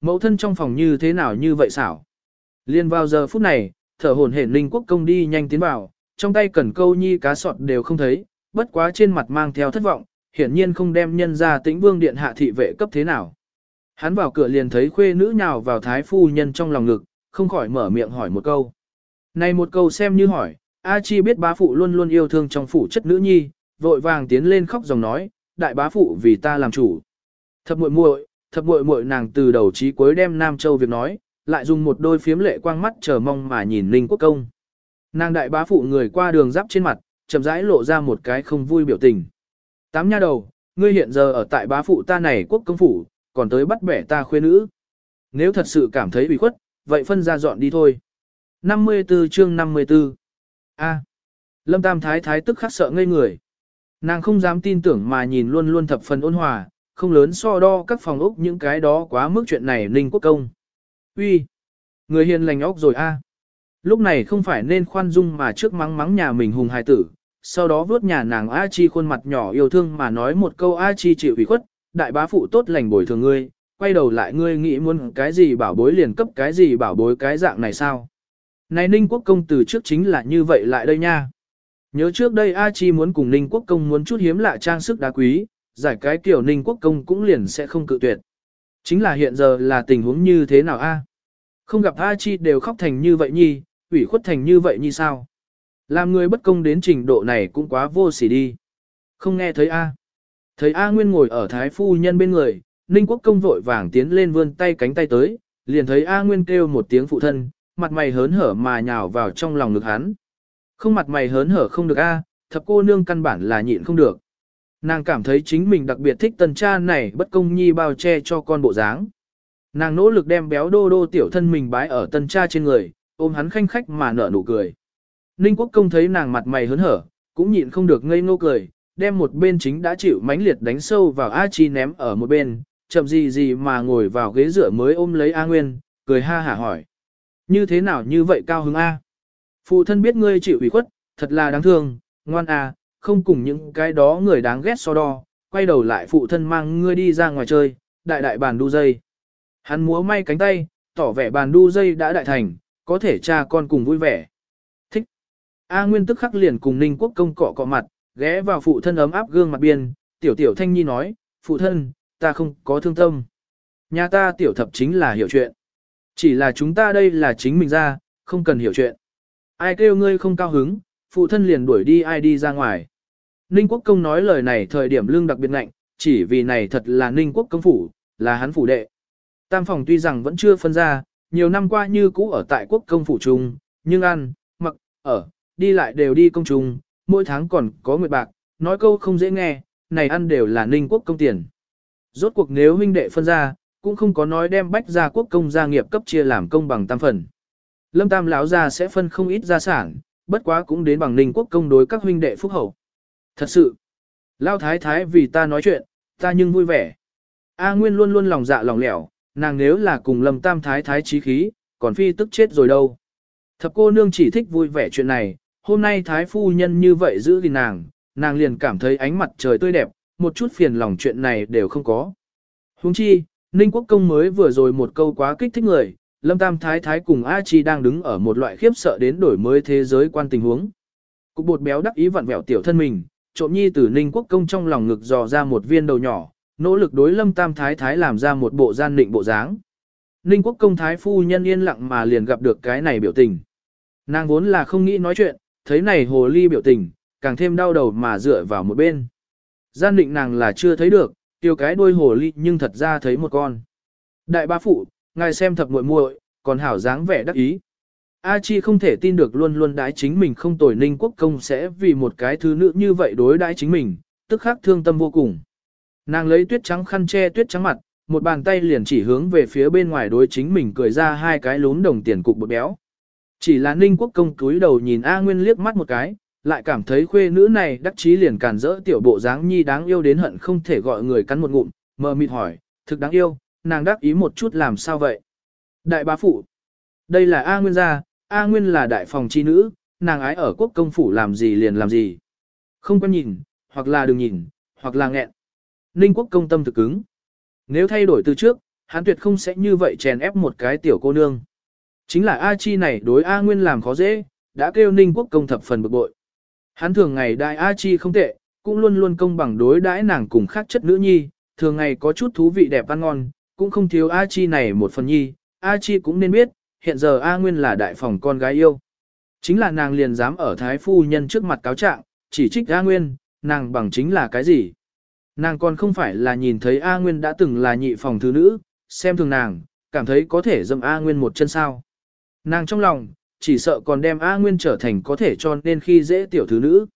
Mẫu thân trong phòng như thế nào như vậy xảo. Liên vào giờ phút này, thở hồn hển Ninh Quốc công đi nhanh tiến vào, trong tay cần câu nhi cá sọt đều không thấy, bất quá trên mặt mang theo thất vọng, hiển nhiên không đem nhân ra tĩnh vương điện hạ thị vệ cấp thế nào. Hắn vào cửa liền thấy khuê nữ nhào vào thái phu nhân trong lòng ngực, không khỏi mở miệng hỏi một câu. Này một câu xem như hỏi, A Chi biết bá phụ luôn luôn yêu thương trong phủ chất nữ nhi, vội vàng tiến lên khóc dòng nói, đại bá phụ vì ta làm chủ. Thập muội muội, thập muội muội nàng từ đầu chí cuối đem Nam Châu việc nói, lại dùng một đôi phiếm lệ quang mắt chờ mong mà nhìn Linh Quốc công. Nàng đại bá phụ người qua đường giáp trên mặt, chậm rãi lộ ra một cái không vui biểu tình. Tám nha đầu, ngươi hiện giờ ở tại bá phụ ta này quốc công phủ, còn tới bắt bẻ ta khuê nữ. Nếu thật sự cảm thấy bị khuất, vậy phân ra dọn đi thôi. 54 chương 54 A. Lâm Tam Thái Thái tức khắc sợ ngây người. Nàng không dám tin tưởng mà nhìn luôn luôn thập phần ôn hòa, không lớn so đo các phòng ốc những cái đó quá mức chuyện này ninh quốc công. Uy, Người hiền lành ốc rồi a. Lúc này không phải nên khoan dung mà trước mắng mắng nhà mình hùng hài tử, sau đó vớt nhà nàng A Chi khuôn mặt nhỏ yêu thương mà nói một câu A Chi chịu ủy khuất, đại bá phụ tốt lành bồi thường ngươi, quay đầu lại ngươi nghĩ muốn cái gì bảo bối liền cấp cái gì bảo bối cái dạng này sao. Này Ninh Quốc Công từ trước chính là như vậy lại đây nha. Nhớ trước đây A Chi muốn cùng Ninh Quốc Công muốn chút hiếm lạ trang sức đá quý, giải cái kiểu Ninh Quốc Công cũng liền sẽ không cự tuyệt. Chính là hiện giờ là tình huống như thế nào a? À? Không gặp A Chi đều khóc thành như vậy nhi, ủy khuất thành như vậy nhi sao? Làm người bất công đến trình độ này cũng quá vô sỉ đi. Không nghe thấy A. À? Thấy A Nguyên ngồi ở thái phu nhân bên người, Ninh Quốc công vội vàng tiến lên vươn tay cánh tay tới, liền thấy A Nguyên kêu một tiếng phụ thân, mặt mày hớn hở mà nhào vào trong lòng ngực hắn. Không mặt mày hớn hở không được A, thập cô nương căn bản là nhịn không được. Nàng cảm thấy chính mình đặc biệt thích tần cha này bất công nhi bao che cho con bộ dáng. Nàng nỗ lực đem béo đô đô tiểu thân mình bái ở tần cha trên người, ôm hắn khanh khách mà nở nụ cười. Ninh quốc công thấy nàng mặt mày hớn hở, cũng nhịn không được ngây ngô cười, đem một bên chính đã chịu mãnh liệt đánh sâu vào A Chi ném ở một bên, chậm gì gì mà ngồi vào ghế dựa mới ôm lấy A Nguyên, cười ha hả hỏi. Như thế nào như vậy cao hứng A? Phụ thân biết ngươi chịu ủy khuất, thật là đáng thương, ngoan A, không cùng những cái đó người đáng ghét so đo, quay đầu lại phụ thân mang ngươi đi ra ngoài chơi, đại đại bàn đu dây. Hắn múa may cánh tay, tỏ vẻ bàn đu dây đã đại thành, có thể cha con cùng vui vẻ. Thích. A Nguyên tức khắc liền cùng Ninh Quốc công cọ cọ mặt, ghé vào phụ thân ấm áp gương mặt biên, tiểu tiểu thanh nhi nói, phụ thân, ta không có thương tâm. Nhà ta tiểu thập chính là hiểu chuyện. Chỉ là chúng ta đây là chính mình ra, không cần hiểu chuyện. Ai kêu ngươi không cao hứng, phụ thân liền đuổi đi ai đi ra ngoài. Ninh Quốc Công nói lời này thời điểm lương đặc biệt ngạnh, chỉ vì này thật là Ninh Quốc Công phủ, là hắn phủ đệ. Tam phòng tuy rằng vẫn chưa phân ra, nhiều năm qua như cũ ở tại Quốc Công phủ chung, nhưng ăn, mặc, ở, đi lại đều đi công chung, mỗi tháng còn có nguyệt bạc, nói câu không dễ nghe, này ăn đều là Ninh Quốc Công tiền. Rốt cuộc nếu huynh đệ phân ra, cũng không có nói đem bách gia quốc công gia nghiệp cấp chia làm công bằng tam phần. Lâm Tam lão gia sẽ phân không ít gia sản, bất quá cũng đến bằng Ninh Quốc công đối các huynh đệ phúc hậu. Thật sự, Lao Thái Thái vì ta nói chuyện, ta nhưng vui vẻ. A Nguyên luôn luôn lòng dạ lòng lẻo, nàng nếu là cùng Lâm Tam Thái Thái trí khí, còn phi tức chết rồi đâu. Thập cô nương chỉ thích vui vẻ chuyện này, hôm nay Thái Phu Nhân như vậy giữ gìn nàng, nàng liền cảm thấy ánh mặt trời tươi đẹp, một chút phiền lòng chuyện này đều không có. Huống chi, Ninh Quốc Công mới vừa rồi một câu quá kích thích người, Lâm Tam Thái Thái cùng A Chi đang đứng ở một loại khiếp sợ đến đổi mới thế giới quan tình huống. Cục bột béo đắc ý vặn vẹo tiểu thân mình, trộm nhi từ Ninh Quốc công trong lòng ngực dò ra một viên đầu nhỏ, nỗ lực đối Lâm Tam Thái Thái làm ra một bộ gian định bộ dáng. Ninh Quốc công thái phu nhân yên lặng mà liền gặp được cái này biểu tình. Nàng vốn là không nghĩ nói chuyện, thấy này hồ ly biểu tình, càng thêm đau đầu mà dựa vào một bên. Gian định nàng là chưa thấy được, tiêu cái đuôi hồ ly nhưng thật ra thấy một con. Đại ba phụ, ngài xem thập muội muội, còn hảo dáng vẻ đắc ý. A Chi không thể tin được luôn luôn đái chính mình không tồi ninh quốc công sẽ vì một cái thứ nữ như vậy đối đái chính mình, tức khắc thương tâm vô cùng. Nàng lấy tuyết trắng khăn che tuyết trắng mặt, một bàn tay liền chỉ hướng về phía bên ngoài đối chính mình cười ra hai cái lún đồng tiền cục bột béo. Chỉ là ninh quốc công cúi đầu nhìn A Nguyên liếc mắt một cái, lại cảm thấy khuê nữ này đắc chí liền càn rỡ tiểu bộ dáng nhi đáng yêu đến hận không thể gọi người cắn một ngụm, mờ mịt hỏi, thực đáng yêu, nàng đắc ý một chút làm sao vậy? Đại bá phụ, đây là A Nguyên gia, A Nguyên là đại phòng chi nữ, nàng ái ở quốc công phủ làm gì liền làm gì. Không có nhìn, hoặc là đừng nhìn, hoặc là nghẹn. Ninh quốc công tâm thực cứng. Nếu thay đổi từ trước, hắn tuyệt không sẽ như vậy chèn ép một cái tiểu cô nương. Chính là A Chi này đối A Nguyên làm khó dễ, đã kêu Ninh Quốc công thập phần bực bội. Hắn thường ngày đại A Chi không tệ, cũng luôn luôn công bằng đối đãi nàng cùng khác chất nữ nhi, thường ngày có chút thú vị đẹp ăn ngon, cũng không thiếu A Chi này một phần nhi, A Chi cũng nên biết, hiện giờ A Nguyên là đại phòng con gái yêu. Chính là nàng liền dám ở Thái Phu Nhân trước mặt cáo trạng, chỉ trích A Nguyên, nàng bằng chính là cái gì? Nàng còn không phải là nhìn thấy A Nguyên đã từng là nhị phòng thứ nữ, xem thường nàng, cảm thấy có thể dâm A Nguyên một chân sao. Nàng trong lòng, chỉ sợ còn đem A Nguyên trở thành có thể cho nên khi dễ tiểu thứ nữ.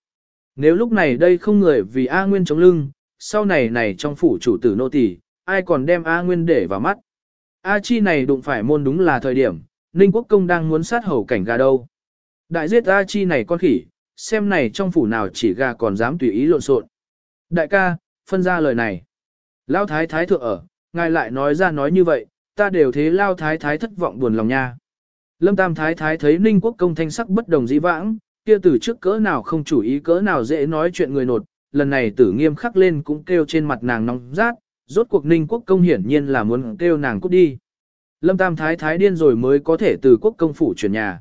Nếu lúc này đây không người vì A Nguyên chống lưng, sau này này trong phủ chủ tử nô tỳ, ai còn đem A Nguyên để vào mắt. A Chi này đụng phải môn đúng là thời điểm, Ninh Quốc Công đang muốn sát hầu cảnh gà đâu. Đại giết A Chi này con khỉ, xem này trong phủ nào chỉ gà còn dám tùy ý lộn xộn. Đại ca, phân ra lời này. Lao thái thái thượng ở, ngài lại nói ra nói như vậy, ta đều thế Lao thái thái thất vọng buồn lòng nha. Lâm Tam thái thái thấy Ninh Quốc công thanh sắc bất đồng dĩ vãng, kia từ trước cỡ nào không chủ ý cỡ nào dễ nói chuyện người nột, lần này tử nghiêm khắc lên cũng kêu trên mặt nàng nóng rát, rốt cuộc Ninh Quốc công hiển nhiên là muốn kêu nàng cút đi. Lâm Tam thái thái điên rồi mới có thể từ quốc công phủ chuyển nhà.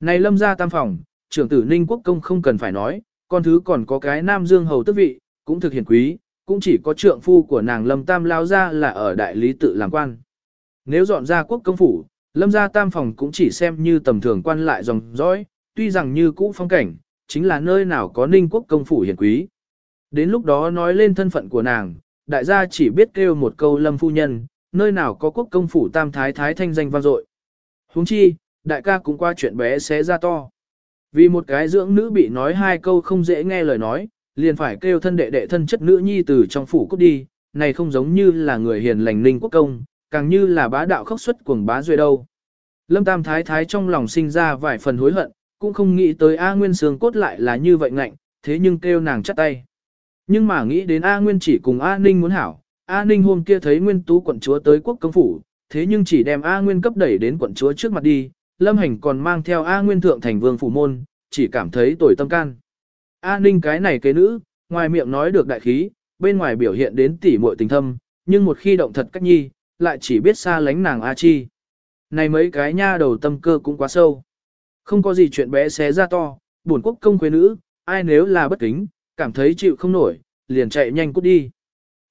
Này Lâm gia tam phòng, trưởng tử Ninh Quốc công không cần phải nói, con thứ còn có cái Nam Dương hầu tước vị, cũng thực hiện quý, cũng chỉ có trượng phu của nàng Lâm Tam lao ra là ở đại lý tự làm quan. Nếu dọn ra quốc công phủ, Lâm gia tam phòng cũng chỉ xem như tầm thường quan lại dòng dõi, tuy rằng như cũ phong cảnh, chính là nơi nào có ninh quốc công phủ hiển quý. Đến lúc đó nói lên thân phận của nàng, đại gia chỉ biết kêu một câu lâm phu nhân, nơi nào có quốc công phủ tam thái thái thanh danh vang dội. Huống chi, đại ca cũng qua chuyện bé xé ra to. Vì một cái dưỡng nữ bị nói hai câu không dễ nghe lời nói, liền phải kêu thân đệ đệ thân chất nữ nhi từ trong phủ cút đi, này không giống như là người hiền lành ninh quốc công, càng như là bá đạo khốc xuất cuồng bá duệ đâu. Lâm Tam Thái Thái trong lòng sinh ra vài phần hối hận, cũng không nghĩ tới A Nguyên Sương cốt lại là như vậy ngạnh, thế nhưng kêu nàng chắt tay. Nhưng mà nghĩ đến A Nguyên chỉ cùng A Ninh muốn hảo, A Ninh hôm kia thấy Nguyên Tú quận chúa tới quốc công phủ, thế nhưng chỉ đem A Nguyên cấp đẩy đến quận chúa trước mặt đi, Lâm Hành còn mang theo A Nguyên thượng thành vương phủ môn, chỉ cảm thấy tồi tâm can. A Ninh cái này kế nữ, ngoài miệng nói được đại khí, bên ngoài biểu hiện đến tỉ muội tình thâm, nhưng một khi động thật cách nhi, lại chỉ biết xa lánh nàng A Chi. Này mấy cái nha đầu tâm cơ cũng quá sâu. Không có gì chuyện bé xé ra to, buồn quốc công quê nữ, ai nếu là bất kính, cảm thấy chịu không nổi, liền chạy nhanh cút đi.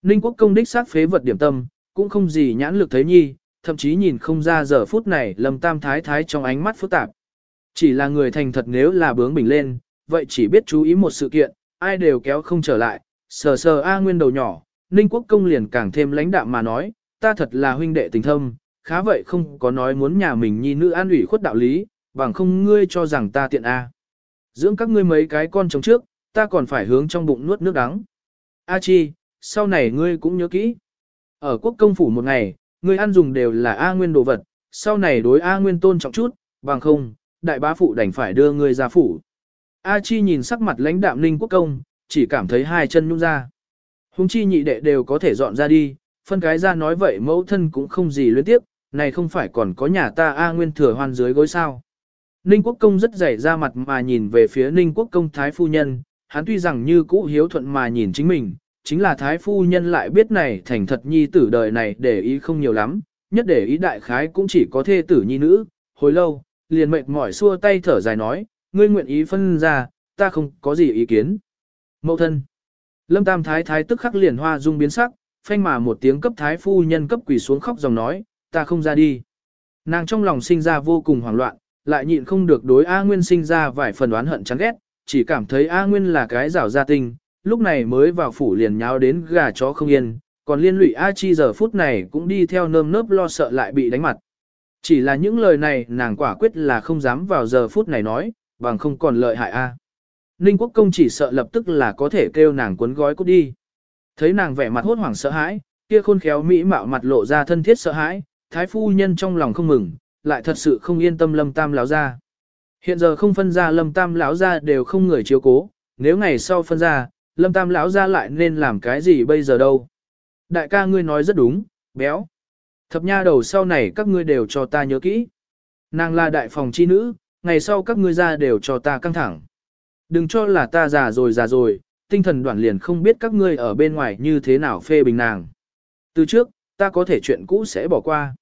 Ninh quốc công đích xác phế vật điểm tâm, cũng không gì nhãn lực thấy nhi, thậm chí nhìn không ra giờ phút này lầm tam thái thái trong ánh mắt phức tạp. Chỉ là người thành thật nếu là bướng bình lên, vậy chỉ biết chú ý một sự kiện, ai đều kéo không trở lại, sờ sờ A nguyên đầu nhỏ, Ninh quốc công liền càng thêm lãnh đạm mà nói, ta thật là huynh đệ tình thâm, khá vậy không có nói muốn nhà mình nhi nữ an ủy khuất đạo lý, bằng không ngươi cho rằng ta tiện A. Dưỡng các ngươi mấy cái con trống trước, ta còn phải hướng trong bụng nuốt nước đắng. A chi, sau này ngươi cũng nhớ kỹ. Ở quốc công phủ một ngày, ngươi ăn dùng đều là A nguyên đồ vật, sau này đối A nguyên tôn trọng chút, bằng không, đại bá phụ đành phải đưa ngươi ra phủ. A chi nhìn sắc mặt lãnh đạm ninh quốc công, chỉ cảm thấy hai chân nhung ra. Hùng chi nhị đệ đều có thể dọn ra đi, phân cái ra nói vậy mẫu thân cũng không gì luyến tiếp, này không phải còn có nhà ta A Nguyên thừa hoan dưới gối sao. Ninh Quốc Công rất dày ra mặt mà nhìn về phía Ninh Quốc Công Thái Phu Nhân, hắn tuy rằng như cũ hiếu thuận mà nhìn chính mình, chính là Thái Phu Nhân lại biết này thành thật nhi tử đời này để ý không nhiều lắm, nhất để ý đại khái cũng chỉ có thê tử nhi nữ, hồi lâu, liền mệt mỏi xua tay thở dài nói, ngươi nguyện ý phân ra, ta không có gì ý kiến. Mậu thân. Lâm Tam Thái Thái tức khắc liền hoa dung biến sắc, phanh mà một tiếng cấp Thái Phu Nhân cấp quỳ xuống khóc dòng nói, ta không ra đi. Nàng trong lòng sinh ra vô cùng hoảng loạn, lại nhịn không được đối A Nguyên sinh ra vài phần oán hận chán ghét, chỉ cảm thấy A Nguyên là cái rảo gia tinh, lúc này mới vào phủ liền nháo đến gà chó không yên, còn liên lụy A Chi giờ phút này cũng đi theo nơm nớp lo sợ lại bị đánh mặt. Chỉ là những lời này nàng quả quyết là không dám vào giờ phút này nói, bằng không còn lợi hại A. Ninh Quốc Công chỉ sợ lập tức là có thể kêu nàng cuốn gói cút đi. Thấy nàng vẻ mặt hốt hoảng sợ hãi, kia khôn khéo mỹ mạo mặt lộ ra thân thiết sợ hãi, thái phu nhân trong lòng không mừng, lại thật sự không yên tâm lâm tam lão ra. Hiện giờ không phân ra lâm tam lão gia đều không người chiếu cố, nếu ngày sau phân ra, lâm tam lão gia lại nên làm cái gì bây giờ đâu. Đại ca ngươi nói rất đúng, béo. Thập nha đầu sau này các ngươi đều cho ta nhớ kỹ. Nàng là đại phòng chi nữ, ngày sau các ngươi ra đều cho ta căng thẳng. Đừng cho là ta già rồi già rồi, tinh thần đoạn liền không biết các ngươi ở bên ngoài như thế nào phê bình nàng. Từ trước, ta có thể chuyện cũ sẽ bỏ qua.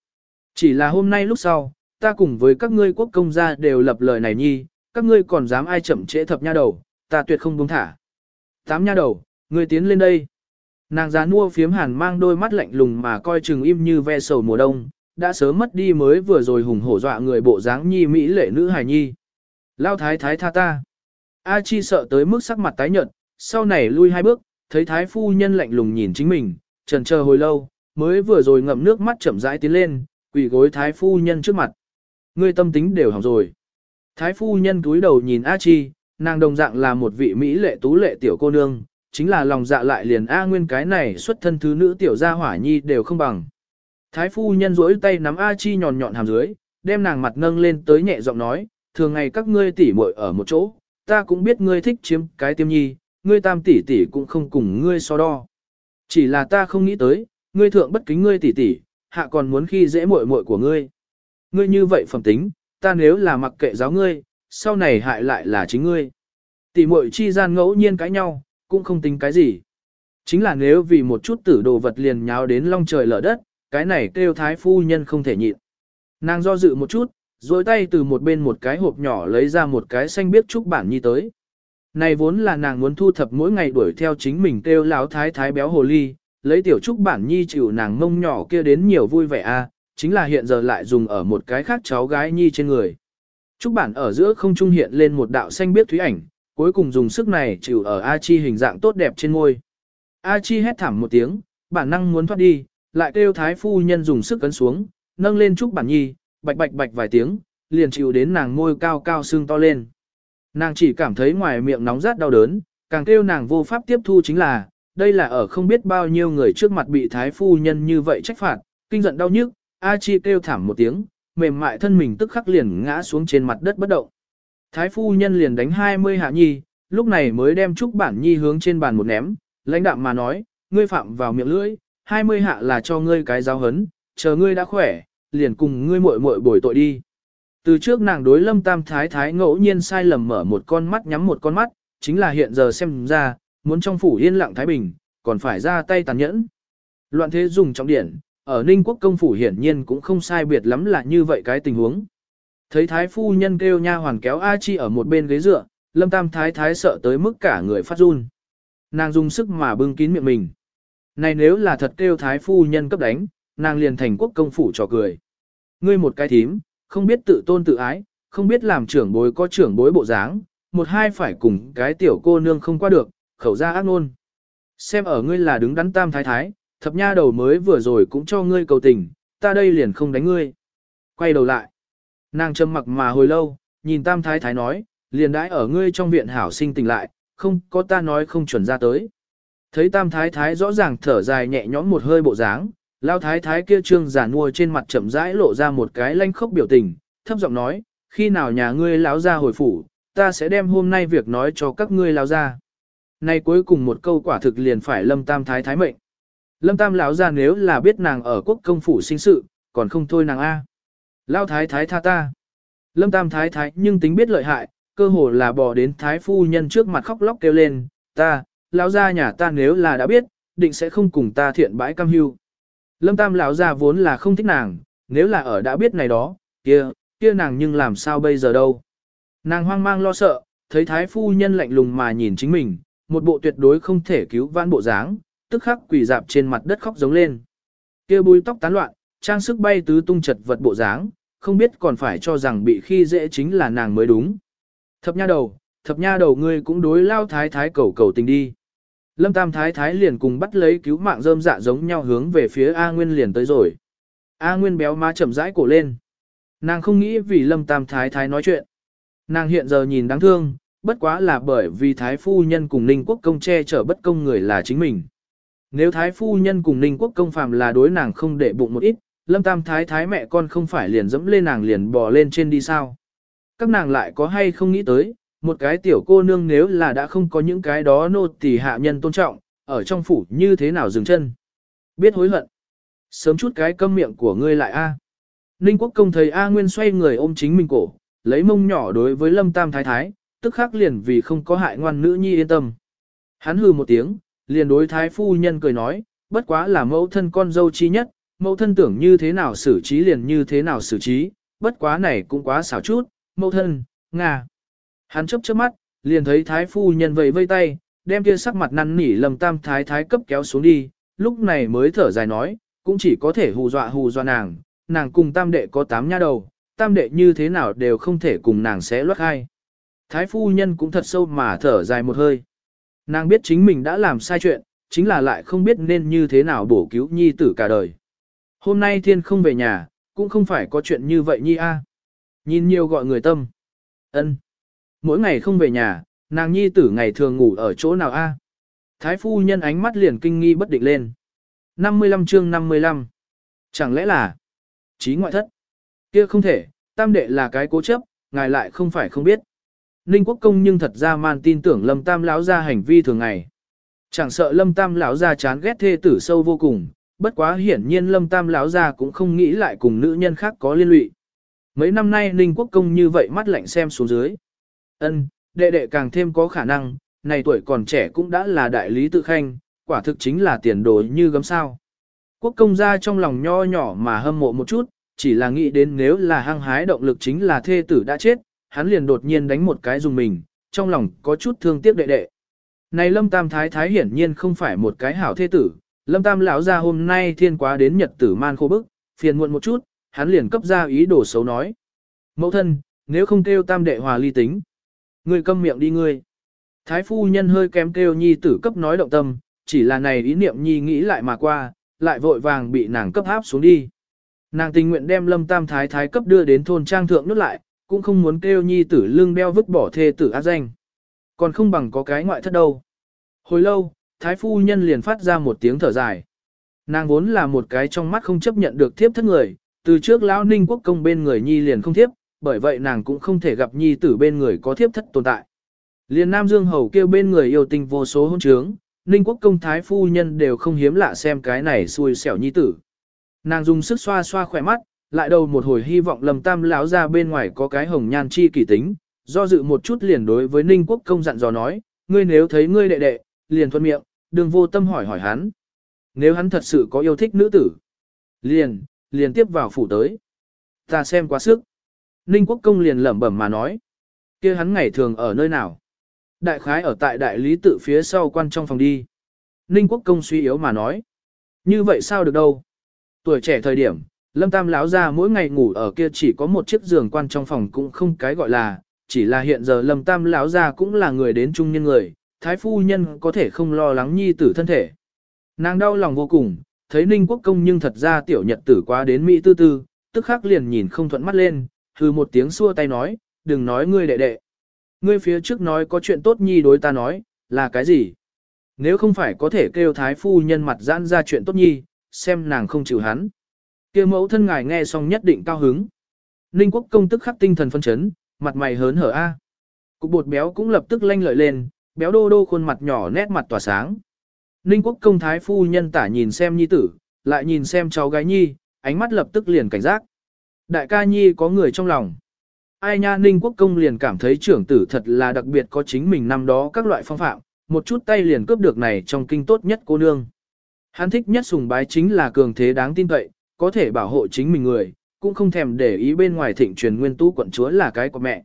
Chỉ là hôm nay lúc sau, ta cùng với các ngươi quốc công gia đều lập lời này nhi, các ngươi còn dám ai chậm trễ thập nha đầu, ta tuyệt không buông thả. Tám nha đầu, ngươi tiến lên đây. Nàng giá nua phiếm hàn mang đôi mắt lạnh lùng mà coi chừng im như ve sầu mùa đông, đã sớm mất đi mới vừa rồi hùng hổ dọa người bộ dáng nhi mỹ lệ nữ hài nhi. Lao thái thái tha ta. A chi sợ tới mức sắc mặt tái nhợt, sau này lui hai bước, thấy thái phu nhân lạnh lùng nhìn chính mình, trần chờ hồi lâu, mới vừa rồi ngậm nước mắt chậm rãi tiến lên, quỳ gối thái phu nhân trước mặt. Ngươi tâm tính đều hỏng rồi. Thái phu nhân cúi đầu nhìn A chi, nàng đồng dạng là một vị mỹ lệ tú lệ tiểu cô nương, chính là lòng dạ lại liền A nguyên cái này xuất thân thứ nữ tiểu gia hỏa nhi đều không bằng. Thái phu nhân duỗi tay nắm A chi nhọn nhọn hàm dưới, đem nàng mặt nâng lên tới nhẹ giọng nói, thường ngày các ngươi tỉ muội ở một chỗ, ta cũng biết ngươi thích chiếm cái tiêm nhi, ngươi tam tỷ tỷ cũng không cùng ngươi so đo. Chỉ là ta không nghĩ tới, ngươi thượng bất kính ngươi tỷ tỷ, hạ còn muốn khi dễ muội muội của ngươi. Ngươi như vậy phẩm tính, ta nếu là mặc kệ giáo ngươi, sau này hại lại là chính ngươi. Tỷ muội chi gian ngẫu nhiên cãi nhau, cũng không tính cái gì. Chính là nếu vì một chút tử đồ vật liền nháo đến long trời lở đất, cái này kêu thái phu nhân không thể nhịn. Nàng do dự một chút, rồi tay từ một bên một cái hộp nhỏ lấy ra một cái xanh biếc trúc bản nhi tới. Này vốn là nàng muốn thu thập mỗi ngày đuổi theo chính mình kêu láo thái thái béo hồ ly, lấy tiểu trúc bản nhi chịu nàng mông nhỏ kia đến nhiều vui vẻ a, chính là hiện giờ lại dùng ở một cái khác cháu gái nhi trên người. Trúc bản ở giữa không trung hiện lên một đạo xanh biếc thúy ảnh, cuối cùng dùng sức này chịu ở A Chi hình dạng tốt đẹp trên môi. A Chi hét thảm một tiếng, bản năng muốn thoát đi, lại kêu thái phu nhân dùng sức cấn xuống, nâng lên trúc bản nhi, bạch bạch bạch vài tiếng, liền chịu đến nàng môi cao cao sưng to lên. Nàng chỉ cảm thấy ngoài miệng nóng rát đau đớn, càng kêu nàng vô pháp tiếp thu chính là, đây là ở không biết bao nhiêu người trước mặt bị thái phu nhân như vậy trách phạt, kinh giận đau nhức, A Chi kêu thảm một tiếng, mềm mại thân mình tức khắc liền ngã xuống trên mặt đất bất động. Thái phu nhân liền đánh 20 hạ nhi, lúc này mới đem trúc bản nhi hướng trên bàn một ném, lãnh đạm mà nói, ngươi phạm vào miệng lưỡi, 20 hạ là cho ngươi cái giáo hấn, chờ ngươi đã khỏe, liền cùng ngươi muội muội bồi tội đi. Từ trước nàng đối lâm tam thái thái ngẫu nhiên sai lầm mở một con mắt nhắm một con mắt, chính là hiện giờ xem ra, muốn trong phủ yên lặng thái bình, còn phải ra tay tàn nhẫn. Loạn thế dùng trọng điển, ở Ninh quốc công phủ hiển nhiên cũng không sai biệt lắm là như vậy cái tình huống. Thấy thái phu nhân kêu nha hoàn kéo A Chi ở một bên ghế dựa, lâm tam thái thái sợ tới mức cả người phát run. Nàng dùng sức mà bưng kín miệng mình. Này nếu là thật kêu thái phu nhân cấp đánh, nàng liền thành quốc công phủ trò cười. Ngươi một cái thím, không biết tự tôn tự ái, không biết làm trưởng bối có trưởng bối bộ dáng, một hai phải cùng cái tiểu cô nương không qua được, khẩu ra ác ngôn. Xem ở ngươi là đứng đắn tam thái thái, thập nha đầu mới vừa rồi cũng cho ngươi cầu tình, ta đây liền không đánh ngươi. Quay đầu lại. Nàng trầm mặc mà hồi lâu, nhìn tam thái thái nói, liền đãi ở ngươi trong viện hảo sinh tình lại, không có ta nói không chuẩn ra tới. Thấy tam thái thái rõ ràng thở dài nhẹ nhõm một hơi bộ dáng, lao thái thái kia trương giả mua trên mặt chậm rãi lộ ra một cái lanh khốc biểu tình, thấp giọng nói, khi nào nhà ngươi lão ra hồi phủ, ta sẽ đem hôm nay việc nói cho các ngươi lão ra. Nay cuối cùng một câu quả thực liền phải lâm tam thái thái mệnh. Lâm tam lão ra nếu là biết nàng ở quốc công phủ sinh sự, còn không thôi nàng A. Lao thái thái tha ta. Lâm tam thái thái nhưng tính biết lợi hại, cơ hồ là bỏ đến thái phu nhân trước mặt khóc lóc kêu lên, ta, lão gia nhà ta nếu là đã biết, định sẽ không cùng ta thiện bãi cam hưu. Lâm tam lão gia vốn là không thích nàng, nếu là ở đã biết này đó, kia, kia nàng nhưng làm sao bây giờ đâu. Nàng hoang mang lo sợ, thấy thái phu nhân lạnh lùng mà nhìn chính mình, một bộ tuyệt đối không thể cứu vãn bộ dáng, tức khắc quỳ dạp trên mặt đất khóc giống lên. Kia bùi tóc tán loạn, trang sức bay tứ tung chật vật bộ dáng, không biết còn phải cho rằng bị khi dễ chính là nàng mới đúng. Thập nha đầu, thập nha đầu ngươi cũng đối lao thái thái cầu cầu tình đi. Lâm Tam Thái Thái liền cùng bắt lấy cứu mạng rơm dạ giống nhau hướng về phía A Nguyên liền tới rồi. A Nguyên béo má chậm rãi cổ lên. Nàng không nghĩ vì Lâm Tam Thái Thái nói chuyện. Nàng hiện giờ nhìn đáng thương, bất quá là bởi vì Thái Phu Nhân cùng Ninh Quốc Công che chở bất công người là chính mình. Nếu Thái Phu Nhân cùng Ninh Quốc Công phàm là đối nàng không để bụng một ít, Lâm Tam Thái Thái mẹ con không phải liền dẫm lên nàng liền bò lên trên đi sao. Các nàng lại có hay không nghĩ tới, một cái tiểu cô nương nếu là đã không có những cái đó nô tỳ hạ nhân tôn trọng, ở trong phủ như thế nào dừng chân. Biết hối hận. Sớm chút cái câm miệng của ngươi lại a. Ninh quốc công thấy A Nguyên xoay người ôm chính mình cổ, lấy mông nhỏ đối với lâm tam thái thái, tức khắc liền vì không có hại ngoan nữ nhi yên tâm. Hắn hừ một tiếng, liền đối thái phu nhân cười nói, bất quá là mẫu thân con dâu chi nhất, mẫu thân tưởng như thế nào xử trí liền như thế nào xử trí, bất quá này cũng quá xảo chút, mẫu thân, ngà. Hắn chấp chớp mắt, liền thấy thái phu nhân vẫy vây tay, đem kia sắc mặt năn nỉ lầm tam thái thái cấp kéo xuống đi, lúc này mới thở dài nói, cũng chỉ có thể hù dọa hù dọa nàng, nàng cùng tam đệ có tám nha đầu, tam đệ như thế nào đều không thể cùng nàng sẽ loát hai. Thái phu nhân cũng thật sâu mà thở dài một hơi. Nàng biết chính mình đã làm sai chuyện, chính là lại không biết nên như thế nào bổ cứu nhi tử cả đời. Hôm nay thiên không về nhà, cũng không phải có chuyện như vậy nhi a. Nhìn nhiều gọi người tâm. ân Mỗi ngày không về nhà, nàng nhi tử ngày thường ngủ ở chỗ nào a? Thái phu nhân ánh mắt liền kinh nghi bất định lên. 55 chương 55. Chẳng lẽ là trí ngoại thất? Kia không thể, tam đệ là cái cố chấp, ngài lại không phải không biết. Ninh Quốc Công nhưng thật ra man tin tưởng Lâm Tam lão ra hành vi thường ngày. Chẳng sợ Lâm Tam lão ra chán ghét thê tử sâu vô cùng, bất quá hiển nhiên Lâm Tam lão ra cũng không nghĩ lại cùng nữ nhân khác có liên lụy. Mấy năm nay Ninh Quốc Công như vậy mắt lạnh xem xuống dưới. Ân, đệ đệ càng thêm có khả năng, này tuổi còn trẻ cũng đã là đại lý tự khanh, quả thực chính là tiền đồ như gấm sao. Quốc công gia trong lòng nho nhỏ mà hâm mộ một chút, chỉ là nghĩ đến nếu là hăng hái động lực chính là thê tử đã chết, hắn liền đột nhiên đánh một cái dùng mình, trong lòng có chút thương tiếc đệ đệ. Này Lâm Tam Thái Thái hiển nhiên không phải một cái hảo thế tử, Lâm Tam lão ra hôm nay thiên quá đến nhật tử man khô bức, phiền muộn một chút, hắn liền cấp ra ý đồ xấu nói. Mẫu thân, nếu không kêu Tam đệ hòa ly tính, ngươi câm miệng đi ngươi. Thái phu nhân hơi kém kêu nhi tử cấp nói động tâm, chỉ là này ý niệm nhi nghĩ lại mà qua, lại vội vàng bị nàng cấp áp xuống đi. Nàng tình nguyện đem lâm tam thái thái cấp đưa đến thôn trang thượng nút lại, cũng không muốn kêu nhi tử lương đeo vứt bỏ thê tử ác danh. Còn không bằng có cái ngoại thất đâu. Hồi lâu, thái phu nhân liền phát ra một tiếng thở dài. Nàng vốn là một cái trong mắt không chấp nhận được thiếp thất người, từ trước lão ninh quốc công bên người nhi liền không thiếp, bởi vậy nàng cũng không thể gặp nhi tử bên người có thiếp thất tồn tại. Liền Nam Dương Hầu kêu bên người yêu tình vô số hôn trướng, Ninh quốc công thái phu nhân đều không hiếm lạ xem cái này xui xẻo nhi tử. Nàng dùng sức xoa xoa khỏe mắt, lại đầu một hồi hy vọng lầm tam lão ra bên ngoài có cái hồng nhan chi kỳ tính, do dự một chút liền đối với Ninh quốc công dặn dò nói, ngươi nếu thấy ngươi đệ đệ, liền thuận miệng, đừng vô tâm hỏi hỏi hắn. Nếu hắn thật sự có yêu thích nữ tử, liền, liền tiếp vào phủ tới. Ta xem quá sức. Ninh quốc công liền lẩm bẩm mà nói. kia hắn ngày thường ở nơi nào? Đại khái ở tại đại lý tự phía sau quan trong phòng đi. Ninh quốc công suy yếu mà nói. Như vậy sao được đâu? Tuổi trẻ thời điểm, Lâm Tam lão ra mỗi ngày ngủ ở kia chỉ có một chiếc giường quan trong phòng cũng không cái gọi là, chỉ là hiện giờ Lâm Tam lão ra cũng là người đến trung nhân người, thái phu nhân có thể không lo lắng nhi tử thân thể. Nàng đau lòng vô cùng, thấy Ninh Quốc công nhưng thật ra tiểu nhật tử quá đến Mỹ tư tư, tức khắc liền nhìn không thuận mắt lên, hừ một tiếng xua tay nói, đừng nói ngươi đệ đệ. Ngươi phía trước nói có chuyện tốt nhi đối ta nói, là cái gì? Nếu không phải có thể kêu thái phu nhân mặt giãn ra chuyện tốt nhi, xem nàng không chịu hắn kia mẫu thân ngài nghe xong nhất định cao hứng. Ninh quốc công tức khắc tinh thần phân chấn, mặt mày hớn hở a. Cục bột béo cũng lập tức lanh lợi lên, béo đô đô khuôn mặt nhỏ nét mặt tỏa sáng. Ninh quốc công thái phu nhân tả nhìn xem nhi tử, lại nhìn xem cháu gái nhi, ánh mắt lập tức liền cảnh giác. Đại ca nhi có người trong lòng. Ai nha ninh quốc công liền cảm thấy trưởng tử thật là đặc biệt có chính mình năm đó các loại phong phạm, một chút tay liền cướp được này trong kinh tốt nhất cô nương. Hắn thích nhất sùng bái chính là cường thế đáng tin cậy, có thể bảo hộ chính mình người, cũng không thèm để ý bên ngoài thịnh truyền nguyên tú quận chúa là cái của mẹ.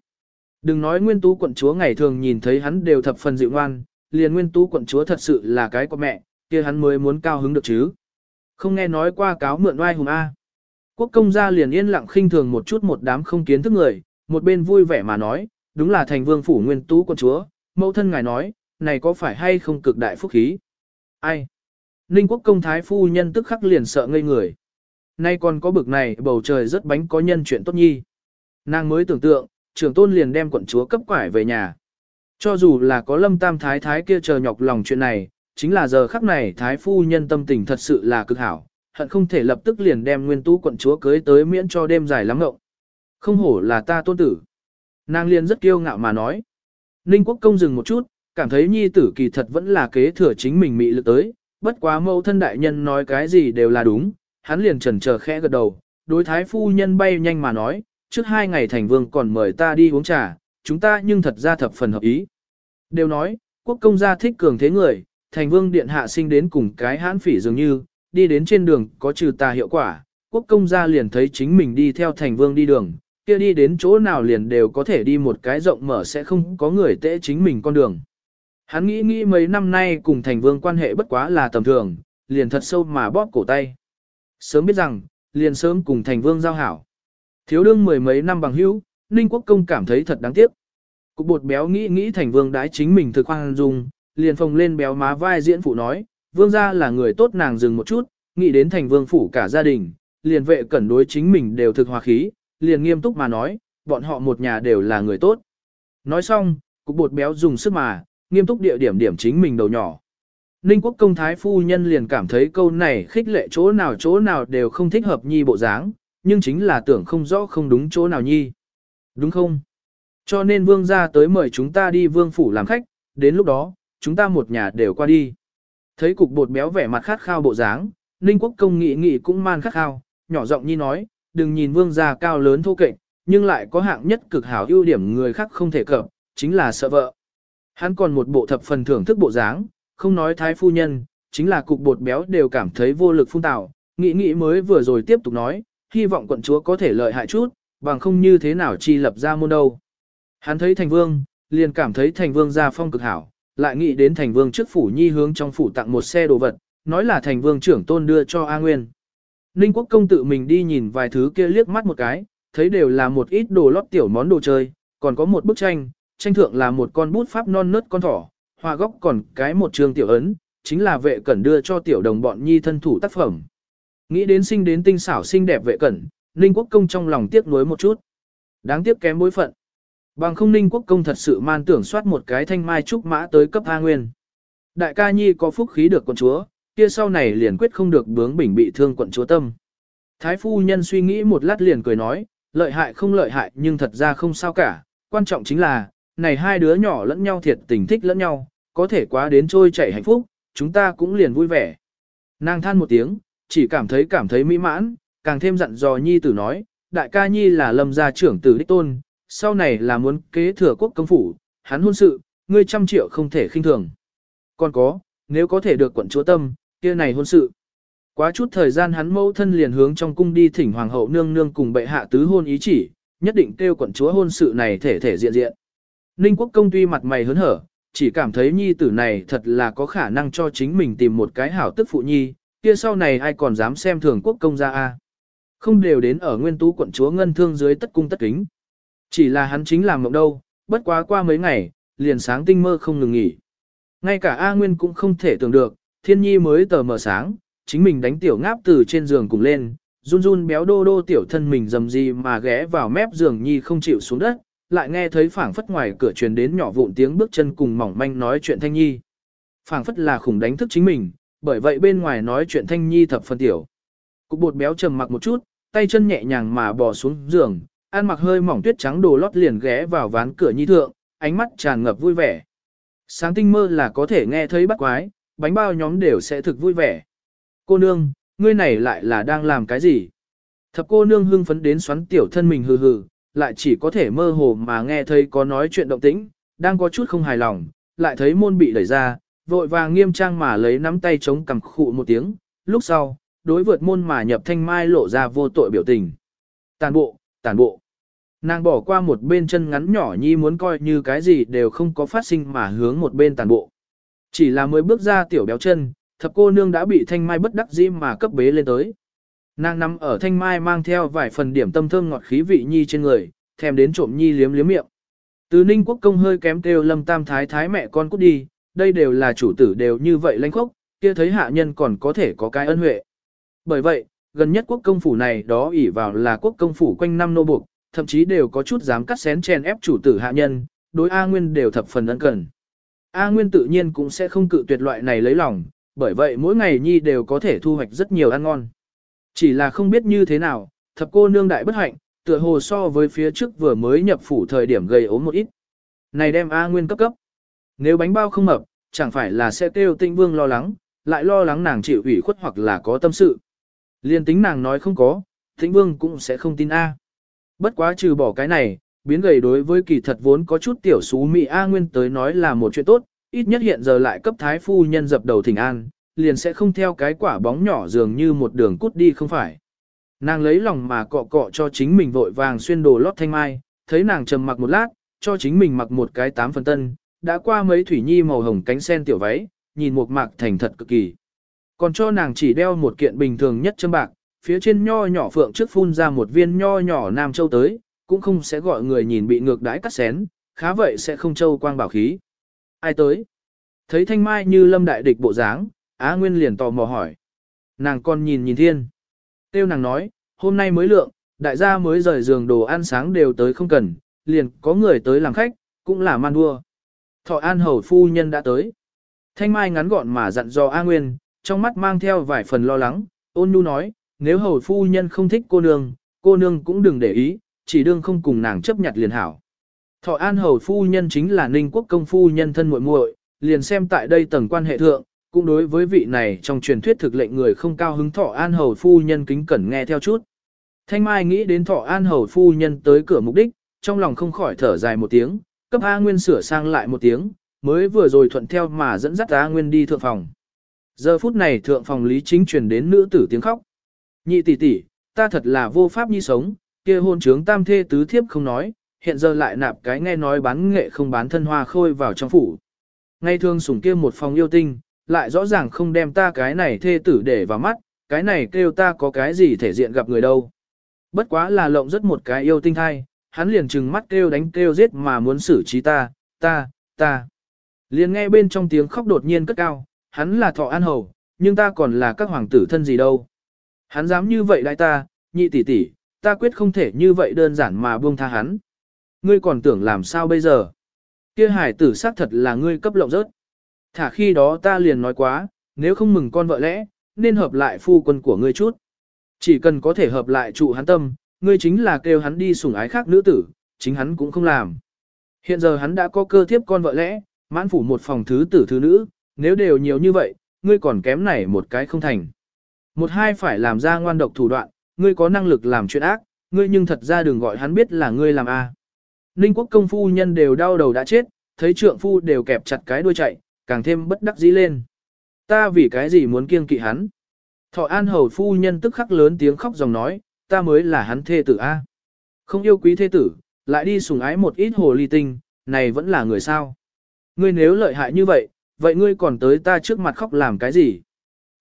Đừng nói nguyên tú quận chúa ngày thường nhìn thấy hắn đều thập phần dịu ngoan, liền nguyên tú quận chúa thật sự là cái của mẹ, kia hắn mới muốn cao hứng được chứ. Không nghe nói qua cáo mượn oai hùng A. Quốc công gia liền yên lặng khinh thường một chút một đám không kiến thức người, một bên vui vẻ mà nói, đúng là thành vương phủ nguyên tú quận chúa, mẫu thân ngài nói, này có phải hay không cực đại phúc khí? Ai? Ninh quốc công thái phu nhân tức khắc liền sợ ngây người. Nay còn có bực này bầu trời rất bánh có nhân chuyện tốt nhi. Nàng mới tưởng tượng, trưởng tôn liền đem quận chúa cấp quải về nhà. Cho dù là có lâm tam thái thái kia chờ nhọc lòng chuyện này, chính là giờ khắc này thái phu nhân tâm tình thật sự là cực hảo, hận không thể lập tức liền đem nguyên tú quận chúa cưới tới miễn cho đêm dài lắm ngộng. Không hổ là ta tôn tử. Nàng liền rất kiêu ngạo mà nói. Ninh quốc công dừng một chút, cảm thấy nhi tử kỳ thật vẫn là kế thừa chính mình mị lực tới, bất quá mẫu thân đại nhân nói cái gì đều là đúng, hắn liền trần chờ khẽ gật đầu, đối thái phu nhân bay nhanh mà nói, trước hai ngày thành vương còn mời ta đi uống trà, chúng ta nhưng thật ra thập phần hợp ý. Đều nói, quốc công gia thích cường thế người, thành vương điện hạ sinh đến cùng cái hãn phỉ dường như, đi đến trên đường có trừ tà hiệu quả, quốc công gia liền thấy chính mình đi theo thành vương đi đường, kia đi đến chỗ nào liền đều có thể đi một cái rộng mở sẽ không có người tễ chính mình con đường. Hắn nghĩ nghĩ mấy năm nay cùng thành vương quan hệ bất quá là tầm thường, liền thật sâu mà bóp cổ tay. Sớm biết rằng, liền sớm cùng thành vương giao hảo. Thiếu đương mười mấy năm bằng hữu, Ninh Quốc Công cảm thấy thật đáng tiếc. Cục bột béo nghĩ nghĩ thành vương đái chính mình thực hoang dung, liền phồng lên béo má vai diễn phụ nói, vương gia là người tốt nàng dừng một chút, nghĩ đến thành vương phủ cả gia đình, liền vệ cẩn đối chính mình đều thực hòa khí, liền nghiêm túc mà nói, bọn họ một nhà đều là người tốt. Nói xong, cục bột béo dùng sức mà, nghiêm túc địa điểm điểm chính mình đầu nhỏ. Ninh quốc công thái phu nhân liền cảm thấy câu này khích lệ chỗ nào chỗ nào đều không thích hợp nhi bộ dáng, nhưng chính là tưởng không rõ không đúng chỗ nào nhi. Đúng không? Cho nên vương gia tới mời chúng ta đi vương phủ làm khách, đến lúc đó, chúng ta một nhà đều qua đi. Thấy cục bột béo vẻ mặt khát khao bộ dáng, Ninh quốc công nghị nghị cũng man khát khao, nhỏ giọng nhi nói, đừng nhìn vương gia cao lớn thô kệch, nhưng lại có hạng nhất cực hảo ưu điểm người khác không thể cập, chính là sợ vợ. Hắn còn một bộ thập phần thưởng thức bộ dáng, không nói thái phu nhân, chính là cục bột béo đều cảm thấy vô lực phun tạo, nghĩ nghĩ mới vừa rồi tiếp tục nói, hy vọng quận chúa có thể lợi hại chút, bằng không như thế nào chi lập ra môn đâu. Hắn thấy thành vương, liền cảm thấy thành vương gia phong cực hảo, lại nghĩ đến thành vương trước phủ nhi hướng trong phủ tặng một xe đồ vật, nói là thành vương trưởng tôn đưa cho A Nguyên. Ninh quốc công tự mình đi nhìn vài thứ kia liếc mắt một cái, thấy đều là một ít đồ lót tiểu món đồ chơi, còn có một bức tranh, tranh thượng là một con bút pháp non nớt con thỏ, hoa góc còn cái một trường tiểu ấn, chính là vệ cẩn đưa cho tiểu đồng bọn nhi thân thủ tác phẩm. Nghĩ đến sinh đến tinh xảo xinh đẹp vệ cẩn, Ninh quốc công trong lòng tiếc nuối một chút. Đáng tiếc kém bối phận. Bằng không Ninh quốc công thật sự man tưởng soát một cái thanh mai trúc mã tới cấp A Nguyên. Đại ca nhi có phúc khí được con chúa, kia sau này liền quyết không được bướng bỉnh bị thương quận chúa tâm. Thái phu nhân suy nghĩ một lát liền cười nói, lợi hại không lợi hại nhưng thật ra không sao cả, quan trọng chính là, này hai đứa nhỏ lẫn nhau thiệt tình thích lẫn nhau, có thể quá đến trôi chảy hạnh phúc, chúng ta cũng liền vui vẻ. Nàng than một tiếng, chỉ cảm thấy cảm thấy mỹ mãn, càng thêm dặn dò nhi tử nói, đại ca nhi là lâm gia trưởng tử đích tôn, sau này là muốn kế thừa quốc công phủ, hắn hôn sự, ngươi trăm triệu không thể khinh thường. Còn có, nếu có thể được quận chúa tâm, kia này hôn sự. Quá chút thời gian hắn mẫu thân liền hướng trong cung đi thỉnh hoàng hậu nương nương cùng bệ hạ tứ hôn ý chỉ, nhất định kêu quận chúa hôn sự này thể thể diện diện. Ninh quốc công tuy mặt mày hớn hở, chỉ cảm thấy nhi tử này thật là có khả năng cho chính mình tìm một cái hảo tức phụ nhi, kia sau này ai còn dám xem thường quốc công gia a Không đều đến ở nguyên tú quận chúa ngân thương dưới tất cung tất kính. Chỉ là hắn chính làm mộng đâu, bất quá qua mấy ngày, liền sáng tinh mơ không ngừng nghỉ. Ngay cả A Nguyên cũng không thể tưởng được, thiên nhi mới tờ mờ sáng, chính mình đánh tiểu ngáp từ trên giường cùng lên, run run béo đô đô tiểu thân mình dầm gì mà ghé vào mép giường nhi không chịu xuống đất, lại nghe thấy phảng phất ngoài cửa truyền đến nhỏ vụn tiếng bước chân cùng mỏng manh nói chuyện thanh nhi. Phảng phất là khủng đánh thức chính mình, bởi vậy bên ngoài nói chuyện thanh nhi thập phân tiểu. Cục bột béo trầm mặc một chút, tay chân nhẹ nhàng mà bò xuống giường, ăn mặc hơi mỏng tuyết trắng đồ lót liền ghé vào ván cửa nhi thượng, ánh mắt tràn ngập vui vẻ. Sáng tinh mơ là có thể nghe thấy bắt quái, bánh bao nhóm đều sẽ thực vui vẻ. Cô nương, ngươi này lại là đang làm cái gì? Thập cô nương hưng phấn đến xoắn tiểu thân mình hừ hừ, lại chỉ có thể mơ hồ mà nghe thấy có nói chuyện động tĩnh, đang có chút không hài lòng, lại thấy môn bị đẩy ra, vội vàng nghiêm trang mà lấy nắm tay chống cằm khụ một tiếng, lúc sau, đối vượt môn mà nhập thanh mai lộ ra vô tội biểu tình. Tàn bộ, tàn bộ. Nàng bỏ qua một bên chân ngắn nhỏ nhi muốn coi như cái gì đều không có phát sinh mà hướng một bên tàn bộ. Chỉ là mới bước ra tiểu béo chân, thập cô nương đã bị thanh mai bất đắc dĩ mà cấp bế lên tới. Nàng nằm ở thanh mai mang theo vài phần điểm tâm thơm ngọt khí vị nhi trên người, thèm đến trộm nhi liếm liếm miệng. Từ ninh quốc công hơi kém kêu lâm tam thái thái mẹ con cút đi, đây đều là chủ tử đều như vậy lanh khốc, kia thấy hạ nhân còn có thể có cái ân huệ. Bởi vậy, gần nhất quốc công phủ này đó ỷ vào là quốc công phủ quanh năm nô buộc, thậm chí đều có chút dám cắt xén chen ép chủ tử hạ nhân, đối A Nguyên đều thập phần ân cần. A Nguyên tự nhiên cũng sẽ không cự tuyệt loại này lấy lòng, bởi vậy mỗi ngày Nhi đều có thể thu hoạch rất nhiều ăn ngon. Chỉ là không biết như thế nào, thập cô nương đại bất hạnh, tựa hồ so với phía trước vừa mới nhập phủ thời điểm gầy ốm một ít. Này đem A Nguyên cấp cấp. Nếu bánh bao không mập, chẳng phải là sẽ kêu tinh vương lo lắng, lại lo lắng nàng chịu ủy khuất hoặc là có tâm sự. Liên tính nàng nói không có, tinh vương cũng sẽ không tin A. Bất quá trừ bỏ cái này, biến gầy đối với kỳ thật vốn có chút tiểu xú Mỹ A Nguyên tới nói là một chuyện tốt, ít nhất hiện giờ lại cấp thái phu nhân dập đầu thỉnh an, liền sẽ không theo cái quả bóng nhỏ dường như một đường cút đi không phải. Nàng lấy lòng mà cọ cọ cho chính mình vội vàng xuyên đồ lót thanh mai, thấy nàng trầm mặc một lát, cho chính mình mặc một cái tám phần tân, đã qua mấy thủy nhi màu hồng cánh sen tiểu váy, nhìn một mạc thành thật cực kỳ. Còn cho nàng chỉ đeo một kiện bình thường nhất châm bạc, phía trên nho nhỏ phượng trước phun ra một viên nho nhỏ nam châu tới, cũng không sẽ gọi người nhìn bị ngược đãi cắt xén, khá vậy sẽ không châu quang bảo khí. Ai tới? Thấy thanh mai như lâm đại địch bộ dáng, Á Nguyên liền tò mò hỏi. Nàng còn nhìn nhìn thiên. Tiêu nàng nói, hôm nay mới lượng, đại gia mới rời giường đồ ăn sáng đều tới không cần, liền có người tới làm khách, cũng là man đua. Thọ an hầu phu nhân đã tới. Thanh mai ngắn gọn mà dặn dò A Nguyên, trong mắt mang theo vài phần lo lắng, ôn nhu nói, nếu hầu phu nhân không thích cô nương, cô nương cũng đừng để ý, chỉ đương không cùng nàng chấp nhặt liền hảo. Thọ an hầu phu nhân chính là ninh quốc công phu nhân thân muội muội, liền xem tại đây tầng quan hệ thượng, cũng đối với vị này trong truyền thuyết thực lệnh người không cao hứng thọ an hầu phu nhân kính cẩn nghe theo chút. Thanh Mai nghĩ đến thọ an hầu phu nhân tới cửa mục đích, trong lòng không khỏi thở dài một tiếng, cấp A Nguyên sửa sang lại một tiếng, mới vừa rồi thuận theo mà dẫn dắt A Nguyên đi thượng phòng. Giờ phút này thượng phòng lý chính truyền đến nữ tử tiếng khóc. Nhị tỷ tỷ, ta thật là vô pháp nhi sống, kia hôn trướng tam thê tứ thiếp không nói, hiện giờ lại nạp cái nghe nói bán nghệ không bán thân hoa khôi vào trong phủ. Ngay thương sủng kia một phòng yêu tinh, lại rõ ràng không đem ta cái này thê tử để vào mắt, cái này kêu ta có cái gì thể diện gặp người đâu. Bất quá là lộng rất một cái yêu tinh thai, hắn liền trừng mắt kêu đánh kêu giết mà muốn xử trí ta, ta, ta. Liền nghe bên trong tiếng khóc đột nhiên cất cao, hắn là thọ an hầu, nhưng ta còn là các hoàng tử thân gì đâu. Hắn dám như vậy đại ta, nhị tỷ tỷ, ta quyết không thể như vậy đơn giản mà buông tha hắn. Ngươi còn tưởng làm sao bây giờ? Kia hải tử xác thật là ngươi cấp lộng rớt. Thả khi đó ta liền nói quá, nếu không mừng con vợ lẽ, nên hợp lại phu quân của ngươi chút. Chỉ cần có thể hợp lại trụ hắn tâm, ngươi chính là kêu hắn đi sủng ái khác nữ tử, chính hắn cũng không làm. Hiện giờ hắn đã có cơ thiếp con vợ lẽ, mãn phủ một phòng thứ tử thứ nữ, nếu đều nhiều như vậy, ngươi còn kém này một cái không thành. Một hai phải làm ra ngoan độc thủ đoạn, ngươi có năng lực làm chuyện ác, ngươi nhưng thật ra đừng gọi hắn biết là ngươi làm a. Ninh quốc công phu nhân đều đau đầu đã chết, thấy trượng phu đều kẹp chặt cái đuôi chạy, càng thêm bất đắc dĩ lên. Ta vì cái gì muốn kiêng kỵ hắn? Thọ an hầu phu nhân tức khắc lớn tiếng khóc dòng nói, ta mới là hắn thê tử A. Không yêu quý thê tử, lại đi sùng ái một ít hồ ly tinh, này vẫn là người sao. Ngươi nếu lợi hại như vậy, vậy ngươi còn tới ta trước mặt khóc làm cái gì?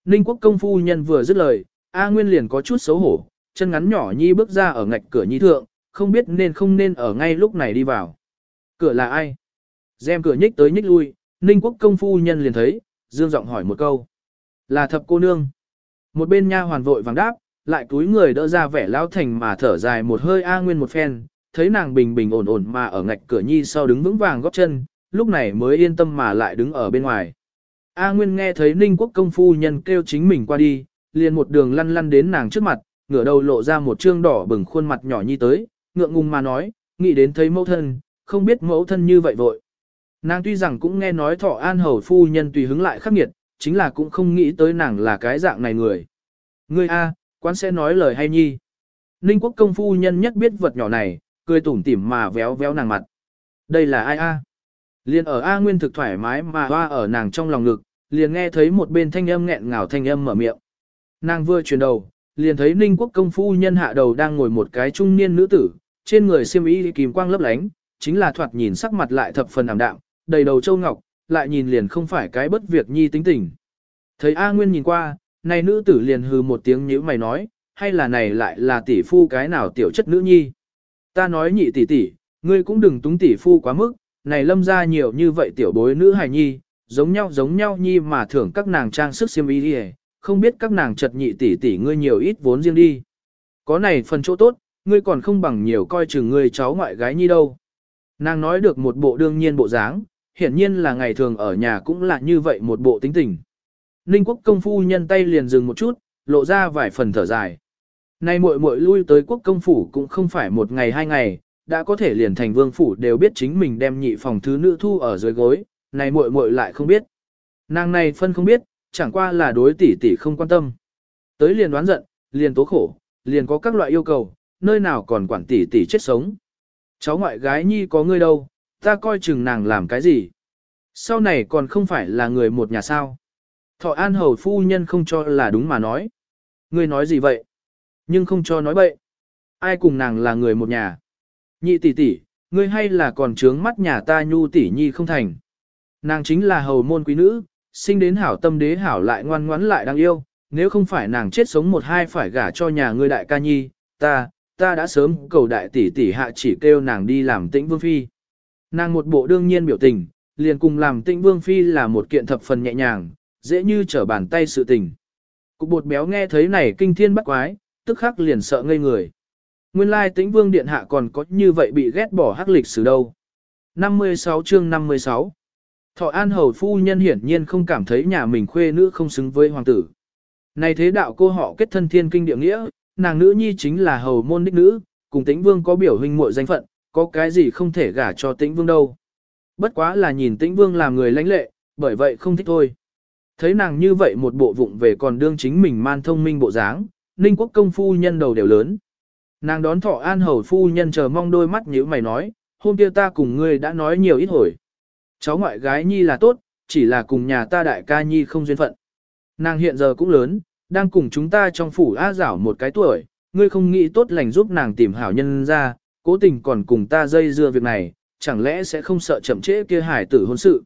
Ninh quốc công phu nhân vừa dứt lời, A Nguyên liền có chút xấu hổ, chân ngắn nhỏ nhi bước ra ở ngạch cửa nhi thượng, không biết nên không nên ở ngay lúc này đi vào. Cửa là ai? Xem cửa nhích tới nhích lui, Ninh quốc công phu nhân liền thấy, dương giọng hỏi một câu. Là thập cô nương. Một bên nha hoàn vội vàng đáp, lại túi người đỡ ra vẻ lao thành mà thở dài một hơi A Nguyên một phen, thấy nàng bình bình ổn ổn mà ở ngạch cửa nhi sau đứng vững vàng góp chân, lúc này mới yên tâm mà lại đứng ở bên ngoài. A Nguyên nghe thấy Ninh Quốc công phu nhân kêu chính mình qua đi, liền một đường lăn lăn đến nàng trước mặt, ngửa đầu lộ ra một trương đỏ bừng khuôn mặt nhỏ nhi tới, ngượng ngùng mà nói, nghĩ đến thấy mẫu thân, không biết mẫu thân như vậy vội. Nàng tuy rằng cũng nghe nói thọ an hầu phu nhân tùy hứng lại khắc nghiệt, chính là cũng không nghĩ tới nàng là cái dạng này người. Ngươi A, quán sẽ nói lời hay nhi. Ninh quốc công phu nhân nhất biết vật nhỏ này, cười tủm tỉm mà véo véo nàng mặt. Đây là ai A? Liền ở A Nguyên thực thoải mái mà hoa ở nàng trong lòng ngực, liền nghe thấy một bên thanh âm nghẹn ngào thanh âm mở miệng. Nàng vừa chuyển đầu, liền thấy Ninh quốc công phu nhân hạ đầu đang ngồi một cái trung niên nữ tử, trên người xiêm y kìm quang lấp lánh, chính là thoạt nhìn sắc mặt lại thập phần ảm đạm, đầy đầu châu ngọc, lại nhìn liền không phải cái bất việc nhi tính tình. Thấy A Nguyên nhìn qua, này nữ tử liền hừ một tiếng nhíu mày nói, hay là này lại là tỷ phu cái nào tiểu chất nữ nhi. Ta nói nhị tỷ tỷ, ngươi cũng đừng túng tỷ phu quá mức, này lâm ra nhiều như vậy tiểu bối nữ hài nhi, giống nhau giống nhau nhi mà thưởng các nàng trang sức xiêm y đi không biết các nàng chật nhị tỷ tỷ ngươi nhiều ít vốn riêng đi. Có này phần chỗ tốt, ngươi còn không bằng nhiều coi chừng ngươi cháu ngoại gái nhi đâu. Nàng nói được một bộ đương nhiên bộ dáng, hiển nhiên là ngày thường ở nhà cũng là như vậy một bộ tính tình. Ninh quốc công phu nhân tay liền dừng một chút, lộ ra vài phần thở dài. Nay muội muội lui tới quốc công phủ cũng không phải một ngày hai ngày, đã có thể liền thành vương phủ đều biết chính mình đem nhị phòng thứ nữ thu ở dưới gối, này muội muội lại không biết. Nàng này phân không biết, chẳng qua là đối tỷ tỷ không quan tâm. Tới liền đoán giận, liền tố khổ, liền có các loại yêu cầu, nơi nào còn quản tỷ tỷ chết sống. Cháu ngoại gái nhi có ngươi đâu, ta coi chừng nàng làm cái gì. Sau này còn không phải là người một nhà sao. Thọ An Hầu phu nhân không cho là đúng mà nói. Ngươi nói gì vậy? Nhưng không cho nói bậy. Ai cùng nàng là người một nhà? Nhị tỷ tỷ, ngươi hay là còn trướng mắt nhà ta nhu tỷ nhi không thành. Nàng chính là hầu môn quý nữ, sinh đến hảo tâm đế hảo lại ngoan ngoãn lại đáng yêu, nếu không phải nàng chết sống một hai phải gả cho nhà ngươi đại ca nhi, ta, ta đã sớm cầu đại tỷ tỷ hạ chỉ kêu nàng đi làm tĩnh vương phi. Nàng một bộ đương nhiên biểu tình, liền cùng làm tĩnh vương phi là một kiện thập phần nhẹ nhàng, dễ như trở bàn tay sự tình. Cục bột béo nghe thấy này kinh thiên bắt quái, tức khắc liền sợ ngây người. Nguyên lai tĩnh vương điện hạ còn có như vậy bị ghét bỏ hắc lịch sử đâu. 56 chương 56 Thọ An Hầu Phu Nhân hiển nhiên không cảm thấy nhà mình khuê nữ không xứng với hoàng tử. Này thế đạo cô họ kết thân thiên kinh địa nghĩa, nàng nữ nhi chính là hầu môn đích nữ, cùng tĩnh vương có biểu hình muội danh phận, có cái gì không thể gả cho tĩnh vương đâu. Bất quá là nhìn tĩnh vương làm người lãnh lệ, bởi vậy không thích thôi. Thấy nàng như vậy một bộ vụng về còn đương chính mình man thông minh bộ dáng, ninh quốc công phu nhân đầu đều lớn. Nàng đón thọ an hầu phu nhân chờ mong đôi mắt như mày nói, hôm kia ta cùng ngươi đã nói nhiều ít hồi. Cháu ngoại gái nhi là tốt, chỉ là cùng nhà ta đại ca nhi không duyên phận. Nàng hiện giờ cũng lớn, đang cùng chúng ta trong phủ á giảo một cái tuổi, ngươi không nghĩ tốt lành giúp nàng tìm hảo nhân ra, cố tình còn cùng ta dây dưa việc này, chẳng lẽ sẽ không sợ chậm trễ kia hải tử hôn sự.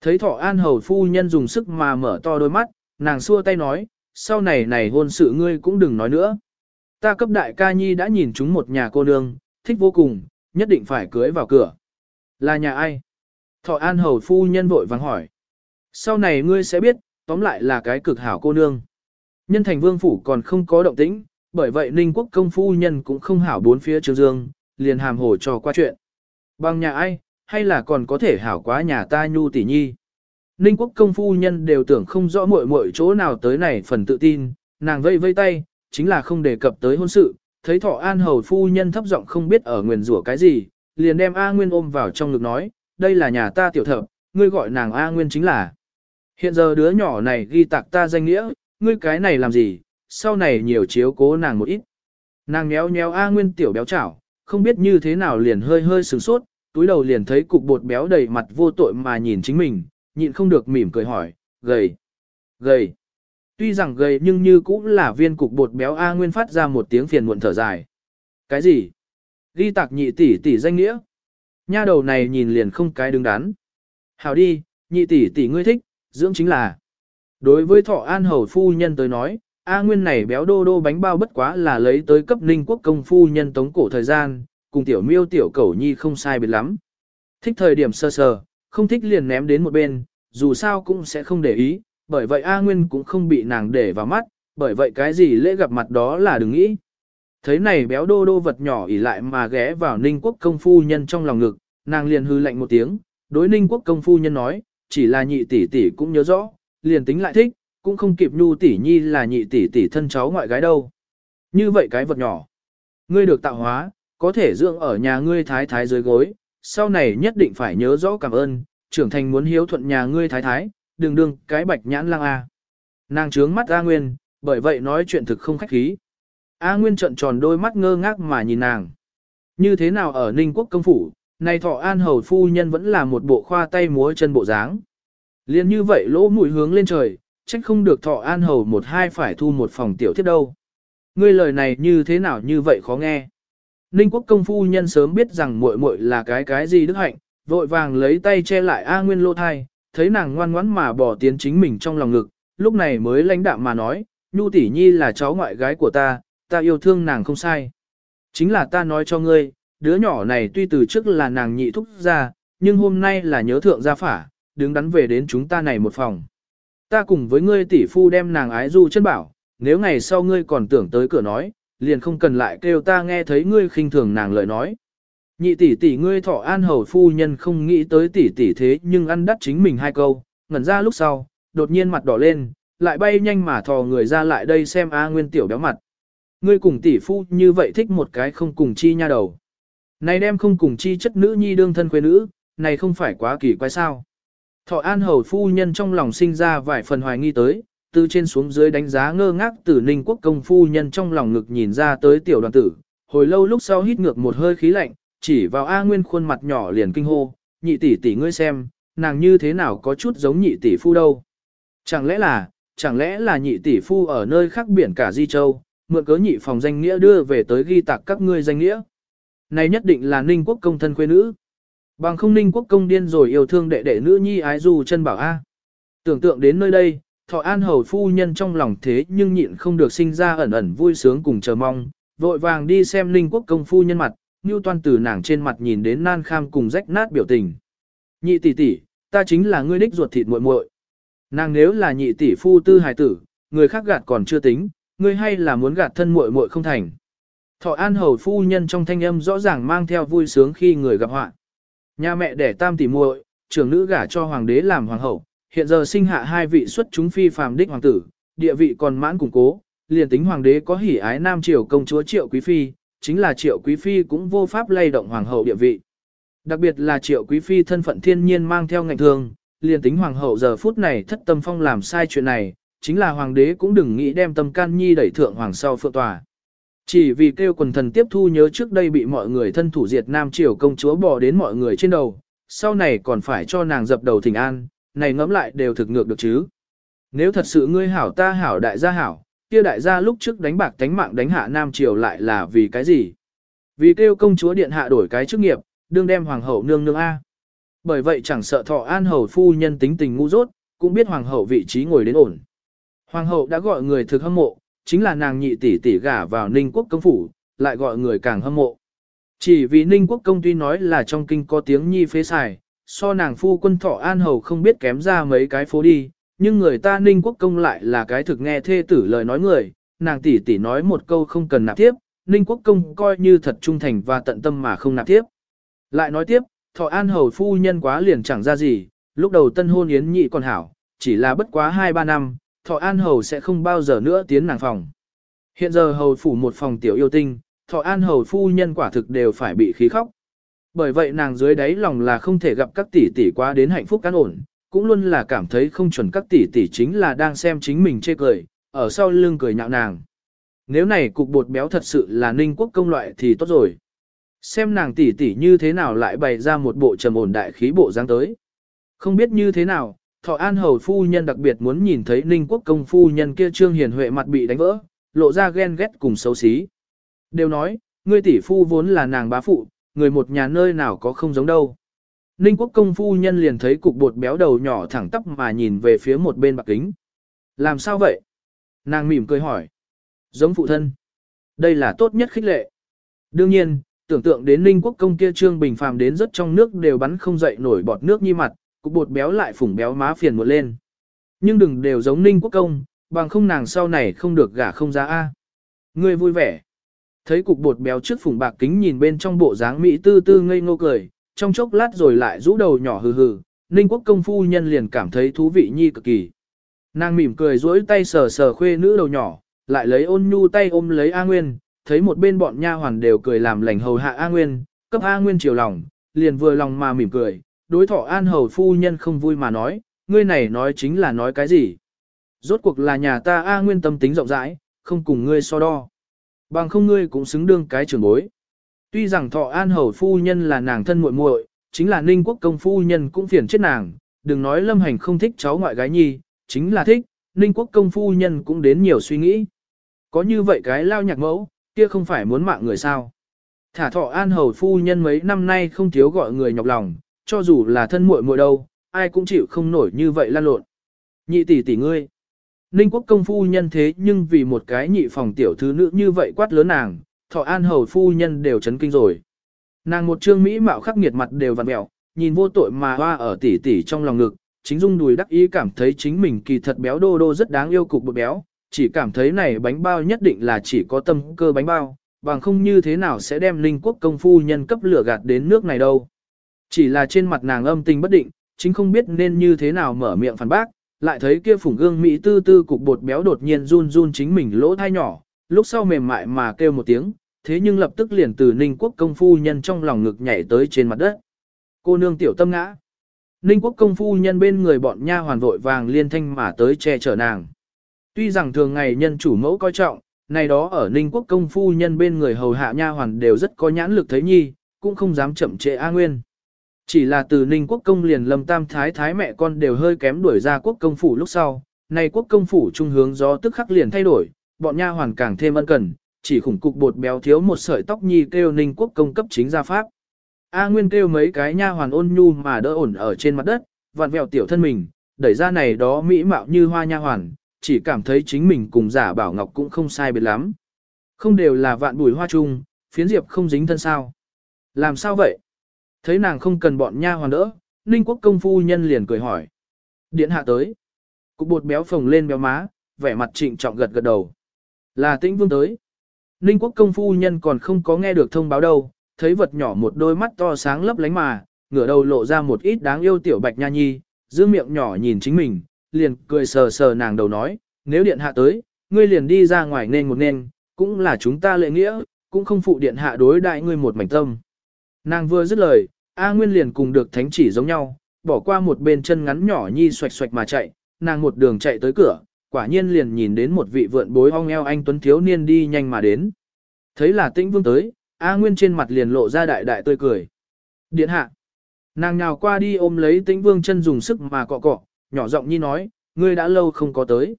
Thấy thọ an hầu phu nhân dùng sức mà mở to đôi mắt, nàng xua tay nói, sau này này hôn sự ngươi cũng đừng nói nữa. Ta cấp đại ca nhi đã nhìn chúng một nhà cô nương, thích vô cùng, nhất định phải cưới vào cửa. Là nhà ai? Thọ an hầu phu nhân vội vàng hỏi. Sau này ngươi sẽ biết, tóm lại là cái cực hảo cô nương. Nhân thành vương phủ còn không có động tĩnh, bởi vậy ninh quốc công phu nhân cũng không hảo bốn phía trường dương, liền hàm hồ cho qua chuyện. Bằng nhà ai, hay là còn có thể hảo quá nhà ta nhu tỷ nhi. Ninh quốc công phu nhân đều tưởng không rõ muội muội chỗ nào tới này phần tự tin, nàng vây vây tay, chính là không đề cập tới hôn sự, thấy thọ an hầu phu nhân thấp giọng không biết ở nguyền rủa cái gì, liền đem A Nguyên ôm vào trong ngực nói, đây là nhà ta tiểu thập, ngươi gọi nàng A Nguyên chính là. Hiện giờ đứa nhỏ này ghi tạc ta danh nghĩa, ngươi cái này làm gì, sau này nhiều chiếu cố nàng một ít. Nàng nhéo nhéo A Nguyên tiểu béo chảo, không biết như thế nào liền hơi hơi sửng sốt, túi đầu liền thấy cục bột béo đầy mặt vô tội mà nhìn chính mình, nhịn không được mỉm cười hỏi, gầy, gầy. Tuy rằng gầy nhưng như cũng là viên cục bột béo A Nguyên phát ra một tiếng phiền muộn thở dài. Cái gì? Ghi tạc nhị tỷ tỷ danh nghĩa. Nha đầu này nhìn liền không cái đứng đắn. Hảo đi, nhị tỷ tỷ ngươi thích, dưỡng chính là. Đối với thọ an hầu phu nhân tới nói, A Nguyên này béo đô đô bánh bao bất quá là lấy tới cấp ninh quốc công phu nhân tống cổ thời gian, cùng tiểu miêu tiểu cẩu nhi không sai biệt lắm. Thích thời điểm sơ sờ, không thích liền ném đến một bên, dù sao cũng sẽ không để ý, bởi vậy A Nguyên cũng không bị nàng để vào mắt, bởi vậy cái gì lễ gặp mặt đó là đừng nghĩ. Thấy này béo đô đô vật nhỏ ỉ lại mà ghé vào ninh quốc công phu nhân trong lòng ngực, nàng liền hư lạnh một tiếng, đối ninh quốc công phu nhân nói, chỉ là nhị tỷ tỷ cũng nhớ rõ, liền tính lại thích, cũng không kịp nhu tỷ nhi là nhị tỷ tỷ thân cháu ngoại gái đâu. Như vậy cái vật nhỏ, ngươi được tạo hóa, có thể dưỡng ở nhà ngươi thái thái dưới gối, sau này nhất định phải nhớ rõ cảm ơn, trưởng thành muốn hiếu thuận nhà ngươi thái thái, đừng đương cái bạch nhãn lang a. Nàng trướng mắt A Nguyên, bởi vậy nói chuyện thực không khách khí. A Nguyên trợn tròn đôi mắt ngơ ngác mà nhìn nàng. Như thế nào ở Ninh Quốc công phủ, này thọ an hầu phu nhân vẫn là một bộ khoa tay múa chân bộ dáng. Liên như vậy lỗ mũi hướng lên trời, trách không được thọ an hầu một hai phải thu một phòng tiểu thiết đâu. Ngươi lời này như thế nào như vậy khó nghe. Ninh quốc công phu nhân sớm biết rằng muội muội là cái cái gì đức hạnh, vội vàng lấy tay che lại A Nguyên lô thai, thấy nàng ngoan ngoãn mà bỏ tiến chính mình trong lòng ngực, lúc này mới lãnh đạm mà nói, Nhu tỷ nhi là cháu ngoại gái của ta, ta yêu thương nàng không sai. Chính là ta nói cho ngươi, đứa nhỏ này tuy từ trước là nàng nhị thúc ra, nhưng hôm nay là nhớ thượng gia phả, đứng đắn về đến chúng ta này một phòng. Ta cùng với ngươi tỷ phu đem nàng ái du chân bảo, nếu ngày sau ngươi còn tưởng tới cửa nói, liền không cần lại kêu ta nghe thấy ngươi khinh thường nàng lời nói. Nhị tỷ tỷ ngươi thọ an hầu phu nhân không nghĩ tới tỷ tỷ thế nhưng ăn đắt chính mình hai câu, ngẩn ra lúc sau, đột nhiên mặt đỏ lên, lại bay nhanh mà thò người ra lại đây xem A Nguyên tiểu béo mặt. Ngươi cùng tỷ phu như vậy thích một cái không cùng chi nha đầu. Này đem không cùng chi chất nữ nhi đương thân quê nữ, này không phải quá kỳ quái sao. Thọ an hầu phu nhân trong lòng sinh ra vài phần hoài nghi tới, từ trên xuống dưới đánh giá ngơ ngác từ ninh quốc công phu nhân trong lòng ngực nhìn ra tới tiểu đoàn tử, hồi lâu lúc sau hít ngược một hơi khí lạnh, chỉ vào A Nguyên khuôn mặt nhỏ liền kinh hô, nhị tỷ tỷ ngươi xem, nàng như thế nào có chút giống nhị tỷ phu đâu. Chẳng lẽ là, chẳng lẽ là nhị tỷ phu ở nơi khác biển cả Di Châu, mượn cớ nhị phòng danh nghĩa đưa về tới ghi tạc các ngươi danh nghĩa. Này nhất định là ninh quốc công thân quê nữ. Bằng không ninh quốc công điên rồi yêu thương đệ đệ nữ nhi ái dù chân bảo A. Tưởng tượng đến nơi đây, thọ an hầu phu nhân trong lòng thế nhưng nhịn không được sinh ra ẩn ẩn vui sướng cùng chờ mong, vội vàng đi xem ninh quốc công phu nhân mặt, như toan từ nàng trên mặt nhìn đến nan kham cùng rách nát biểu tình. Nhị tỷ tỷ, ta chính là ngươi đích ruột thịt muội muội. Nàng nếu là nhị tỷ phu tư hài tử, người khác gạt còn chưa tính, ngươi hay là muốn gạt thân muội muội không thành. Thọ An hầu phu nhân trong thanh âm rõ ràng mang theo vui sướng khi người gặp họa. Nhà mẹ đẻ tam tỷ muội, trưởng nữ gả cho hoàng đế làm hoàng hậu, hiện giờ sinh hạ hai vị xuất chúng phi phàm đích hoàng tử, địa vị còn mãn củng cố, liền tính hoàng đế có hỉ ái nam triều công chúa Triệu quý phi, chính là Triệu quý phi cũng vô pháp lay động hoàng hậu địa vị. Đặc biệt là Triệu quý phi thân phận thiên nhiên mang theo ngạnh thường, liền tính hoàng hậu giờ phút này thất tâm phong làm sai chuyện này, chính là hoàng đế cũng đừng nghĩ đem tâm can nhi đẩy thượng hoàng sau phượng tòa. Chỉ vì kêu quần thần tiếp thu nhớ trước đây bị mọi người thân thủ diệt Nam Triều công chúa bỏ đến mọi người trên đầu, sau này còn phải cho nàng dập đầu thỉnh an, này ngẫm lại đều thực ngược được chứ. Nếu thật sự ngươi hảo ta hảo đại gia hảo, kia đại gia lúc trước đánh bạc tánh mạng đánh hạ Nam Triều lại là vì cái gì? Vì kêu công chúa điện hạ đổi cái chức nghiệp, đương đem hoàng hậu nương nương A. Bởi vậy chẳng sợ thọ an hầu phu nhân tính tình ngu dốt, cũng biết hoàng hậu vị trí ngồi đến ổn. Hoàng hậu đã gọi người thực hâm mộ, chính là nàng nhị tỷ tỷ gả vào Ninh quốc công phủ, lại gọi người càng hâm mộ. Chỉ vì Ninh quốc công tuy nói là trong kinh có tiếng nhi phế xài, so nàng phu quân thọ an hầu không biết kém ra mấy cái phố đi, nhưng người ta Ninh quốc công lại là cái thực nghe thê tử lời nói người, nàng tỷ tỷ nói một câu không cần nạp tiếp, Ninh quốc công coi như thật trung thành và tận tâm mà không nạp tiếp. Lại nói tiếp, thọ an hầu phu nhân quá liền chẳng ra gì, lúc đầu tân hôn yến nhị còn hảo, chỉ là bất quá 2-3 năm, thọ an hầu sẽ không bao giờ nữa tiến nàng phòng. Hiện giờ hầu phủ một phòng tiểu yêu tinh, thọ an hầu phu nhân quả thực đều phải bị khí khóc. Bởi vậy nàng dưới đáy lòng là không thể gặp các tỷ tỷ quá đến hạnh phúc cán ổn, cũng luôn là cảm thấy không chuẩn các tỷ tỷ chính là đang xem chính mình chê cười, ở sau lưng cười nhạo nàng. Nếu này cục bột béo thật sự là ninh quốc công loại thì tốt rồi. Xem nàng tỷ tỷ như thế nào lại bày ra một bộ trầm ổn đại khí bộ dáng tới. Không biết như thế nào, Thọ An Hầu phu nhân đặc biệt muốn nhìn thấy Ninh Quốc công phu nhân kia Trương Hiền Huệ mặt bị đánh vỡ, lộ ra ghen ghét cùng xấu xí. Đều nói, ngươi tỷ phu vốn là nàng bá phụ, người một nhà nơi nào có không giống đâu. Ninh Quốc công phu nhân liền thấy cục bột béo đầu nhỏ thẳng tắp mà nhìn về phía một bên bạc kính. Làm sao vậy? Nàng mỉm cười hỏi. Giống phụ thân. Đây là tốt nhất khích lệ. Đương nhiên, tưởng tượng đến Ninh Quốc công kia Trương Bình phàm đến rất trong nước đều bắn không dậy nổi bọt nước như mặt, cục bột béo lại phủng béo má phiền muộn lên. Nhưng đừng đều giống ninh quốc công, bằng không nàng sau này không được gả không ra A. Ngươi vui vẻ. Thấy cục bột béo trước phủng bạc kính nhìn bên trong bộ dáng mỹ tư tư ngây ngô cười, trong chốc lát rồi lại rũ đầu nhỏ hừ hừ, ninh quốc công phu nhân liền cảm thấy thú vị nhi cực kỳ. Nàng mỉm cười duỗi tay sờ sờ khuê nữ đầu nhỏ, lại lấy ôn nhu tay ôm lấy A Nguyên, thấy một bên bọn nha hoàn đều cười làm lành hầu hạ A Nguyên, cấp A Nguyên chiều lòng, liền vừa lòng mà mỉm cười, đối thọ an hầu phu nhân không vui mà nói, ngươi này nói chính là nói cái gì. Rốt cuộc là nhà ta A nguyên tâm tính rộng rãi, không cùng ngươi so đo. Bằng không ngươi cũng xứng đương cái trưởng bối. Tuy rằng thọ an hầu phu nhân là nàng thân muội muội, chính là ninh quốc công phu nhân cũng phiền chết nàng, đừng nói lâm hành không thích cháu ngoại gái nhi, chính là thích, ninh quốc công phu nhân cũng đến nhiều suy nghĩ. Có như vậy cái lao nhạc mẫu, kia không phải muốn mạng người sao. Thả thọ an hầu phu nhân mấy năm nay không thiếu gọi người nhọc lòng, cho dù là thân muội muội đâu, ai cũng chịu không nổi như vậy lan lộn. Nhị tỷ tỷ ngươi. Ninh quốc công phu nhân thế nhưng vì một cái nhị phòng tiểu thứ nữ như vậy quát lớn nàng, thọ an hầu phu nhân đều chấn kinh rồi. Nàng một trương mỹ mạo khắc nghiệt mặt đều vặn mẹo, nhìn vô tội mà hoa ở tỷ tỷ trong lòng ngực, chính dung đùi đắc ý cảm thấy chính mình kỳ thật béo đô đô rất đáng yêu cục bự béo, chỉ cảm thấy này bánh bao nhất định là chỉ có tâm cơ bánh bao, bằng không như thế nào sẽ đem linh quốc công phu nhân cấp lửa gạt đến nước này đâu. Chỉ là trên mặt nàng âm tình bất định, chính không biết nên như thế nào mở miệng phản bác, lại thấy kia phủng gương Mỹ tư tư cục bột béo đột nhiên run run chính mình lỗ thai nhỏ, lúc sau mềm mại mà kêu một tiếng, thế nhưng lập tức liền từ Ninh Quốc công phu nhân trong lòng ngực nhảy tới trên mặt đất. Cô nương tiểu tâm ngã. Ninh Quốc công phu nhân bên người bọn nha hoàn vội vàng liên thanh mà tới che chở nàng. Tuy rằng thường ngày nhân chủ mẫu coi trọng, này đó ở Ninh Quốc công phu nhân bên người hầu hạ nha hoàn đều rất có nhãn lực thấy nhi, cũng không dám chậm trễ A Nguyên. Chỉ là từ Ninh Quốc công liền Lâm Tam Thái Thái mẹ con đều hơi kém đuổi ra quốc công phủ lúc sau, nay quốc công phủ trung hướng gió tức khắc liền thay đổi, bọn nha hoàn càng thêm ân cần, chỉ khủng cục bột béo thiếu một sợi tóc nhi kêu ninh quốc công cấp chính gia pháp. A Nguyên kêu mấy cái nha hoàn ôn nhu mà đỡ ổn ở trên mặt đất, vặn vẹo tiểu thân mình, đẩy ra này đó mỹ mạo như hoa nha hoàn, chỉ cảm thấy chính mình cùng giả bảo ngọc cũng không sai biệt lắm. Không đều là vạn bùi hoa chung, phiến diệp không dính thân sao. Làm sao vậy? Thấy nàng không cần bọn nha hoàn đỡ, Ninh quốc công phu nhân liền cười hỏi. Điện hạ tới. Cục bột béo phồng lên béo má, vẻ mặt trịnh trọng gật gật đầu. Là tĩnh vương tới. Ninh quốc công phu nhân còn không có nghe được thông báo đâu, thấy vật nhỏ một đôi mắt to sáng lấp lánh mà, ngửa đầu lộ ra một ít đáng yêu tiểu bạch nha nhi, giữ miệng nhỏ nhìn chính mình, liền cười sờ sờ nàng đầu nói, nếu điện hạ tới, ngươi liền đi ra ngoài nên một nên, cũng là chúng ta lệ nghĩa, cũng không phụ điện hạ đối đại ngươi một mảnh tâm. Nàng vừa dứt lời, A Nguyên liền cùng được thánh chỉ giống nhau, bỏ qua một bên chân ngắn nhỏ nhi xoạch xoạch mà chạy, nàng một đường chạy tới cửa, quả nhiên liền nhìn đến một vị vượn bối ong eo anh tuấn thiếu niên đi nhanh mà đến. Thấy là tĩnh vương tới, A Nguyên trên mặt liền lộ ra đại đại tươi cười. Điện hạ. Nàng nhào qua đi ôm lấy tĩnh vương chân dùng sức mà cọ cọ, nhỏ giọng nhi nói, ngươi đã lâu không có tới.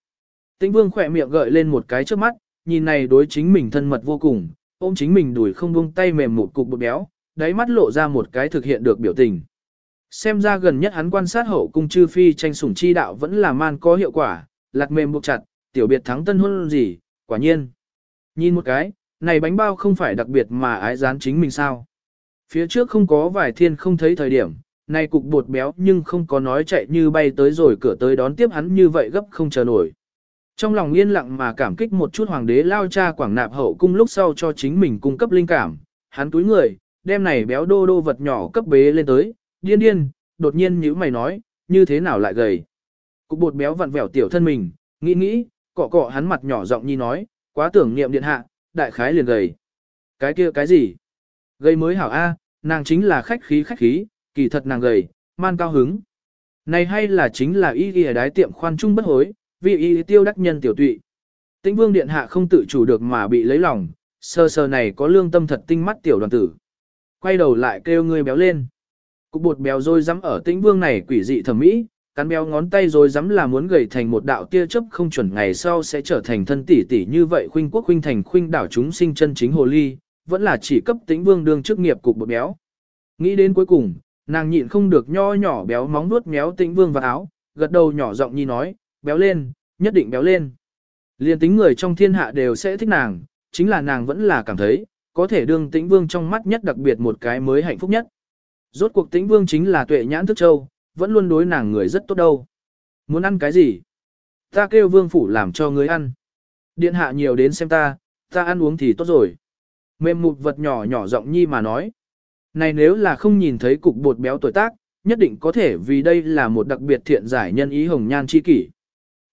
Tĩnh vương khỏe miệng gợi lên một cái trước mắt, nhìn này đối chính mình thân mật vô cùng, ôm chính mình đuổi không buông tay mềm một cục bột béo, đáy mắt lộ ra một cái thực hiện được biểu tình. Xem ra gần nhất hắn quan sát hậu cung chư phi tranh sủng chi đạo vẫn là man có hiệu quả, lạc mềm buộc chặt, tiểu biệt thắng tân hôn gì, quả nhiên. Nhìn một cái, này bánh bao không phải đặc biệt mà ái dán chính mình sao. Phía trước không có vài thiên không thấy thời điểm, này cục bột béo nhưng không có nói chạy như bay tới rồi cửa tới đón tiếp hắn như vậy gấp không chờ nổi. Trong lòng yên lặng mà cảm kích một chút hoàng đế lao cha quảng nạp hậu cung lúc sau cho chính mình cung cấp linh cảm, hắn túi người, đem này béo đô đô vật nhỏ cấp bế lên tới, điên điên, đột nhiên nhíu mày nói, như thế nào lại gầy. Cục bột béo vặn vẹo tiểu thân mình, nghĩ nghĩ, cọ cọ hắn mặt nhỏ giọng nhi nói, quá tưởng niệm điện hạ, đại khái liền gầy. Cái kia cái gì? Gầy mới hảo A, nàng chính là khách khí khách khí, kỳ thật nàng gầy, man cao hứng. Này hay là chính là y ghi đái tiệm khoan trung bất hối, vì y tiêu đắc nhân tiểu tụy. Tĩnh vương điện hạ không tự chủ được mà bị lấy lòng, sơ sơ này có lương tâm thật tinh mắt tiểu đoàn tử. Quay đầu lại kêu người béo lên. Cục bột béo rồi dám ở tĩnh vương này quỷ dị thẩm mỹ, cắn béo ngón tay rồi dám là muốn gầy thành một đạo tia chớp không chuẩn ngày sau sẽ trở thành thân tỷ tỷ như vậy khuynh quốc khuynh thành khuynh đảo chúng sinh chân chính hồ ly, vẫn là chỉ cấp tĩnh vương đương chức nghiệp cục bột béo. Nghĩ đến cuối cùng, nàng nhịn không được nho nhỏ béo móng nuốt méo tĩnh vương vào áo, gật đầu nhỏ giọng nhi nói, béo lên, nhất định béo lên. Liên tính người trong thiên hạ đều sẽ thích nàng, chính là nàng vẫn là cảm thấy, có thể đương tĩnh vương trong mắt nhất đặc biệt một cái mới hạnh phúc nhất. Rốt cuộc tĩnh vương chính là tuệ nhãn thức châu, vẫn luôn đối nàng người rất tốt đâu. Muốn ăn cái gì? Ta kêu vương phủ làm cho người ăn. Điện hạ nhiều đến xem ta, ta ăn uống thì tốt rồi. Mềm mụt vật nhỏ nhỏ giọng nhi mà nói. Này nếu là không nhìn thấy cục bột béo tuổi tác, nhất định có thể vì đây là một đặc biệt thiện giải nhân ý hồng nhan chi kỷ.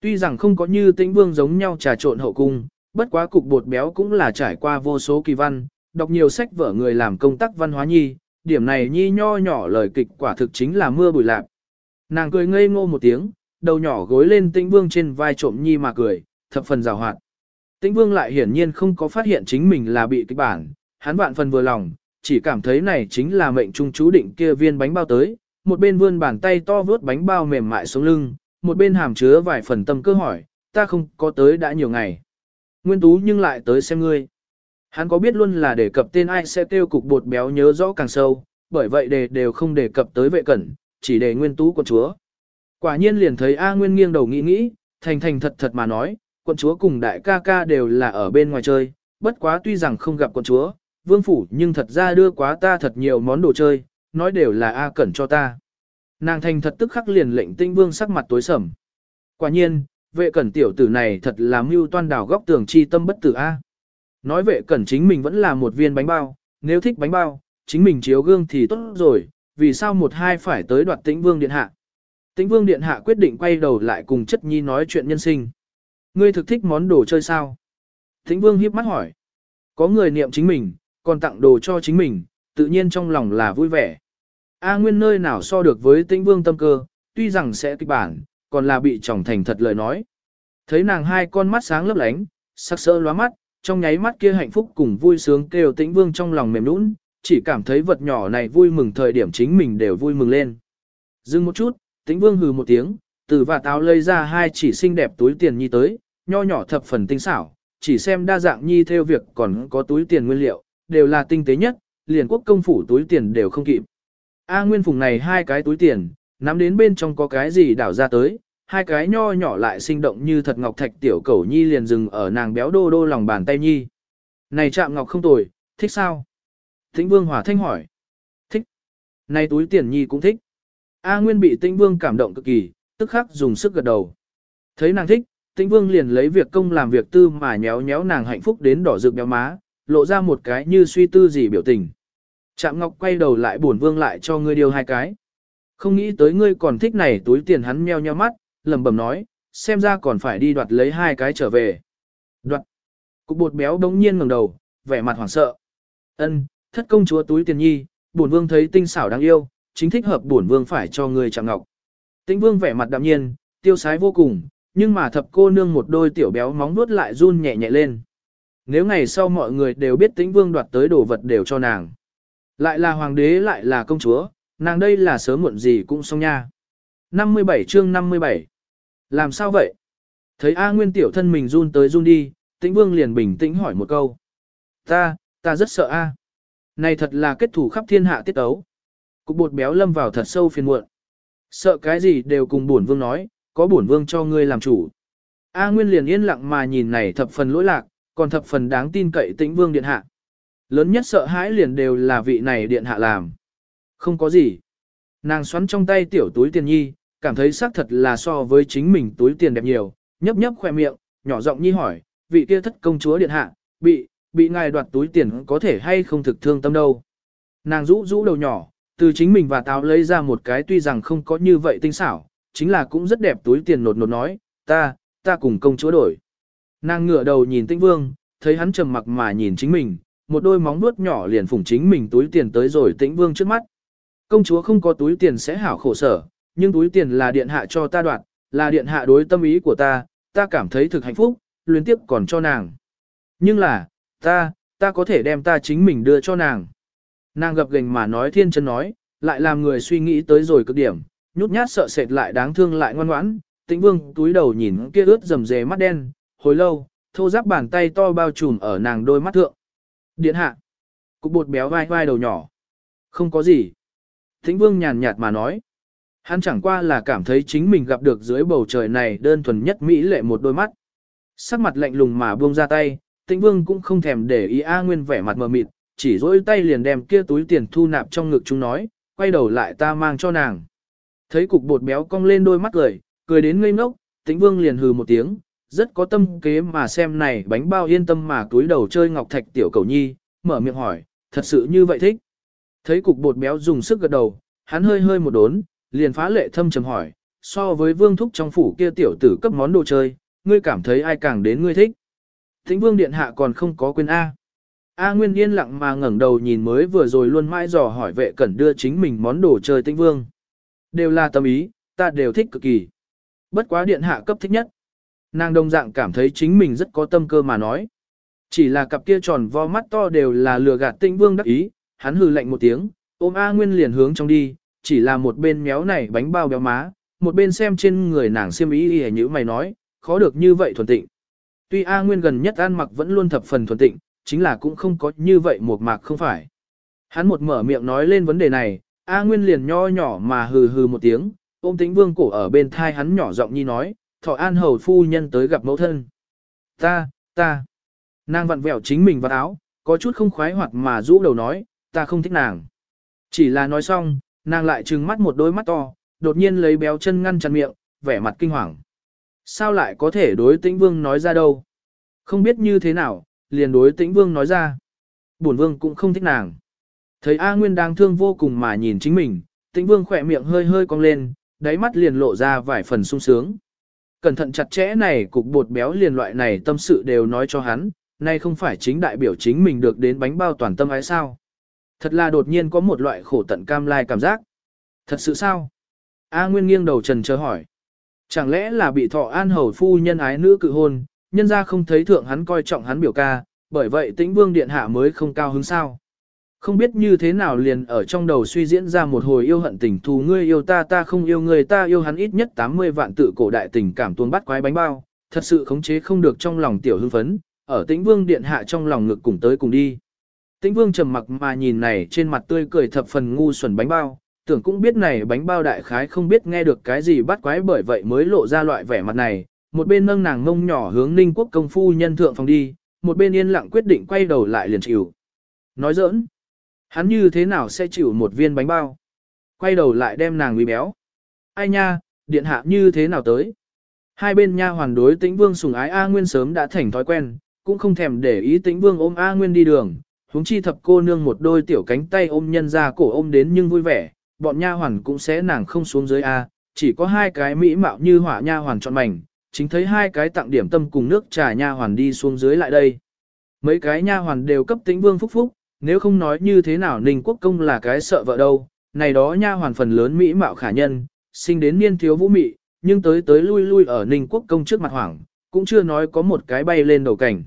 Tuy rằng không có như tĩnh vương giống nhau trà trộn hậu cung, bất quá cục bột béo cũng là trải qua vô số kỳ văn, đọc nhiều sách vở người làm công tác văn hóa nhi, điểm này nhi nho nhỏ lời kịch quả thực chính là mưa bụi lạc. Nàng cười ngây ngô một tiếng, đầu nhỏ gối lên tĩnh vương trên vai trộm nhi mà cười, thập phần rào hoạt. Tĩnh vương lại hiển nhiên không có phát hiện chính mình là bị kịch bản, hắn vạn phần vừa lòng, chỉ cảm thấy này chính là mệnh trung chú định kia viên bánh bao tới, một bên vươn bàn tay to vớt bánh bao mềm mại xuống lưng, một bên hàm chứa vài phần tâm cơ hỏi, ta không có tới đã nhiều ngày. Nguyên tú nhưng lại tới xem ngươi. Hắn có biết luôn là đề cập tên ai sẽ tiêu cục bột béo nhớ rõ càng sâu, bởi vậy đề đều không đề cập tới vệ cẩn, chỉ đề nguyên tú quận chúa. Quả nhiên liền thấy A Nguyên nghiêng đầu nghĩ nghĩ, thành thành thật thật mà nói, quận chúa cùng đại ca ca đều là ở bên ngoài chơi, bất quá tuy rằng không gặp quận chúa, vương phủ nhưng thật ra đưa quá ta thật nhiều món đồ chơi, nói đều là A Cẩn cho ta. Nàng thành thật tức khắc liền lệnh tinh vương sắc mặt tối sầm. Quả nhiên, vệ cẩn tiểu tử này thật là mưu toan đào góc tường chi tâm bất tử A. Nói vệ cẩn chính mình vẫn là một viên bánh bao, nếu thích bánh bao, chính mình chiếu gương thì tốt rồi, vì sao một hai phải tới đoạt tĩnh vương điện hạ. Tĩnh vương điện hạ quyết định quay đầu lại cùng chất nhi nói chuyện nhân sinh. Ngươi thực thích món đồ chơi sao? Tĩnh vương hiếp mắt hỏi. Có người niệm chính mình, còn tặng đồ cho chính mình, tự nhiên trong lòng là vui vẻ. A Nguyên nơi nào so được với tĩnh vương tâm cơ, tuy rằng sẽ kịch bản, còn là bị chồng thành thật lời nói. Thấy nàng hai con mắt sáng lấp lánh, sắc sỡ lóa mắt, trong nháy mắt kia hạnh phúc cùng vui sướng kêu tĩnh vương trong lòng mềm nũng, chỉ cảm thấy vật nhỏ này vui mừng thời điểm chính mình đều vui mừng lên. Dừng một chút, tĩnh vương hừ một tiếng, từ và táo lấy ra hai chỉ xinh đẹp túi tiền nhi tới, nho nhỏ thập phần tinh xảo, chỉ xem đa dạng nhi theo việc còn có túi tiền nguyên liệu, đều là tinh tế nhất, liền quốc công phủ túi tiền đều không kịp. A Nguyên Phùng này hai cái túi tiền, nắm đến bên trong có cái gì đảo ra tới, hai cái nho nhỏ lại sinh động như thật ngọc thạch tiểu cẩu nhi liền dừng ở nàng béo đô đô lòng bàn tay nhi. Này chạm ngọc không tồi, thích sao? Tĩnh Vương Hòa Thanh hỏi. Thích. Này túi tiền nhi cũng thích. A Nguyên bị Tĩnh Vương cảm động cực kỳ, tức khắc dùng sức gật đầu. Thấy nàng thích, Tĩnh Vương liền lấy việc công làm việc tư mà nhéo nhéo nàng hạnh phúc đến đỏ rực béo má, lộ ra một cái như suy tư gì biểu tình. Trạm Ngọc quay đầu lại buồn Vương lại cho ngươi điều hai cái. Không nghĩ tới ngươi còn thích này túi tiền hắn meo nheo mắt, lẩm bẩm nói, xem ra còn phải đi đoạt lấy hai cái trở về. Đoạt. Cục bột béo đống nhiên ngẩng đầu, vẻ mặt hoảng sợ. Ân, thất công chúa túi tiền nhi, bổn vương thấy tinh xảo đáng yêu, chính thích hợp bổn vương phải cho người chạm Ngọc. Tĩnh Vương vẻ mặt đạm nhiên, tiêu sái vô cùng, nhưng mà thập cô nương một đôi tiểu béo móng nuốt lại run nhẹ nhẹ lên. Nếu ngày sau mọi người đều biết Tĩnh Vương đoạt tới đồ vật đều cho nàng. Lại là hoàng đế lại là công chúa, nàng đây là sớm muộn gì cũng xong nha. 57 chương 57 làm sao vậy? Thấy A Nguyên tiểu thân mình run tới run đi, Tĩnh Vương liền bình tĩnh hỏi một câu. Ta, ta rất sợ A. Này thật là kết thủ khắp thiên hạ tiết ấu. Cục bột béo lâm vào thật sâu phiền muộn. Sợ cái gì đều cùng bổn vương nói, có bổn vương cho ngươi làm chủ. A Nguyên liền yên lặng mà nhìn này thập phần lỗi lạc, còn thập phần đáng tin cậy tĩnh vương điện hạ. Lớn nhất sợ hãi liền đều là vị này điện hạ làm. Không có gì. Nàng xoắn trong tay tiểu túi tiền nhi, cảm thấy xác thật là so với chính mình túi tiền đẹp nhiều, nhấp nhấp khoe miệng, nhỏ giọng nhi hỏi, vị kia thất công chúa điện hạ, bị, bị ngài đoạt túi tiền có thể hay không thực thương tâm đâu. Nàng rũ rũ đầu nhỏ, từ chính mình và táo lấy ra một cái tuy rằng không có như vậy tinh xảo, chính là cũng rất đẹp túi tiền nột nột nói, ta, ta cùng công chúa đổi. Nàng ngửa đầu nhìn tinh vương, thấy hắn trầm mặc mà nhìn chính mình, một đôi móng vuốt nhỏ liền phủng chính mình túi tiền tới rồi tĩnh vương trước mắt. Công chúa không có túi tiền sẽ hảo khổ sở, nhưng túi tiền là điện hạ cho ta đoạt, là điện hạ đối tâm ý của ta, ta cảm thấy thực hạnh phúc, luyến tiếp còn cho nàng. Nhưng là, ta, ta có thể đem ta chính mình đưa cho nàng. Nàng gập gành mà nói thiên chân nói, lại làm người suy nghĩ tới rồi cực điểm, nhút nhát sợ sệt lại đáng thương lại ngoan ngoãn, tĩnh vương túi đầu nhìn kia ướt rầm rề mắt đen, hồi lâu, thô giáp bàn tay to bao trùm ở nàng đôi mắt thượng. Điện hạ, cục bột béo vai vai đầu nhỏ. Không có gì. Tĩnh vương nhàn nhạt mà nói. Hắn chẳng qua là cảm thấy chính mình gặp được dưới bầu trời này đơn thuần nhất mỹ lệ một đôi mắt. Sắc mặt lạnh lùng mà buông ra tay, tĩnh vương cũng không thèm để ý A Nguyên vẻ mặt mờ mịt, chỉ dỗi tay liền đem kia túi tiền thu nạp trong ngực chúng nói, quay đầu lại ta mang cho nàng. Thấy cục bột béo cong lên đôi mắt cười, cười đến ngây ngốc, tĩnh vương liền hừ một tiếng, rất có tâm kế mà xem này bánh bao yên tâm mà túi đầu chơi ngọc thạch tiểu cầu nhi, mở miệng hỏi, thật sự như vậy thích. Thấy cục bột béo dùng sức gật đầu, hắn hơi hơi một đốn, liền phá lệ thâm trầm hỏi, so với vương thúc trong phủ kia tiểu tử cấp món đồ chơi, ngươi cảm thấy ai càng đến ngươi thích. Thính vương điện hạ còn không có quên A. A Nguyên yên lặng mà ngẩng đầu nhìn mới vừa rồi luôn mãi dò hỏi vệ cẩn đưa chính mình món đồ chơi tinh vương. Đều là tâm ý, ta đều thích cực kỳ. Bất quá điện hạ cấp thích nhất. Nàng đồng dạng cảm thấy chính mình rất có tâm cơ mà nói. Chỉ là cặp kia tròn vo mắt to đều là lừa gạt tinh vương đắc ý, hắn hừ lạnh một tiếng, ôm A Nguyên liền hướng trong đi, chỉ là một bên méo này bánh bao béo má, một bên xem trên người nàng xiêm ý y như mày nói, khó được như vậy thuần tịnh. Tuy A Nguyên gần nhất ăn mặc vẫn luôn thập phần thuần tịnh, chính là cũng không có như vậy một mạc không phải. Hắn một mở miệng nói lên vấn đề này, A Nguyên liền nho nhỏ mà hừ hừ một tiếng, ôm tĩnh vương cổ ở bên thai hắn nhỏ giọng nhi nói, thọ an hầu phu nhân tới gặp mẫu thân. Ta, ta, nàng vặn vẹo chính mình vào áo, có chút không khoái hoặc mà rũ đầu nói, ta không thích nàng. Chỉ là nói xong, nàng lại trừng mắt một đôi mắt to, đột nhiên lấy béo chân ngăn chặn miệng, vẻ mặt kinh hoàng. Sao lại có thể đối tĩnh vương nói ra đâu? Không biết như thế nào, liền đối tĩnh vương nói ra. Bổn vương cũng không thích nàng. Thấy A Nguyên đang thương vô cùng mà nhìn chính mình, tĩnh vương khỏe miệng hơi hơi cong lên, đáy mắt liền lộ ra vài phần sung sướng. Cẩn thận chặt chẽ này cục bột béo liền loại này tâm sự đều nói cho hắn, nay không phải chính đại biểu chính mình được đến bánh bao toàn tâm ái sao. Thật là đột nhiên có một loại khổ tận cam lai cảm giác. Thật sự sao? A Nguyên nghiêng đầu trần chờ hỏi. Chẳng lẽ là bị thọ an hầu phu nhân ái nữ cự hôn, nhân ra không thấy thượng hắn coi trọng hắn biểu ca, bởi vậy tĩnh vương điện hạ mới không cao hứng sao. Không biết như thế nào liền ở trong đầu suy diễn ra một hồi yêu hận tình thù ngươi yêu ta ta không yêu người ta yêu hắn ít nhất 80 vạn tự cổ đại tình cảm tuôn bắt quái bánh bao, thật sự khống chế không được trong lòng tiểu hưng phấn, ở tĩnh vương điện hạ trong lòng ngực cùng tới cùng đi. Tĩnh vương trầm mặc mà nhìn này trên mặt tươi cười thập phần ngu xuẩn bánh bao, tưởng cũng biết này bánh bao đại khái không biết nghe được cái gì bắt quái bởi vậy mới lộ ra loại vẻ mặt này, một bên nâng nàng ngông nhỏ hướng ninh quốc công phu nhân thượng phòng đi, một bên yên lặng quyết định quay đầu lại liền chịu. Nói giỡn, hắn như thế nào sẽ chịu một viên bánh bao? Quay đầu lại đem nàng uy béo. Ai nha, điện hạ như thế nào tới? Hai bên nha hoàn đối tĩnh vương sùng ái A Nguyên sớm đã thành thói quen, cũng không thèm để ý tĩnh vương ôm A Nguyên đi đường, huống chi thập cô nương một đôi tiểu cánh tay ôm nhân ra cổ ôm đến nhưng vui vẻ, bọn nha hoàn cũng sẽ nàng không xuống dưới A, chỉ có hai cái mỹ mạo như hỏa nha hoàn chọn mảnh, chính thấy hai cái tặng điểm tâm cùng nước trà nha hoàn đi xuống dưới lại đây. Mấy cái nha hoàn đều cấp tĩnh vương phúc phúc, nếu không nói như thế nào Ninh Quốc Công là cái sợ vợ đâu, này đó nha hoàn phần lớn mỹ mạo khả nhân, sinh đến niên thiếu vũ mị, nhưng tới tới lui lui ở Ninh Quốc Công trước mặt hoảng, cũng chưa nói có một cái bay lên đầu cảnh.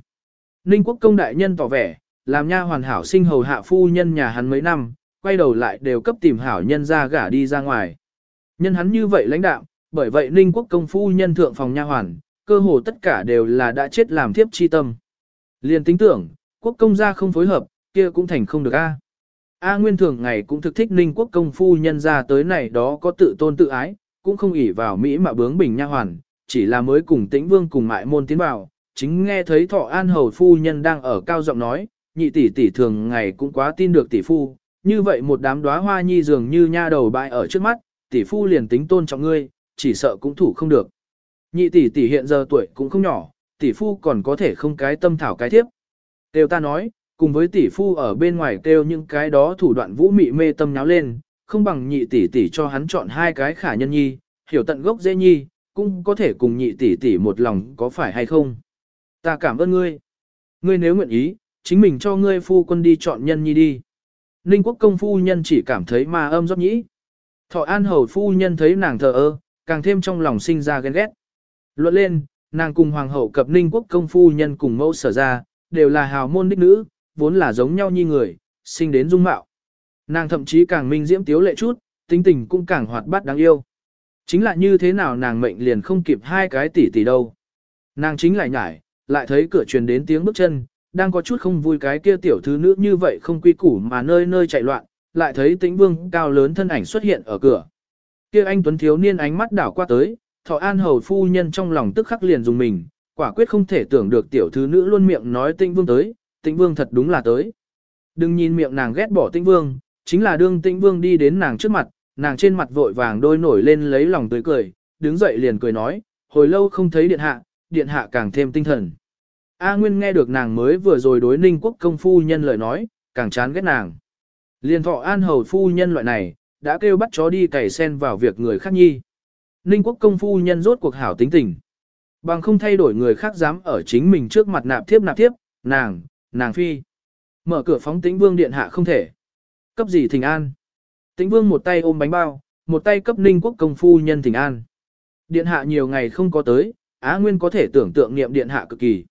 Ninh Quốc Công đại nhân tỏ vẻ, làm nha hoàn hảo sinh hầu hạ phu nhân nhà hắn mấy năm, quay đầu lại đều cấp tìm hảo nhân ra gả đi ra ngoài. Nhân hắn như vậy lãnh đạo, bởi vậy Ninh Quốc công phu nhân thượng phòng nha hoàn, cơ hồ tất cả đều là đã chết làm thiếp chi tâm. Liền tính tưởng, quốc công gia không phối hợp, kia cũng thành không được a. A Nguyên thường ngày cũng thực thích Ninh Quốc công phu nhân ra tới này đó có tự tôn tự ái, cũng không ỷ vào Mỹ mà bướng bình nha hoàn, chỉ là mới cùng tĩnh vương cùng mại môn tiến vào, chính nghe thấy thọ an hầu phu nhân đang ở cao giọng nói, nhị tỷ tỷ thường ngày cũng quá tin được tỷ phu, như vậy một đám đóa hoa nhi dường như nha đầu bại ở trước mắt, tỷ phu liền tính tôn trọng ngươi, chỉ sợ cũng thủ không được. Nhị tỷ tỷ hiện giờ tuổi cũng không nhỏ, tỷ phu còn có thể không cái tâm thảo cái thiếp. tiêu ta nói, cùng với tỷ phu ở bên ngoài kêu những cái đó thủ đoạn vũ mị mê tâm nháo lên, không bằng nhị tỷ tỷ cho hắn chọn hai cái khả nhân nhi, hiểu tận gốc dễ nhi, cũng có thể cùng nhị tỷ tỷ một lòng có phải hay không. Ta cảm ơn ngươi. Ngươi nếu nguyện ý, chính mình cho ngươi phu quân đi chọn nhân nhi đi. Ninh quốc công phu nhân chỉ cảm thấy ma âm dốc nhĩ. Thọ an hầu phu nhân thấy nàng thờ ơ, càng thêm trong lòng sinh ra ghen ghét. Luận lên, nàng cùng hoàng hậu cập ninh quốc công phu nhân cùng mẫu sở ra, đều là hào môn đích nữ, vốn là giống nhau như người, sinh đến dung mạo. Nàng thậm chí càng minh diễm tiếu lệ chút, tính tình cũng càng hoạt bát đáng yêu. Chính là như thế nào nàng mệnh liền không kịp hai cái tỷ tỷ đâu. Nàng chính lại nhải, lại thấy cửa truyền đến tiếng bước chân, đang có chút không vui cái kia tiểu thứ nữ như vậy không quy củ mà nơi nơi chạy loạn, lại thấy tĩnh vương cao lớn thân ảnh xuất hiện ở cửa. Kia anh Tuấn thiếu niên ánh mắt đảo qua tới, thọ an hầu phu nhân trong lòng tức khắc liền dùng mình, quả quyết không thể tưởng được tiểu thứ nữ luôn miệng nói tĩnh vương tới, tĩnh vương thật đúng là tới. Đừng nhìn miệng nàng ghét bỏ tĩnh vương, chính là đương tĩnh vương đi đến nàng trước mặt, nàng trên mặt vội vàng đôi nổi lên lấy lòng tươi cười, đứng dậy liền cười nói, hồi lâu không thấy điện hạ, điện hạ càng thêm tinh thần. A Nguyên nghe được nàng mới vừa rồi đối ninh quốc công phu nhân lời nói, càng chán ghét nàng. Liên thọ an hầu phu nhân loại này, đã kêu bắt chó đi cày sen vào việc người khác nhi. Ninh quốc công phu nhân rốt cuộc hảo tính tình. Bằng không thay đổi người khác dám ở chính mình trước mặt nạp thiếp nạp thiếp, nàng, nàng phi. Mở cửa phóng tĩnh vương điện hạ không thể. Cấp gì thỉnh an. Tĩnh vương một tay ôm bánh bao, một tay cấp ninh quốc công phu nhân thỉnh an. Điện hạ nhiều ngày không có tới, Á Nguyên có thể tưởng tượng niệm điện hạ cực kỳ.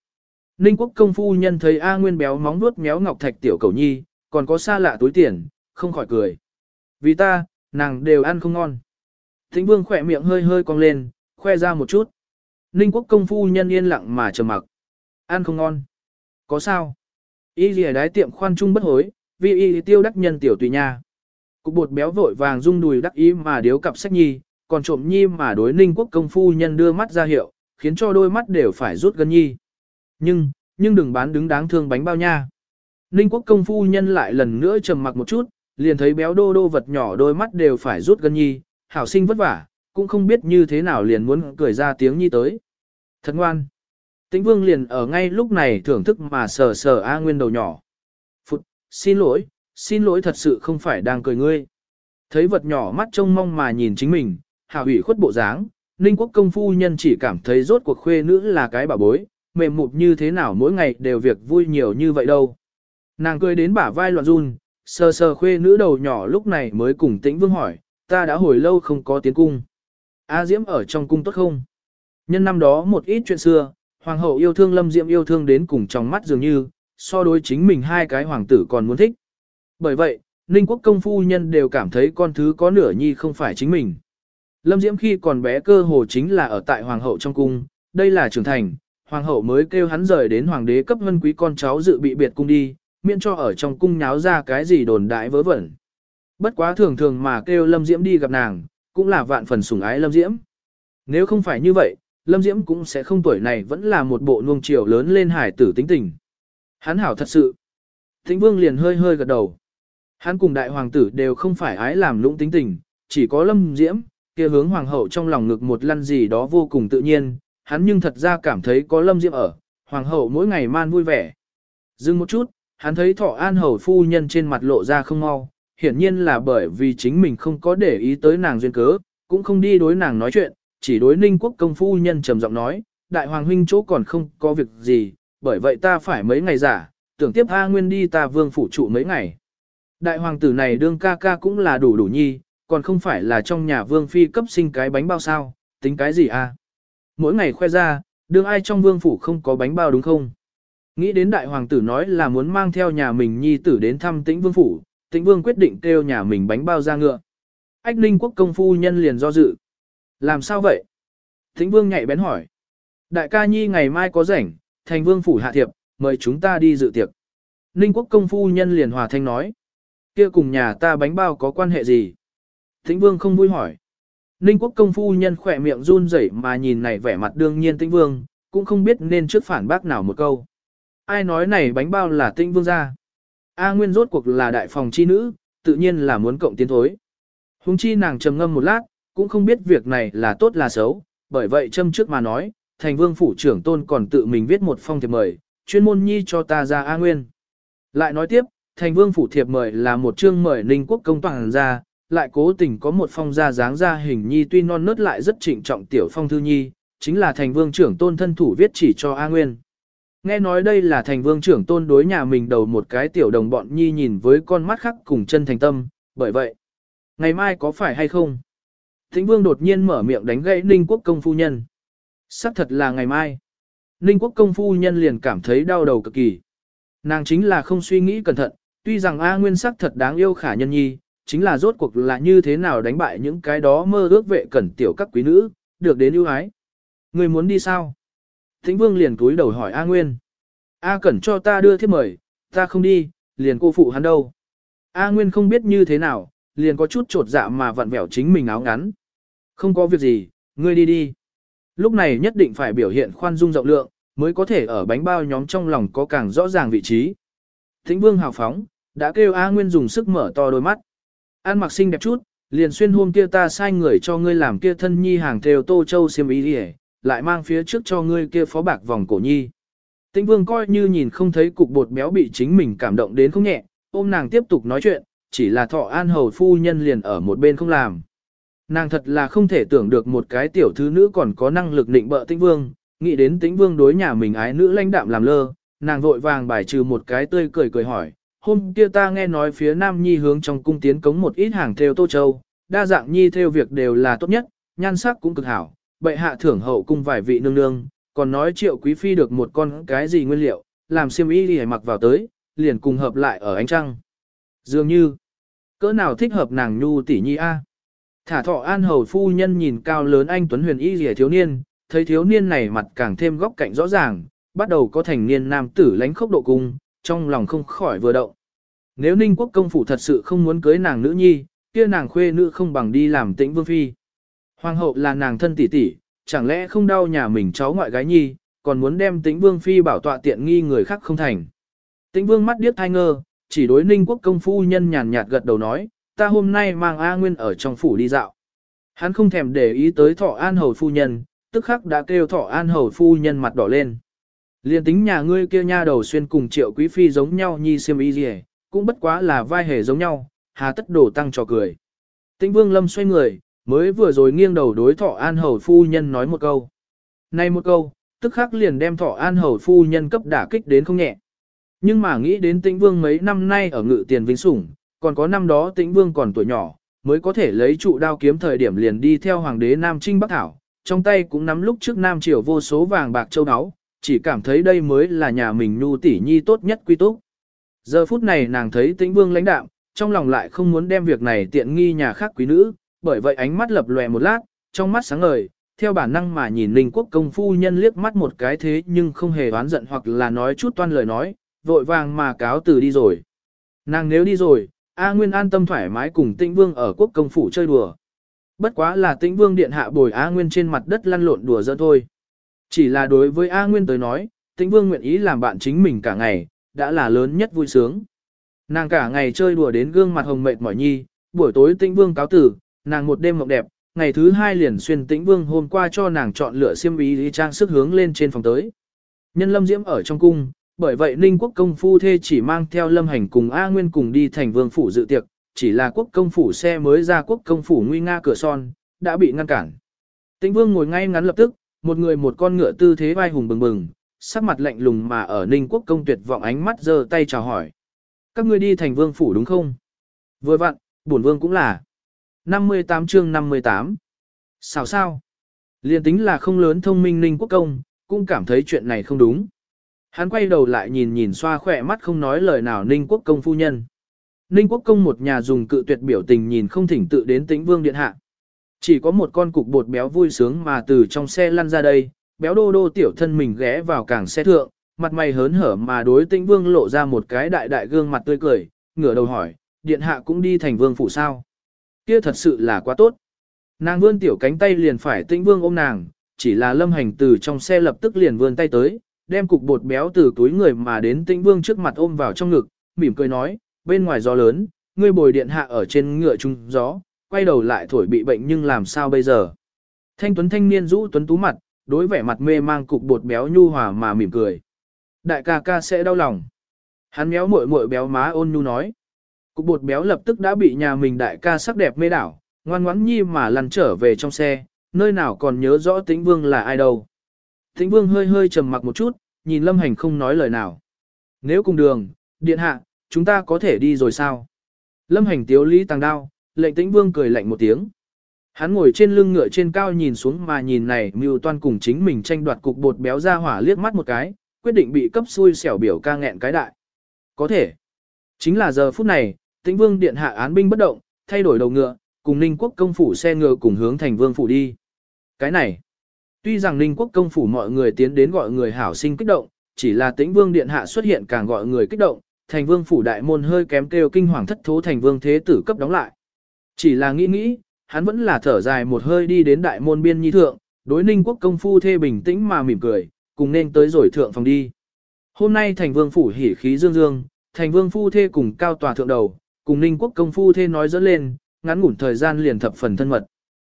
Ninh quốc công phu nhân thấy A Nguyên béo móng nuốt méo ngọc thạch tiểu cầu nhi, còn có xa lạ túi tiền, không khỏi cười. Vì ta, nàng đều ăn không ngon. Thính vương khỏe miệng hơi hơi cong lên, khoe ra một chút. Ninh quốc công phu nhân yên lặng mà trầm mặc. Ăn không ngon. Có sao? Y gì đái tiệm khoan trung bất hối, vì y tiêu đắc nhân tiểu tùy nha. Cục bột béo vội vàng rung đùi đắc ý mà điếu cặp sách nhi, còn trộm nhi mà đối ninh quốc công phu nhân đưa mắt ra hiệu, khiến cho đôi mắt đều phải rút gần nhi. Nhưng, nhưng đừng bán đứng đáng thương bánh bao nha. Ninh quốc công phu nhân lại lần nữa trầm mặc một chút, liền thấy béo đô đô vật nhỏ đôi mắt đều phải rút gần nhi, hảo sinh vất vả, cũng không biết như thế nào liền muốn cười ra tiếng nhi tới. Thật ngoan. Tĩnh vương liền ở ngay lúc này thưởng thức mà sờ sờ A Nguyên đầu nhỏ. Phụt, xin lỗi, xin lỗi thật sự không phải đang cười ngươi. Thấy vật nhỏ mắt trông mong mà nhìn chính mình, hảo ủy khuất bộ dáng, Ninh quốc công phu nhân chỉ cảm thấy rốt cuộc khuê nữ là cái bà bối, mềm mụt như thế nào mỗi ngày đều việc vui nhiều như vậy đâu. Nàng cười đến bả vai loạn run, sờ sờ khuê nữ đầu nhỏ lúc này mới cùng tĩnh vương hỏi, ta đã hồi lâu không có tiến cung. A Diễm ở trong cung tốt không? Nhân năm đó một ít chuyện xưa, hoàng hậu yêu thương Lâm Diễm yêu thương đến cùng trong mắt dường như, so đối chính mình hai cái hoàng tử còn muốn thích. Bởi vậy, Ninh quốc công phu nhân đều cảm thấy con thứ có nửa nhi không phải chính mình. Lâm Diễm khi còn bé cơ hồ chính là ở tại hoàng hậu trong cung, đây là trưởng thành, hoàng hậu mới kêu hắn rời đến hoàng đế cấp vân quý con cháu dự bị biệt cung đi, miễn cho ở trong cung nháo ra cái gì đồn đại vớ vẩn. Bất quá thường thường mà kêu Lâm Diễm đi gặp nàng, cũng là vạn phần sủng ái Lâm Diễm. Nếu không phải như vậy, Lâm Diễm cũng sẽ không tuổi này vẫn là một bộ nuông chiều lớn lên hải tử tính tình. Hắn hảo thật sự. Thính vương liền hơi hơi gật đầu. Hắn cùng đại hoàng tử đều không phải ái làm lũng tính tình, chỉ có Lâm Diễm, kia hướng hoàng hậu trong lòng ngực một lăn gì đó vô cùng tự nhiên, hắn nhưng thật ra cảm thấy có Lâm Diễm ở, hoàng hậu mỗi ngày man vui vẻ. Dừng một chút, hắn thấy thọ an hầu phu nhân trên mặt lộ ra không mau, hiển nhiên là bởi vì chính mình không có để ý tới nàng duyên cớ, cũng không đi đối nàng nói chuyện, chỉ đối ninh quốc công phu nhân trầm giọng nói, đại hoàng huynh chỗ còn không có việc gì, bởi vậy ta phải mấy ngày giả, tưởng tiếp A Nguyên đi ta vương phủ trụ mấy ngày. Đại hoàng tử này đương ca ca cũng là đủ đủ nhi, còn không phải là trong nhà vương phi cấp sinh cái bánh bao sao, tính cái gì a? Mỗi ngày khoe ra, đương ai trong vương phủ không có bánh bao đúng không? Nghĩ đến đại hoàng tử nói là muốn mang theo nhà mình nhi tử đến thăm tĩnh vương phủ, tĩnh vương quyết định kêu nhà mình bánh bao ra ngựa. Ách ninh quốc công phu nhân liền do dự. Làm sao vậy? Tĩnh vương nhạy bén hỏi. Đại ca nhi ngày mai có rảnh, thành vương phủ hạ thiệp, mời chúng ta đi dự tiệc. Ninh quốc công phu nhân liền hòa thanh nói. kia cùng nhà ta bánh bao có quan hệ gì? Tĩnh vương không vui hỏi. Ninh quốc công phu nhân khỏe miệng run rẩy mà nhìn này vẻ mặt đương nhiên tĩnh vương, cũng không biết nên trước phản bác nào một câu. Ai nói này bánh bao là tĩnh vương ra? A Nguyên rốt cuộc là đại phòng chi nữ, tự nhiên là muốn cộng tiến thối. Hùng chi nàng trầm ngâm một lát, cũng không biết việc này là tốt là xấu, bởi vậy châm trước mà nói, thành vương phủ trưởng tôn còn tự mình viết một phong thiệp mời, chuyên môn nhi cho ta ra A Nguyên. Lại nói tiếp, thành vương phủ thiệp mời là một chương mời ninh quốc công toàn ra, lại cố tình có một phong gia dáng ra hình nhi tuy non nớt lại rất trịnh trọng tiểu phong thư nhi, chính là thành vương trưởng tôn thân thủ viết chỉ cho A Nguyên. Nghe nói đây là thành vương trưởng tôn đối nhà mình đầu một cái tiểu đồng bọn nhi nhìn với con mắt khắc cùng chân thành tâm, bởi vậy, ngày mai có phải hay không? Thính vương đột nhiên mở miệng đánh gãy Ninh quốc công phu nhân. Sắc thật là ngày mai. Ninh quốc công phu nhân liền cảm thấy đau đầu cực kỳ. Nàng chính là không suy nghĩ cẩn thận, tuy rằng A Nguyên sắc thật đáng yêu khả nhân nhi, chính là rốt cuộc là như thế nào đánh bại những cái đó mơ ước vệ cẩn tiểu các quý nữ, được đến ưu ái. Người muốn đi sao? Thính vương liền cúi đầu hỏi A Nguyên. A Cẩn cho ta đưa thiếp mời, ta không đi, liền cô phụ hắn đâu. A Nguyên không biết như thế nào, liền có chút trột dạ mà vặn vẹo chính mình áo ngắn. Không có việc gì, ngươi đi đi. Lúc này nhất định phải biểu hiện khoan dung rộng lượng, mới có thể ở bánh bao nhóm trong lòng có càng rõ ràng vị trí. Thính vương hào phóng, đã kêu A Nguyên dùng sức mở to đôi mắt. An mặc xinh đẹp chút, liền xuyên hôm kia ta sai người cho ngươi làm kia thân nhi hàng theo tô châu xiêm ý đi lại mang phía trước cho ngươi kia phó bạc vòng cổ nhi. Tĩnh vương coi như nhìn không thấy cục bột béo bị chính mình cảm động đến không nhẹ, ôm nàng tiếp tục nói chuyện, chỉ là thọ an hầu phu nhân liền ở một bên không làm. Nàng thật là không thể tưởng được một cái tiểu thư nữ còn có năng lực định bợ tĩnh vương, nghĩ đến tĩnh vương đối nhà mình ái nữ lãnh đạm làm lơ, nàng vội vàng bài trừ một cái tươi cười cười hỏi, hôm kia ta nghe nói phía nam nhi hướng trong cung tiến cống một ít hàng theo tô châu, đa dạng nhi theo việc đều là tốt nhất, nhan sắc cũng cực hảo, bệ hạ thưởng hậu cung vài vị nương nương, còn nói triệu quý phi được một con cái gì nguyên liệu, làm xiêm y đi mặc vào tới, liền cùng hợp lại ở ánh trăng. Dường như, cỡ nào thích hợp nàng nhu tỷ nhi a? Thả thọ an hầu phu nhân nhìn cao lớn anh Tuấn Huyền y rìa thiếu niên, thấy thiếu niên này mặt càng thêm góc cạnh rõ ràng, bắt đầu có thành niên nam tử lánh khốc độ cung, trong lòng không khỏi vừa động. Nếu Ninh quốc công phủ thật sự không muốn cưới nàng nữ nhi, kia nàng khuê nữ không bằng đi làm tĩnh vương phi. Hoàng hậu là nàng thân tỷ tỷ, chẳng lẽ không đau nhà mình cháu ngoại gái nhi, còn muốn đem tĩnh vương phi bảo tọa tiện nghi người khác không thành. Tĩnh vương mắt điếc thai ngơ, chỉ đối ninh quốc công phu nhân nhàn nhạt gật đầu nói, ta hôm nay mang A Nguyên ở trong phủ đi dạo. Hắn không thèm để ý tới thọ an hầu phu nhân, tức khắc đã kêu thọ an hầu phu nhân mặt đỏ lên. Liên tính nhà ngươi kia nha đầu xuyên cùng triệu quý phi giống nhau nhi siêm y gì cũng bất quá là vai hề giống nhau, hà tất đổ tăng trò cười. Tĩnh vương lâm xoay người, mới vừa rồi nghiêng đầu đối thọ an hầu phu nhân nói một câu. Này một câu, tức khắc liền đem thọ an hầu phu nhân cấp đả kích đến không nhẹ. Nhưng mà nghĩ đến tĩnh vương mấy năm nay ở ngự tiền vinh sủng, còn có năm đó tĩnh vương còn tuổi nhỏ, mới có thể lấy trụ đao kiếm thời điểm liền đi theo hoàng đế Nam Trinh Bắc Thảo, trong tay cũng nắm lúc trước Nam Triều vô số vàng bạc châu áo, chỉ cảm thấy đây mới là nhà mình nhu tỷ nhi tốt nhất quy túc. Giờ phút này nàng thấy tĩnh vương lãnh đạm, trong lòng lại không muốn đem việc này tiện nghi nhà khác quý nữ, bởi vậy ánh mắt lập lòe một lát, trong mắt sáng ngời, theo bản năng mà nhìn Ninh Quốc công phu nhân liếc mắt một cái thế nhưng không hề oán giận hoặc là nói chút toan lời nói, vội vàng mà cáo từ đi rồi. Nàng nếu đi rồi, A Nguyên an tâm thoải mái cùng Tĩnh Vương ở quốc công phủ chơi đùa. Bất quá là Tĩnh Vương điện hạ bồi A Nguyên trên mặt đất lăn lộn đùa giỡn thôi. Chỉ là đối với A Nguyên tới nói, Tĩnh Vương nguyện ý làm bạn chính mình cả ngày, đã là lớn nhất vui sướng. Nàng cả ngày chơi đùa đến gương mặt hồng mệt mỏi nhi, buổi tối Tĩnh Vương cáo tử, nàng một đêm mộng đẹp, ngày thứ hai liền xuyên Tĩnh Vương hôm qua cho nàng chọn lựa xiêm y trang sức hướng lên trên phòng tới. Nhân Lâm Diễm ở trong cung, bởi vậy Ninh quốc công phu thê chỉ mang theo lâm hành cùng A Nguyên cùng đi thành vương phủ dự tiệc, chỉ là quốc công phủ xe mới ra quốc công phủ nguy nga cửa son, đã bị ngăn cản. Tĩnh vương ngồi ngay ngắn lập tức, một người một con ngựa tư thế vai hùng bừng bừng, sắc mặt lạnh lùng mà ở Ninh quốc công tuyệt vọng ánh mắt giơ tay chào hỏi. Các ngươi đi thành vương phủ đúng không? Vừa vặn, bổn vương cũng là. 58 chương 58. Sao sao? Liên tính là không lớn thông minh Ninh quốc công, cũng cảm thấy chuyện này không đúng. Hắn quay đầu lại nhìn nhìn xoa khỏe mắt không nói lời nào Ninh Quốc Công phu nhân. Ninh Quốc Công một nhà dùng cự tuyệt biểu tình nhìn không thỉnh tự đến tĩnh vương điện hạ. Chỉ có một con cục bột béo vui sướng mà từ trong xe lăn ra đây, béo đô đô tiểu thân mình ghé vào cảng xe thượng, mặt mày hớn hở mà đối tĩnh vương lộ ra một cái đại đại gương mặt tươi cười, ngửa đầu hỏi, điện hạ cũng đi thành vương phủ sao. Kia thật sự là quá tốt. Nàng vươn tiểu cánh tay liền phải tĩnh vương ôm nàng, chỉ là lâm hành từ trong xe lập tức liền vươn tay tới, đem cục bột béo từ túi người mà đến tĩnh vương trước mặt ôm vào trong ngực, mỉm cười nói, bên ngoài gió lớn, ngươi bồi điện hạ ở trên ngựa trung gió, quay đầu lại thổi bị bệnh nhưng làm sao bây giờ. Thanh tuấn thanh niên rũ tuấn tú mặt, đối vẻ mặt mê mang cục bột béo nhu hòa mà mỉm cười. Đại ca ca sẽ đau lòng. Hắn méo muội muội béo má ôn nhu nói. Cục bột béo lập tức đã bị nhà mình đại ca sắc đẹp mê đảo, ngoan ngoãn nhi mà lăn trở về trong xe, nơi nào còn nhớ rõ tĩnh vương là ai đâu. Thịnh vương hơi hơi trầm mặc một chút, nhìn lâm hành không nói lời nào. Nếu cùng đường, điện hạ, chúng ta có thể đi rồi sao? Lâm hành tiếu lý tàng đao, lệnh tĩnh vương cười lạnh một tiếng. Hắn ngồi trên lưng ngựa trên cao nhìn xuống mà nhìn này mưu toan cùng chính mình tranh đoạt cục bột béo ra hỏa liếc mắt một cái, quyết định bị cấp xui xẻo biểu ca nghẹn cái đại. Có thể. Chính là giờ phút này, tĩnh vương điện hạ án binh bất động, thay đổi đầu ngựa, cùng ninh quốc công phủ xe ngựa cùng hướng thành vương phủ đi. Cái này, Tuy rằng Ninh quốc công phủ mọi người tiến đến gọi người hảo sinh kích động, chỉ là tĩnh vương điện hạ xuất hiện càng gọi người kích động, thành vương phủ đại môn hơi kém kêu kinh hoàng thất thố thành vương thế tử cấp đóng lại. Chỉ là nghĩ nghĩ, hắn vẫn là thở dài một hơi đi đến đại môn biên nhi thượng, đối ninh quốc công phu thê bình tĩnh mà mỉm cười, cùng nên tới rồi thượng phòng đi. Hôm nay thành vương phủ hỉ khí dương dương, thành vương phu thê cùng cao tòa thượng đầu, cùng ninh quốc công phu thê nói dẫn lên, ngắn ngủn thời gian liền thập phần thân mật.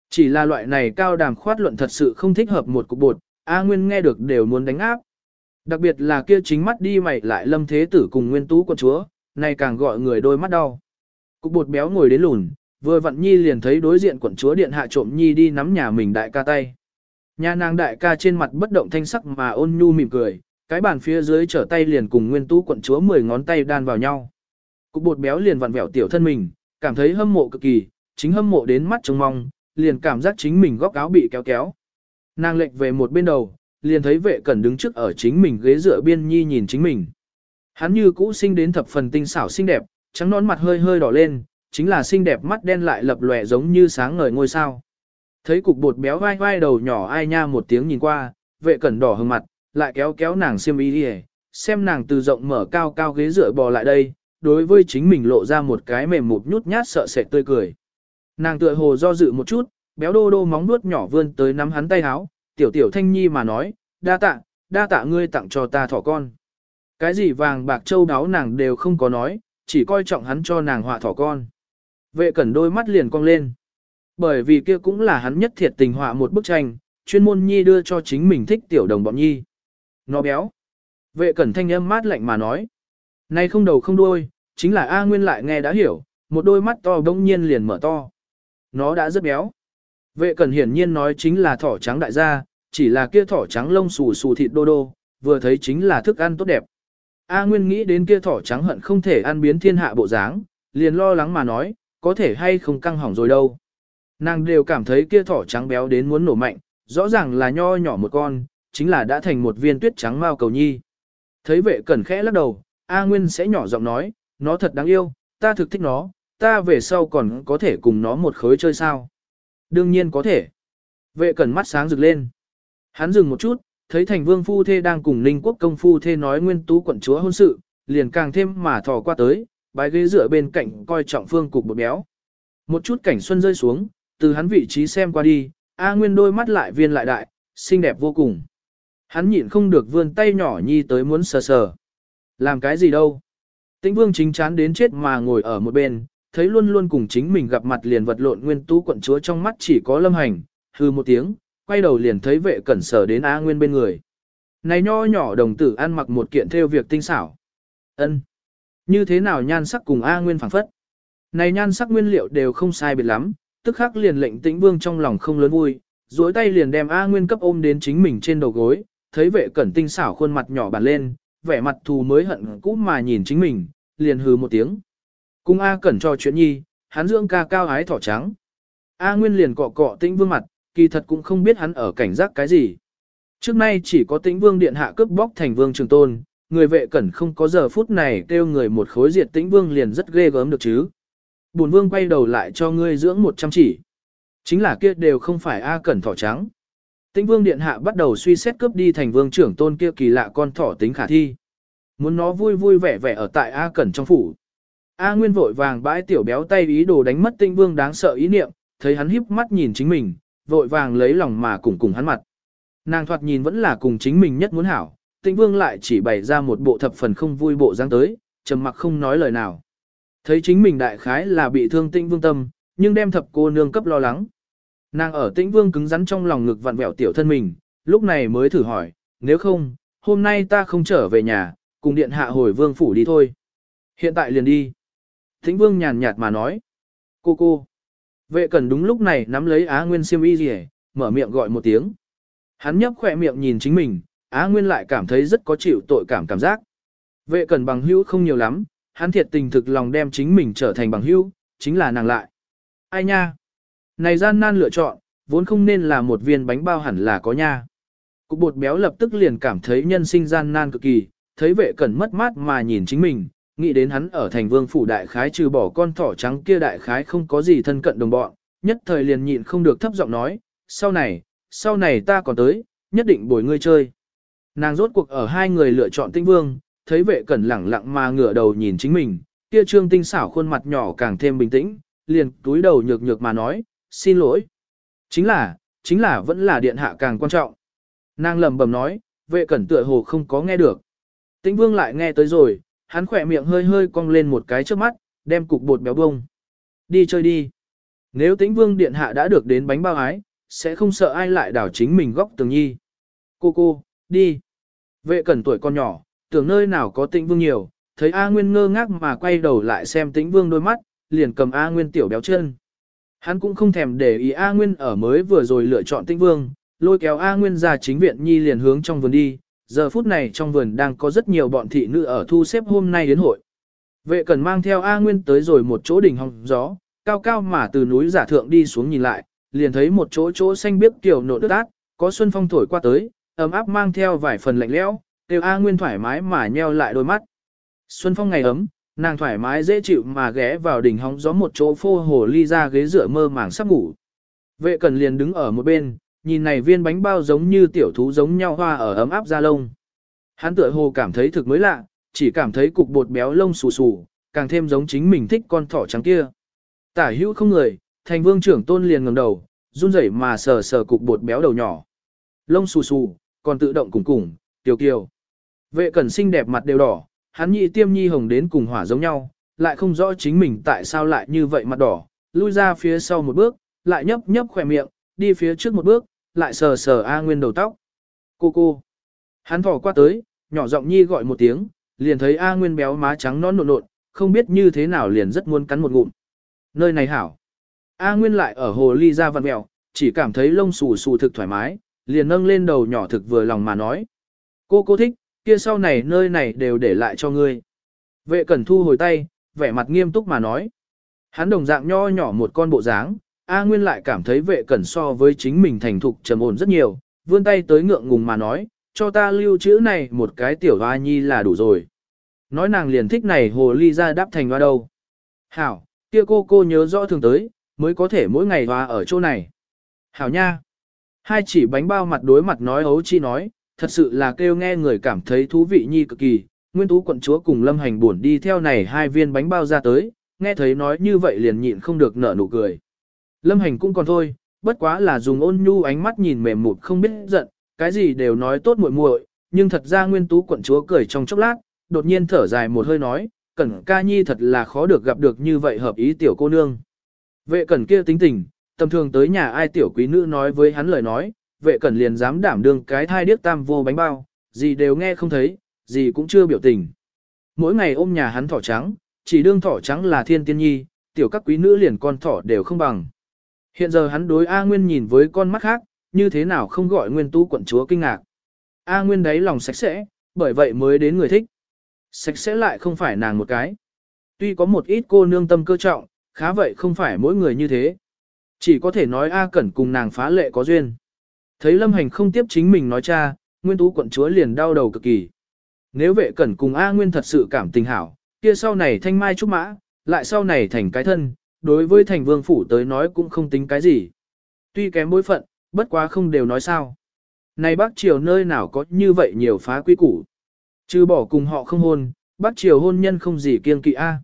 Chỉ là loại này cao đàm khoát luận thật sự không thích hợp một cục bột, A Nguyên nghe được đều muốn đánh áp. Đặc biệt là kia chính mắt đi mày lại lâm thế tử cùng nguyên tú quân chúa, này càng gọi người đôi mắt đau. Cục bột béo ngồi đến lùn, vừa vặn nhi liền thấy đối diện quận chúa điện hạ trộm nhi đi nắm nhà mình đại ca tay. Nhà nàng đại ca trên mặt bất động thanh sắc mà ôn nhu mỉm cười, cái bàn phía dưới trở tay liền cùng nguyên tú quận chúa mười ngón tay đan vào nhau. Cục bột béo liền vặn vẹo tiểu thân mình, cảm thấy hâm mộ cực kỳ, chính hâm mộ đến mắt trông mong, liền cảm giác chính mình góc áo bị kéo kéo. Nàng lệch về một bên đầu, liền thấy vệ cẩn đứng trước ở chính mình ghế dựa biên nhi nhìn chính mình. Hắn như cũ sinh đến thập phần tinh xảo xinh đẹp, trắng nón mặt hơi hơi đỏ lên, chính là xinh đẹp mắt đen lại lập lòe giống như sáng ngời ngôi sao. Thấy cục bột béo vai vai đầu nhỏ ai nha một tiếng nhìn qua, vệ cẩn đỏ hừng mặt, lại kéo kéo nàng xiêm y đi xem nàng từ rộng mở cao cao ghế dựa bò lại đây, đối với chính mình lộ ra một cái mềm một nhút nhát sợ sệt tươi cười. Nàng tựa hồ do dự một chút, béo đô đô móng nuốt nhỏ vươn tới nắm hắn tay háo, tiểu tiểu thanh nhi mà nói, đa tạ, đa tạ ngươi tặng cho ta thỏ con. Cái gì vàng bạc châu đáo nàng đều không có nói, chỉ coi trọng hắn cho nàng họa thỏ con. Vệ cẩn đôi mắt liền cong lên. Bởi vì kia cũng là hắn nhất thiệt tình họa một bức tranh, chuyên môn nhi đưa cho chính mình thích tiểu đồng bọn nhi. Nó béo. Vệ cẩn thanh âm mát lạnh mà nói. Nay không đầu không đuôi, chính là A Nguyên lại nghe đã hiểu, một đôi mắt to bỗng nhiên liền mở to. Nó đã rất béo. Vệ cẩn hiển nhiên nói chính là thỏ trắng đại gia, chỉ là kia thỏ trắng lông xù xù thịt đô đô, vừa thấy chính là thức ăn tốt đẹp. A Nguyên nghĩ đến kia thỏ trắng hận không thể ăn biến thiên hạ bộ dáng, liền lo lắng mà nói, có thể hay không căng hỏng rồi đâu. Nàng đều cảm thấy kia thỏ trắng béo đến muốn nổ mạnh, rõ ràng là nho nhỏ một con, chính là đã thành một viên tuyết trắng mao cầu nhi. Thấy vệ cẩn khẽ lắc đầu, A Nguyên sẽ nhỏ giọng nói, nó thật đáng yêu, ta thực thích nó, ta về sau còn có thể cùng nó một khối chơi sao. Đương nhiên có thể. Vệ cẩn mắt sáng rực lên. Hắn dừng một chút, thấy thành vương phu thê đang cùng ninh quốc công phu thê nói nguyên tú quận chúa hôn sự, liền càng thêm mà thò qua tới, bái ghế dựa bên cạnh coi trọng phương cục bột béo. Một chút cảnh xuân rơi xuống, từ hắn vị trí xem qua đi, A Nguyên đôi mắt lại viên lại đại, xinh đẹp vô cùng. Hắn nhịn không được vươn tay nhỏ nhi tới muốn sờ sờ. Làm cái gì đâu? Tĩnh vương chính chán đến chết mà ngồi ở một bên, thấy luôn luôn cùng chính mình gặp mặt liền vật lộn nguyên tú quận chúa trong mắt chỉ có lâm hành, hư một tiếng, quay đầu liền thấy vệ cẩn sở đến A Nguyên bên người. Này nho nhỏ đồng tử ăn mặc một kiện theo việc tinh xảo. ân như thế nào nhan sắc cùng A Nguyên phảng phất? Này nhan sắc nguyên liệu đều không sai biệt lắm, tức khắc liền lệnh tĩnh vương trong lòng không lớn vui, duỗi tay liền đem A Nguyên cấp ôm đến chính mình trên đầu gối, thấy vệ cẩn tinh xảo khuôn mặt nhỏ bàn lên, vẻ mặt thù mới hận cũ mà nhìn chính mình, liền hừ một tiếng. Cùng A cẩn cho chuyện nhi, hắn dưỡng ca cao ái thỏ trắng. A Nguyên liền cọ cọ tĩnh vương mặt, kỳ thật cũng không biết hắn ở cảnh giác cái gì. Trước nay chỉ có tĩnh vương điện hạ cướp bóc thành vương trường tôn, người vệ cẩn không có giờ phút này kêu người một khối diệt tĩnh vương liền rất ghê gớm được chứ. Bùn vương quay đầu lại cho ngươi dưỡng một trăm chỉ. Chính là kia đều không phải A cẩn thỏ trắng. Tĩnh vương điện hạ bắt đầu suy xét cướp đi thành vương trưởng tôn kia kỳ lạ con thỏ tính khả thi. Muốn nó vui vui vẻ vẻ ở tại A cẩn trong phủ. A Nguyên vội vàng bãi tiểu béo tay ý đồ đánh mất Tĩnh Vương đáng sợ ý niệm, thấy hắn híp mắt nhìn chính mình, vội vàng lấy lòng mà cùng cùng hắn mặt. Nàng thoạt nhìn vẫn là cùng chính mình nhất muốn hảo, Tĩnh Vương lại chỉ bày ra một bộ thập phần không vui bộ dáng tới, trầm mặc không nói lời nào. Thấy chính mình đại khái là bị thương Tĩnh Vương tâm, nhưng đem thập cô nương cấp lo lắng. Nàng ở Tĩnh Vương cứng rắn trong lòng ngực vặn vẹo tiểu thân mình, lúc này mới thử hỏi, nếu không, hôm nay ta không trở về nhà, cùng điện hạ hồi vương phủ đi thôi. Hiện tại liền đi. Tĩnh Vương nhàn nhạt mà nói. Cô cô. Vệ cần đúng lúc này nắm lấy Á Nguyên siêm y rỉ, mở miệng gọi một tiếng. Hắn nhấp khỏe miệng nhìn chính mình, Á Nguyên lại cảm thấy rất có chịu tội cảm cảm giác. Vệ cần bằng hữu không nhiều lắm, hắn thiệt tình thực lòng đem chính mình trở thành bằng hữu, chính là nàng lại. Ai nha? Này gian nan lựa chọn, vốn không nên là một viên bánh bao hẳn là có nha. Cục bột béo lập tức liền cảm thấy nhân sinh gian nan cực kỳ, thấy vệ cẩn mất mát mà nhìn chính mình, nghĩ đến hắn ở thành vương phủ đại khái trừ bỏ con thỏ trắng kia đại khái không có gì thân cận đồng bọn, nhất thời liền nhịn không được thấp giọng nói, sau này, sau này ta còn tới, nhất định bồi ngươi chơi. Nàng rốt cuộc ở hai người lựa chọn tinh vương, thấy vệ cẩn lẳng lặng mà ngửa đầu nhìn chính mình, kia trương tinh xảo khuôn mặt nhỏ càng thêm bình tĩnh, liền túi đầu nhược nhược mà nói, xin lỗi. Chính là, chính là vẫn là điện hạ càng quan trọng. Nàng lẩm bẩm nói, vệ cẩn tựa hồ không có nghe được. Tĩnh vương lại nghe tới rồi, hắn khỏe miệng hơi hơi cong lên một cái trước mắt, đem cục bột béo bông. Đi chơi đi. Nếu tĩnh vương điện hạ đã được đến bánh bao ái, sẽ không sợ ai lại đảo chính mình góc tường nhi. Cô cô, đi. Vệ cẩn tuổi con nhỏ, tưởng nơi nào có tĩnh vương nhiều, thấy A Nguyên ngơ ngác mà quay đầu lại xem tĩnh vương đôi mắt, liền cầm A Nguyên tiểu béo chân. Hắn cũng không thèm để ý A Nguyên ở mới vừa rồi lựa chọn tĩnh vương, lôi kéo A Nguyên ra chính viện nhi liền hướng trong vườn đi, giờ phút này trong vườn đang có rất nhiều bọn thị nữ ở thu xếp hôm nay đến hội. Vệ cần mang theo A Nguyên tới rồi một chỗ đỉnh hong gió, cao cao mà từ núi giả thượng đi xuống nhìn lại, liền thấy một chỗ chỗ xanh biếc kiểu nộn đất át, có xuân phong thổi qua tới, ấm áp mang theo vài phần lạnh lẽo, kêu A Nguyên thoải mái mà nheo lại đôi mắt. Xuân phong ngày ấm, nàng thoải mái dễ chịu mà ghé vào đỉnh hóng gió một chỗ phô hồ ly ra ghế dựa mơ màng sắp ngủ. Vệ cần liền đứng ở một bên, nhìn này viên bánh bao giống như tiểu thú giống nhau hoa ở ấm áp da lông. Hắn tựa hồ cảm thấy thực mới lạ, chỉ cảm thấy cục bột béo lông xù xù, càng thêm giống chính mình thích con thỏ trắng kia. Tả hữu không người, thành vương trưởng tôn liền ngẩng đầu, run rẩy mà sờ sờ cục bột béo đầu nhỏ. Lông xù xù, còn tự động cùng cùng, tiểu kiều. Vệ cẩn xinh đẹp mặt đều đỏ, hắn nhị tiêm nhi hồng đến cùng hỏa giống nhau, lại không rõ chính mình tại sao lại như vậy mặt đỏ, lui ra phía sau một bước, lại nhấp nhấp khỏe miệng, đi phía trước một bước, lại sờ sờ A Nguyên đầu tóc. Cô cô. Hắn thỏ qua tới, nhỏ giọng nhi gọi một tiếng, liền thấy A Nguyên béo má trắng non nộn nộn, không biết như thế nào liền rất muốn cắn một ngụm. Nơi này hảo. A Nguyên lại ở hồ ly ra vặn mèo, chỉ cảm thấy lông xù xù thực thoải mái, liền nâng lên đầu nhỏ thực vừa lòng mà nói. Cô cô thích, kia sau này nơi này đều để lại cho ngươi. Vệ cẩn thu hồi tay, vẻ mặt nghiêm túc mà nói. Hắn đồng dạng nho nhỏ một con bộ dáng, A Nguyên lại cảm thấy vệ cẩn so với chính mình thành thục trầm ổn rất nhiều, vươn tay tới ngượng ngùng mà nói, cho ta lưu chữ này một cái tiểu hoa nhi là đủ rồi. nói nàng liền thích này hồ ly ra đáp thành hoa đâu. Hảo, kia cô cô nhớ rõ thường tới, mới có thể mỗi ngày hoa ở chỗ này. Hảo nha. Hai chỉ bánh bao mặt đối mặt nói ấu chi nói, thật sự là kêu nghe người cảm thấy thú vị nhi cực kỳ. Nguyên tú quận chúa cùng lâm hành buồn đi theo này hai viên bánh bao ra tới, nghe thấy nói như vậy liền nhịn không được nở nụ cười. Lâm hành cũng còn thôi, bất quá là dùng ôn nhu ánh mắt nhìn mềm mụt không biết giận, cái gì đều nói tốt muội muội, nhưng thật ra nguyên tú quận chúa cười trong chốc lát, đột nhiên thở dài một hơi nói, cẩn ca nhi thật là khó được gặp được như vậy hợp ý tiểu cô nương. Vệ cẩn kia tính tình, tầm thường tới nhà ai tiểu quý nữ nói với hắn lời nói, vệ cẩn liền dám đảm đương cái thai điếc tam vô bánh bao, gì đều nghe không thấy, gì cũng chưa biểu tình. Mỗi ngày ôm nhà hắn thỏ trắng, chỉ đương thỏ trắng là thiên tiên nhi, tiểu các quý nữ liền con thỏ đều không bằng. Hiện giờ hắn đối A Nguyên nhìn với con mắt khác, như thế nào không gọi Nguyên Tú quận chúa kinh ngạc. A Nguyên đấy lòng sạch sẽ, bởi vậy mới đến người thích. Sạch sẽ lại không phải nàng một cái. Tuy có một ít cô nương tâm cơ trọng, khá vậy không phải mỗi người như thế. Chỉ có thể nói A Cẩn cùng nàng phá lệ có duyên. Thấy Lâm Hành không tiếp chính mình nói cha, Nguyên Tú quận chúa liền đau đầu cực kỳ. Nếu vệ Cẩn cùng A Nguyên thật sự cảm tình hảo, kia sau này thanh mai trúc mã, lại sau này thành cái thân, đối với thành vương phủ tới nói cũng không tính cái gì. Tuy kém bối phận, bất quá không đều nói sao. Này bác triều nơi nào có như vậy nhiều phá quy củ. Chứ bỏ cùng họ không hôn, bác triều hôn nhân không gì kiêng kỵ a.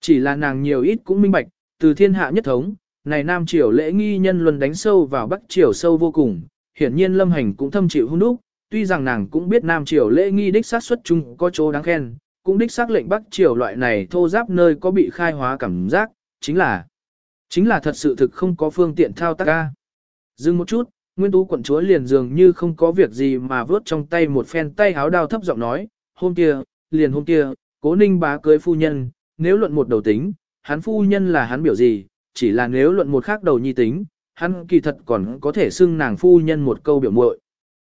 Chỉ là nàng nhiều ít cũng minh bạch, từ thiên hạ nhất thống, này nam triều lễ nghi nhân luân đánh sâu vào bắc triều sâu vô cùng, hiển nhiên lâm hành cũng thâm chịu hung đúc, tuy rằng nàng cũng biết nam triều lễ nghi đích sát xuất chung có chỗ đáng khen, cũng đích xác lệnh bắc triều loại này thô giáp nơi có bị khai hóa cảm giác, chính là, chính là thật sự thực không có phương tiện thao tác ca. Dừng một chút, Nguyên Tú quận chúa liền dường như không có việc gì mà vớt trong tay một phen tay háo đao thấp giọng nói, hôm kia, liền hôm kia, cố ninh bá cưới phu nhân, nếu luận một đầu tính, hắn phu nhân là hắn biểu gì, chỉ là nếu luận một khác đầu nhi tính, hắn kỳ thật còn có thể xưng nàng phu nhân một câu biểu muội.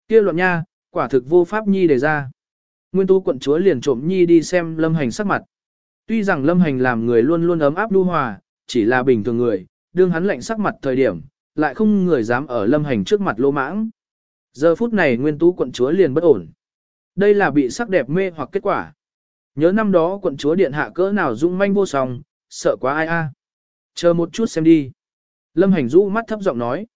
Kia luận nha, quả thực vô pháp nhi đề ra. Nguyên Tú quận chúa liền trộm nhi đi xem lâm hành sắc mặt. Tuy rằng lâm hành làm người luôn luôn ấm áp đu hòa, chỉ là bình thường người, đương hắn lạnh sắc mặt thời điểm, lại không người dám ở lâm hành trước mặt lô mãng. Giờ phút này nguyên tú quận chúa liền bất ổn. Đây là bị sắc đẹp mê hoặc kết quả. Nhớ năm đó quận chúa điện hạ cỡ nào dung manh vô song, sợ quá ai a. Chờ một chút xem đi. Lâm hành rũ mắt thấp giọng nói.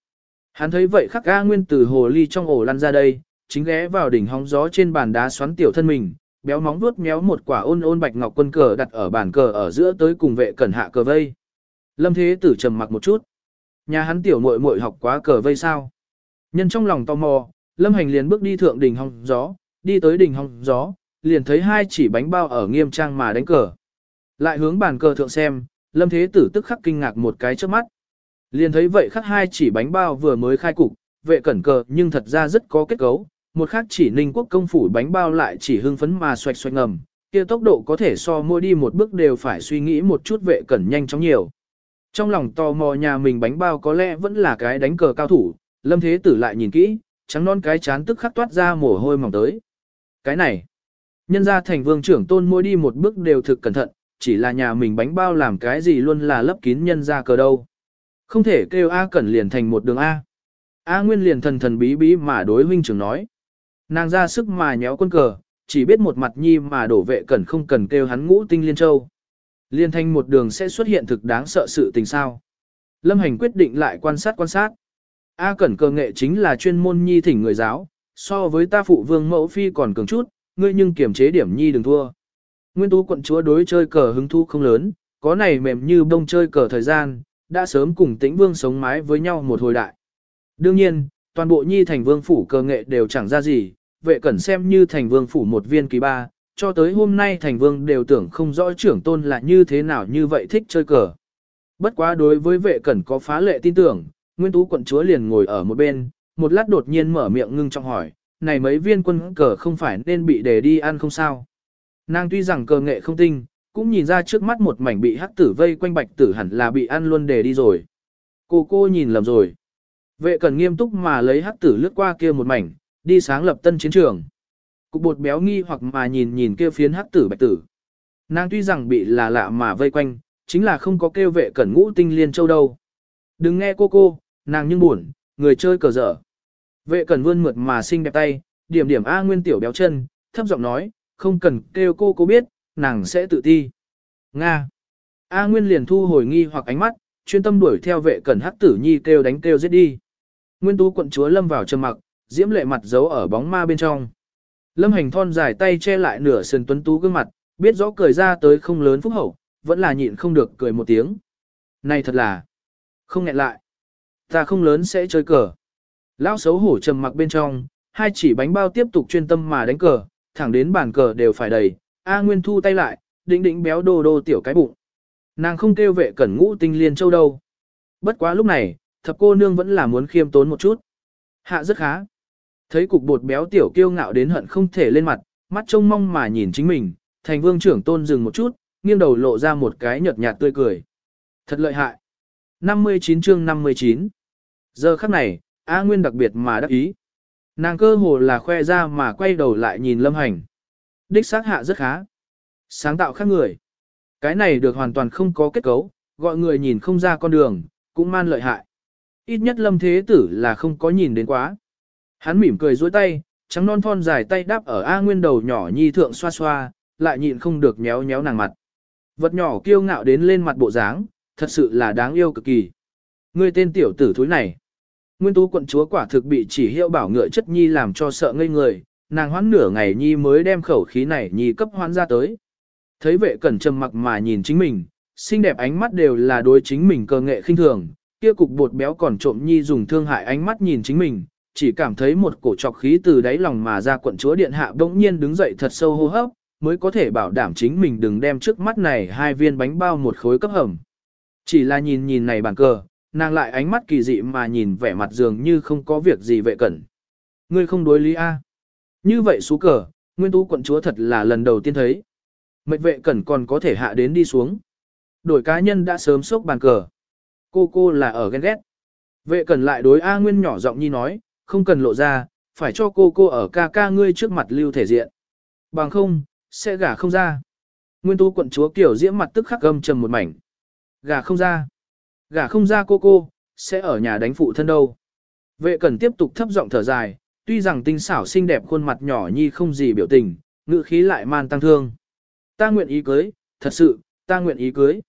Hắn thấy vậy khắc A nguyên từ hồ ly trong ổ lăn ra đây, chính ghé vào đỉnh hóng gió trên bàn đá xoắn tiểu thân mình, béo móng vuốt méo một quả ôn ôn bạch ngọc quân cờ đặt ở bàn cờ ở giữa tới cùng vệ cẩn hạ cờ vây. Lâm Thế Tử trầm mặc một chút. Nhà hắn tiểu muội muội học quá cờ vây sao? Nhân trong lòng tò mò, Lâm Hành liền bước đi thượng đỉnh hóng gió, đi tới đỉnh hóng gió, liền thấy hai chỉ bánh bao ở nghiêm trang mà đánh cờ. Lại hướng bàn cờ thượng xem, Lâm Thế Tử tức khắc kinh ngạc một cái trước mắt. Liền thấy vậy khắc hai chỉ bánh bao vừa mới khai cục, vệ cẩn cờ nhưng thật ra rất có kết cấu, một khác chỉ ninh quốc công phủ bánh bao lại chỉ hưng phấn mà xoạch xoạch ngầm, kia tốc độ có thể so mua đi một bước đều phải suy nghĩ một chút vệ cẩn nhanh chóng nhiều. Trong lòng tò mò nhà mình bánh bao có lẽ vẫn là cái đánh cờ cao thủ, lâm thế tử lại nhìn kỹ, trắng non cái chán tức khắc toát ra mồ hôi mỏng tới. Cái này, nhân ra thành vương trưởng tôn mua đi một bước đều thực cẩn thận, chỉ là nhà mình bánh bao làm cái gì luôn là lấp kín nhân ra cờ đâu. Không thể kêu A cẩn liền thành một đường A. A Nguyên liền thần thần bí bí mà đối huynh trưởng nói. Nàng ra sức mà nhéo quân cờ, chỉ biết một mặt nhi mà đổ vệ cẩn không cần kêu hắn ngũ tinh liên châu. Liên thanh một đường sẽ xuất hiện thực đáng sợ sự tình sao. Lâm Hành quyết định lại quan sát quan sát. A Cẩn cơ nghệ chính là chuyên môn nhi thỉnh người giáo, so với ta phụ vương mẫu phi còn cường chút, ngươi nhưng kiểm chế điểm nhi đừng thua. Nguyên tú quận chúa đối chơi cờ hứng thú không lớn, có này mềm như bông chơi cờ thời gian, đã sớm cùng tĩnh vương sống mái với nhau một hồi đại. Đương nhiên, toàn bộ nhi thành vương phủ cờ nghệ đều chẳng ra gì, vệ cẩn xem như thành vương phủ một viên kỳ ba, cho tới hôm nay thành vương đều tưởng không rõ trưởng tôn là như thế nào như vậy thích chơi cờ. Bất quá đối với vệ cẩn có phá lệ tin tưởng, nguyên tú quận chúa liền ngồi ở một bên, một lát đột nhiên mở miệng ngưng trọng hỏi, này mấy viên quân cờ không phải nên bị để đi ăn không sao. Nàng tuy rằng cờ nghệ không tinh, cũng nhìn ra trước mắt một mảnh bị hắc tử vây quanh bạch tử hẳn là bị ăn luôn để đi rồi. Cô cô nhìn lầm rồi. Vệ cần nghiêm túc mà lấy hắc tử lướt qua kia một mảnh, đi sáng lập tân chiến trường. Cục bột béo nghi hoặc mà nhìn nhìn kia phiến hắc tử bạch tử. Nàng tuy rằng bị là lạ mà vây quanh, chính là không có kêu vệ cẩn ngũ tinh liên châu đâu. Đừng nghe cô cô, nàng nhưng buồn, người chơi cờ dở. Vệ cẩn vươn mượt mà xinh đẹp tay, điểm điểm A nguyên tiểu béo chân, thấp giọng nói, không cần kêu cô cô biết, nàng sẽ tự ti. Nga. A Nguyên liền thu hồi nghi hoặc ánh mắt, chuyên tâm đuổi theo vệ cẩn hắc tử nhi kêu đánh kêu giết đi. Nguyên tú quận chúa lâm vào trầm mặc, diễm lệ mặt giấu ở bóng ma bên trong. Lâm hành thon dài tay che lại nửa sườn tuấn tú gương mặt, biết rõ cười ra tới không lớn phúc hậu, vẫn là nhịn không được cười một tiếng. Này thật là, không nghẹn lại. Ta không lớn sẽ chơi cờ. Lão xấu hổ trầm mặc bên trong, hai chỉ bánh bao tiếp tục chuyên tâm mà đánh cờ, thẳng đến bàn cờ đều phải đầy. A Nguyên thu tay lại, định định béo đô đô tiểu cái bụng. Nàng không kêu vệ cẩn ngũ tinh liên châu đâu. Bất quá lúc này, thập cô nương vẫn là muốn khiêm tốn một chút. Hạ rất khá. Thấy cục bột béo tiểu kiêu ngạo đến hận không thể lên mặt, mắt trông mong mà nhìn chính mình, thành vương trưởng tôn dừng một chút, nghiêng đầu lộ ra một cái nhợt nhạt tươi cười. Thật lợi hại. 59 chương 59 Giờ khắc này, A Nguyên đặc biệt mà đắc ý. Nàng cơ hồ là khoe ra mà quay đầu lại nhìn lâm hành. Đích xác hạ rất khá. Sáng tạo khác người. Cái này được hoàn toàn không có kết cấu, gọi người nhìn không ra con đường, cũng man lợi hại. Ít nhất lâm thế tử là không có nhìn đến quá. Hắn mỉm cười dối tay, trắng non thon dài tay đáp ở A Nguyên đầu nhỏ nhi thượng xoa xoa, lại nhịn không được nhéo nhéo nàng mặt. Vật nhỏ kiêu ngạo đến lên mặt bộ dáng, thật sự là đáng yêu cực kỳ. Ngươi tên tiểu tử thúi này. Nguyên tú quận chúa quả thực bị chỉ hiệu bảo ngựa chất nhi làm cho sợ ngây người, nàng hoãn nửa ngày nhi mới đem khẩu khí này nhi cấp hoãn ra tới. Thấy vệ cẩn trầm mặc mà nhìn chính mình, xinh đẹp ánh mắt đều là đối chính mình cơ nghệ khinh thường, kia cục bột béo còn trộm nhi dùng thương hại ánh mắt nhìn chính mình, chỉ cảm thấy một cổ trọc khí từ đáy lòng mà ra quận chúa điện hạ bỗng nhiên đứng dậy thật sâu hô hấp, mới có thể bảo đảm chính mình đừng đem trước mắt này hai viên bánh bao một khối cấp hầm. Chỉ là nhìn nhìn này bàn cờ, nàng lại ánh mắt kỳ dị mà nhìn vẻ mặt dường như không có việc gì vệ cẩn. Ngươi không đối lý A. Như vậy xú cờ, nguyên tú quận chúa thật là lần đầu tiên thấy. Mệnh vệ cẩn còn có thể hạ đến đi xuống. Đổi cá nhân đã sớm sốc bàn cờ. Cô cô là ở ghen ghét. Vệ cẩn lại đối A Nguyên nhỏ giọng nhi nói, không cần lộ ra, phải cho cô cô ở ca ca ngươi trước mặt lưu thể diện. Bằng không, sẽ gả không ra. Nguyên tú quận chúa kiểu diễm mặt tức khắc gâm trầm một mảnh. Gả không ra. Gả không ra cô cô, sẽ ở nhà đánh phụ thân đâu. Vệ cẩn tiếp tục thấp giọng thở dài, tuy rằng tinh xảo xinh đẹp khuôn mặt nhỏ nhi không gì biểu tình, ngữ khí lại man tăng thương. Ta nguyện ý cưới, thật sự, ta nguyện ý cưới.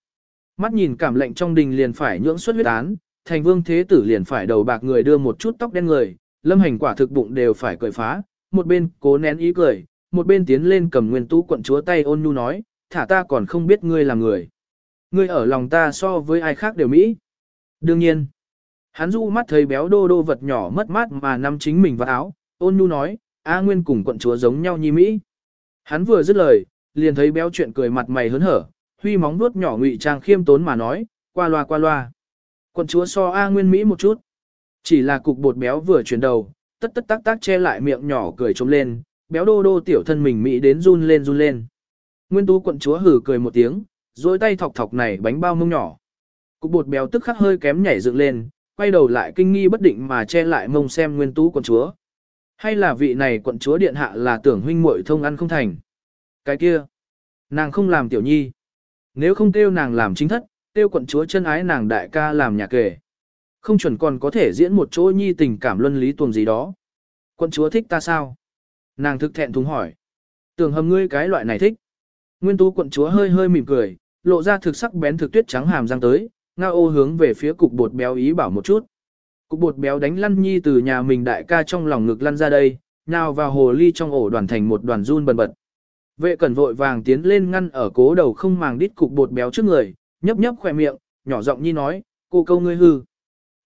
Mắt nhìn cảm lệnh trong đình liền phải nhưỡng xuất huyết án, thành vương thế tử liền phải đầu bạc người đưa một chút tóc đen người, lâm hành quả thực bụng đều phải cười phá, một bên cố nén ý cười, một bên tiến lên cầm nguyên tú quận chúa tay ôn nhu nói, thả ta còn không biết ngươi là người. Ngươi ở lòng ta so với ai khác đều Mỹ. Đương nhiên, hắn du mắt thấy béo đô đô vật nhỏ mất mát mà nắm chính mình vào áo, ôn nhu nói, A Nguyên cùng quận chúa giống nhau như Mỹ. Hắn vừa dứt lời, liền thấy béo chuyện cười mặt mày hớn hở, huy móng vuốt nhỏ ngụy trang khiêm tốn mà nói, qua loa qua loa. Quận chúa so A Nguyên Mỹ một chút. Chỉ là cục bột béo vừa chuyển đầu, tất tất tác tác che lại miệng nhỏ cười trống lên, béo đô đô tiểu thân mình Mỹ đến run lên run lên. Nguyên tú quận chúa hử cười một tiếng, dối tay thọc thọc này bánh bao mông nhỏ. Cục bột béo tức khắc hơi kém nhảy dựng lên, quay đầu lại kinh nghi bất định mà che lại mông xem nguyên tú quận chúa. Hay là vị này quận chúa điện hạ là tưởng huynh muội thông ăn không thành. Cái kia, nàng không làm tiểu nhi. Nếu không kêu nàng làm chính thất, kêu quận chúa chân ái nàng đại ca làm nhà kể. Không chuẩn còn có thể diễn một chỗ nhi tình cảm luân lý tuồng gì đó. Quận chúa thích ta sao? Nàng thực thẹn thùng hỏi. Tưởng hầm ngươi cái loại này thích. Nguyên tú quận chúa hơi hơi mỉm cười, lộ ra thực sắc bén thực tuyết trắng hàm răng tới, ngao ô hướng về phía cục bột béo ý bảo một chút. Cục bột béo đánh lăn nhi từ nhà mình đại ca trong lòng ngực lăn ra đây, nào vào hồ ly trong ổ đoàn thành một đoàn run bần bật. Vệ cẩn vội vàng tiến lên ngăn ở cố đầu không màng đít cục bột béo trước người, nhấp nhấp khỏe miệng, nhỏ giọng nhi nói, cô câu ngươi hư.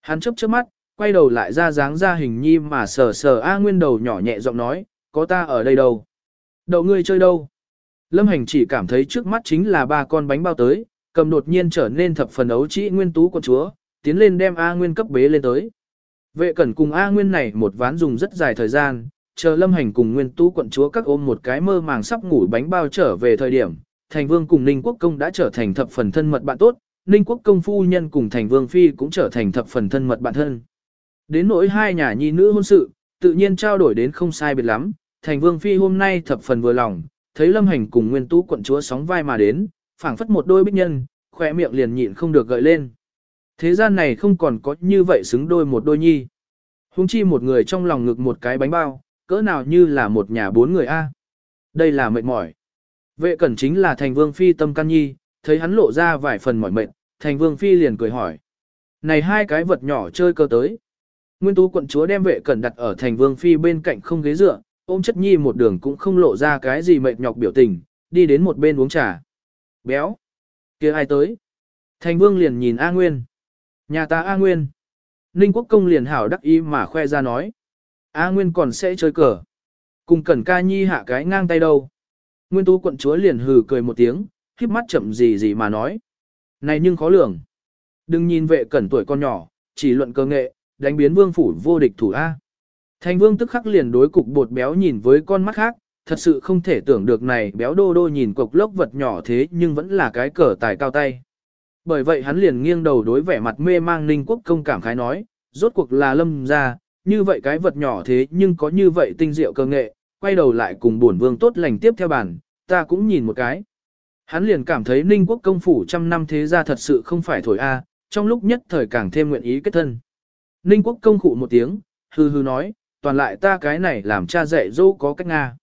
Hắn chấp trước mắt, quay đầu lại ra dáng ra hình nhi mà sờ sờ A Nguyên đầu nhỏ nhẹ giọng nói, có ta ở đây đâu? Đầu ngươi chơi đâu? Lâm hành chỉ cảm thấy trước mắt chính là ba con bánh bao tới, cầm đột nhiên trở nên thập phần ấu trĩ nguyên tú quân chúa, tiến lên đem A Nguyên cấp bế lên tới. Vệ cẩn cùng A Nguyên này một ván dùng rất dài thời gian, chờ lâm hành cùng nguyên tú quận chúa các ôm một cái mơ màng sắp ngủ bánh bao trở về thời điểm, thành vương cùng ninh quốc công đã trở thành thập phần thân mật bạn tốt, ninh quốc công phu nhân cùng thành vương phi cũng trở thành thập phần thân mật bạn thân. Đến nỗi hai nhà nhi nữ hôn sự, tự nhiên trao đổi đến không sai biệt lắm, thành vương phi hôm nay thập phần vừa lòng, thấy lâm hành cùng nguyên tú quận chúa sóng vai mà đến, phảng phất một đôi bích nhân, khỏe miệng liền nhịn không được gợi lên. Thế gian này không còn có như vậy xứng đôi một đôi nhi. Hùng chi một người trong lòng ngực một cái bánh bao, cỡ nào như là một nhà bốn người a. Đây là mệt mỏi. Vệ cẩn chính là thành vương phi tâm can nhi, thấy hắn lộ ra vài phần mỏi mệt, thành vương phi liền cười hỏi. Này hai cái vật nhỏ chơi cơ tới. Nguyên tú quận chúa đem vệ cẩn đặt ở thành vương phi bên cạnh không ghế dựa, ôm chất nhi một đường cũng không lộ ra cái gì mệt nhọc biểu tình, đi đến một bên uống trà. Béo. kia ai tới? Thành vương liền nhìn A Nguyên. Nhà ta A Nguyên. Ninh quốc công liền hảo đắc ý mà khoe ra nói. A Nguyên còn sẽ chơi cờ. Cùng cẩn ca nhi hạ cái ngang tay đâu. Nguyên tú quận chúa liền hừ cười một tiếng, khiếp mắt chậm gì gì mà nói. Này nhưng khó lường. Đừng nhìn vệ cẩn tuổi con nhỏ, chỉ luận cơ nghệ, đánh biến vương phủ vô địch thủ A. Thành vương tức khắc liền đối cục bột béo nhìn với con mắt khác, thật sự không thể tưởng được này béo đô đô nhìn cục lốc vật nhỏ thế nhưng vẫn là cái cờ tài cao tay. Bởi vậy hắn liền nghiêng đầu đối vẻ mặt mê mang ninh quốc công cảm khái nói, rốt cuộc là lâm ra, như vậy cái vật nhỏ thế nhưng có như vậy tinh diệu cơ nghệ, quay đầu lại cùng bổn vương tốt lành tiếp theo bản, ta cũng nhìn một cái. Hắn liền cảm thấy ninh quốc công phủ trăm năm thế ra thật sự không phải thổi A, trong lúc nhất thời càng thêm nguyện ý kết thân. Ninh quốc công khụ một tiếng, hư hư nói, toàn lại ta cái này làm cha dạy dỗ có cách Nga.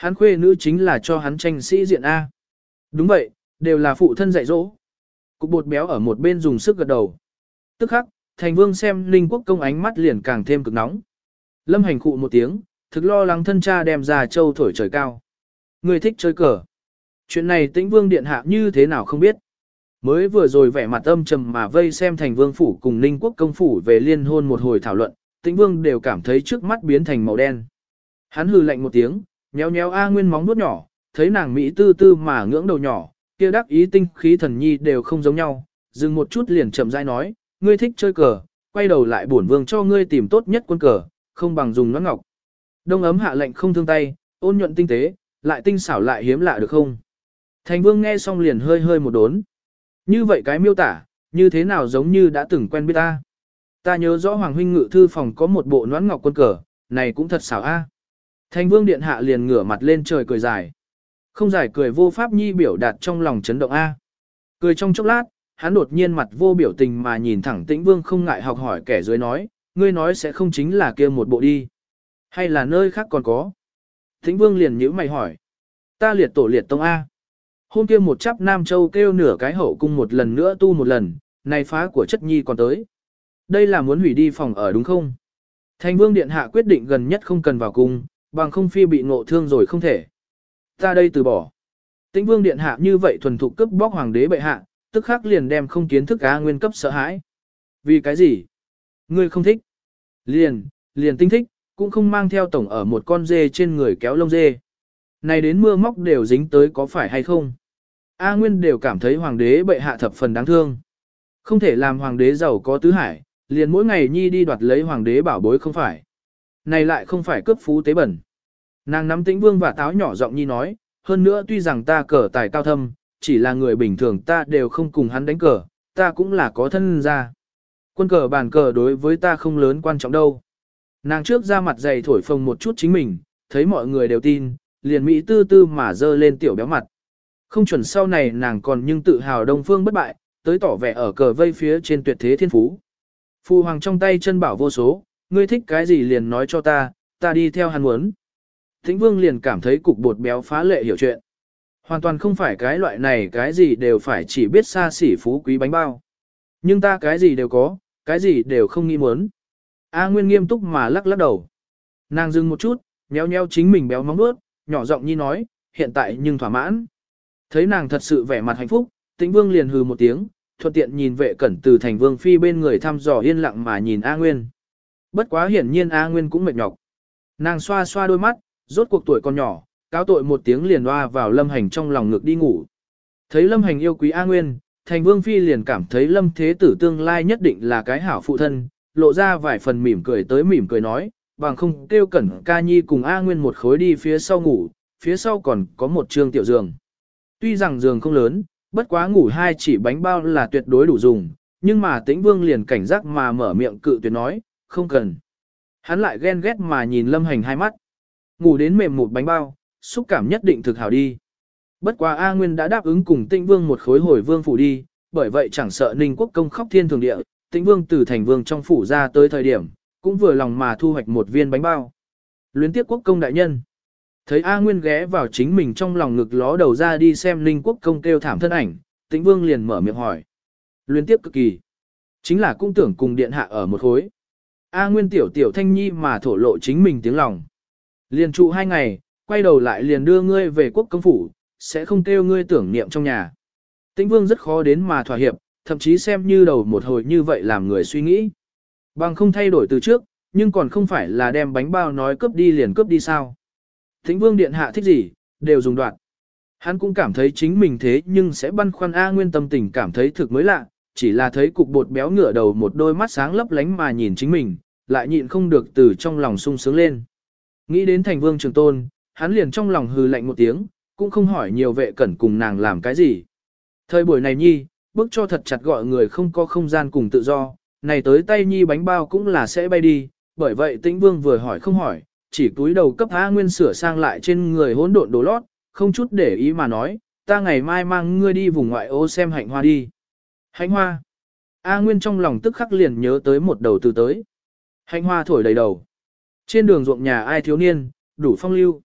Hắn khuê nữ chính là cho hắn tranh sĩ diện A. Đúng vậy, đều là phụ thân dạy dỗ. Cục bột béo ở một bên dùng sức gật đầu. Tức khắc, thành vương xem Ninh quốc công ánh mắt liền càng thêm cực nóng. Lâm hành cụ một tiếng, thực lo lắng thân cha đem ra châu thổi trời cao. Người thích chơi cờ. Chuyện này tĩnh vương điện hạ như thế nào không biết. Mới vừa rồi vẻ mặt âm trầm mà vây xem thành vương phủ cùng ninh quốc công phủ về liên hôn một hồi thảo luận, tĩnh vương đều cảm thấy trước mắt biến thành màu đen. Hắn hư lạnh một tiếng, nhéo nhéo A Nguyên móng nuốt nhỏ, thấy nàng Mỹ tư tư mà ngưỡng đầu nhỏ, kia đắc ý tinh khí thần nhi đều không giống nhau, dừng một chút liền chậm rãi nói, ngươi thích chơi cờ, quay đầu lại bổn vương cho ngươi tìm tốt nhất quân cờ, không bằng dùng nón ngọc. Đông ấm hạ lệnh không thương tay, ôn nhuận tinh tế, lại tinh xảo lại hiếm lạ được không? Thành vương nghe xong liền hơi hơi một đốn. Như vậy cái miêu tả, như thế nào giống như đã từng quen biết ta. Ta nhớ rõ Hoàng huynh ngự thư phòng có một bộ noãn ngọc quân cờ, này cũng thật xảo a. Thành vương điện hạ liền ngửa mặt lên trời cười dài. Không giải cười vô pháp nhi biểu đạt trong lòng chấn động a. Cười trong chốc lát, hắn đột nhiên mặt vô biểu tình mà nhìn thẳng tĩnh vương không ngại học hỏi kẻ dưới nói, ngươi nói sẽ không chính là kia một bộ đi. Hay là nơi khác còn có. Tĩnh vương liền nhíu mày hỏi. Ta liệt tổ liệt tông A. Hôm kia một chắp Nam Châu kêu nửa cái hậu cung một lần nữa tu một lần, này phá của chất nhi còn tới. Đây là muốn hủy đi phòng ở đúng không? Thành vương điện hạ quyết định gần nhất không cần vào cung, bằng không phi bị ngộ thương rồi không thể. Ta đây từ bỏ. Tĩnh vương điện hạ như vậy thuần thục cướp bóc hoàng đế bệ hạ, tức khắc liền đem không kiến thức á nguyên cấp sợ hãi. Vì cái gì? Ngươi không thích. Liền, liền tinh thích, cũng không mang theo tổng ở một con dê trên người kéo lông dê. Này đến mưa móc đều dính tới có phải hay không? A Nguyên đều cảm thấy hoàng đế bệ hạ thập phần đáng thương. Không thể làm hoàng đế giàu có tứ hải, liền mỗi ngày nhi đi đoạt lấy hoàng đế bảo bối không phải. Này lại không phải cướp phú tế bẩn. Nàng nắm tĩnh vương và táo nhỏ giọng nhi nói, hơn nữa tuy rằng ta cờ tài cao thâm, chỉ là người bình thường ta đều không cùng hắn đánh cờ, ta cũng là có thân ra. Quân cờ bàn cờ đối với ta không lớn quan trọng đâu. Nàng trước ra mặt dày thổi phồng một chút chính mình, thấy mọi người đều tin, liền Mỹ tư tư mà dơ lên tiểu béo mặt. Không chuẩn sau này nàng còn nhưng tự hào đông phương bất bại, tới tỏ vẻ ở cờ vây phía trên tuyệt thế thiên phú. Phu hoàng trong tay chân bảo vô số, ngươi thích cái gì liền nói cho ta, ta đi theo hắn muốn. Thính vương liền cảm thấy cục bột béo phá lệ hiểu chuyện. Hoàn toàn không phải cái loại này cái gì đều phải chỉ biết xa xỉ phú quý bánh bao. Nhưng ta cái gì đều có, cái gì đều không nghĩ muốn. A Nguyên nghiêm túc mà lắc lắc đầu. Nàng dừng một chút, nheo nheo chính mình béo móng nuốt, nhỏ giọng nhi nói, hiện tại nhưng thỏa mãn. Thấy nàng thật sự vẻ mặt hạnh phúc, tĩnh vương liền hừ một tiếng, thuận tiện nhìn vệ cẩn từ thành vương phi bên người thăm dò yên lặng mà nhìn A Nguyên. Bất quá hiển nhiên A Nguyên cũng mệt nhọc. Nàng xoa xoa đôi mắt, rốt cuộc tuổi còn nhỏ, cáo tội một tiếng liền loa vào lâm hành trong lòng ngực đi ngủ. Thấy lâm hành yêu quý A Nguyên, thành vương phi liền cảm thấy lâm thế tử tương lai nhất định là cái hảo phụ thân, lộ ra vài phần mỉm cười tới mỉm cười nói, bằng không kêu cẩn ca nhi cùng A Nguyên một khối đi phía sau ngủ, phía sau còn có một trương tiểu giường. Tuy rằng giường không lớn, bất quá ngủ hai chỉ bánh bao là tuyệt đối đủ dùng, nhưng mà tĩnh vương liền cảnh giác mà mở miệng cự tuyệt nói, không cần. Hắn lại ghen ghét mà nhìn lâm hành hai mắt. Ngủ đến mềm một bánh bao, xúc cảm nhất định thực hảo đi. Bất quá A Nguyên đã đáp ứng cùng tĩnh vương một khối hồi vương phủ đi, bởi vậy chẳng sợ Ninh Quốc công khóc thiên thường địa, tĩnh vương từ thành vương trong phủ ra tới thời điểm, cũng vừa lòng mà thu hoạch một viên bánh bao. Luyến tiếp quốc công đại nhân. Thấy A Nguyên ghé vào chính mình trong lòng ngực ló đầu ra đi xem Ninh Quốc công kêu thảm thân ảnh, tĩnh vương liền mở miệng hỏi. Luyến tiếp cực kỳ. Chính là cung tưởng cùng điện hạ ở một khối. A Nguyên tiểu tiểu thanh nhi mà thổ lộ chính mình tiếng lòng. Liền trụ hai ngày, quay đầu lại liền đưa ngươi về quốc công phủ, sẽ không kêu ngươi tưởng niệm trong nhà. Tĩnh vương rất khó đến mà thỏa hiệp, thậm chí xem như đầu một hồi như vậy làm người suy nghĩ. Bằng không thay đổi từ trước, nhưng còn không phải là đem bánh bao nói cướp đi liền cướp đi sao. Tĩnh vương điện hạ thích gì, đều dùng đoạn. Hắn cũng cảm thấy chính mình thế nhưng sẽ băn khoăn A Nguyên tâm tình cảm thấy thực mới lạ, chỉ là thấy cục bột béo ngửa đầu một đôi mắt sáng lấp lánh mà nhìn chính mình, lại nhịn không được từ trong lòng sung sướng lên. Nghĩ đến thành vương trường tôn, hắn liền trong lòng hừ lạnh một tiếng, cũng không hỏi nhiều vệ cẩn cùng nàng làm cái gì. Thời buổi này nhi, bước cho thật chặt gọi người không có không gian cùng tự do, này tới tay nhi bánh bao cũng là sẽ bay đi, bởi vậy tĩnh vương vừa hỏi không hỏi, chỉ túi đầu cấp A Nguyên sửa sang lại trên người hỗn độn đồ lót, không chút để ý mà nói, ta ngày mai mang ngươi đi vùng ngoại ô xem hạnh hoa đi. Hạnh hoa. A Nguyên trong lòng tức khắc liền nhớ tới một đầu từ tới. Hạnh hoa thổi đầy đầu. Trên đường ruộng nhà ai thiếu niên, đủ phong lưu.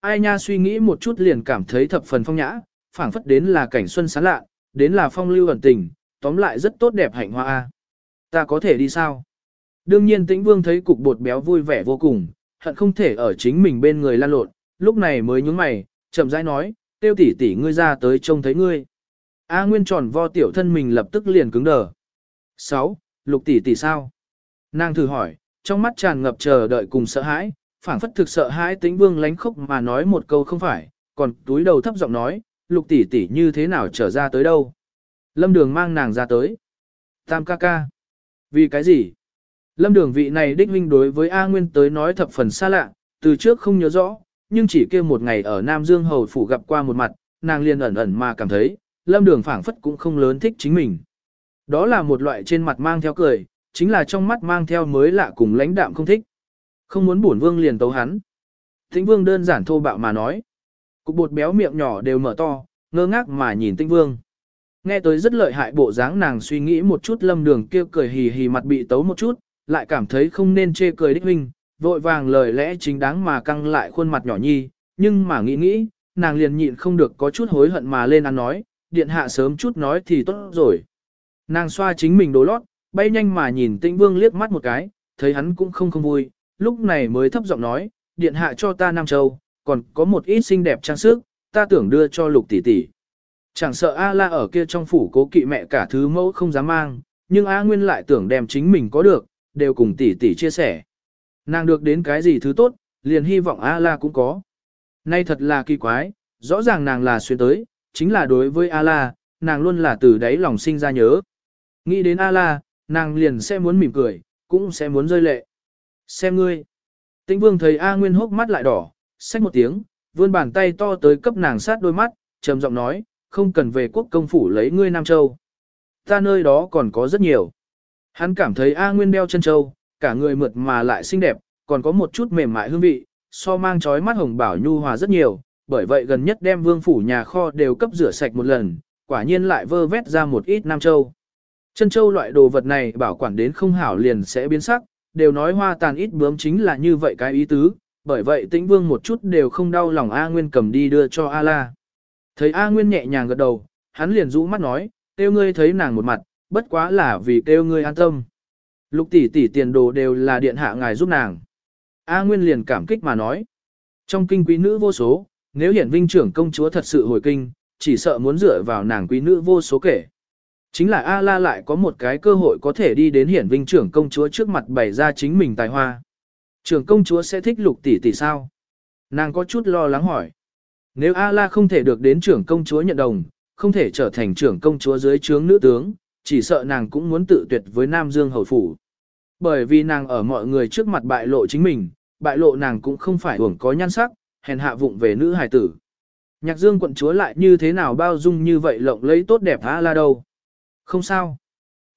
Ai nha suy nghĩ một chút liền cảm thấy thập phần phong nhã, phảng phất đến là cảnh xuân sáng lạ, đến là phong lưu ẩn tình, tóm lại rất tốt đẹp hạnh hoa A. Ta có thể đi sao? Đương nhiên tĩnh vương thấy cục bột béo vui vẻ vô cùng, hận không thể ở chính mình bên người lan lộn, lúc này mới nhúng mày, chậm rãi nói, tiêu tỷ tỷ ngươi ra tới trông thấy ngươi. A Nguyên tròn vo tiểu thân mình lập tức liền cứng đờ. 6. Lục tỷ tỷ sao? Nàng thử hỏi, trong mắt tràn ngập chờ đợi cùng sợ hãi, phảng phất thực sợ hãi tĩnh vương lánh khốc mà nói một câu không phải, còn túi đầu thấp giọng nói, lục tỷ tỷ như thế nào trở ra tới đâu? Lâm đường mang nàng ra tới. Tam ca ca. Vì cái gì? Lâm đường vị này đích huynh đối với A Nguyên tới nói thập phần xa lạ, từ trước không nhớ rõ, nhưng chỉ kia một ngày ở Nam Dương Hầu Phủ gặp qua một mặt, nàng liền ẩn ẩn mà cảm thấy, lâm đường phảng phất cũng không lớn thích chính mình. Đó là một loại trên mặt mang theo cười, chính là trong mắt mang theo mới lạ cùng lãnh đạm không thích. Không muốn bổn vương liền tấu hắn. Tĩnh vương đơn giản thô bạo mà nói. Cục bột béo miệng nhỏ đều mở to, ngơ ngác mà nhìn tĩnh vương. Nghe tới rất lợi hại bộ dáng nàng suy nghĩ một chút lâm đường kêu cười hì hì mặt bị tấu một chút, lại cảm thấy không nên chê cười đích huynh, vội vàng lời lẽ chính đáng mà căng lại khuôn mặt nhỏ nhi, nhưng mà nghĩ nghĩ, nàng liền nhịn không được có chút hối hận mà lên ăn nói, điện hạ sớm chút nói thì tốt rồi. Nàng xoa chính mình đồ lót, bay nhanh mà nhìn tĩnh vương liếc mắt một cái, thấy hắn cũng không không vui, lúc này mới thấp giọng nói, điện hạ cho ta Nam Châu, còn có một ít xinh đẹp trang sức, ta tưởng đưa cho lục tỷ tỷ. Chẳng sợ A la ở kia trong phủ cố kỵ mẹ cả thứ mẫu không dám mang, nhưng A Nguyên lại tưởng đem chính mình có được, đều cùng tỷ tỷ chia sẻ. Nàng được đến cái gì thứ tốt, liền hy vọng A-la cũng có. Nay thật là kỳ quái, rõ ràng nàng là xuyên tới, chính là đối với A-la, nàng luôn là từ đáy lòng sinh ra nhớ. Nghĩ đến A-la, nàng liền sẽ muốn mỉm cười, cũng sẽ muốn rơi lệ. Xem ngươi. Tĩnh vương thấy A Nguyên hốc mắt lại đỏ, xách một tiếng, vươn bàn tay to tới cấp nàng sát đôi mắt, trầm giọng nói, không cần về quốc công phủ lấy ngươi Nam Châu. Ta nơi đó còn có rất nhiều. Hắn cảm thấy A Nguyên đeo chân châu, cả người mượt mà lại xinh đẹp, còn có một chút mềm mại hương vị, so mang chói mắt hồng bảo nhu hòa rất nhiều, bởi vậy gần nhất đem vương phủ nhà kho đều cấp rửa sạch một lần, quả nhiên lại vơ vét ra một ít nam châu. Chân châu loại đồ vật này bảo quản đến không hảo liền sẽ biến sắc, đều nói hoa tàn ít bướm chính là như vậy cái ý tứ, bởi vậy tĩnh vương một chút đều không đau lòng A Nguyên cầm đi đưa cho A La. Thấy A Nguyên nhẹ nhàng gật đầu, hắn liền rũ mắt nói, tiêu ngươi thấy nàng một mặt, bất quá là vì kêu ngươi an tâm. Lục tỷ tỷ tiền đồ đều là điện hạ ngài giúp nàng. A Nguyên liền cảm kích mà nói. Trong kinh quý nữ vô số, nếu hiển vinh trưởng công chúa thật sự hồi kinh, chỉ sợ muốn dựa vào nàng quý nữ vô số kể. Chính là A La lại có một cái cơ hội có thể đi đến hiển vinh trưởng công chúa trước mặt bày ra chính mình tài hoa. Trưởng công chúa sẽ thích lục tỷ tỷ sao? Nàng có chút lo lắng hỏi. Nếu A La không thể được đến trưởng công chúa nhận đồng, không thể trở thành trưởng công chúa dưới trướng nữ tướng, chỉ sợ nàng cũng muốn tự tuyệt với Nam Dương Hầu Phủ. Bởi vì nàng ở mọi người trước mặt bại lộ chính mình, bại lộ nàng cũng không phải hưởng có nhan sắc, hèn hạ vụng về nữ hài tử. Nhạc Dương quận chúa lại như thế nào bao dung như vậy lộng lấy tốt đẹp á la đâu. Không sao.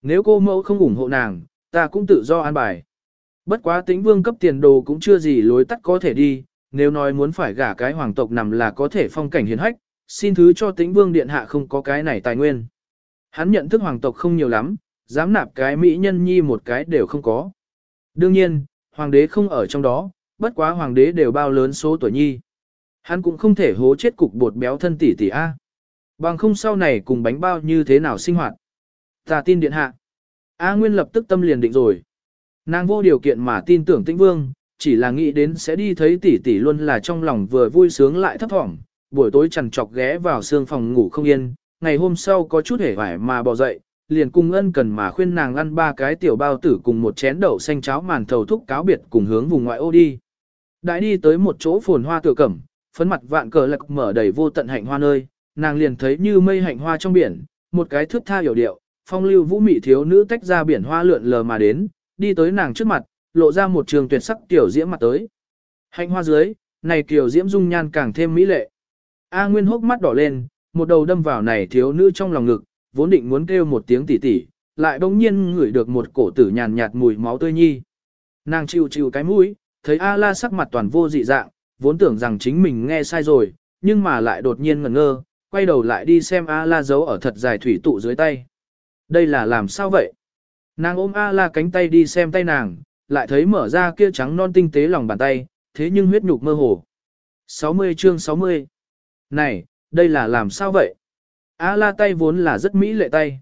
Nếu cô mẫu không ủng hộ nàng, ta cũng tự do an bài. Bất quá tính vương cấp tiền đồ cũng chưa gì lối tắt có thể đi, nếu nói muốn phải gả cái hoàng tộc nằm là có thể phong cảnh hiền hách, xin thứ cho tính vương điện hạ không có cái này tài nguyên. Hắn nhận thức hoàng tộc không nhiều lắm, dám nạp cái mỹ nhân nhi một cái đều không có. Đương nhiên, hoàng đế không ở trong đó, bất quá hoàng đế đều bao lớn số tuổi nhi. Hắn cũng không thể hố chết cục bột béo thân tỷ tỷ A. Bằng không sau này cùng bánh bao như thế nào sinh hoạt. Ta tin điện hạ. A Nguyên lập tức tâm liền định rồi. Nàng vô điều kiện mà tin tưởng tĩnh vương, chỉ là nghĩ đến sẽ đi thấy tỷ tỷ luôn là trong lòng vừa vui sướng lại thấp thỏm, buổi tối chằn chọc ghé vào xương phòng ngủ không yên, ngày hôm sau có chút hể vải mà bò dậy, liền cung ân cần mà khuyên nàng ăn ba cái tiểu bao tử cùng một chén đậu xanh cháo màn thầu thúc cáo biệt cùng hướng vùng ngoại ô đi. Đại đi tới một chỗ phồn hoa tựa cẩm, phấn mặt vạn cờ lạc mở đầy vô tận hạnh hoa nơi, nàng liền thấy như mây hạnh hoa trong biển, một cái thước tha hiểu điệu, phong lưu vũ mị thiếu nữ tách ra biển hoa lượn lờ mà đến, đi tới nàng trước mặt, lộ ra một trường tuyệt sắc tiểu diễm mặt tới. Hạnh hoa dưới, này tiểu diễm dung nhan càng thêm mỹ lệ. A Nguyên hốc mắt đỏ lên, một đầu đâm vào này thiếu nữ trong lòng ngực, vốn định muốn kêu một tiếng tỉ tỉ, lại bỗng nhiên ngửi được một cổ tử nhàn nhạt mùi máu tươi nhi. Nàng chịu chịu cái mũi, thấy A La sắc mặt toàn vô dị dạng, vốn tưởng rằng chính mình nghe sai rồi, nhưng mà lại đột nhiên ngẩn ngơ, quay đầu lại đi xem A La giấu ở thật dài thủy tụ dưới tay. Đây là làm sao vậy? Nàng ôm A La cánh tay đi xem tay nàng, lại thấy mở ra kia trắng non tinh tế lòng bàn tay, thế nhưng huyết nhục mơ hồ. 60 chương 60 Này, đây là làm sao vậy? A la tay vốn là rất mỹ lệ tay.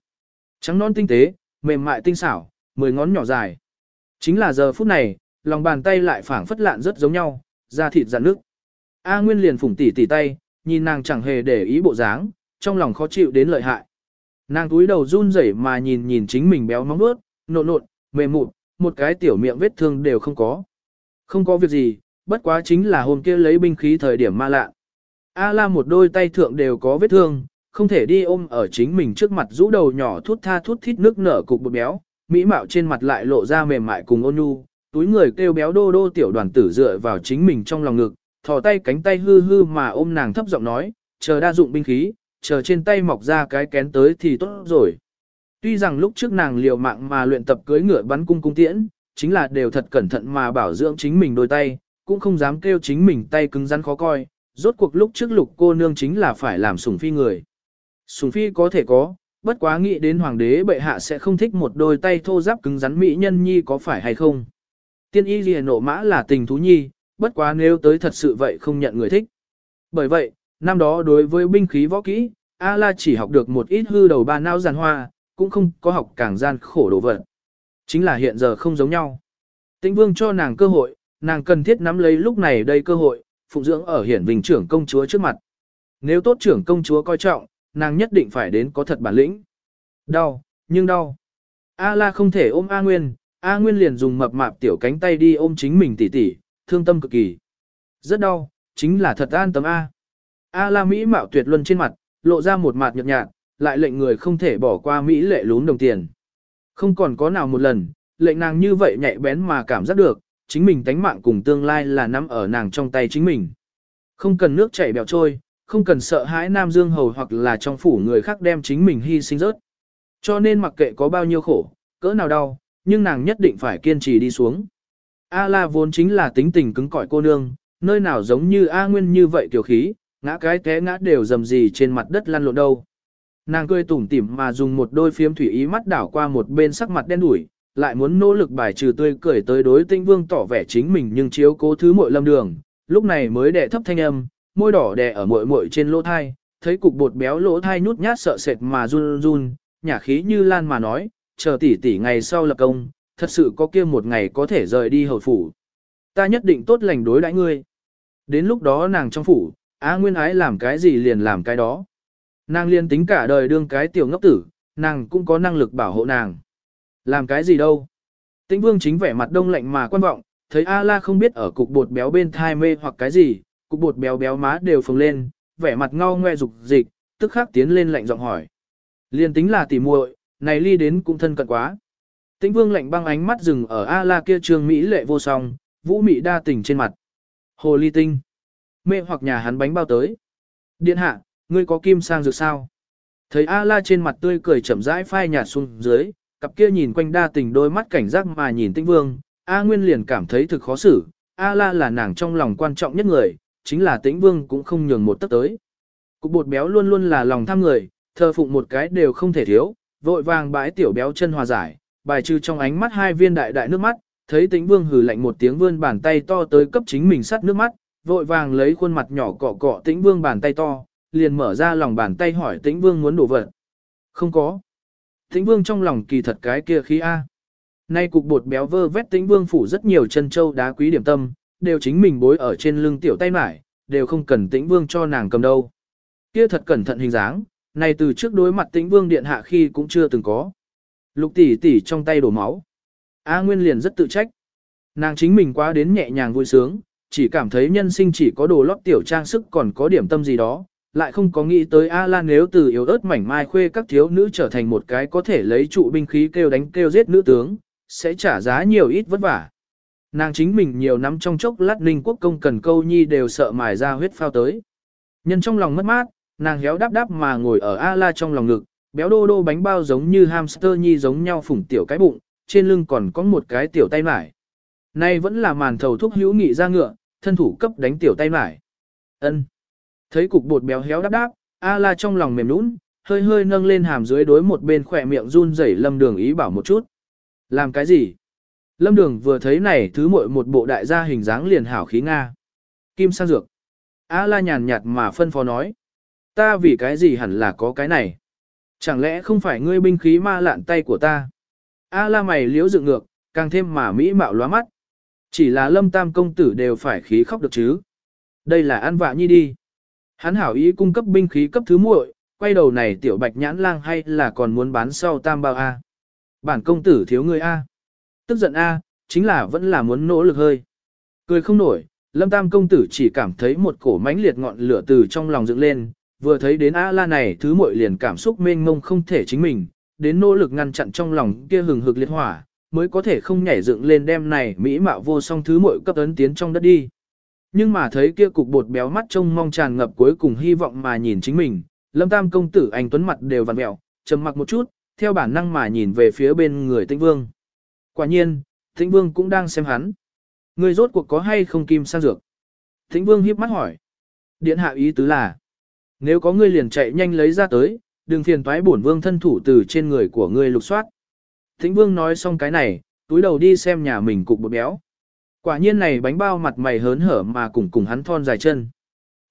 Trắng non tinh tế, mềm mại tinh xảo, mười ngón nhỏ dài. Chính là giờ phút này, lòng bàn tay lại phảng phất lạn rất giống nhau, da thịt dạn nước. A Nguyên liền phủng tỉ tỉ tay, nhìn nàng chẳng hề để ý bộ dáng, trong lòng khó chịu đến lợi hại. Nàng túi đầu run rẩy mà nhìn nhìn chính mình béo móng nuốt, nộn nộn, mềm mụn, một cái tiểu miệng vết thương đều không có. Không có việc gì, bất quá chính là hôm kia lấy binh khí thời điểm ma lạ. A la một đôi tay thượng đều có vết thương, không thể đi ôm ở chính mình trước mặt rũ đầu nhỏ thút tha thút thít nước nở cục bột béo, mỹ mạo trên mặt lại lộ ra mềm mại cùng ôn nhu, túi người kêu béo đô đô tiểu đoàn tử dựa vào chính mình trong lòng ngực, thò tay cánh tay hư hư mà ôm nàng thấp giọng nói, chờ đa dụng binh khí, chờ trên tay mọc ra cái kén tới thì tốt rồi. Tuy rằng lúc trước nàng liều mạng mà luyện tập cưới ngựa bắn cung cung tiễn, chính là đều thật cẩn thận mà bảo dưỡng chính mình đôi tay, cũng không dám kêu chính mình tay cứng rắn khó coi, rốt cuộc lúc trước lục cô nương chính là phải làm sủng phi người. Sủng phi có thể có, bất quá nghĩ đến hoàng đế bệ hạ sẽ không thích một đôi tay thô giáp cứng rắn mỹ nhân nhi có phải hay không. Tiên y liền nộ mã là tình thú nhi, bất quá nếu tới thật sự vậy không nhận người thích. Bởi vậy, năm đó đối với binh khí võ kỹ, A-la chỉ học được một ít hư đầu ba não giàn hoa, cũng không có học càng gian khổ đồ vật. Chính là hiện giờ không giống nhau. Tĩnh vương cho nàng cơ hội, nàng cần thiết nắm lấy lúc này đây cơ hội, phụng dưỡng ở hiển vinh trưởng công chúa trước mặt. Nếu tốt trưởng công chúa coi trọng, nàng nhất định phải đến có thật bản lĩnh. Đau, nhưng đau. A la không thể ôm A Nguyên, A Nguyên liền dùng mập mạp tiểu cánh tay đi ôm chính mình tỉ tỉ, thương tâm cực kỳ. Rất đau, chính là thật an tâm A. A la Mỹ mạo tuyệt luân trên mặt, lộ ra một mặt nhợt nhạt, lại lệnh người không thể bỏ qua Mỹ lệ lún đồng tiền. Không còn có nào một lần, lệnh nàng như vậy nhạy bén mà cảm giác được, chính mình tánh mạng cùng tương lai là nắm ở nàng trong tay chính mình. Không cần nước chảy bèo trôi, không cần sợ hãi Nam Dương Hầu hoặc là trong phủ người khác đem chính mình hy sinh rớt. Cho nên mặc kệ có bao nhiêu khổ, cỡ nào đau, nhưng nàng nhất định phải kiên trì đi xuống. A La vốn chính là tính tình cứng cỏi cô nương, nơi nào giống như A Nguyên như vậy tiểu khí, ngã cái té ngã đều dầm gì trên mặt đất lăn lộn đâu. Nàng cười tủm tỉm mà dùng một đôi phiếm thủy ý mắt đảo qua một bên sắc mặt đen đủi, lại muốn nỗ lực bài trừ tươi cười tới đối tinh vương tỏ vẻ chính mình nhưng chiếu cố thứ muội lâm đường, lúc này mới đẻ thấp thanh âm, môi đỏ đè ở muội muội trên lỗ thai, thấy cục bột béo lỗ thai nhút nhát sợ sệt mà run run, nhả khí như lan mà nói, chờ tỷ tỷ ngày sau lập công, thật sự có kia một ngày có thể rời đi hầu phủ. Ta nhất định tốt lành đối đãi ngươi. Đến lúc đó nàng trong phủ, Á Nguyên ái làm cái gì liền làm cái đó. Nàng liên tính cả đời đương cái tiểu ngốc tử, nàng cũng có năng lực bảo hộ nàng. Làm cái gì đâu? Tĩnh vương chính vẻ mặt đông lạnh mà quan vọng, thấy A-la không biết ở cục bột béo bên thai mê hoặc cái gì, cục bột béo béo má đều phồng lên, vẻ mặt ngao ngoe dục dịch, tức khắc tiến lên lạnh giọng hỏi. Liên tính là tỉ muội, này ly đến cũng thân cận quá. Tĩnh vương lạnh băng ánh mắt dừng ở A-la kia trường Mỹ lệ vô song, vũ mị đa tình trên mặt. Hồ ly tinh. Mê hoặc nhà hắn bánh bao tới. Điện hạ, ngươi có kim sang dược sao? Thấy A-la trên mặt tươi cười chậm rãi phai nhạt xuống dưới, cặp kia nhìn quanh đa tình đôi mắt cảnh giác mà nhìn tĩnh vương, A Nguyên liền cảm thấy thực khó xử, A La là nàng trong lòng quan trọng nhất người, chính là tĩnh vương cũng không nhường một tấc tới. Cục bột béo luôn luôn là lòng tham người, thờ phụng một cái đều không thể thiếu, vội vàng bãi tiểu béo chân hòa giải, bài trừ trong ánh mắt hai viên đại đại nước mắt, thấy tĩnh vương hừ lạnh một tiếng vươn bàn tay to tới cấp chính mình sắt nước mắt, vội vàng lấy khuôn mặt nhỏ cọ cọ tĩnh vương bàn tay to, liền mở ra lòng bàn tay hỏi tĩnh vương muốn đổ vật. Không có. Tĩnh vương trong lòng kỳ thật cái kia khí A. Nay cục bột béo vơ vét tĩnh vương phủ rất nhiều chân châu đá quý điểm tâm, đều chính mình bối ở trên lưng tiểu tay mải, đều không cần tĩnh vương cho nàng cầm đâu. Kia thật cẩn thận hình dáng, này từ trước đối mặt tĩnh vương điện hạ khi cũng chưa từng có. Lục tỷ tỷ trong tay đổ máu. A Nguyên liền rất tự trách. Nàng chính mình quá đến nhẹ nhàng vui sướng, chỉ cảm thấy nhân sinh chỉ có đồ lót tiểu trang sức còn có điểm tâm gì đó, lại không có nghĩ tới A Lan nếu từ yếu ớt mảnh mai khuê các thiếu nữ trở thành một cái có thể lấy trụ binh khí kêu đánh kêu giết nữ tướng, sẽ trả giá nhiều ít vất vả. Nàng chính mình nhiều năm trong chốc lát ninh quốc công cần câu nhi đều sợ mài ra huyết phao tới. Nhân trong lòng mất mát, nàng héo đáp đáp mà ngồi ở A La trong lòng ngực, béo đô đô bánh bao giống như hamster nhi giống nhau phủng tiểu cái bụng, trên lưng còn có một cái tiểu tay mải. Nay vẫn là màn thầu thuốc hữu nghị ra ngựa, thân thủ cấp đánh tiểu tay mải. Ân. Thấy cục bột béo héo đáp đáp, A La trong lòng mềm nũng, hơi hơi nâng lên hàm dưới đối một bên khỏe miệng run rẩy lâm đường ý bảo một chút. Làm cái gì? Lâm đường vừa thấy này thứ muội một bộ đại gia hình dáng liền hảo khí Nga. Kim sang dược. A la nhàn nhạt mà phân phó nói. Ta vì cái gì hẳn là có cái này. Chẳng lẽ không phải ngươi binh khí ma lạn tay của ta? A la mày liếu dựng ngược, càng thêm mà mỹ mạo lóa mắt. Chỉ là lâm tam công tử đều phải khí khóc được chứ. Đây là ăn vạ nhi đi. Hắn hảo ý cung cấp binh khí cấp thứ muội, quay đầu này tiểu bạch nhãn lang hay là còn muốn bán sau tam bao A. Bản công tử thiếu người A. Tức giận A, chính là vẫn là muốn nỗ lực hơi. Cười không nổi, lâm tam công tử chỉ cảm thấy một cổ mãnh liệt ngọn lửa từ trong lòng dựng lên, vừa thấy đến A la này thứ muội liền cảm xúc mênh mông không thể chính mình, đến nỗ lực ngăn chặn trong lòng kia hừng hực liệt hỏa, mới có thể không nhảy dựng lên đem này mỹ mạo vô song thứ muội cấp ấn tiến trong đất đi. Nhưng mà thấy kia cục bột béo mắt trông mong tràn ngập cuối cùng hy vọng mà nhìn chính mình, lâm tam công tử anh tuấn mặt đều vặn mẹo, trầm mặc một chút, theo bản năng mà nhìn về phía bên người tĩnh vương. Quả nhiên, tĩnh vương cũng đang xem hắn. Người rốt cuộc có hay không kim sang dược? Tĩnh vương hiếp mắt hỏi. Điện hạ ý tứ là, nếu có ngươi liền chạy nhanh lấy ra tới, đừng phiền toái bổn vương thân thủ từ trên người của ngươi lục soát. Thính vương nói xong cái này, túi đầu đi xem nhà mình cục bột béo. Quả nhiên này bánh bao mặt mày hớn hở mà cùng cùng hắn thon dài chân.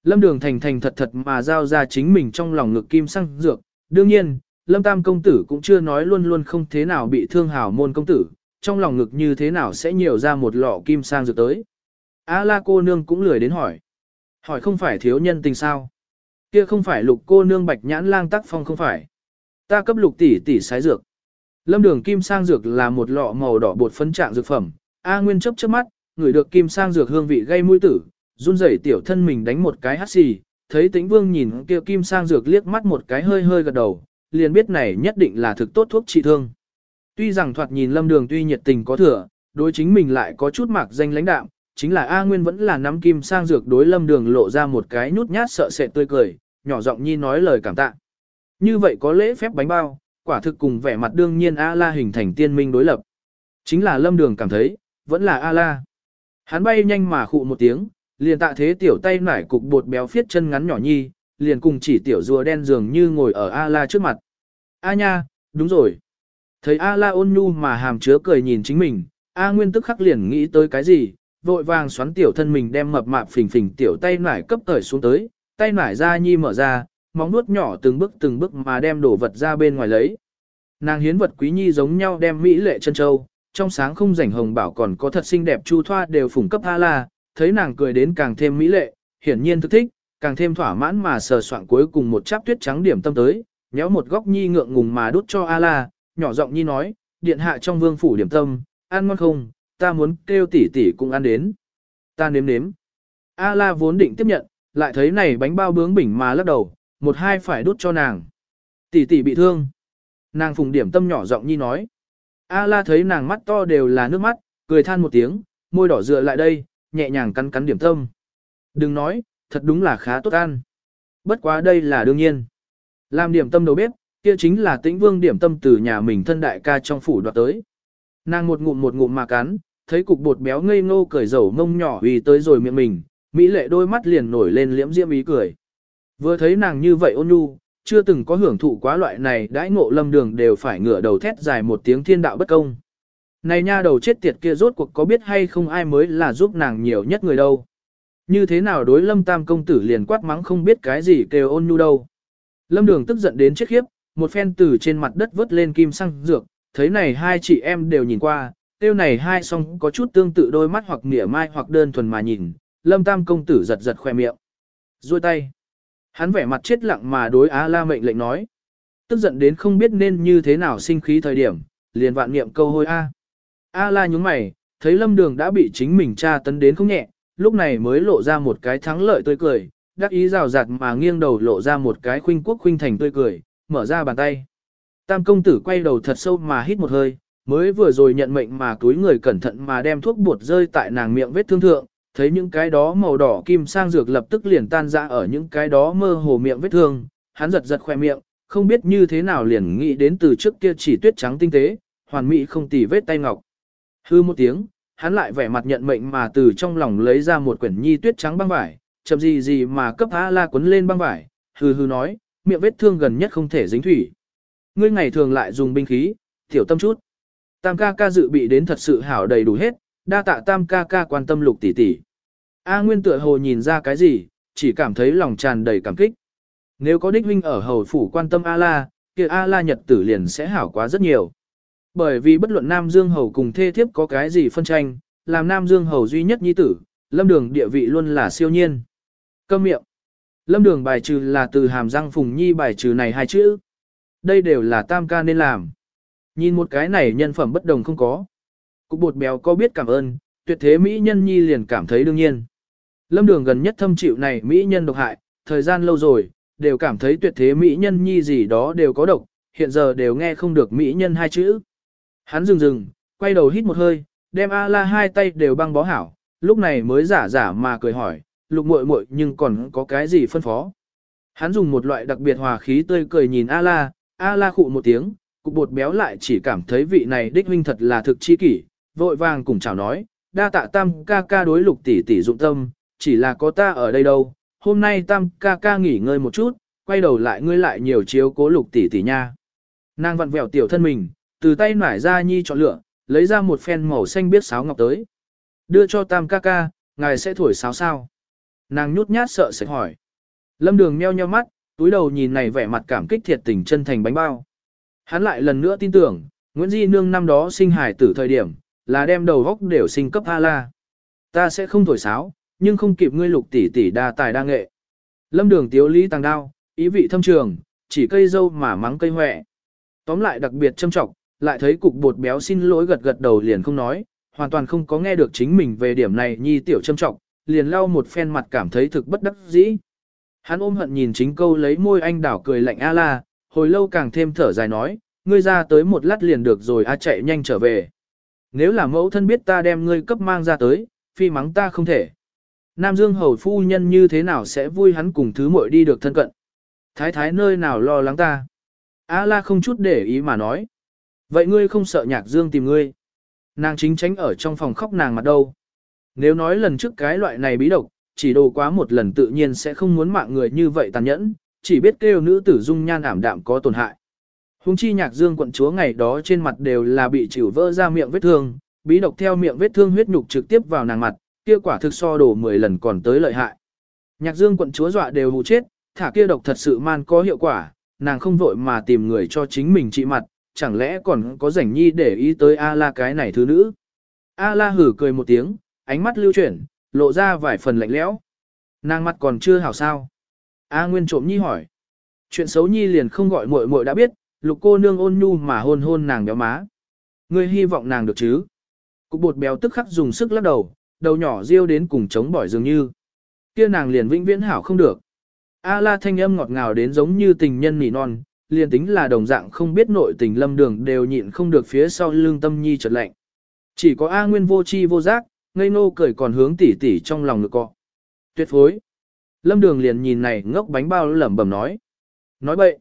Lâm đường thành thành thật thật mà giao ra chính mình trong lòng ngực kim sang dược. Đương nhiên, Lâm Tam công tử cũng chưa nói luôn luôn không thế nào bị thương hảo môn công tử, trong lòng ngực như thế nào sẽ nhiều ra một lọ kim sang dược tới. A la cô nương cũng lười đến hỏi. Hỏi không phải thiếu nhân tình sao? Kia không phải lục cô nương bạch nhãn lang tắc phong không phải. Ta cấp lục tỷ tỷ sái dược. Lâm đường kim sang dược là một lọ màu đỏ bột phấn trạng dược phẩm. A Nguyên chấp chớp mắt, ngửi được kim sang dược hương vị gây mũi tử, run rẩy tiểu thân mình đánh một cái hắt xì. Thấy tĩnh vương nhìn kia kim sang dược liếc mắt một cái hơi hơi gật đầu, liền biết này nhất định là thực tốt thuốc trị thương. Tuy rằng thoạt nhìn lâm đường tuy nhiệt tình có thừa, đối chính mình lại có chút mạc danh lãnh đạm, chính là A Nguyên vẫn là nắm kim sang dược đối lâm đường lộ ra một cái nhút nhát sợ sệt tươi cười, nhỏ giọng nhi nói lời cảm tạ. Như vậy có lễ phép bánh bao, quả thực cùng vẻ mặt đương nhiên A La hình thành tiên minh đối lập. Chính là lâm đường cảm thấy, vẫn là A La. Hắn bay nhanh mà khụ một tiếng, liền tạ thế tiểu tay nải cục bột béo phiết chân ngắn nhỏ nhi, liền cùng chỉ tiểu rùa đen dường như ngồi ở A La trước mặt. A nha, đúng rồi. Thấy A La ôn nhu mà hàm chứa cười nhìn chính mình, A Nguyên tức khắc liền nghĩ tới cái gì, vội vàng xoắn tiểu thân mình đem mập mạp phình phình tiểu tay nải cấp tởi xuống tới, tay nải ra nhi mở ra, móng nuốt nhỏ từng bước từng bước mà đem đổ vật ra bên ngoài lấy. Nàng hiến vật quý nhi giống nhau đem mỹ lệ chân châu, trong sáng không rảnh hồng bảo còn có thật xinh đẹp chu thoa đều phủng cấp A La, thấy nàng cười đến càng thêm mỹ lệ, hiển nhiên thức thích, càng thêm thỏa mãn mà sờ soạn cuối cùng một cháp tuyết trắng điểm tâm tới, nhéo một góc nhi ngượng ngùng mà đút cho A La, nhỏ giọng nhi nói, điện hạ trong vương phủ điểm tâm, ăn ngon không, ta muốn kêu tỷ tỷ cũng ăn đến. Ta nếm nếm. A La vốn định tiếp nhận, lại thấy này bánh bao bướng bỉnh mà lắc đầu, một hai phải đút cho nàng. Tỷ tỷ bị thương. Nàng phùng điểm tâm nhỏ giọng nhi nói. A La thấy nàng mắt to đều là nước mắt, cười than một tiếng, môi đỏ dựa lại đây, nhẹ nhàng cắn cắn điểm tâm. Đừng nói, thật đúng là khá tốt ăn. Bất quá đây là đương nhiên. Làm điểm tâm đầu bếp, kia chính là tĩnh vương điểm tâm từ nhà mình thân đại ca trong phủ đoạt tới. Nàng một ngụm một ngụm mà cắn, thấy cục bột béo ngây ngô cởi dầu mông nhỏ vì tới rồi miệng mình, mỹ lệ đôi mắt liền nổi lên liễm diễm ý cười. Vừa thấy nàng như vậy ôn nhu, chưa từng có hưởng thụ quá loại này đãi ngộ lâm đường đều phải ngửa đầu thét dài một tiếng thiên đạo bất công. Này nha đầu chết tiệt kia rốt cuộc có biết hay không ai mới là giúp nàng nhiều nhất người đâu. Như thế nào đối lâm tam công tử liền quát mắng không biết cái gì kêu ôn nhu đâu. Lâm đường tức giận đến chết khiếp, một phen từ trên mặt đất vớt lên kim xăng dược, thấy này hai chị em đều nhìn qua, tiêu này hai song có chút tương tự đôi mắt hoặc nỉa mai hoặc đơn thuần mà nhìn, lâm tam công tử giật giật khoe miệng. Rồi tay. Hắn vẻ mặt chết lặng mà đối Á la mệnh lệnh nói. Tức giận đến không biết nên như thế nào sinh khí thời điểm, liền vạn niệm câu hôi A. A la nhúng mày, thấy lâm đường đã bị chính mình tra tấn đến không nhẹ, lúc này mới lộ ra một cái thắng lợi tươi cười, đắc ý rào rạt mà nghiêng đầu lộ ra một cái khuynh quốc khuynh thành tươi cười, mở ra bàn tay. Tam công tử quay đầu thật sâu mà hít một hơi, mới vừa rồi nhận mệnh mà túi người cẩn thận mà đem thuốc bột rơi tại nàng miệng vết thương thượng, thấy những cái đó màu đỏ kim sang dược lập tức liền tan ra ở những cái đó mơ hồ miệng vết thương, hắn giật giật khoe miệng, không biết như thế nào liền nghĩ đến từ trước kia chỉ tuyết trắng tinh tế, hoàn mỹ không tì vết tay ngọc. Hư một tiếng, hắn lại vẻ mặt nhận mệnh mà từ trong lòng lấy ra một quyển nhi tuyết trắng băng vải, chậm gì gì mà cấp A la quấn lên băng vải, hư hư nói, miệng vết thương gần nhất không thể dính thủy. Ngươi ngày thường lại dùng binh khí, tiểu tâm chút. Tam ca ca dự bị đến thật sự hảo đầy đủ hết, đa tạ tam ca ca quan tâm lục tỷ tỷ. A Nguyên tựa hồ nhìn ra cái gì, chỉ cảm thấy lòng tràn đầy cảm kích. Nếu có đích huynh ở hầu phủ quan tâm A La, kia A La nhật tử liền sẽ hảo quá rất nhiều. Bởi vì bất luận Nam Dương hầu cùng thê thiếp có cái gì phân tranh, làm Nam Dương hầu duy nhất nhi tử, lâm đường địa vị luôn là siêu nhiên. Câm miệng. Lâm đường bài trừ là từ hàm răng phùng nhi bài trừ này hai chữ. Đây đều là tam ca nên làm. Nhìn một cái này nhân phẩm bất đồng không có. Cục bột béo có biết cảm ơn, tuyệt thế Mỹ nhân nhi liền cảm thấy đương nhiên. Lâm đường gần nhất thâm chịu này Mỹ nhân độc hại, thời gian lâu rồi, đều cảm thấy tuyệt thế Mỹ nhân nhi gì đó đều có độc, hiện giờ đều nghe không được Mỹ nhân hai chữ. Hắn dừng dừng, quay đầu hít một hơi, đem A-la hai tay đều băng bó hảo, lúc này mới giả giả mà cười hỏi, lục muội muội nhưng còn có cái gì phân phó. Hắn dùng một loại đặc biệt hòa khí tươi cười nhìn A-la, A-la khụ một tiếng, cục bột béo lại chỉ cảm thấy vị này đích huynh thật là thực chi kỷ, vội vàng cùng chào nói, đa tạ tam ca ca đối lục tỷ tỷ dụng tâm, chỉ là có ta ở đây đâu, hôm nay tam ca ca nghỉ ngơi một chút, quay đầu lại ngươi lại nhiều chiếu cố lục tỷ tỷ nha. Nàng vặn vẹo tiểu thân mình, từ tay nải ra nhi chọn lựa, lấy ra một phen màu xanh biết sáo ngọc tới. Đưa cho tam ca ca, ngài sẽ thổi sáo sao? Nàng nhút nhát sợ sẽ hỏi. Lâm đường meo nheo mắt, túi đầu nhìn này vẻ mặt cảm kích thiệt tình chân thành bánh bao. Hắn lại lần nữa tin tưởng, Nguyễn Di Nương năm đó sinh hải tử thời điểm, là đem đầu góc đều sinh cấp A la. Ta sẽ không thổi sáo, nhưng không kịp ngươi lục tỷ tỷ đa tài đa nghệ. Lâm đường tiếu lý tàng đao, ý vị thâm trường, chỉ cây dâu mà mắng cây hoẹ. Tóm lại đặc biệt châm trọng, lại thấy cục bột béo xin lỗi gật gật đầu liền không nói, hoàn toàn không có nghe được chính mình về điểm này nhi tiểu châm trọng, liền lau một phen mặt cảm thấy thực bất đắc dĩ. Hắn ôm hận nhìn chính câu lấy môi anh đảo cười lạnh a la, hồi lâu càng thêm thở dài nói, ngươi ra tới một lát liền được rồi a chạy nhanh trở về. Nếu là mẫu thân biết ta đem ngươi cấp mang ra tới, phi mắng ta không thể. Nam Dương hầu phu nhân như thế nào sẽ vui hắn cùng thứ muội đi được thân cận. Thái thái nơi nào lo lắng ta. A la không chút để ý mà nói. Vậy ngươi không sợ nhạc Dương tìm ngươi. Nàng chính tránh ở trong phòng khóc nàng mặt đâu. Nếu nói lần trước cái loại này bí độc, chỉ đồ quá một lần tự nhiên sẽ không muốn mạng người như vậy tàn nhẫn, chỉ biết kêu nữ tử dung nhan ảm đạm có tổn hại. Hùng chi nhạc dương quận chúa ngày đó trên mặt đều là bị chịu vỡ ra miệng vết thương, bí độc theo miệng vết thương huyết nhục trực tiếp vào nàng mặt, kia quả thực so đổ 10 lần còn tới lợi hại. Nhạc dương quận chúa dọa đều hù chết, thả kia độc thật sự man có hiệu quả, nàng không vội mà tìm người cho chính mình trị mặt, chẳng lẽ còn có rảnh nhi để ý tới A-la cái này thứ nữ. A-la hử cười một tiếng, ánh mắt lưu chuyển, lộ ra vài phần lạnh lẽo. Nàng mặt còn chưa hảo sao. A Nguyên trộm nhi hỏi. Chuyện xấu nhi liền không gọi muội muội đã biết, lục cô nương ôn nhu mà hôn hôn nàng béo má. Ngươi hy vọng nàng được chứ. Cục bột béo tức khắc dùng sức lắc đầu, đầu nhỏ riêu đến cùng chống bỏi dường như. Kia nàng liền vĩnh viễn hảo không được. A la thanh âm ngọt ngào đến giống như tình nhân nỉ non, liền tính là đồng dạng không biết nội tình lâm đường đều nhịn không được phía sau lương tâm nhi chợt lạnh. Chỉ có A Nguyên vô chi vô giác, ngây nô cười còn hướng tỉ tỉ trong lòng ngực cọ. Tuyệt phối. Lâm đường liền nhìn này ngốc bánh bao lẩm bẩm nói. Nói bậy.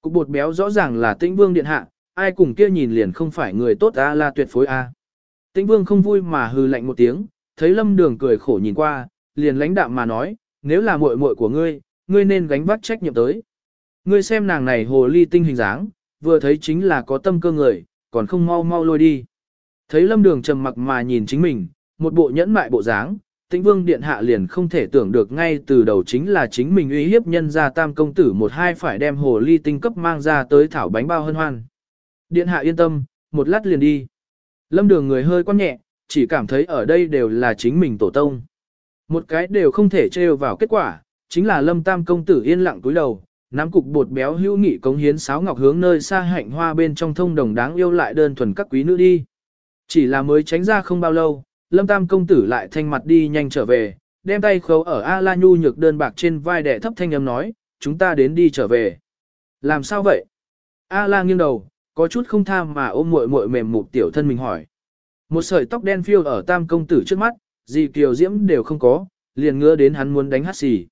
Cục bột béo rõ ràng là tĩnh vương điện hạ, ai cùng kia nhìn liền không phải người tốt A la tuyệt phối A. Tĩnh vương không vui mà hư lạnh một tiếng, thấy lâm đường cười khổ nhìn qua, liền lãnh đạm mà nói, nếu là muội muội của ngươi, ngươi nên gánh vác trách nhiệm tới. Ngươi xem nàng này hồ ly tinh hình dáng, vừa thấy chính là có tâm cơ người, còn không mau mau lôi đi. Thấy lâm đường trầm mặc mà nhìn chính mình, một bộ nhẫn mại bộ dáng, tĩnh vương điện hạ liền không thể tưởng được ngay từ đầu chính là chính mình uy hiếp nhân gia tam công tử một hai phải đem hồ ly tinh cấp mang ra tới thảo bánh bao hân hoan. Điện hạ yên tâm, một lát liền đi. Lâm đường người hơi quan nhẹ, chỉ cảm thấy ở đây đều là chính mình tổ tông. Một cái đều không thể trêu vào kết quả, chính là lâm tam công tử yên lặng túi đầu, nắm cục bột béo hữu nghị cống hiến sáo ngọc hướng nơi xa hạnh hoa bên trong thông đồng đáng yêu lại đơn thuần các quý nữ đi. Chỉ là mới tránh ra không bao lâu, lâm tam công tử lại thanh mặt đi nhanh trở về, đem tay khấu ở A La Nhu nhược đơn bạc trên vai đẻ thấp thanh âm nói, chúng ta đến đi trở về. Làm sao vậy? A La nghiêng đầu, có chút không tham mà ôm muội muội mềm mục tiểu thân mình hỏi. Một sợi tóc đen phiêu ở tam công tử trước mắt, gì kiều diễm đều không có, liền ngứa đến hắn muốn đánh hát xì.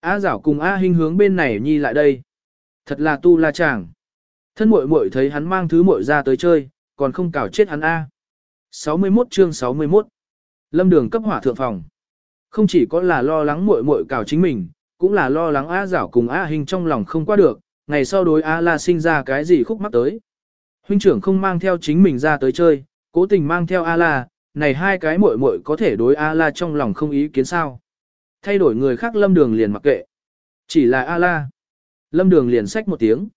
A giảo cùng A hình hướng bên này nhi lại đây. Thật là tu la chàng. Thân muội muội thấy hắn mang thứ muội ra tới chơi, còn không cào chết hắn A. 61 chương 61 Lâm đường cấp hỏa thượng phòng. Không chỉ có là lo lắng muội muội cào chính mình, cũng là lo lắng A giảo cùng A hình trong lòng không qua được, ngày sau đối A la sinh ra cái gì khúc mắc tới. Huynh trưởng không mang theo chính mình ra tới chơi, cố tình mang theo A la, này hai cái muội muội có thể đối A la trong lòng không ý kiến sao. Thay đổi người khác lâm đường liền mặc kệ. Chỉ là A la. Lâm đường liền xách một tiếng.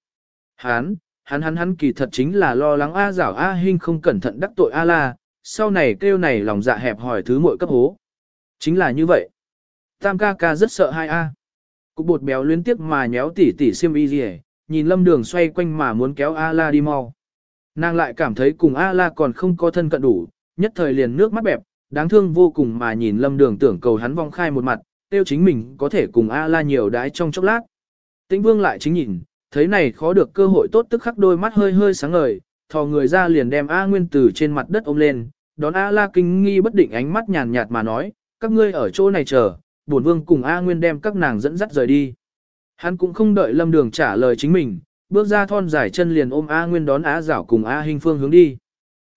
Hán, hắn hắn hắn kỳ thật chính là lo lắng A giảo A Hinh không cẩn thận đắc tội A la, sau này kêu này lòng dạ hẹp hỏi thứ muội cấp hố. Chính là như vậy. Tam ca ca rất sợ hai A. Cục bột béo liên tiếp mà nhéo tỉ tỉ xiêm y gì nhìn lâm đường xoay quanh mà muốn kéo A la đi mau. Nàng lại cảm thấy cùng A la còn không có thân cận đủ, nhất thời liền nước mắt bẹp, đáng thương vô cùng mà nhìn lâm đường tưởng cầu hắn vong khai một mặt, tiêu chính mình có thể cùng A la nhiều đái trong chốc lát. Tĩnh vương lại chính nhìn, thấy này khó được cơ hội tốt tức khắc đôi mắt hơi hơi sáng ngời, thò người ra liền đem A Nguyên từ trên mặt đất ôm lên, đón A La kinh nghi bất định ánh mắt nhàn nhạt mà nói, các ngươi ở chỗ này chờ, bổn vương cùng A Nguyên đem các nàng dẫn dắt rời đi. Hắn cũng không đợi Lâm Đường trả lời chính mình, bước ra thon dài chân liền ôm A Nguyên đón A Giảo cùng A Hinh Phương hướng đi.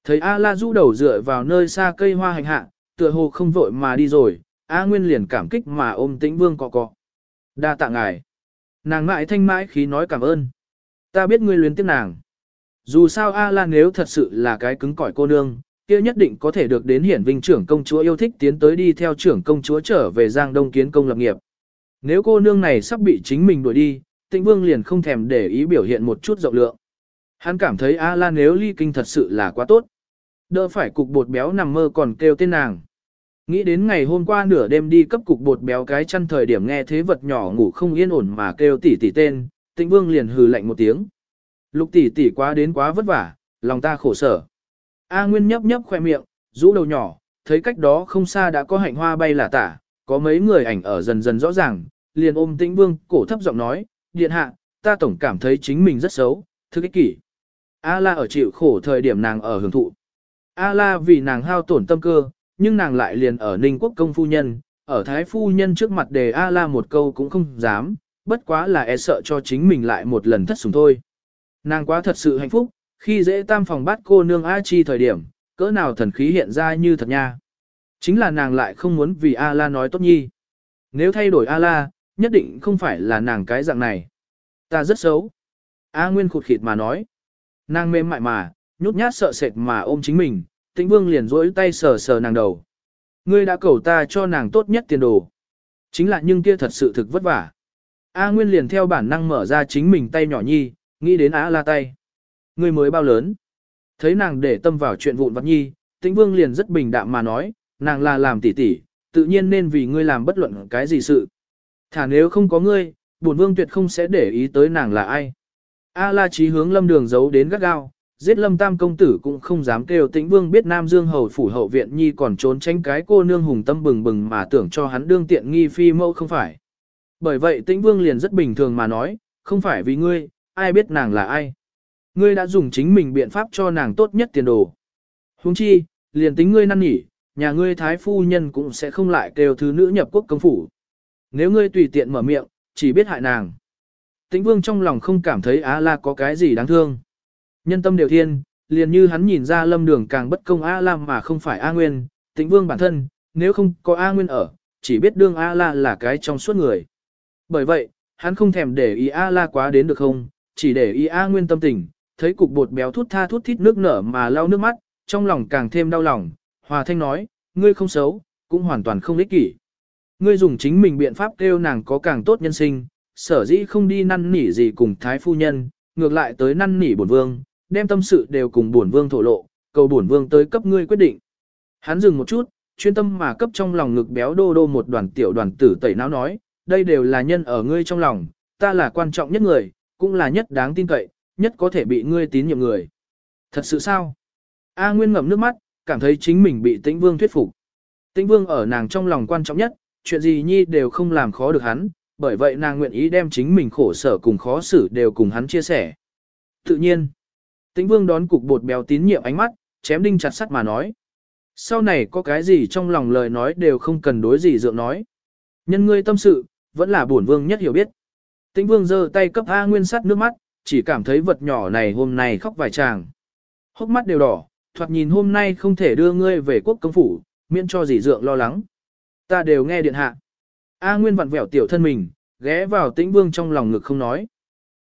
Thấy A La rũ đầu dựa vào nơi xa cây hoa hành hạ, tựa hồ không vội mà đi rồi, A Nguyên liền cảm kích mà ôm Tĩnh Vương cọ cọ. Đa tạ ngài. Nàng mãi thanh mãi khí nói cảm ơn. Ta biết ngươi luyến tiếc nàng. Dù sao A-Lan nếu thật sự là cái cứng cỏi cô nương, kia nhất định có thể được đến hiển vinh trưởng công chúa yêu thích tiến tới đi theo trưởng công chúa trở về Giang Đông kiến công lập nghiệp. Nếu cô nương này sắp bị chính mình đuổi đi, Tịnh Vương liền không thèm để ý biểu hiện một chút rộng lượng. Hắn cảm thấy A-Lan nếu ly kinh thật sự là quá tốt. Đỡ phải cục bột béo nằm mơ còn kêu tên nàng. Nghĩ đến ngày hôm qua nửa đêm đi cấp cục bột béo cái chăn thời điểm nghe thế vật nhỏ ngủ không yên ổn mà kêu tỉ tỉ tên, Tịnh vương liền hừ lạnh một tiếng. Lục tỷ tỷ quá đến quá vất vả, lòng ta khổ sở. A Nguyên nhấp nhấp khoe miệng, rũ đầu nhỏ, thấy cách đó không xa đã có hạnh hoa bay là tả, có mấy người ảnh ở dần dần rõ ràng, liền ôm tĩnh vương, cổ thấp giọng nói, điện hạ, ta tổng cảm thấy chính mình rất xấu, thức ích kỷ. A la ở chịu khổ thời điểm nàng ở hưởng thụ. A la vì nàng hao tổn tâm cơ, nhưng nàng lại liền ở ninh quốc công phu nhân, ở thái phu nhân trước mặt đề A la một câu cũng không dám, bất quá là e sợ cho chính mình lại một lần thất sủng thôi. Nàng quá thật sự hạnh phúc, khi dễ tam phòng bắt cô nương A chi thời điểm, cỡ nào thần khí hiện ra như thật nha. Chính là nàng lại không muốn vì A la nói tốt nhi. Nếu thay đổi A la, nhất định không phải là nàng cái dạng này. Ta rất xấu. A Nguyên khụt khịt mà nói. Nàng mềm mại mà, nhút nhát sợ sệt mà ôm chính mình, tĩnh vương liền rỗi tay sờ sờ nàng đầu. Ngươi đã cầu ta cho nàng tốt nhất tiền đồ. Chính là nhưng kia thật sự thực vất vả. A Nguyên liền theo bản năng mở ra chính mình tay nhỏ nhi, nghĩ đến Á la tay. Ngươi mới bao lớn. Thấy nàng để tâm vào chuyện vụn vặt nhi, tĩnh vương liền rất bình đạm mà nói, nàng là làm tỉ tỉ, tự nhiên nên vì ngươi làm bất luận cái gì sự. Thả nếu không có ngươi, bổn vương tuyệt không sẽ để ý tới nàng là ai. A la trí hướng lâm đường giấu đến gắt gao, giết lâm tam công tử cũng không dám kêu tĩnh vương biết Nam Dương hầu phủ hậu viện nhi còn trốn tránh cái cô nương hùng tâm bừng bừng mà tưởng cho hắn đương tiện nghi phi mẫu không phải. Bởi vậy tĩnh vương liền rất bình thường mà nói, không phải vì ngươi, ai biết nàng là ai. Ngươi đã dùng chính mình biện pháp cho nàng tốt nhất tiền đồ. Huống chi, liền tính ngươi năn nỉ, nhà ngươi thái phu nhân cũng sẽ không lại kêu thứ nữ nhập quốc công phủ. Nếu ngươi tùy tiện mở miệng, chỉ biết hại nàng. Tĩnh vương trong lòng không cảm thấy Á La có cái gì đáng thương. Nhân tâm đều thiên, liền như hắn nhìn ra lâm đường càng bất công A La mà không phải A Nguyên, tĩnh vương bản thân, nếu không có A Nguyên ở, chỉ biết đương A La là cái trong suốt người. Bởi vậy, hắn không thèm để ý A La quá đến được không, chỉ để ý A Nguyên tâm tình, thấy cục bột béo thút tha thút thít nước nở mà lau nước mắt, trong lòng càng thêm đau lòng, hòa thanh nói, ngươi không xấu, cũng hoàn toàn không ích kỷ. Ngươi dùng chính mình biện pháp kêu nàng có càng tốt nhân sinh, sở dĩ không đi năn nỉ gì cùng thái phu nhân, ngược lại tới năn nỉ bổn vương, đem tâm sự đều cùng bổn vương thổ lộ, cầu bổn vương tới cấp ngươi quyết định. Hắn dừng một chút, chuyên tâm mà cấp trong lòng ngực béo đô đô một đoàn tiểu đoàn tử tẩy não nói, đây đều là nhân ở ngươi trong lòng, ta là quan trọng nhất người, cũng là nhất đáng tin cậy, nhất có thể bị ngươi tín nhiệm người. Thật sự sao? A Nguyên ngậm nước mắt, cảm thấy chính mình bị Tĩnh Vương thuyết phục. Tĩnh Vương ở nàng trong lòng quan trọng nhất, chuyện gì nhi đều không làm khó được hắn, bởi vậy nàng nguyện ý đem chính mình khổ sở cùng khó xử đều cùng hắn chia sẻ. Tự nhiên, Tĩnh Vương đón cục bột béo tín nhiệm ánh mắt, chém đinh chặt sắt mà nói. Sau này có cái gì trong lòng lời nói đều không cần đối gì dượng nói. Nhân ngươi tâm sự, vẫn là bổn vương nhất hiểu biết. Tĩnh Vương giơ tay cấp A Nguyên sắt nước mắt, chỉ cảm thấy vật nhỏ này hôm nay khóc vài chàng, Hốc mắt đều đỏ, thoạt nhìn hôm nay không thể đưa ngươi về quốc công phủ, miễn cho dì dượng lo lắng. Ta đều nghe điện hạ. A Nguyên vặn vẹo tiểu thân mình, ghé vào Tĩnh Vương trong lòng ngực không nói.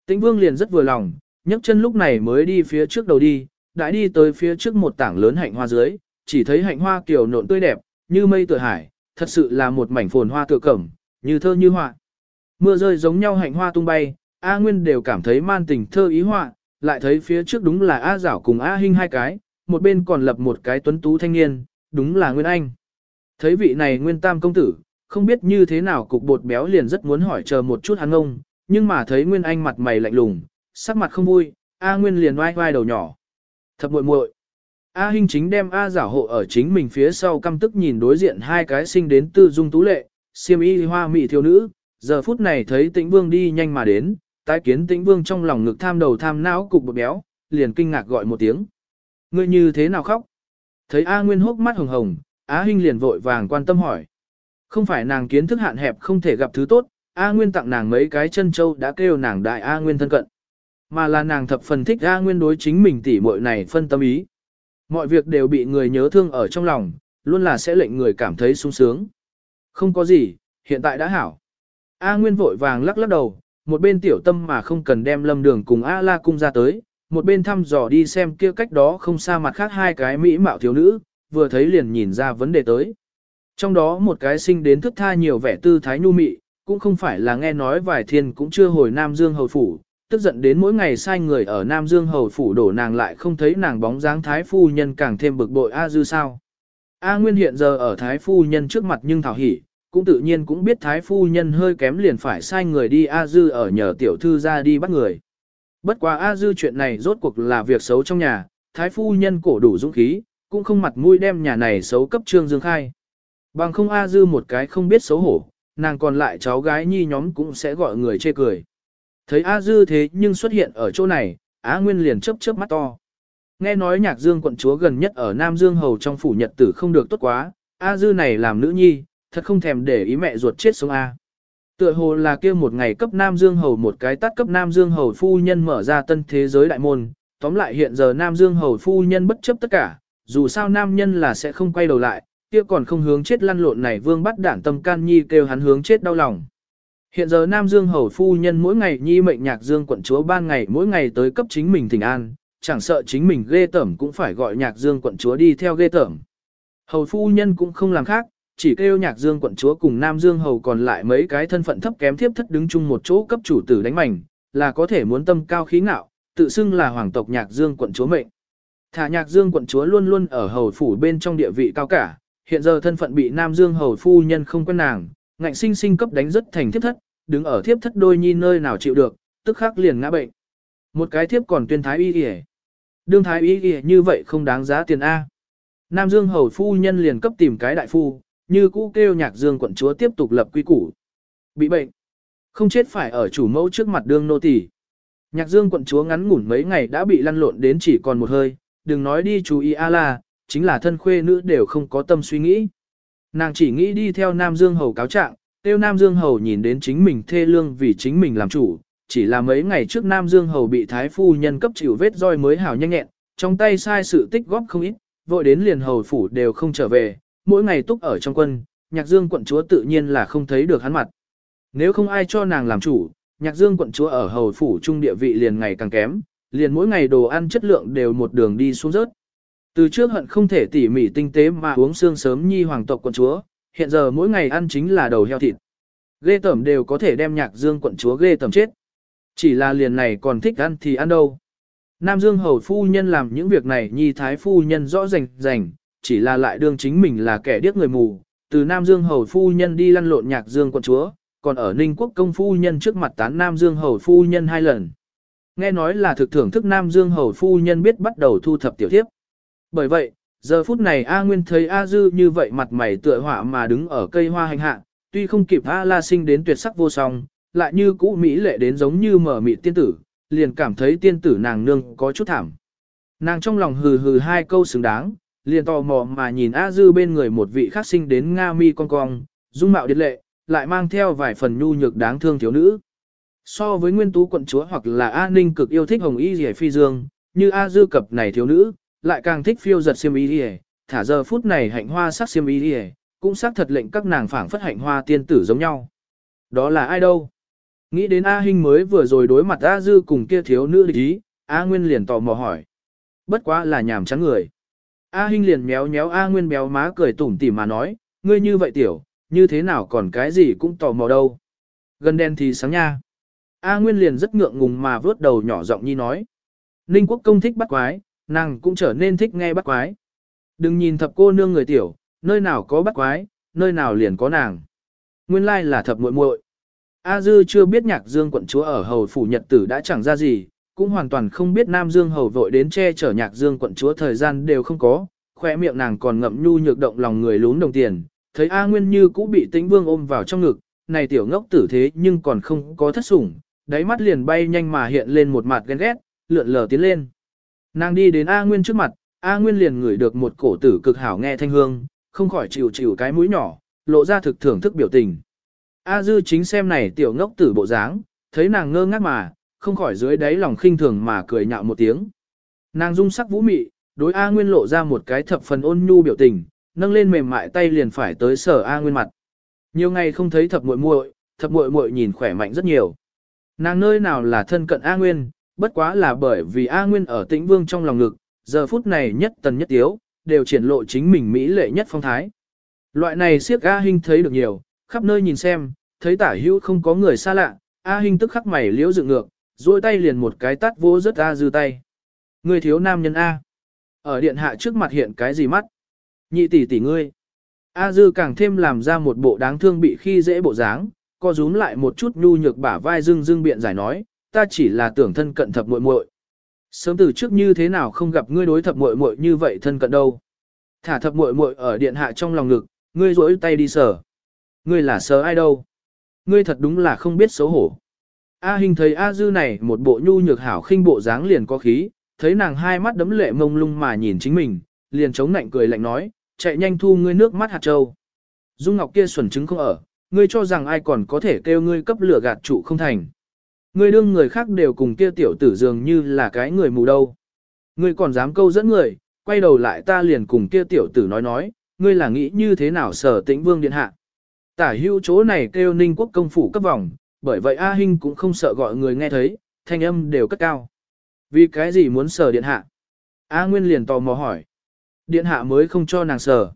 Tĩnh Vương liền rất vừa lòng, nhấc chân lúc này mới đi phía trước đầu đi, đã đi tới phía trước một tảng lớn hạnh hoa dưới, chỉ thấy hạnh hoa kiều nộn tươi đẹp, như mây tựa hải, thật sự là một mảnh phồn hoa tựa cẩm, như thơ như họa. Mưa rơi giống nhau hạnh hoa tung bay, A Nguyên đều cảm thấy man tình thơ ý họa, lại thấy phía trước đúng là A Giảo cùng A Hinh hai cái, một bên còn lập một cái tuấn tú thanh niên, đúng là Nguyên Anh. Thấy vị này Nguyên Tam công tử, không biết như thế nào cục bột béo liền rất muốn hỏi chờ một chút hắn ông, nhưng mà thấy Nguyên Anh mặt mày lạnh lùng, sắc mặt không vui, A Nguyên liền oai oai đầu nhỏ. Thập muội muội. A Hinh chính đem A Giảo hộ ở chính mình phía sau căm tức nhìn đối diện hai cái sinh đến tư dung tú lệ, siêm y hoa mị thiếu nữ, giờ phút này thấy Tĩnh Vương đi nhanh mà đến, tái kiến Tĩnh Vương trong lòng ngực tham đầu tham não cục bột béo, liền kinh ngạc gọi một tiếng. Ngươi như thế nào khóc? Thấy A Nguyên hốc mắt hồng hồng, Á Hinh liền vội vàng quan tâm hỏi. Không phải nàng kiến thức hạn hẹp không thể gặp thứ tốt, A Nguyên tặng nàng mấy cái chân châu đã kêu nàng đại A Nguyên thân cận. Mà là nàng thập phần thích A Nguyên đối chính mình tỉ muội này phân tâm ý. Mọi việc đều bị người nhớ thương ở trong lòng, luôn là sẽ lệnh người cảm thấy sung sướng. Không có gì, hiện tại đã hảo. A Nguyên vội vàng lắc lắc đầu, một bên tiểu tâm mà không cần đem lâm đường cùng A La cung ra tới, một bên thăm dò đi xem kia cách đó không xa mặt khác hai cái mỹ mạo thiếu nữ, vừa thấy liền nhìn ra vấn đề tới. Trong đó một cái sinh đến thức tha nhiều vẻ tư thái nhu mị, cũng không phải là nghe nói vài thiên cũng chưa hồi Nam Dương Hầu Phủ, tức giận đến mỗi ngày sai người ở Nam Dương Hầu Phủ đổ nàng lại không thấy nàng bóng dáng Thái Phu Nhân càng thêm bực bội A Dư sao. A Nguyên hiện giờ ở Thái Phu Nhân trước mặt nhưng thảo hỉ, cũng tự nhiên cũng biết Thái Phu Nhân hơi kém liền phải sai người đi A Dư ở nhờ tiểu thư ra đi bắt người. Bất quá A Dư chuyện này rốt cuộc là việc xấu trong nhà, Thái Phu Nhân cổ đủ dũng khí, cũng không mặt mũi đem nhà này xấu cấp Trương Dương khai. Bằng không A Dư một cái không biết xấu hổ, nàng còn lại cháu gái nhi nhóm cũng sẽ gọi người chê cười. Thấy A Dư thế nhưng xuất hiện ở chỗ này, Á Nguyên liền chớp chớp mắt to. Nghe nói nhạc dương quận chúa gần nhất ở Nam Dương Hầu trong phủ nhật tử không được tốt quá, A Dư này làm nữ nhi, thật không thèm để ý mẹ ruột chết sống A. Tựa hồ là kia một ngày cấp Nam Dương Hầu một cái tắt cấp Nam Dương Hầu phu nhân mở ra tân thế giới đại môn, tóm lại hiện giờ Nam Dương Hầu phu nhân bất chấp tất cả, dù sao nam nhân là sẽ không quay đầu lại, kia còn không hướng chết lăn lộn này vương bắt đản tâm can nhi kêu hắn hướng chết đau lòng. Hiện giờ Nam Dương Hầu Phu Nhân mỗi ngày nhi mệnh nhạc Dương quận chúa ban ngày mỗi ngày tới cấp chính mình thỉnh an, chẳng sợ chính mình ghê tẩm cũng phải gọi nhạc Dương quận chúa đi theo ghê tẩm. Hầu Phu Nhân cũng không làm khác, chỉ kêu nhạc Dương quận chúa cùng Nam Dương Hầu còn lại mấy cái thân phận thấp kém thiếp thất đứng chung một chỗ cấp chủ tử đánh mảnh, là có thể muốn tâm cao khí ngạo, tự xưng là hoàng tộc nhạc Dương quận chúa mệnh. Thả nhạc Dương quận chúa luôn luôn ở hầu phủ bên trong địa vị cao cả, hiện giờ thân phận bị Nam Dương hầu phu nhân không quen nàng, ngạnh sinh sinh cấp đánh rất thành thiếp thất, đứng ở thiếp thất đôi nhi nơi nào chịu được, tức khắc liền ngã bệnh. Một cái thiếp còn tuyên thái y y. Đương thái y y như vậy không đáng giá tiền A. Nam Dương hầu phu nhân liền cấp tìm cái đại phu, như cũ kêu nhạc Dương quận chúa tiếp tục lập quy củ. Bị bệnh. Không chết phải ở chủ mẫu trước mặt đương nô tỳ. Nhạc Dương quận chúa ngắn ngủn mấy ngày đã bị lăn lộn đến chỉ còn một hơi, đừng nói đi chú ý a la, chính là thân khuê nữ đều không có tâm suy nghĩ. Nàng chỉ nghĩ đi theo Nam Dương Hầu cáo trạng, tiêu Nam Dương Hầu nhìn đến chính mình thê lương vì chính mình làm chủ, chỉ là mấy ngày trước Nam Dương Hầu bị Thái Phu nhân cấp chịu vết roi mới hảo nhanh nhẹn, trong tay sai sự tích góp không ít, vội đến liền hầu phủ đều không trở về, mỗi ngày túc ở trong quân, Nhạc Dương quận chúa tự nhiên là không thấy được hắn mặt. Nếu không ai cho nàng làm chủ, Nhạc Dương quận chúa ở hầu phủ trung địa vị liền ngày càng kém, liền mỗi ngày đồ ăn chất lượng đều một đường đi xuống rớt. Từ trước hận không thể tỉ mỉ tinh tế mà uống xương sớm nhi hoàng tộc quận chúa, hiện giờ mỗi ngày ăn chính là đầu heo thịt. Ghê tẩm đều có thể đem nhạc dương quận chúa ghê tẩm chết. Chỉ là liền này còn thích ăn thì ăn đâu. Nam Dương hầu phu nhân làm những việc này nhi thái phu nhân rõ rành rành, chỉ là lại đương chính mình là kẻ điếc người mù. Từ Nam Dương hầu phu nhân đi lăn lộn nhạc dương quận chúa, còn ở Ninh Quốc công phu nhân trước mặt tán Nam Dương hầu phu nhân hai lần. Nghe nói là thực thưởng thức Nam Dương hầu phu nhân biết bắt đầu thu thập tiểu thiếp. Bởi vậy, giờ phút này A Nguyên thấy A Dư như vậy mặt mày tựa họa mà đứng ở cây hoa hành hạ, tuy không kịp A La sinh đến tuyệt sắc vô song, lại như cũ mỹ lệ đến giống như mở mị tiên tử, liền cảm thấy tiên tử nàng nương có chút thảm. Nàng trong lòng hừ hừ hai câu xứng đáng, liền tò mò mà nhìn A Dư bên người một vị khác sinh đến Nga mi con cong, dung mạo điệt lệ, lại mang theo vài phần nhu nhược đáng thương thiếu nữ. So với nguyên tú quận chúa hoặc là A Ninh cực yêu thích hồng y rìa phi dương, như A Dư cập này thiếu nữ, lại càng thích phiêu giật xiêm y rìa, thả giờ phút này hạnh hoa sắc xiêm y rìa, cũng xác thật lệnh các nàng phảng phất hạnh hoa tiên tử giống nhau. Đó là ai đâu? Nghĩ đến A Hinh mới vừa rồi đối mặt A Dư cùng kia thiếu nữ ý, A Nguyên liền tò mò hỏi. Bất quá là nhảm trắng người. A Hinh liền méo méo A Nguyên béo má cười tủm tỉm mà nói, ngươi như vậy tiểu, như thế nào còn cái gì cũng tò mò đâu. Gần đen thì sáng nha. A Nguyên liền rất ngượng ngùng mà vớt đầu nhỏ giọng nhi nói. Ninh quốc công thích bắt quái, nàng cũng trở nên thích nghe bắt quái. Đừng nhìn thập cô nương người tiểu, nơi nào có bắt quái, nơi nào liền có nàng. Nguyên lai là thập muội muội. A Dư chưa biết nhạc dương quận chúa ở hầu phủ nhật tử đã chẳng ra gì, cũng hoàn toàn không biết Nam Dương hầu vội đến che chở nhạc dương quận chúa thời gian đều không có, khỏe miệng nàng còn ngậm nhu nhược động lòng người lún đồng tiền, thấy A Nguyên như cũ bị tĩnh vương ôm vào trong ngực, này tiểu ngốc tử thế nhưng còn không có thất sủng, đáy mắt liền bay nhanh mà hiện lên một mặt ghen ghét, lượn lờ tiến lên. Nàng đi đến A Nguyên trước mặt, A Nguyên liền ngửi được một cổ tử cực hảo nghe thanh hương, không khỏi chịu chịu cái mũi nhỏ, lộ ra thực thưởng thức biểu tình. A Dư chính xem này tiểu ngốc tử bộ dáng, thấy nàng ngơ ngác mà, không khỏi dưới đáy lòng khinh thường mà cười nhạo một tiếng. Nàng dung sắc vũ mị, đối A Nguyên lộ ra một cái thập phần ôn nhu biểu tình, nâng lên mềm mại tay liền phải tới sở A Nguyên mặt. Nhiều ngày không thấy thập muội muội, thập muội muội nhìn khỏe mạnh rất nhiều. Nàng nơi nào là thân cận A Nguyên, bất quá là bởi vì A Nguyên ở tĩnh vương trong lòng ngực, giờ phút này nhất tần nhất tiếu, đều triển lộ chính mình mỹ lệ nhất phong thái. Loại này siếc A Hinh thấy được nhiều, khắp nơi nhìn xem, thấy tả hữu không có người xa lạ, A Hinh tức khắc mày liễu dựng ngược, duỗi tay liền một cái tát vô rất A dư tay. Người thiếu nam nhân A. Ở điện hạ trước mặt hiện cái gì mắt? Nhị tỷ tỷ ngươi. A dư càng thêm làm ra một bộ đáng thương bị khi dễ bộ dáng, co rúm lại một chút nhu nhược bả vai dưng dưng biện giải nói, ta chỉ là tưởng thân cận thập muội muội. Sớm từ trước như thế nào không gặp ngươi đối thập muội muội như vậy thân cận đâu. Thả thập muội muội ở điện hạ trong lòng ngực, ngươi rỗi tay đi sờ. Ngươi là sờ ai đâu? Ngươi thật đúng là không biết xấu hổ. A Hình thấy A Dư này một bộ nhu nhược hảo khinh bộ dáng liền có khí, thấy nàng hai mắt đấm lệ mông lung mà nhìn chính mình, liền chống nạnh cười lạnh nói, chạy nhanh thu ngươi nước mắt hạt châu. Dung Ngọc kia xuẩn chứng không ở, ngươi cho rằng ai còn có thể kêu ngươi cấp lửa gạt trụ không thành. Ngươi đương người khác đều cùng kia tiểu tử dường như là cái người mù đâu. Ngươi còn dám câu dẫn người, quay đầu lại ta liền cùng kia tiểu tử nói nói, ngươi là nghĩ như thế nào sở tĩnh vương điện hạ. Tả hưu chỗ này kêu ninh quốc công phủ cấp vòng, bởi vậy A Hinh cũng không sợ gọi người nghe thấy, thanh âm đều cất cao. Vì cái gì muốn sở điện hạ? A Nguyên liền tò mò hỏi. Điện hạ mới không cho nàng sở.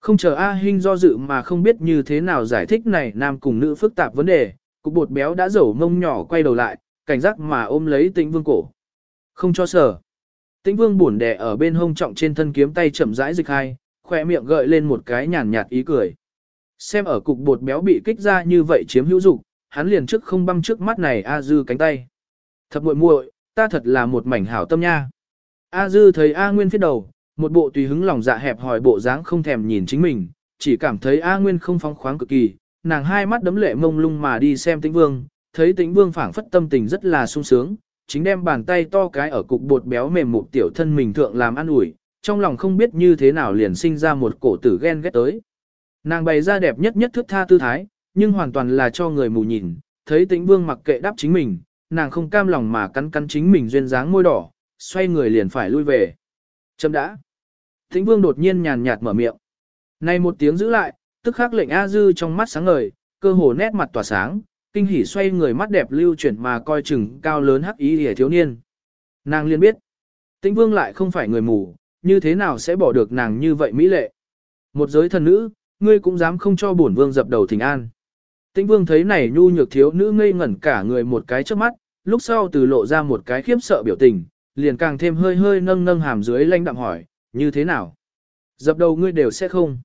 Không chờ A Hinh do dự mà không biết như thế nào giải thích này nam cùng nữ phức tạp vấn đề, cục bột béo đã rổ mông nhỏ quay đầu lại, cảnh giác mà ôm lấy tĩnh vương cổ. Không cho sở. Tĩnh vương buồn đẻ ở bên hông trọng trên thân kiếm tay chậm rãi dịch hai, khỏe miệng gợi lên một cái nhàn nhạt ý cười. Xem ở cục bột béo bị kích ra như vậy chiếm hữu dục, hắn liền trước không băm trước mắt này A Dư cánh tay. thập muội muội, ta thật là một mảnh hảo tâm nha. A Dư thấy A Nguyên phía đầu, một bộ tùy hứng lòng dạ hẹp hỏi bộ dáng không thèm nhìn chính mình, chỉ cảm thấy A Nguyên không phóng khoáng cực kỳ, nàng hai mắt đấm lệ mông lung mà đi xem Tĩnh Vương, thấy Tĩnh Vương phảng phất tâm tình rất là sung sướng, chính đem bàn tay to cái ở cục bột béo mềm một tiểu thân mình thượng làm ăn ủi, trong lòng không biết như thế nào liền sinh ra một cổ tử ghen ghét tới. Nàng bày ra đẹp nhất nhất thước tha tư thái, nhưng hoàn toàn là cho người mù nhìn, thấy tĩnh vương mặc kệ đáp chính mình, nàng không cam lòng mà cắn cắn chính mình duyên dáng môi đỏ, xoay người liền phải lui về. Chấm đã. Tĩnh vương đột nhiên nhàn nhạt mở miệng. Này một tiếng giữ lại, tức khắc lệnh A Dư trong mắt sáng ngời, cơ hồ nét mặt tỏa sáng, kinh hỉ xoay người mắt đẹp lưu chuyển mà coi chừng cao lớn hắc ý hề thiếu niên. Nàng liền biết, tĩnh vương lại không phải người mù, như thế nào sẽ bỏ được nàng như vậy mỹ lệ. Một giới thần nữ, ngươi cũng dám không cho bổn vương dập đầu thỉnh an. Tĩnh vương thấy này nhu nhược thiếu nữ ngây ngẩn cả người một cái trước mắt, lúc sau từ lộ ra một cái khiếp sợ biểu tình, liền càng thêm hơi hơi nâng nâng hàm dưới lanh đạm hỏi, như thế nào? Dập đầu ngươi đều sẽ không.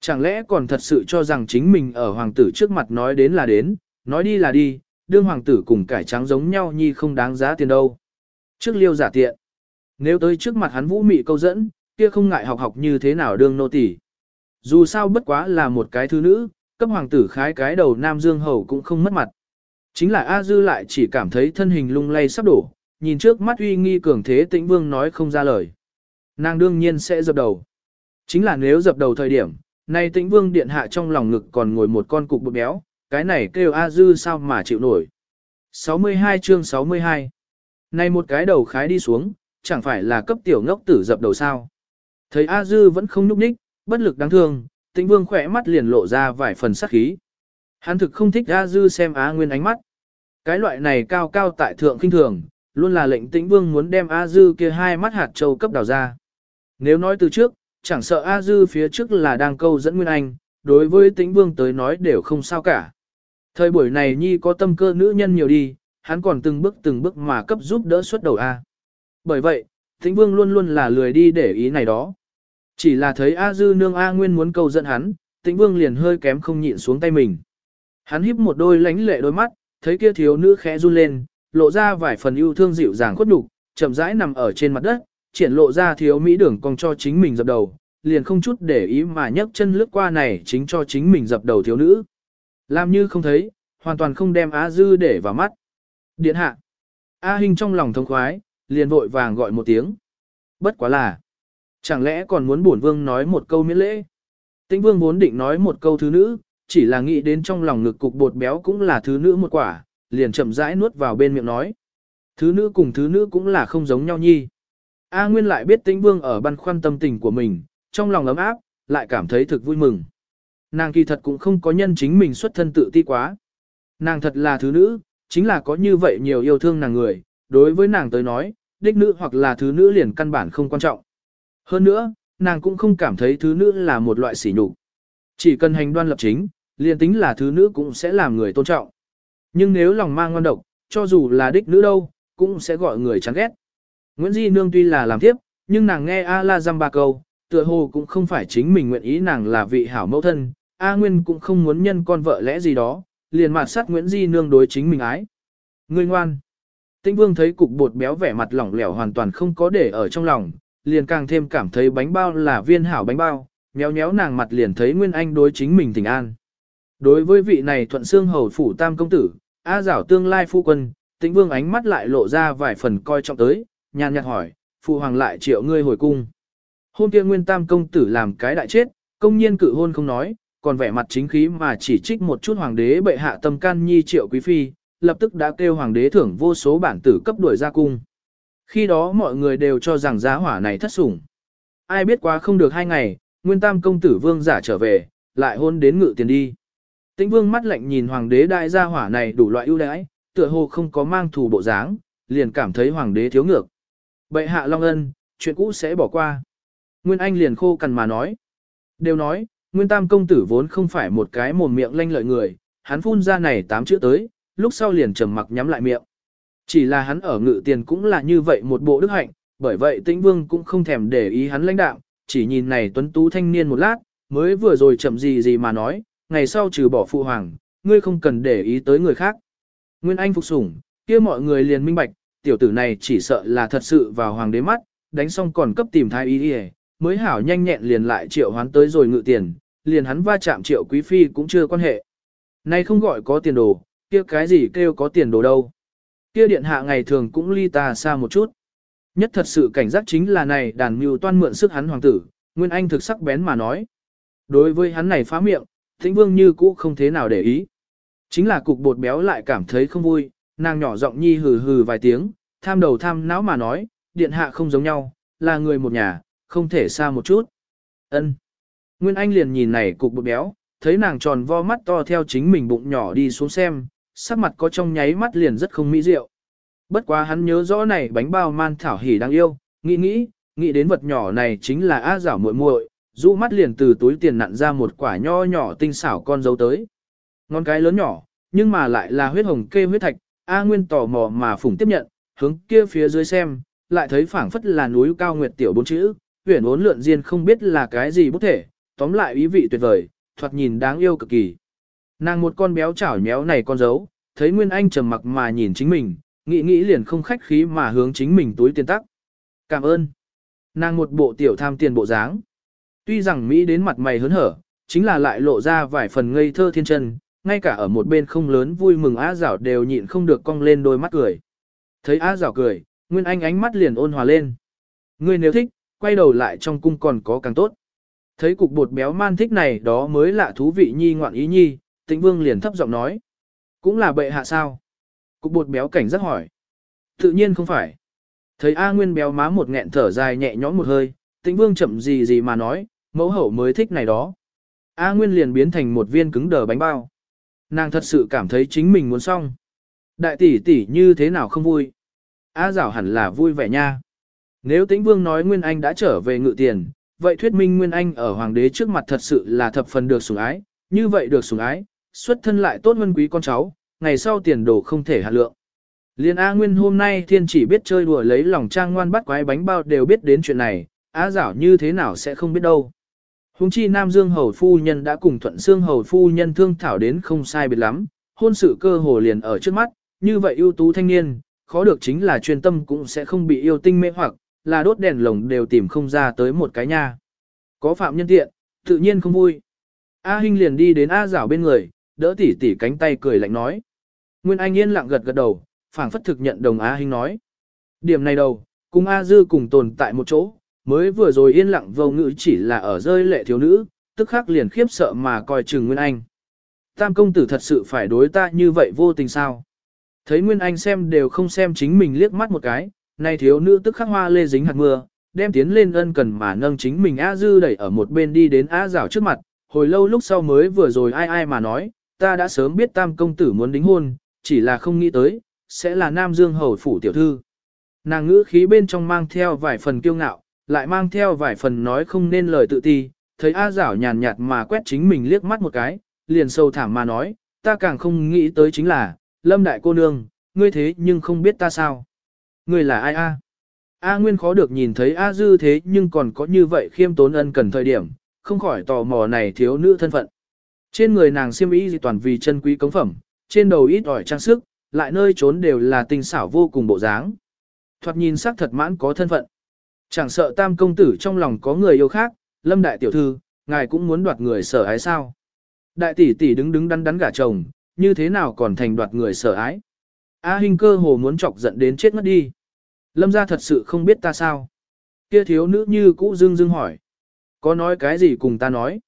Chẳng lẽ còn thật sự cho rằng chính mình ở hoàng tử trước mặt nói đến là đến, nói đi là đi, đương hoàng tử cùng cải trắng giống nhau nhi không đáng giá tiền đâu. Trước liêu giả tiện. Nếu tới trước mặt hắn vũ mị câu dẫn, kia không ngại học học như thế nào đương nô tỳ. Dù sao bất quá là một cái thứ nữ, cấp hoàng tử khái cái đầu nam dương hầu cũng không mất mặt. Chính là A Dư lại chỉ cảm thấy thân hình lung lay sắp đổ, nhìn trước mắt uy nghi cường thế tĩnh vương nói không ra lời. Nàng đương nhiên sẽ dập đầu. Chính là nếu dập đầu thời điểm, nay tĩnh vương điện hạ trong lòng ngực còn ngồi một con cục bự béo, cái này kêu A Dư sao mà chịu nổi. 62 chương 62 Này một cái đầu khái đi xuống, chẳng phải là cấp tiểu ngốc tử dập đầu sao. Thấy A Dư vẫn không nhúc nhích, bất lực đáng thương, tĩnh vương khỏe mắt liền lộ ra vài phần sắc khí. Hắn thực không thích A Dư xem Á Nguyên ánh mắt. Cái loại này cao cao tại thượng kinh thường, luôn là lệnh tĩnh vương muốn đem A Dư kia hai mắt hạt châu cấp đào ra. Nếu nói từ trước, chẳng sợ A Dư phía trước là đang câu dẫn Nguyên Anh, đối với tĩnh vương tới nói đều không sao cả. Thời buổi này Nhi có tâm cơ nữ nhân nhiều đi, hắn còn từng bước từng bước mà cấp giúp đỡ xuất đầu A. Bởi vậy, tĩnh vương luôn luôn là lười đi để ý này đó. Chỉ là thấy A Dư nương A Nguyên muốn câu dẫn hắn, tĩnh vương liền hơi kém không nhịn xuống tay mình. Hắn híp một đôi lánh lệ đôi mắt, thấy kia thiếu nữ khẽ run lên, lộ ra vài phần yêu thương dịu dàng khuất nhục, chậm rãi nằm ở trên mặt đất, triển lộ ra thiếu mỹ đường cong cho chính mình dập đầu, liền không chút để ý mà nhấc chân lướt qua này chính cho chính mình dập đầu thiếu nữ. Làm như không thấy, hoàn toàn không đem Á Dư để vào mắt. Điện hạ. A Hinh trong lòng thông khoái, liền vội vàng gọi một tiếng. Bất quá là. Chẳng lẽ còn muốn bổn vương nói một câu miễn lễ? Tĩnh vương vốn định nói một câu thứ nữ, chỉ là nghĩ đến trong lòng ngực cục bột béo cũng là thứ nữ một quả, liền chậm rãi nuốt vào bên miệng nói. Thứ nữ cùng thứ nữ cũng là không giống nhau nhi. A Nguyên lại biết tĩnh vương ở băn khoăn tâm tình của mình, trong lòng ấm áp, lại cảm thấy thực vui mừng. Nàng kỳ thật cũng không có nhân chính mình xuất thân tự ti quá. Nàng thật là thứ nữ, chính là có như vậy nhiều yêu thương nàng người, đối với nàng tới nói, đích nữ hoặc là thứ nữ liền căn bản không quan trọng. Hơn nữa, nàng cũng không cảm thấy thứ nữ là một loại sỉ nhục. Chỉ cần hành đoan lập chính, liền tính là thứ nữ cũng sẽ làm người tôn trọng. Nhưng nếu lòng mang ngon độc, cho dù là đích nữ đâu, cũng sẽ gọi người chán ghét. Nguyễn Di Nương tuy là làm tiếp, nhưng nàng nghe A La Giam ba câu, tựa hồ cũng không phải chính mình nguyện ý nàng là vị hảo mẫu thân, A Nguyên cũng không muốn nhân con vợ lẽ gì đó, liền mặt sát Nguyễn Di Nương đối chính mình ái. người ngoan. Tĩnh Vương thấy cục bột béo vẻ mặt lỏng lẻo hoàn toàn không có để ở trong lòng, liền càng thêm cảm thấy bánh bao là viên hảo bánh bao, nhéo nhéo nàng mặt liền thấy Nguyên Anh đối chính mình tình an. Đối với vị này thuận xương hầu phủ tam công tử, A giảo tương lai phu quân, tĩnh vương ánh mắt lại lộ ra vài phần coi trọng tới, nhàn nhạt hỏi, phụ hoàng lại triệu ngươi hồi cung. Hôm kia nguyên tam công tử làm cái đại chết, công nhiên cự hôn không nói, còn vẻ mặt chính khí mà chỉ trích một chút hoàng đế bệ hạ tâm can nhi triệu quý phi, lập tức đã kêu hoàng đế thưởng vô số bản tử cấp đuổi ra cung. Khi đó mọi người đều cho rằng giá hỏa này thất sủng. Ai biết quá không được hai ngày, nguyên tam công tử vương giả trở về, lại hôn đến ngự tiền đi. Tĩnh vương mắt lạnh nhìn hoàng đế đại gia hỏa này đủ loại ưu đãi, tựa hồ không có mang thù bộ dáng, liền cảm thấy hoàng đế thiếu ngược. Bệ hạ long ân, chuyện cũ sẽ bỏ qua. Nguyên Anh liền khô cằn mà nói. Đều nói, Nguyên Tam công tử vốn không phải một cái mồm miệng lanh lợi người, hắn phun ra này tám chữ tới, lúc sau liền trầm mặc nhắm lại miệng. Chỉ là hắn ở ngự tiền cũng là như vậy một bộ đức hạnh, bởi vậy tĩnh vương cũng không thèm để ý hắn lãnh đạo, chỉ nhìn này tuấn tú thanh niên một lát, mới vừa rồi chậm gì gì mà nói, ngày sau trừ bỏ phụ hoàng, ngươi không cần để ý tới người khác. Nguyên Anh phục sủng, kia mọi người liền minh bạch, tiểu tử này chỉ sợ là thật sự vào hoàng đế mắt, đánh xong còn cấp tìm thái ý đi mới hảo nhanh nhẹn liền lại triệu hoán tới rồi ngự tiền, liền hắn va chạm triệu quý phi cũng chưa quan hệ. Nay không gọi có tiền đồ, kia cái gì kêu có tiền đồ đâu. Kia điện hạ ngày thường cũng ly ta xa một chút. Nhất thật sự cảnh giác chính là này đàn mưu toan mượn sức hắn hoàng tử, Nguyên Anh thực sắc bén mà nói. Đối với hắn này phá miệng, Thịnh Vương như cũ không thế nào để ý. Chính là cục bột béo lại cảm thấy không vui, nàng nhỏ giọng nhi hừ hừ vài tiếng, tham đầu tham não mà nói, điện hạ không giống nhau, là người một nhà, không thể xa một chút. Ân. Nguyên Anh liền nhìn này cục bột béo, thấy nàng tròn vo mắt to theo chính mình bụng nhỏ đi xuống xem, sắc mặt có trong nháy mắt liền rất không mỹ diệu. Bất quá hắn nhớ rõ này bánh bao man thảo hỉ đang yêu, nghĩ nghĩ, nghĩ đến vật nhỏ này chính là A giảo muội muội, du mắt liền từ túi tiền nặn ra một quả nho nhỏ tinh xảo con dấu tới. Ngón cái lớn nhỏ, nhưng mà lại là huyết hồng kê huyết thạch, A Nguyên tò mò mà phủng tiếp nhận, hướng kia phía dưới xem, lại thấy phảng phất là núi cao nguyệt tiểu bốn chữ, huyền uốn lượn diên không biết là cái gì bút thể, tóm lại ý vị tuyệt vời, thoạt nhìn đáng yêu cực kỳ. Nàng một con béo chảo nhéo này con dấu, thấy Nguyên Anh trầm mặc mà nhìn chính mình, nghĩ nghĩ liền không khách khí mà hướng chính mình túi tiền tắc. Cảm ơn. Nàng một bộ tiểu tham tiền bộ dáng. Tuy rằng Mỹ đến mặt mày hớn hở, chính là lại lộ ra vài phần ngây thơ thiên chân, ngay cả ở một bên không lớn vui mừng á giảo đều nhịn không được cong lên đôi mắt cười. Thấy á giảo cười, Nguyên Anh ánh mắt liền ôn hòa lên. Ngươi nếu thích, quay đầu lại trong cung còn có càng tốt. Thấy cục bột béo man thích này đó mới lạ thú vị nhi ngoạn ý nhi, tĩnh vương liền thấp giọng nói. Cũng là bệ hạ sao? Cục bột béo cảnh giác hỏi. Tự nhiên không phải. Thấy A Nguyên béo má một nghẹn thở dài nhẹ nhõm một hơi, tĩnh vương chậm gì gì mà nói, mẫu hậu mới thích này đó. A Nguyên liền biến thành một viên cứng đờ bánh bao. Nàng thật sự cảm thấy chính mình muốn xong. Đại tỷ tỷ như thế nào không vui? A giảo hẳn là vui vẻ nha. Nếu tĩnh vương nói Nguyên Anh đã trở về ngự tiền, vậy thuyết minh Nguyên Anh ở hoàng đế trước mặt thật sự là thập phần được sủng ái, như vậy được sủng ái, xuất thân lại tốt hơn quý con cháu, ngày sau tiền đồ không thể hạ lượng. Liên A Nguyên hôm nay thiên chỉ biết chơi đùa lấy lòng trang ngoan bắt quái bánh bao đều biết đến chuyện này, A giảo như thế nào sẽ không biết đâu. Hùng chi Nam Dương Hầu Phu Nhân đã cùng Thuận Sương Hầu Phu Nhân thương thảo đến không sai biệt lắm, hôn sự cơ hồ liền ở trước mắt, như vậy ưu tú thanh niên, khó được chính là chuyên tâm cũng sẽ không bị yêu tinh mê hoặc, là đốt đèn lồng đều tìm không ra tới một cái nha. Có phạm nhân tiện, tự nhiên không vui. A Hinh liền đi đến A Giảo bên người, đỡ tỉ tỉ cánh tay cười lạnh nói. Nguyên Anh yên lặng gật gật đầu, phảng phất thực nhận đồng á Hinh nói. Điểm này đầu, cùng A Dư cùng tồn tại một chỗ, mới vừa rồi yên lặng vô ngữ chỉ là ở rơi lệ thiếu nữ, tức khắc liền khiếp sợ mà coi chừng Nguyên Anh. Tam công tử thật sự phải đối ta như vậy vô tình sao? Thấy Nguyên Anh xem đều không xem chính mình liếc mắt một cái, nay thiếu nữ tức khắc hoa lê dính hạt mưa, đem tiến lên ân cần mà nâng chính mình A Dư đẩy ở một bên đi đến A Giảo trước mặt, hồi lâu lúc sau mới vừa rồi ai ai mà nói, ta đã sớm biết tam công tử muốn đính hôn, chỉ là không nghĩ tới, sẽ là Nam Dương Hầu Phủ tiểu thư. Nàng ngữ khí bên trong mang theo vài phần kiêu ngạo, lại mang theo vài phần nói không nên lời tự ti, thấy A Giảo nhàn nhạt mà quét chính mình liếc mắt một cái, liền sâu thảm mà nói, ta càng không nghĩ tới chính là, Lâm Đại cô nương, ngươi thế nhưng không biết ta sao. Ngươi là ai a? A Nguyên khó được nhìn thấy A Dư thế nhưng còn có như vậy khiêm tốn ân cần thời điểm, không khỏi tò mò này thiếu nữ thân phận. Trên người nàng xiêm y gì toàn vì chân quý cống phẩm, trên đầu ít ỏi trang sức, lại nơi trốn đều là tinh xảo vô cùng bộ dáng. Thoạt nhìn sắc thật mãn có thân phận. Chẳng sợ tam công tử trong lòng có người yêu khác, lâm đại tiểu thư, ngài cũng muốn đoạt người sở ái sao. Đại tỷ tỷ đứng đứng đắn đắn gả chồng, như thế nào còn thành đoạt người sở ái. A hình cơ hồ muốn chọc giận đến chết mất đi. Lâm gia thật sự không biết ta sao. Kia thiếu nữ như cũ dương dương hỏi. Có nói cái gì cùng ta nói.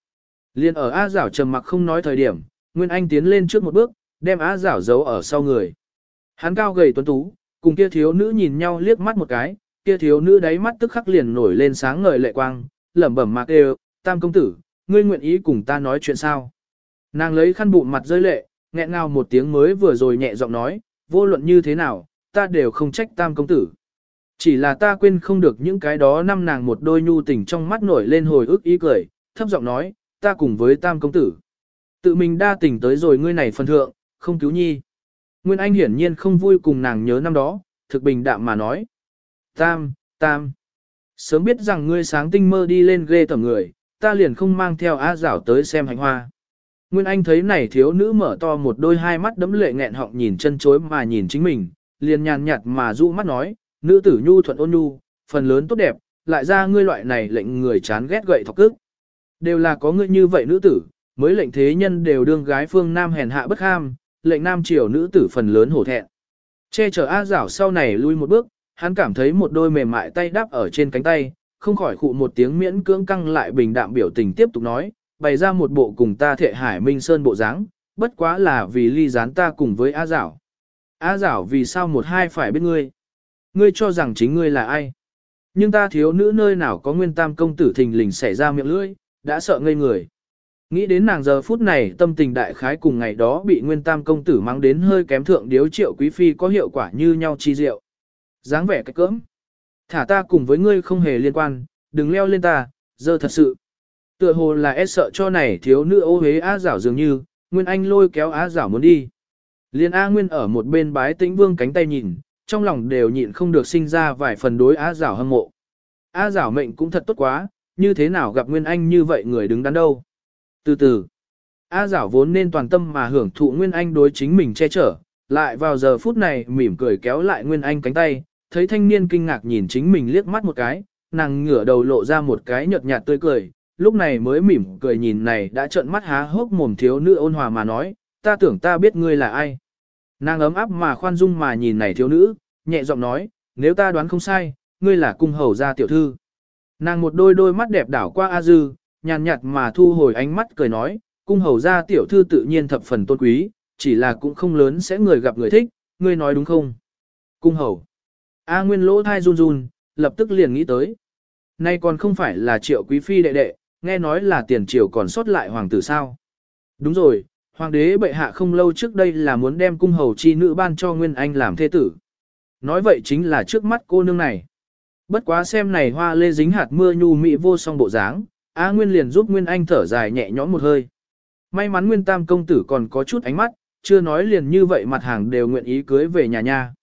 Liên ở A Giảo trầm mặc không nói thời điểm, Nguyên Anh tiến lên trước một bước, đem A Giảo giấu ở sau người. Hắn cao gầy tuấn tú, cùng kia thiếu nữ nhìn nhau liếc mắt một cái, kia thiếu nữ đáy mắt tức khắc liền nổi lên sáng ngời lệ quang, lẩm bẩm mạc đều, tam công tử, ngươi nguyện ý cùng ta nói chuyện sao. Nàng lấy khăn bụng mặt rơi lệ, nghẹn ngào một tiếng mới vừa rồi nhẹ giọng nói, vô luận như thế nào, ta đều không trách tam công tử. Chỉ là ta quên không được những cái đó năm nàng một đôi nhu tình trong mắt nổi lên hồi ức ý cười, thấp giọng nói, ta cùng với tam công tử. Tự mình đa tình tới rồi ngươi này phân thượng, không cứu nhi. Nguyên Anh hiển nhiên không vui cùng nàng nhớ năm đó, thực bình đạm mà nói. Tam, tam. Sớm biết rằng ngươi sáng tinh mơ đi lên ghê tầm người, ta liền không mang theo á giảo tới xem hành hoa. Nguyên Anh thấy này thiếu nữ mở to một đôi hai mắt đấm lệ nghẹn họng nhìn chân chối mà nhìn chính mình, liền nhàn nhạt mà dụ mắt nói, nữ tử nhu thuận ôn nhu, phần lớn tốt đẹp, lại ra ngươi loại này lệnh người chán ghét gậy thọc cức. Đều là có người như vậy nữ tử, mới lệnh thế nhân đều đương gái phương nam hèn hạ bất ham, lệnh nam triều nữ tử phần lớn hổ thẹn. Che chở A giảo sau này lui một bước, hắn cảm thấy một đôi mềm mại tay đáp ở trên cánh tay, không khỏi khụ một tiếng miễn cưỡng căng lại bình đạm biểu tình tiếp tục nói, bày ra một bộ cùng ta thệ hải minh sơn bộ dáng, bất quá là vì ly gián ta cùng với A giảo. A giảo vì sao một hai phải biết ngươi? Ngươi cho rằng chính ngươi là ai? Nhưng ta thiếu nữ nơi nào có nguyên tam công tử thình lình xảy ra miệng lưỡi, đã sợ ngây người. Nghĩ đến nàng giờ phút này tâm tình đại khái cùng ngày đó bị nguyên tam công tử mang đến hơi kém thượng điếu triệu quý phi có hiệu quả như nhau chi diệu. dáng vẻ cái cỡm. Thả ta cùng với ngươi không hề liên quan, đừng leo lên ta, giờ thật sự. Tựa hồ là e sợ cho này thiếu nữ ô hế á giảo dường như, Nguyên Anh lôi kéo á giảo muốn đi. Liên A Nguyên ở một bên bái tĩnh vương cánh tay nhìn, trong lòng đều nhịn không được sinh ra vài phần đối á giảo hâm mộ. Á giảo mệnh cũng thật tốt quá, như thế nào gặp Nguyên Anh như vậy người đứng đắn đâu. Từ từ, A giảo vốn nên toàn tâm mà hưởng thụ Nguyên Anh đối chính mình che chở, lại vào giờ phút này mỉm cười kéo lại Nguyên Anh cánh tay, thấy thanh niên kinh ngạc nhìn chính mình liếc mắt một cái, nàng ngửa đầu lộ ra một cái nhợt nhạt tươi cười, lúc này mới mỉm cười nhìn này đã trợn mắt há hốc mồm thiếu nữ ôn hòa mà nói, ta tưởng ta biết ngươi là ai. Nàng ấm áp mà khoan dung mà nhìn này thiếu nữ, nhẹ giọng nói, nếu ta đoán không sai, ngươi là cung hầu gia tiểu thư. Nàng một đôi đôi mắt đẹp đảo qua A Dư, nhàn nhạt mà thu hồi ánh mắt cười nói, cung hầu gia tiểu thư tự nhiên thập phần tôn quý, chỉ là cũng không lớn sẽ người gặp người thích, ngươi nói đúng không? Cung hầu. A Nguyên lỗ thai run run, lập tức liền nghĩ tới. Nay còn không phải là triệu quý phi đệ đệ, nghe nói là tiền triều còn sót lại hoàng tử sao. Đúng rồi, hoàng đế bệ hạ không lâu trước đây là muốn đem cung hầu chi nữ ban cho Nguyên Anh làm thế tử. Nói vậy chính là trước mắt cô nương này. Bất quá xem này hoa lê dính hạt mưa nhu mị vô song bộ dáng, A Nguyên liền giúp Nguyên Anh thở dài nhẹ nhõm một hơi. May mắn Nguyên Tam công tử còn có chút ánh mắt, chưa nói liền như vậy mặt hàng đều nguyện ý cưới về nhà nha.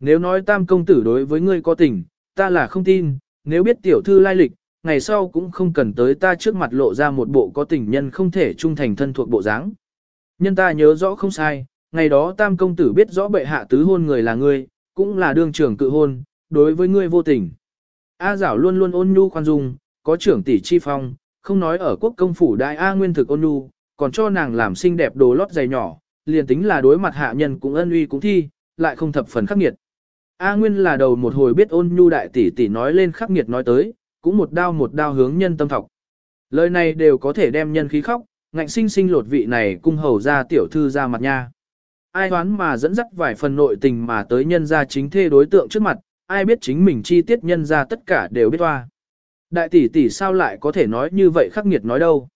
Nếu nói Tam công tử đối với ngươi có tình, ta là không tin, nếu biết tiểu thư lai lịch, ngày sau cũng không cần tới ta trước mặt lộ ra một bộ có tình nhân không thể trung thành thân thuộc bộ dáng. Nhân ta nhớ rõ không sai, ngày đó tam công tử biết rõ bệ hạ tứ hôn người là ngươi, cũng là đương trưởng cự hôn, đối với ngươi vô tình. A giảo luôn luôn ôn nhu khoan dung, có trưởng tỷ chi phong, không nói ở quốc công phủ đại A nguyên thực ôn nhu, còn cho nàng làm xinh đẹp đồ lót giày nhỏ, liền tính là đối mặt hạ nhân cũng ân uy cũng thi, lại không thập phần khắc nghiệt. A Nguyên là đầu một hồi biết ôn nhu đại tỷ tỷ nói lên khắc nghiệt nói tới, cũng một đao một đao hướng nhân tâm thọc. Lời này đều có thể đem nhân khí khóc, ngạnh sinh sinh lột vị này cung hầu ra tiểu thư ra mặt nha. Ai đoán mà dẫn dắt vài phần nội tình mà tới nhân ra chính thê đối tượng trước mặt, ai biết chính mình chi tiết nhân ra tất cả đều biết toa. Đại tỷ tỷ sao lại có thể nói như vậy khắc nghiệt nói đâu.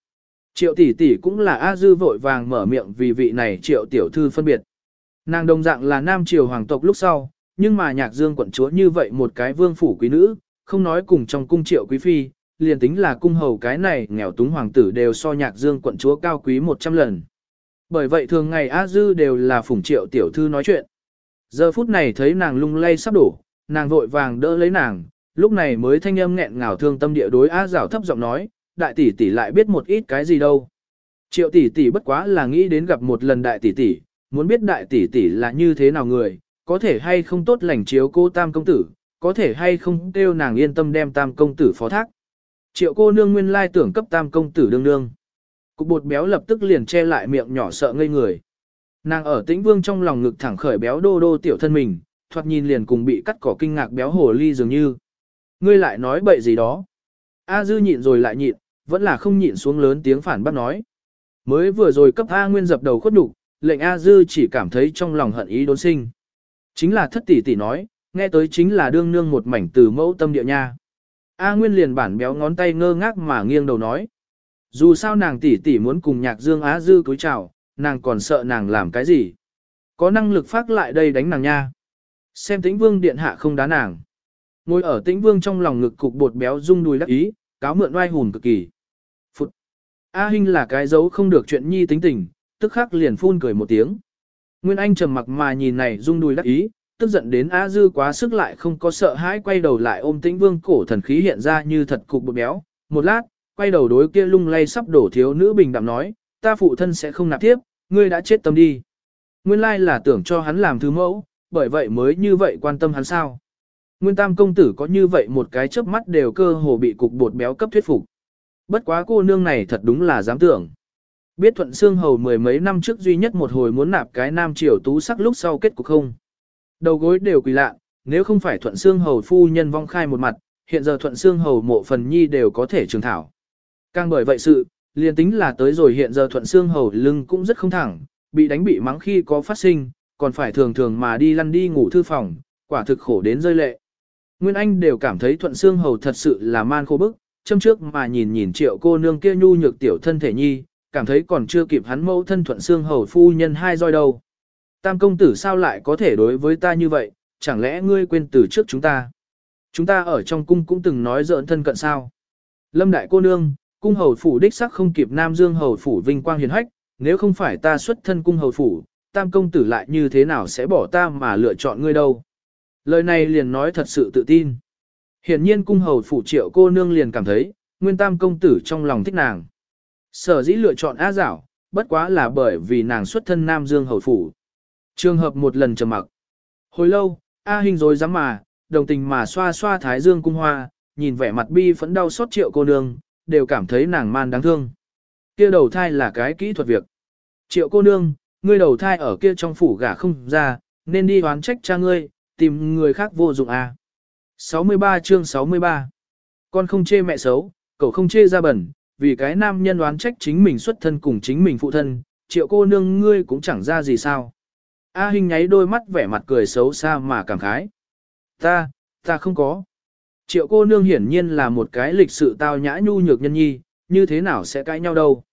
Triệu tỷ tỷ cũng là A Dư vội vàng mở miệng vì vị này triệu tiểu thư phân biệt. Nàng đồng dạng là nam triều hoàng tộc lúc sau, nhưng mà nhạc dương quận chúa như vậy một cái vương phủ quý nữ, không nói cùng trong cung triệu quý phi, liền tính là cung hầu cái này nghèo túng hoàng tử đều so nhạc dương quận chúa cao quý 100 lần. Bởi vậy thường ngày A Dư đều là phủng triệu tiểu thư nói chuyện. Giờ phút này thấy nàng lung lay sắp đổ, nàng vội vàng đỡ lấy nàng, lúc này mới thanh âm nghẹn ngào thương tâm địa đối A rào thấp giọng nói, đại tỷ tỷ lại biết một ít cái gì đâu. Triệu tỷ tỷ bất quá là nghĩ đến gặp một lần đại tỷ tỷ, muốn biết đại tỷ tỷ là như thế nào người, có thể hay không tốt lành chiếu cô tam công tử, có thể hay không kêu nàng yên tâm đem tam công tử phó thác. Triệu cô nương nguyên lai tưởng cấp tam công tử đương đương, Cục bột béo lập tức liền che lại miệng nhỏ sợ ngây người. Nàng ở tĩnh vương trong lòng ngực thẳng khởi béo đô đô tiểu thân mình, thoạt nhìn liền cùng bị cắt cỏ kinh ngạc béo hồ ly dường như. Ngươi lại nói bậy gì đó. A dư nhịn rồi lại nhịn, vẫn là không nhịn xuống lớn tiếng phản bác nói. Mới vừa rồi cấp A nguyên dập đầu khuất nhục, lệnh A dư chỉ cảm thấy trong lòng hận ý đốn sinh. Chính là thất tỷ tỷ nói, nghe tới chính là đương nương một mảnh từ mẫu tâm địa nha. A Nguyên liền bản béo ngón tay ngơ ngác mà nghiêng đầu nói. Dù sao nàng tỷ tỷ muốn cùng nhạc dương Á Dư cúi chào, nàng còn sợ nàng làm cái gì. Có năng lực phát lại đây đánh nàng nha. Xem tĩnh vương điện hạ không đá nàng. Ngồi ở tĩnh vương trong lòng ngực cục bột béo rung đùi đắc ý, cáo mượn oai hùn cực kỳ. Phụt. A Hinh là cái dấu không được chuyện nhi tính tình, tức khắc liền phun cười một tiếng. Nguyên Anh trầm mặc mà nhìn này rung đùi đắc ý, tức giận đến A Dư quá sức lại không có sợ hãi quay đầu lại ôm tĩnh vương cổ thần khí hiện ra như thật cục bột béo. Một lát, quay đầu đối kia lung lay sắp đổ thiếu nữ bình đạm nói, ta phụ thân sẽ không nạp tiếp, ngươi đã chết tâm đi. Nguyên lai là tưởng cho hắn làm thứ mẫu, bởi vậy mới như vậy quan tâm hắn sao. Nguyên tam công tử có như vậy một cái chớp mắt đều cơ hồ bị cục bột béo cấp thuyết phục. Bất quá cô nương này thật đúng là dám tưởng. Biết thuận xương hầu mười mấy năm trước duy nhất một hồi muốn nạp cái nam triều tú sắc lúc sau kết cục không. Đầu gối đều quỳ lạ, nếu không phải thuận xương hầu phu nhân vong khai một mặt, hiện giờ thuận xương hầu mộ phần nhi đều có thể trường thảo. Càng bởi vậy sự, liền tính là tới rồi hiện giờ thuận xương hầu lưng cũng rất không thẳng, bị đánh bị mắng khi có phát sinh, còn phải thường thường mà đi lăn đi ngủ thư phòng, quả thực khổ đến rơi lệ. Nguyên Anh đều cảm thấy thuận xương hầu thật sự là man khô bức, châm trước mà nhìn nhìn triệu cô nương kia nhu nhược tiểu thân thể nhi, cảm thấy còn chưa kịp hắn mẫu thân thuận xương hầu phu nhân hai roi đâu. Tam công tử sao lại có thể đối với ta như vậy, chẳng lẽ ngươi quên từ trước chúng ta? Chúng ta ở trong cung cũng từng nói giỡn thân cận sao. Lâm đại cô nương, cung hầu phủ đích sắc không kịp Nam Dương hầu phủ vinh quang hiền hách, nếu không phải ta xuất thân cung hầu phủ, tam công tử lại như thế nào sẽ bỏ ta mà lựa chọn ngươi đâu. Lời này liền nói thật sự tự tin. Hiển nhiên cung hầu phủ triệu cô nương liền cảm thấy, nguyên tam công tử trong lòng thích nàng. Sở dĩ lựa chọn A Giảo, bất quá là bởi vì nàng xuất thân Nam Dương hầu phủ. Trường hợp một lần trầm mặc. Hồi lâu, A Hình rồi dám mà, đồng tình mà xoa xoa thái dương cung hoa, nhìn vẻ mặt bi phẫn đau xót triệu cô nương, đều cảm thấy nàng man đáng thương. Kia đầu thai là cái kỹ thuật việc. Triệu cô nương, ngươi đầu thai ở kia trong phủ gả không ra, nên đi oán trách cha ngươi, tìm người khác vô dụng à. 63 chương 63 Con không chê mẹ xấu, cậu không chê ra bẩn, vì cái nam nhân đoán trách chính mình xuất thân cùng chính mình phụ thân, triệu cô nương ngươi cũng chẳng ra gì sao. A Hinh nháy đôi mắt vẻ mặt cười xấu xa mà cảm khái. Ta, ta không có. Triệu cô nương hiển nhiên là một cái lịch sự tao nhã nhu nhược nhân nhi, như thế nào sẽ cãi nhau đâu.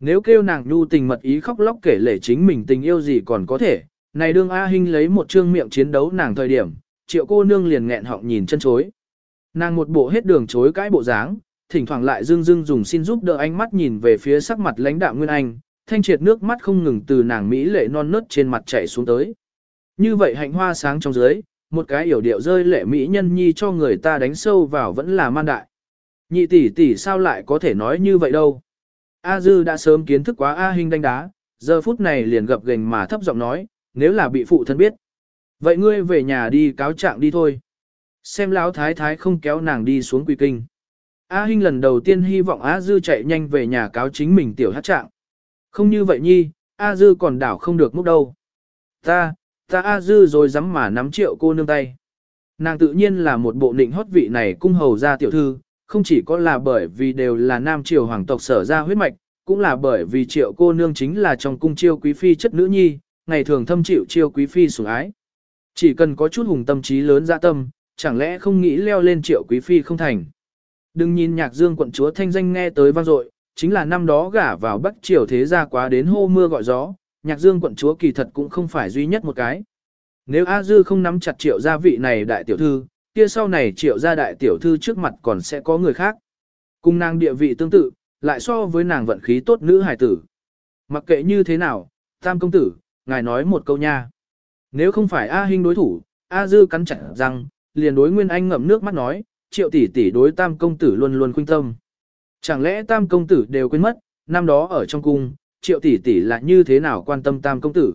Nếu kêu nàng nhu tình mật ý khóc lóc kể lể chính mình tình yêu gì còn có thể, này đương A Hinh lấy một trương miệng chiến đấu nàng thời điểm, triệu cô nương liền nghẹn họng nhìn chân chối. Nàng một bộ hết đường chối cãi bộ dáng, thỉnh thoảng lại dưng dưng dùng xin giúp đỡ ánh mắt nhìn về phía sắc mặt lãnh đạo Nguyên Anh, thanh triệt nước mắt không ngừng từ nàng Mỹ lệ non nớt trên mặt chảy xuống tới. Như vậy hạnh hoa sáng trong dưới, một cái yểu điệu rơi lệ Mỹ nhân nhi cho người ta đánh sâu vào vẫn là man đại. Nhị tỷ tỷ sao lại có thể nói như vậy đâu. A Dư đã sớm kiến thức quá A Hinh đánh đá, giờ phút này liền gập gềnh mà thấp giọng nói, nếu là bị phụ thân biết. Vậy ngươi về nhà đi cáo trạng đi thôi. Xem lão thái thái không kéo nàng đi xuống quỳ kinh. A Hinh lần đầu tiên hy vọng A Dư chạy nhanh về nhà cáo chính mình tiểu hát trạng. Không như vậy nhi, A Dư còn đảo không được múc đâu. Ta, ta A Dư rồi dám mà nắm triệu cô nương tay. Nàng tự nhiên là một bộ nịnh hót vị này cung hầu ra tiểu thư, không chỉ có là bởi vì đều là nam triều hoàng tộc sở ra huyết mạch, cũng là bởi vì triệu cô nương chính là trong cung chiêu quý phi chất nữ nhi, ngày thường thâm chịu chiêu quý phi sủng ái. Chỉ cần có chút hùng tâm trí lớn dạ tâm, chẳng lẽ không nghĩ leo lên triệu quý phi không thành. Đừng nhìn nhạc dương quận chúa thanh danh nghe tới vang dội, chính là năm đó gả vào bắc triều thế gia quá đến hô mưa gọi gió, nhạc dương quận chúa kỳ thật cũng không phải duy nhất một cái. Nếu A Dư không nắm chặt triệu gia vị này đại tiểu thư, kia sau này triệu gia đại tiểu thư trước mặt còn sẽ có người khác. Cùng nàng địa vị tương tự, lại so với nàng vận khí tốt nữ hài tử. Mặc kệ như thế nào, tam công tử, ngài nói một câu nha. Nếu không phải A Hinh đối thủ, A Dư cắn chặt răng, liền đối Nguyên Anh ngậm nước mắt nói, triệu tỷ tỷ đối tam công tử luôn luôn khuyên tâm. Chẳng lẽ tam công tử đều quên mất, năm đó ở trong cung, triệu tỷ tỷ là như thế nào quan tâm tam công tử.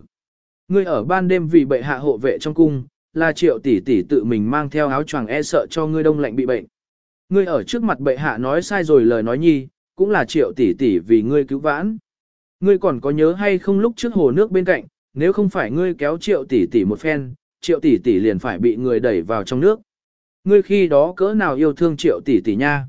Ngươi ở ban đêm vì bệ hạ hộ vệ trong cung, là triệu tỷ tỷ tự mình mang theo áo choàng e sợ cho ngươi đông lạnh bị bệnh. Ngươi ở trước mặt bệ hạ nói sai rồi lời nói nhi, cũng là triệu tỷ tỷ vì ngươi cứu vãn. Ngươi còn có nhớ hay không lúc trước hồ nước bên cạnh, nếu không phải ngươi kéo triệu tỷ tỷ một phen, triệu tỷ tỷ liền phải bị người đẩy vào trong nước. Ngươi khi đó cỡ nào yêu thương triệu tỷ tỷ nha.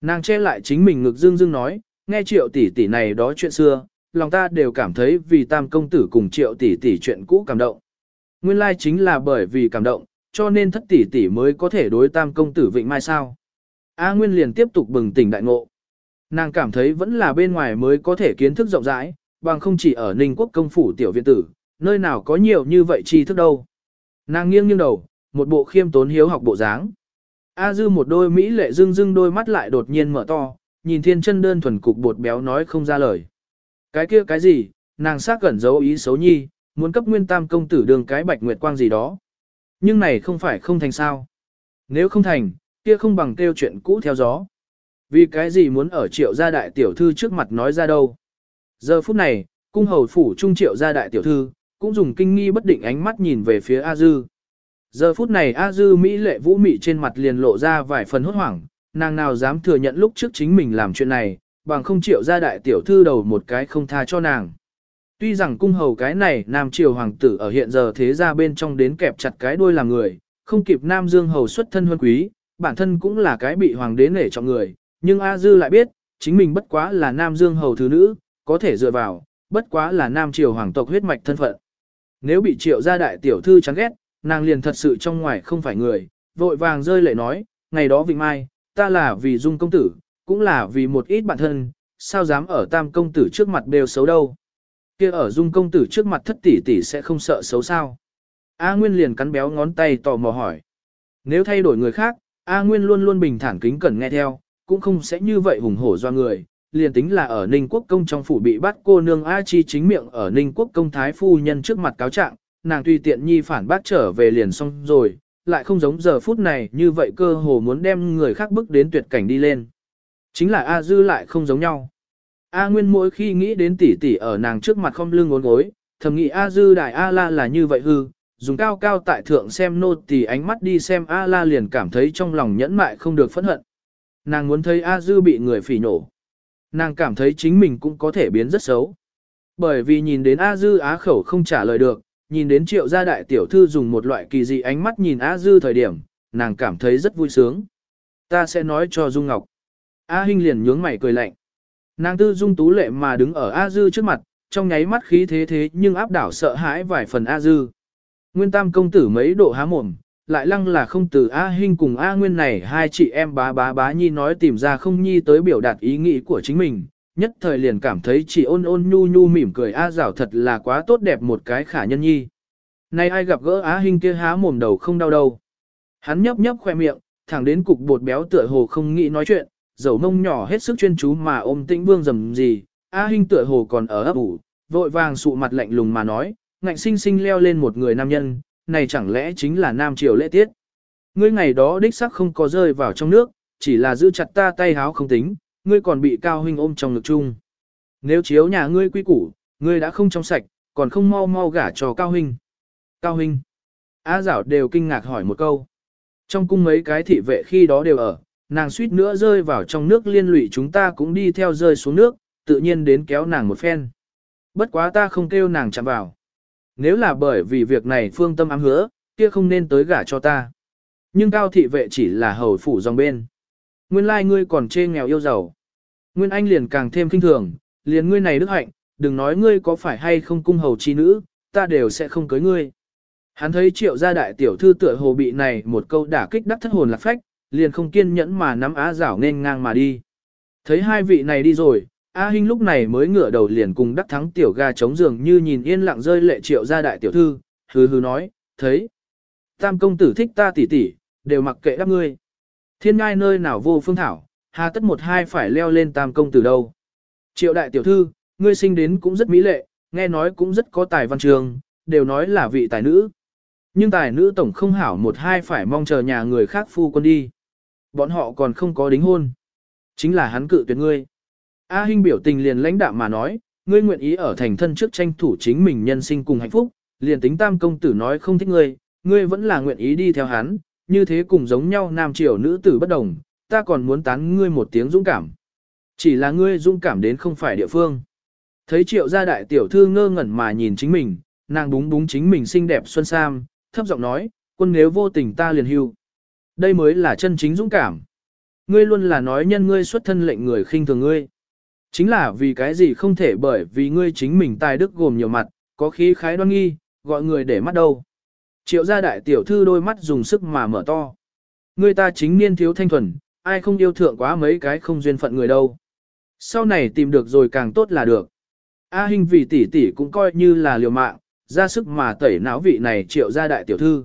Nàng che lại chính mình ngực dương dương nói, nghe triệu tỷ tỷ này đó chuyện xưa, lòng ta đều cảm thấy vì tam công tử cùng triệu tỷ tỷ chuyện cũ cảm động. Nguyên lai chính là bởi vì cảm động, cho nên thất tỷ tỷ mới có thể đối tam công tử vịnh mai sao. A Nguyên liền tiếp tục bừng tỉnh đại ngộ. Nàng cảm thấy vẫn là bên ngoài mới có thể kiến thức rộng rãi, bằng không chỉ ở Ninh Quốc công phủ tiểu viện tử, nơi nào có nhiều như vậy tri thức đâu. Nàng nghiêng nghiêng đầu, một bộ khiêm tốn hiếu học bộ dáng. A dư một đôi mỹ lệ dưng dưng đôi mắt lại đột nhiên mở to, nhìn thiên chân đơn thuần cục bột béo nói không ra lời. Cái kia cái gì, nàng xác cẩn giấu ý xấu nhi, muốn cấp nguyên tam công tử đường cái bạch nguyệt quang gì đó. Nhưng này không phải không thành sao. Nếu không thành, kia không bằng kêu chuyện cũ theo gió. Vì cái gì muốn ở triệu gia đại tiểu thư trước mặt nói ra đâu. Giờ phút này, cung hầu phủ trung triệu gia đại tiểu thư, cũng dùng kinh nghi bất định ánh mắt nhìn về phía A Dư. Giờ phút này A Dư Mỹ lệ vũ mị trên mặt liền lộ ra vài phần hốt hoảng, nàng nào dám thừa nhận lúc trước chính mình làm chuyện này, bằng không triệu gia đại tiểu thư đầu một cái không tha cho nàng. Tuy rằng cung hầu cái này nam triều hoàng tử ở hiện giờ thế ra bên trong đến kẹp chặt cái đuôi làm người, không kịp nam dương hầu xuất thân huân quý, bản thân cũng là cái bị hoàng đế nể trọng người, nhưng A Dư lại biết, chính mình bất quá là nam dương hầu thứ nữ, có thể dựa vào, bất quá là nam triều hoàng tộc huyết mạch thân phận. Nếu bị triệu gia đại tiểu thư chán ghét, nàng liền thật sự trong ngoài không phải người, vội vàng rơi lệ nói, ngày đó Vịnh Mai, ta là vì dung công tử, cũng là vì một ít bản thân, sao dám ở tam công tử trước mặt đều xấu đâu kia ở dung công tử trước mặt thất tỷ tỷ sẽ không sợ xấu sao. A Nguyên liền cắn béo ngón tay tò mò hỏi. Nếu thay đổi người khác, A Nguyên luôn luôn bình thản kính cẩn nghe theo, cũng không sẽ như vậy hùng hổ do người. Liền tính là ở Ninh Quốc công trong phủ bị bắt cô nương A Chi chính miệng ở Ninh Quốc công thái phu nhân trước mặt cáo trạng, nàng tùy tiện nhi phản bác trở về liền xong rồi, lại không giống giờ phút này như vậy cơ hồ muốn đem người khác bước đến tuyệt cảnh đi lên. Chính là A Dư lại không giống nhau. A Nguyên mỗi khi nghĩ đến tỷ tỷ ở nàng trước mặt không lưng ngốn gối, thầm nghĩ A Dư đại A La là như vậy hư, dùng cao cao tại thượng xem nô tỷ ánh mắt đi xem A La liền cảm thấy trong lòng nhẫn mại không được phẫn hận. Nàng muốn thấy A Dư bị người phỉ nổ. Nàng cảm thấy chính mình cũng có thể biến rất xấu. Bởi vì nhìn đến A Dư á khẩu không trả lời được, nhìn đến triệu gia đại tiểu thư dùng một loại kỳ dị ánh mắt nhìn A Dư thời điểm, nàng cảm thấy rất vui sướng. Ta sẽ nói cho Dung Ngọc. A Hinh liền nhướng mày cười lạnh. Nàng tư dung tú lệ mà đứng ở A Dư trước mặt, trong nháy mắt khí thế thế nhưng áp đảo sợ hãi vài phần A Dư. Nguyên tam công tử mấy độ há mồm, lại lăng là không từ A Hinh cùng A Nguyên này hai chị em bá bá bá nhi nói tìm ra không nhi tới biểu đạt ý nghĩ của chính mình, nhất thời liền cảm thấy chỉ ôn ôn nhu nhu mỉm cười A rảo thật là quá tốt đẹp một cái khả nhân nhi. Nay ai gặp gỡ A Hinh kia há mồm đầu không đau đâu. Hắn nhấp nhấp khoe miệng, thẳng đến cục bột béo tựa hồ không nghĩ nói chuyện, dầu mông nhỏ hết sức chuyên chú mà ôm tĩnh vương dầm gì, A Hinh tựa hồ còn ở ấp ủ, vội vàng sụ mặt lạnh lùng mà nói, ngạnh sinh sinh leo lên một người nam nhân, này chẳng lẽ chính là nam triều lễ tiết. Ngươi ngày đó đích sắc không có rơi vào trong nước, chỉ là giữ chặt ta tay háo không tính, ngươi còn bị cao huynh ôm trong ngực chung. Nếu chiếu nhà ngươi quy củ, ngươi đã không trong sạch, còn không mau mau gả cho cao huynh. Cao huynh. A giảo đều kinh ngạc hỏi một câu. Trong cung mấy cái thị vệ khi đó đều ở, nàng suýt nữa rơi vào trong nước liên lụy chúng ta cũng đi theo rơi xuống nước, tự nhiên đến kéo nàng một phen. Bất quá ta không kêu nàng chạm vào. Nếu là bởi vì việc này phương tâm ám hứa, kia không nên tới gả cho ta. Nhưng cao thị vệ chỉ là hầu phủ dòng bên. Nguyên lai like ngươi còn chê nghèo yêu giàu. Nguyên anh liền càng thêm kinh thường, liền ngươi này đức hạnh, đừng nói ngươi có phải hay không cung hầu chi nữ, ta đều sẽ không cưới ngươi. Hắn thấy triệu gia đại tiểu thư tựa hồ bị này một câu đả kích đắc thất hồn lạc phách, liền không kiên nhẫn mà nắm á rảo nên ngang mà đi. Thấy hai vị này đi rồi, A Hinh lúc này mới ngửa đầu liền cùng đắc thắng tiểu ga chống giường như nhìn yên lặng rơi lệ triệu ra đại tiểu thư, hừ hừ nói, thấy. Tam công tử thích ta tỉ tỉ, đều mặc kệ đáp ngươi. Thiên ngai nơi nào vô phương thảo, hà tất một hai phải leo lên tam công tử đâu. Triệu đại tiểu thư, ngươi sinh đến cũng rất mỹ lệ, nghe nói cũng rất có tài văn trường, đều nói là vị tài nữ. Nhưng tài nữ tổng không hảo một hai phải mong chờ nhà người khác phu quân đi. Bọn họ còn không có đính hôn. Chính là hắn cự tuyệt ngươi. A Hinh biểu tình liền lãnh đạm mà nói, ngươi nguyện ý ở thành thân trước tranh thủ chính mình nhân sinh cùng hạnh phúc, liền tính tam công tử nói không thích ngươi, ngươi vẫn là nguyện ý đi theo hắn, như thế cùng giống nhau nam triều nữ tử bất đồng, ta còn muốn tán ngươi một tiếng dũng cảm. Chỉ là ngươi dũng cảm đến không phải địa phương. Thấy triệu gia đại tiểu thư ngơ ngẩn mà nhìn chính mình, nàng búng búng chính mình xinh đẹp xuân sam, thấp giọng nói, quân nếu vô tình ta liền hưu. Đây mới là chân chính dũng cảm. Ngươi luôn là nói nhân ngươi xuất thân lệnh người khinh thường ngươi. Chính là vì cái gì không thể bởi vì ngươi chính mình tài đức gồm nhiều mặt, có khí khái đoan nghi, gọi người để mắt đâu. Triệu gia đại tiểu thư đôi mắt dùng sức mà mở to. Ngươi ta chính niên thiếu thanh thuần, ai không yêu thượng quá mấy cái không duyên phận người đâu. Sau này tìm được rồi càng tốt là được. A Hinh vì tỷ tỷ cũng coi như là liều mạng, ra sức mà tẩy não vị này triệu gia đại tiểu thư.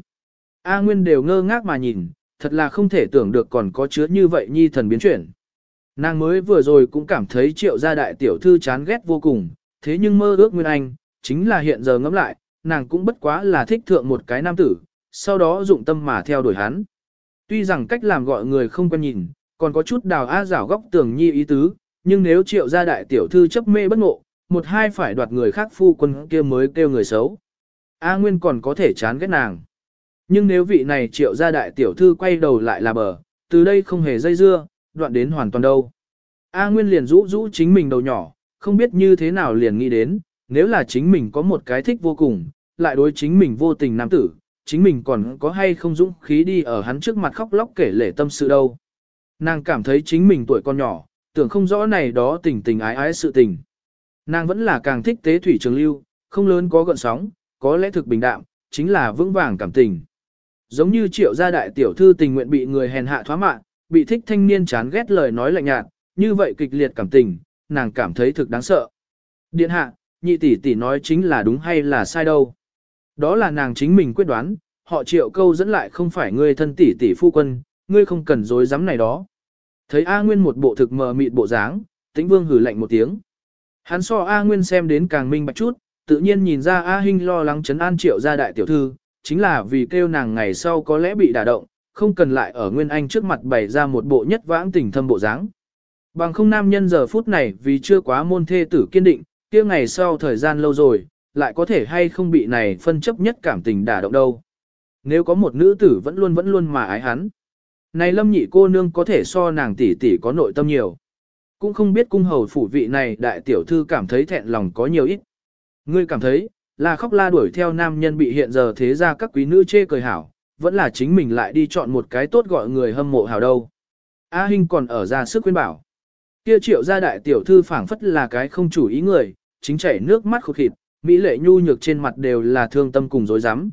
A Nguyên đều ngơ ngác mà nhìn, thật là không thể tưởng được còn có chứa như vậy nhi thần biến chuyển. Nàng mới vừa rồi cũng cảm thấy triệu gia đại tiểu thư chán ghét vô cùng, thế nhưng mơ ước Nguyên Anh, chính là hiện giờ ngẫm lại, nàng cũng bất quá là thích thượng một cái nam tử, sau đó dụng tâm mà theo đuổi hắn. Tuy rằng cách làm gọi người không quen nhìn, còn có chút đào á rảo góc tường nhi ý tứ, nhưng nếu triệu gia đại tiểu thư chấp mê bất ngộ, một hai phải đoạt người khác phu quân kia mới kêu người xấu. A Nguyên còn có thể chán ghét nàng. Nhưng nếu vị này triệu gia đại tiểu thư quay đầu lại là bờ, từ đây không hề dây dưa, đoạn đến hoàn toàn đâu. A Nguyên liền rũ rũ chính mình đầu nhỏ, không biết như thế nào liền nghĩ đến, nếu là chính mình có một cái thích vô cùng, lại đối chính mình vô tình nam tử, chính mình còn có hay không dũng khí đi ở hắn trước mặt khóc lóc kể lể tâm sự đâu. Nàng cảm thấy chính mình tuổi còn nhỏ, tưởng không rõ này đó tình tình ái ái sự tình. Nàng vẫn là càng thích tế thủy trường lưu, không lớn có gợn sóng, có lẽ thực bình đạm, chính là vững vàng cảm tình. Giống như triệu gia đại tiểu thư tình nguyện bị người hèn hạ thoá mạ, bị thích thanh niên chán ghét lời nói lạnh nhạt, như vậy kịch liệt cảm tình, nàng cảm thấy thực đáng sợ. Điện hạ, nhị tỷ tỷ nói chính là đúng hay là sai đâu. Đó là nàng chính mình quyết đoán, họ triệu câu dẫn lại không phải ngươi thân tỷ tỷ phu quân, ngươi không cần dối dám này đó. Thấy A Nguyên một bộ thực mờ mịt bộ dáng, tĩnh vương hử lạnh một tiếng. Hắn so A Nguyên xem đến càng minh bạch chút, tự nhiên nhìn ra A Hinh lo lắng chấn an triệu gia đại tiểu thư, chính là vì kêu nàng ngày sau có lẽ bị đả động, không cần lại ở Nguyên Anh trước mặt bày ra một bộ nhất vãng tình thâm bộ dáng. Bằng không nam nhân giờ phút này vì chưa quá môn thê tử kiên định, kia ngày sau thời gian lâu rồi, lại có thể hay không bị này phân chấp nhất cảm tình đả động đâu. Nếu có một nữ tử vẫn luôn vẫn luôn mà ái hắn. Này lâm nhị cô nương có thể so nàng tỷ tỷ có nội tâm nhiều. Cũng không biết cung hầu phủ vị này đại tiểu thư cảm thấy thẹn lòng có nhiều ít. Ngươi cảm thấy, là khóc la đuổi theo nam nhân bị hiện giờ thế ra các quý nữ chê cười hảo, vẫn là chính mình lại đi chọn một cái tốt gọi người hâm mộ hảo đâu. A Hinh còn ở ra sức khuyên bảo. Kia triệu gia đại tiểu thư phảng phất là cái không chủ ý người, chính chảy nước mắt khụt khịt, mỹ lệ nhu nhược trên mặt đều là thương tâm cùng dối rắm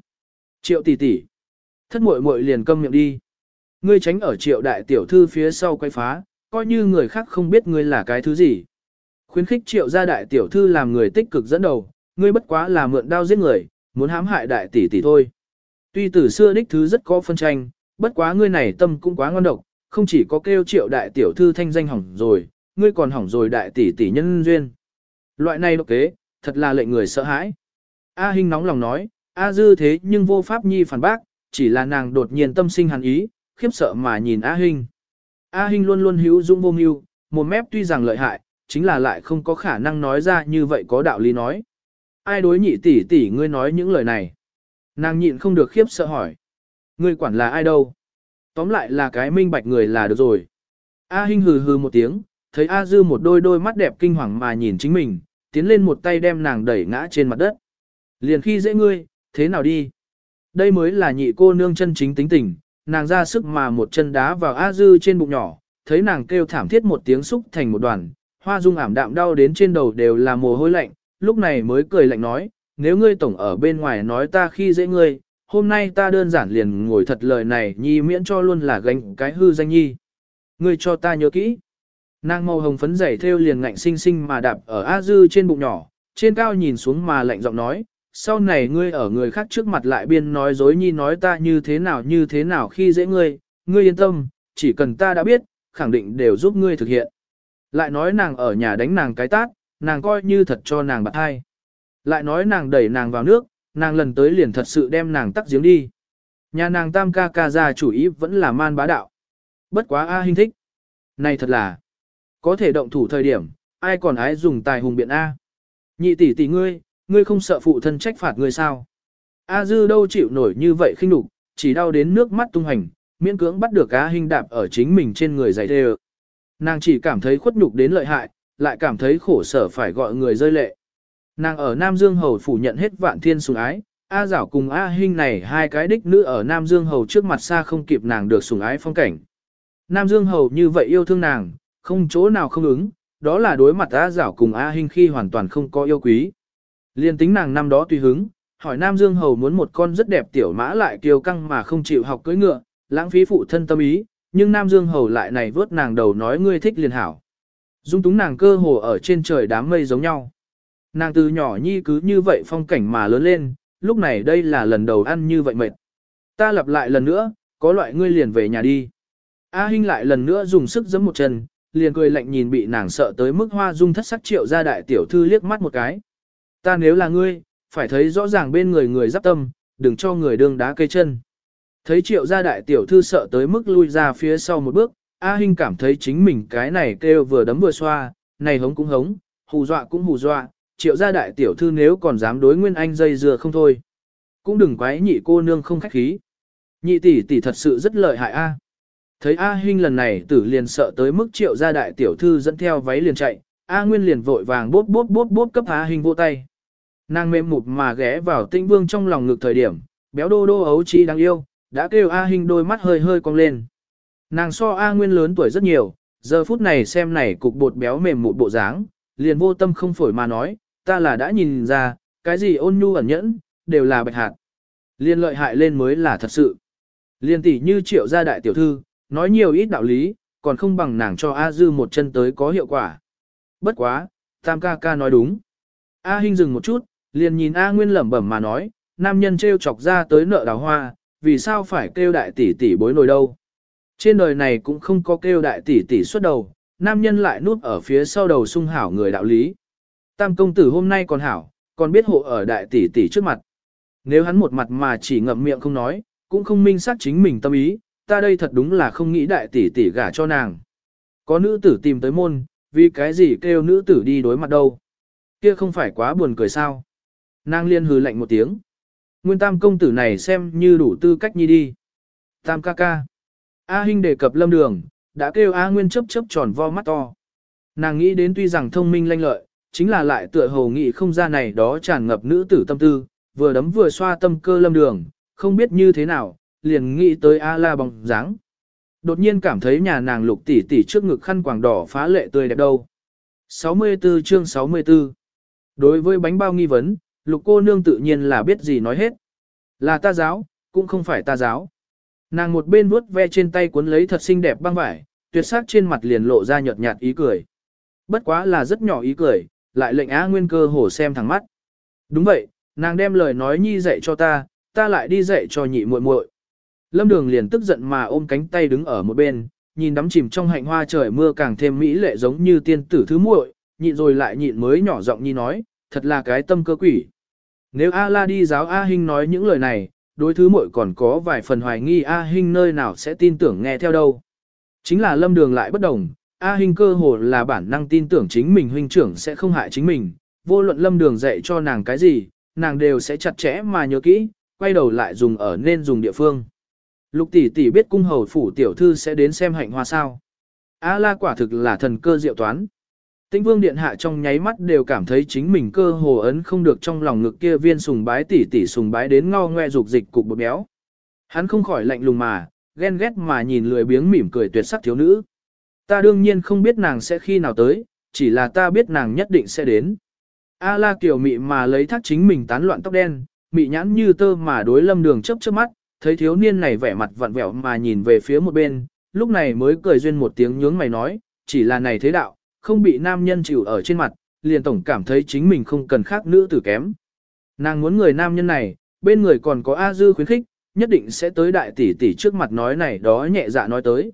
Triệu tỷ tỷ, thất muội muội liền câm miệng đi. Ngươi tránh ở triệu đại tiểu thư phía sau quay phá, coi như người khác không biết ngươi là cái thứ gì. Khuyến khích triệu gia đại tiểu thư làm người tích cực dẫn đầu, ngươi bất quá là mượn đao giết người, muốn hãm hại đại tỷ tỷ thôi. Tuy từ xưa đích thứ rất có phân tranh, bất quá ngươi này tâm cũng quá ngon độc, không chỉ có kêu triệu đại tiểu thư thanh danh hỏng rồi, ngươi còn hỏng rồi đại tỷ tỷ nhân duyên. Loại này độc kế, thật là lệnh người sợ hãi. A Hinh nóng lòng nói, A Dư thế nhưng vô pháp nhi phản bác, chỉ là nàng đột nhiên tâm sinh hàn ý, khiếp sợ mà nhìn A Hinh. A Hinh luôn luôn hữu dung vô mưu, một mép tuy rằng lợi hại, chính là lại không có khả năng nói ra như vậy có đạo lý nói. Ai đối nhị tỷ tỷ ngươi nói những lời này? Nàng nhịn không được khiếp sợ hỏi. Ngươi quản là ai đâu? Tóm lại là cái minh bạch người là được rồi. A Hinh hừ hừ một tiếng, thấy A Dư một đôi đôi mắt đẹp kinh hoàng mà nhìn chính mình, tiến lên một tay đem nàng đẩy ngã trên mặt đất. Liền khi dễ ngươi, thế nào đi? Đây mới là nhị cô nương chân chính tính tình, nàng ra sức mà một chân đá vào A Dư trên bụng nhỏ, thấy nàng kêu thảm thiết một tiếng xúc thành một đoàn, hoa dung ảm đạm đau đến trên đầu đều là mồ hôi lạnh, lúc này mới cười lạnh nói, nếu ngươi tổng ở bên ngoài nói ta khi dễ ngươi, hôm nay ta đơn giản liền ngồi thật lời này nhi miễn cho luôn là gánh cái hư danh nhi. Ngươi cho ta nhớ kỹ. Nàng màu hồng phấn dày theo liền ngạnh sinh sinh mà đạp ở A Dư trên bụng nhỏ, trên cao nhìn xuống mà lạnh giọng nói, sau này ngươi ở người khác trước mặt lại biên nói dối nhi nói ta như thế nào như thế nào khi dễ ngươi, ngươi yên tâm, chỉ cần ta đã biết, khẳng định đều giúp ngươi thực hiện. Lại nói nàng ở nhà đánh nàng cái tát, nàng coi như thật cho nàng bạc hai. Lại nói nàng đẩy nàng vào nước, nàng lần tới liền thật sự đem nàng tắc giếng đi. Nhà nàng tam ca ca ra chủ ý vẫn là man bá đạo. Bất quá A Hinh hình thích. Này thật là, có thể động thủ thời điểm, ai còn ái dùng tài hùng biện A. Nhị tỷ tỷ ngươi, ngươi không sợ phụ thân trách phạt ngươi sao? A dư đâu chịu nổi như vậy khinh đục, chỉ đau đến nước mắt tung hành, miễn cưỡng bắt được A hình đạp ở chính mình trên người giày thề. Nàng chỉ cảm thấy khuất nhục đến lợi hại, lại cảm thấy khổ sở phải gọi người rơi lệ. Nàng ở Nam Dương Hầu phủ nhận hết vạn thiên sủng ái, A Giảo cùng A Hinh này hai cái đích nữ ở Nam Dương Hầu trước mặt xa không kịp nàng được sủng ái phong cảnh. Nam Dương Hầu như vậy yêu thương nàng, không chỗ nào không ứng, đó là đối mặt A Giảo cùng A Hinh khi hoàn toàn không có yêu quý. Liên tính nàng năm đó tùy hứng, hỏi Nam Dương Hầu muốn một con rất đẹp tiểu mã lại kiêu căng mà không chịu học cưỡi ngựa, lãng phí phụ thân tâm ý, nhưng Nam Dương Hầu lại này vớt nàng đầu nói ngươi thích liền hảo. Dung túng nàng cơ hồ ở trên trời đám mây giống nhau. Nàng từ nhỏ nhi cứ như vậy phong cảnh mà lớn lên, lúc này đây là lần đầu ăn như vậy mệt. Ta lặp lại lần nữa, có loại ngươi liền về nhà đi. A Hinh lại lần nữa dùng sức giẫm một chân, liền cười lạnh nhìn bị nàng sợ tới mức hoa dung thất sắc triệu ra đại tiểu thư liếc mắt một cái. Ta nếu là ngươi, phải thấy rõ ràng bên người người giáp tâm, đừng cho người đương đá cây chân. Thấy triệu gia đại tiểu thư sợ tới mức lui ra phía sau một bước, A Hinh cảm thấy chính mình cái này kêu vừa đấm vừa xoa, này hống cũng hống, hù dọa cũng hù dọa, triệu gia đại tiểu thư nếu còn dám đối Nguyên Anh dây dừa không thôi. Cũng đừng quái nhị cô nương không khách khí. Nhị tỷ tỷ thật sự rất lợi hại a. Thấy A Hinh lần này tử liền sợ tới mức triệu gia đại tiểu thư dẫn theo váy liền chạy, A Nguyên liền vội vàng bốt bốt bốt bốt cấp A Hinh vô tay. Nàng mềm mụt mà ghé vào tinh vương trong lòng ngực thời điểm, béo đô đô ấu chi đáng yêu, đã kêu A Hinh đôi mắt hơi hơi cong lên. Nàng so A Nguyên lớn tuổi rất nhiều, giờ phút này xem này cục bột béo mềm một bộ dáng, liền vô tâm không phổi mà nói, ta là đã nhìn ra, cái gì ôn nhu ẩn nhẫn, đều là bạch hạt. Liên lợi hại lên mới là thật sự. Liên tỷ như triệu gia đại tiểu thư, nói nhiều ít đạo lý, còn không bằng nàng cho A Dư một chân tới có hiệu quả. Bất quá, Tam ca ca nói đúng. A Hinh dừng một chút, liền nhìn A Nguyên lẩm bẩm mà nói, nam nhân trêu chọc ra tới nợ đào hoa, vì sao phải kêu đại tỷ tỷ bối nồi đâu. Trên đời này cũng không có kêu đại tỷ tỷ xuất đầu, nam nhân lại nuốt ở phía sau đầu sung hảo người đạo lý. Tam công tử hôm nay còn hảo, còn biết hộ ở đại tỷ tỷ trước mặt. Nếu hắn một mặt mà chỉ ngậm miệng không nói, cũng không minh xác chính mình tâm ý, ta đây thật đúng là không nghĩ đại tỷ tỷ gả cho nàng. Có nữ tử tìm tới môn, vì cái gì kêu nữ tử đi đối mặt đâu. Kia không phải quá buồn cười sao. Nàng liên hừ lạnh một tiếng. Nguyên tam công tử này xem như đủ tư cách nhi đi. Tam ca ca. A Hinh đề cập lâm đường, đã kêu A Nguyên chớp chớp tròn vo mắt to. Nàng nghĩ đến tuy rằng thông minh lanh lợi, chính là lại tựa hồ nghĩ không ra này đó tràn ngập nữ tử tâm tư, vừa đấm vừa xoa tâm cơ lâm đường, không biết như thế nào, liền nghĩ tới A la bóng dáng. Đột nhiên cảm thấy nhà nàng lục tỷ tỷ trước ngực khăn quàng đỏ phá lệ tươi đẹp đâu. 64 chương 64 Đối với bánh bao nghi vấn, lục cô nương tự nhiên là biết gì nói hết. Là ta giáo, cũng không phải ta giáo. Nàng một bên vuốt ve trên tay cuốn lấy thật xinh đẹp băng vải, tuyệt sắc trên mặt liền lộ ra nhợt nhạt ý cười. Bất quá là rất nhỏ ý cười, lại lệnh á nguyên cơ hổ xem thẳng mắt. Đúng vậy, nàng đem lời nói nhi dạy cho ta, ta lại đi dạy cho nhị muội muội. Lâm Đường liền tức giận mà ôm cánh tay đứng ở một bên, nhìn đắm chìm trong hạnh hoa trời mưa càng thêm mỹ lệ giống như tiên tử thứ muội, nhịn rồi lại nhịn mới nhỏ giọng nhi nói, thật là cái tâm cơ quỷ. Nếu A La đi giáo A Hinh nói những lời này, đối thứ muội còn có vài phần hoài nghi A Hinh nơi nào sẽ tin tưởng nghe theo đâu. Chính là Lâm Đường lại bất đồng, A Hinh cơ hồ là bản năng tin tưởng chính mình huynh trưởng sẽ không hại chính mình, vô luận Lâm Đường dạy cho nàng cái gì, nàng đều sẽ chặt chẽ mà nhớ kỹ, quay đầu lại dùng ở nên dùng địa phương. Lục tỷ tỷ biết cung hầu phủ tiểu thư sẽ đến xem hạnh hoa sao. A la quả thực là thần cơ diệu toán. Tĩnh vương điện hạ trong nháy mắt đều cảm thấy chính mình cơ hồ ấn không được trong lòng ngực kia viên sùng bái tỷ tỷ sùng bái đến ngao ngoe dục dịch cục bột béo. Hắn không khỏi lạnh lùng mà, ghen ghét mà nhìn lười biếng mỉm cười tuyệt sắc thiếu nữ. Ta đương nhiên không biết nàng sẽ khi nào tới, chỉ là ta biết nàng nhất định sẽ đến. A la kiều mị mà lấy thắt chính mình tán loạn tóc đen, mị nhãn như tơ mà đối lâm đường chớp chớp mắt, thấy thiếu niên này vẻ mặt vặn vẹo mà nhìn về phía một bên, lúc này mới cười duyên một tiếng nhướng mày nói, chỉ là này thế đạo, không bị nam nhân chịu ở trên mặt, liền tổng cảm thấy chính mình không cần khác nữ tử kém. Nàng muốn người nam nhân này, bên người còn có A Dư khuyến khích, nhất định sẽ tới đại tỷ tỷ trước mặt nói này đó nhẹ dạ nói tới.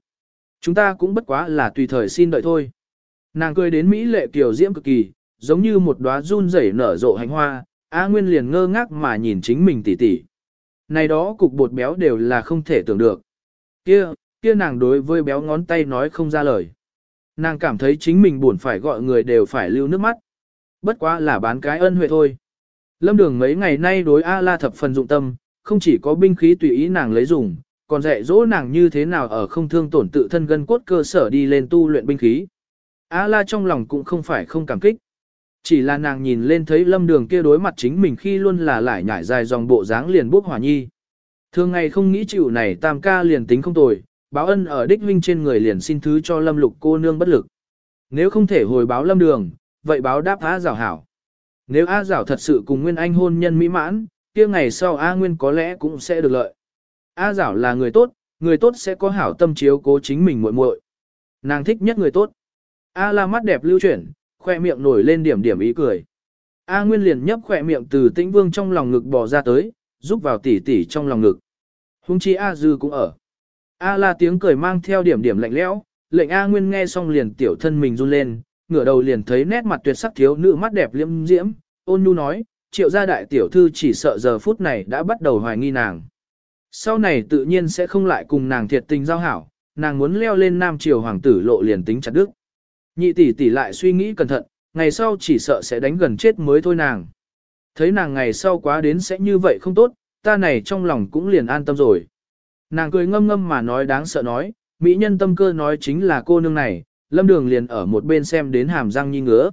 Chúng ta cũng bất quá là tùy thời xin đợi thôi. Nàng cười đến Mỹ lệ kiều diễm cực kỳ, giống như một đóa run rẩy nở rộ hành hoa, A Nguyên liền ngơ ngác mà nhìn chính mình tỷ tỷ. Này đó cục bột béo đều là không thể tưởng được. Kia, kia nàng đối với béo ngón tay nói không ra lời. Nàng cảm thấy chính mình buồn phải gọi người đều phải lưu nước mắt. Bất quá là bán cái ân huệ thôi. Lâm đường mấy ngày nay đối A-la thập phần dụng tâm, không chỉ có binh khí tùy ý nàng lấy dùng, còn dạy dỗ nàng như thế nào ở không thương tổn tự thân gân cốt cơ sở đi lên tu luyện binh khí. A-la trong lòng cũng không phải không cảm kích. Chỉ là nàng nhìn lên thấy lâm đường kia đối mặt chính mình khi luôn là lại nhảy dài dòng bộ dáng liền bốc hỏa nhi. Thường ngày không nghĩ chịu này tam ca liền tính không tồi, báo ân ở đích huynh trên người liền xin thứ cho lâm lục cô nương bất lực. Nếu không thể hồi báo lâm đường, vậy báo đáp á rào hảo. Nếu A Giảo thật sự cùng Nguyên Anh hôn nhân mỹ mãn, kia ngày sau A Nguyên có lẽ cũng sẽ được lợi. A Giảo là người tốt, người tốt sẽ có hảo tâm chiếu cố chính mình muội muội. Nàng thích nhất người tốt. A la mắt đẹp lưu chuyển, khoe miệng nổi lên điểm điểm ý cười. A Nguyên liền nhấp khoe miệng từ tĩnh vương trong lòng ngực bò ra tới, giúp vào tỉ tỉ trong lòng ngực. Hùng chi A Dư cũng ở. A la tiếng cười mang theo điểm điểm lạnh lẽo, lệnh A Nguyên nghe xong liền tiểu thân mình run lên, ngửa đầu liền thấy nét mặt tuyệt sắc thiếu nữ mắt đẹp liêm diễm, ôn nhu nói, triệu gia đại tiểu thư chỉ sợ giờ phút này đã bắt đầu hoài nghi nàng. Sau này tự nhiên sẽ không lại cùng nàng thiệt tình giao hảo, nàng muốn leo lên nam triều hoàng tử lộ liền tính chặt đức. Nhị tỷ tỷ lại suy nghĩ cẩn thận, ngày sau chỉ sợ sẽ đánh gần chết mới thôi nàng. Thấy nàng ngày sau quá đến sẽ như vậy không tốt, ta này trong lòng cũng liền an tâm rồi. Nàng cười ngâm ngâm mà nói đáng sợ nói, mỹ nhân tâm cơ nói chính là cô nương này, lâm đường liền ở một bên xem đến hàm răng nhi ngứa.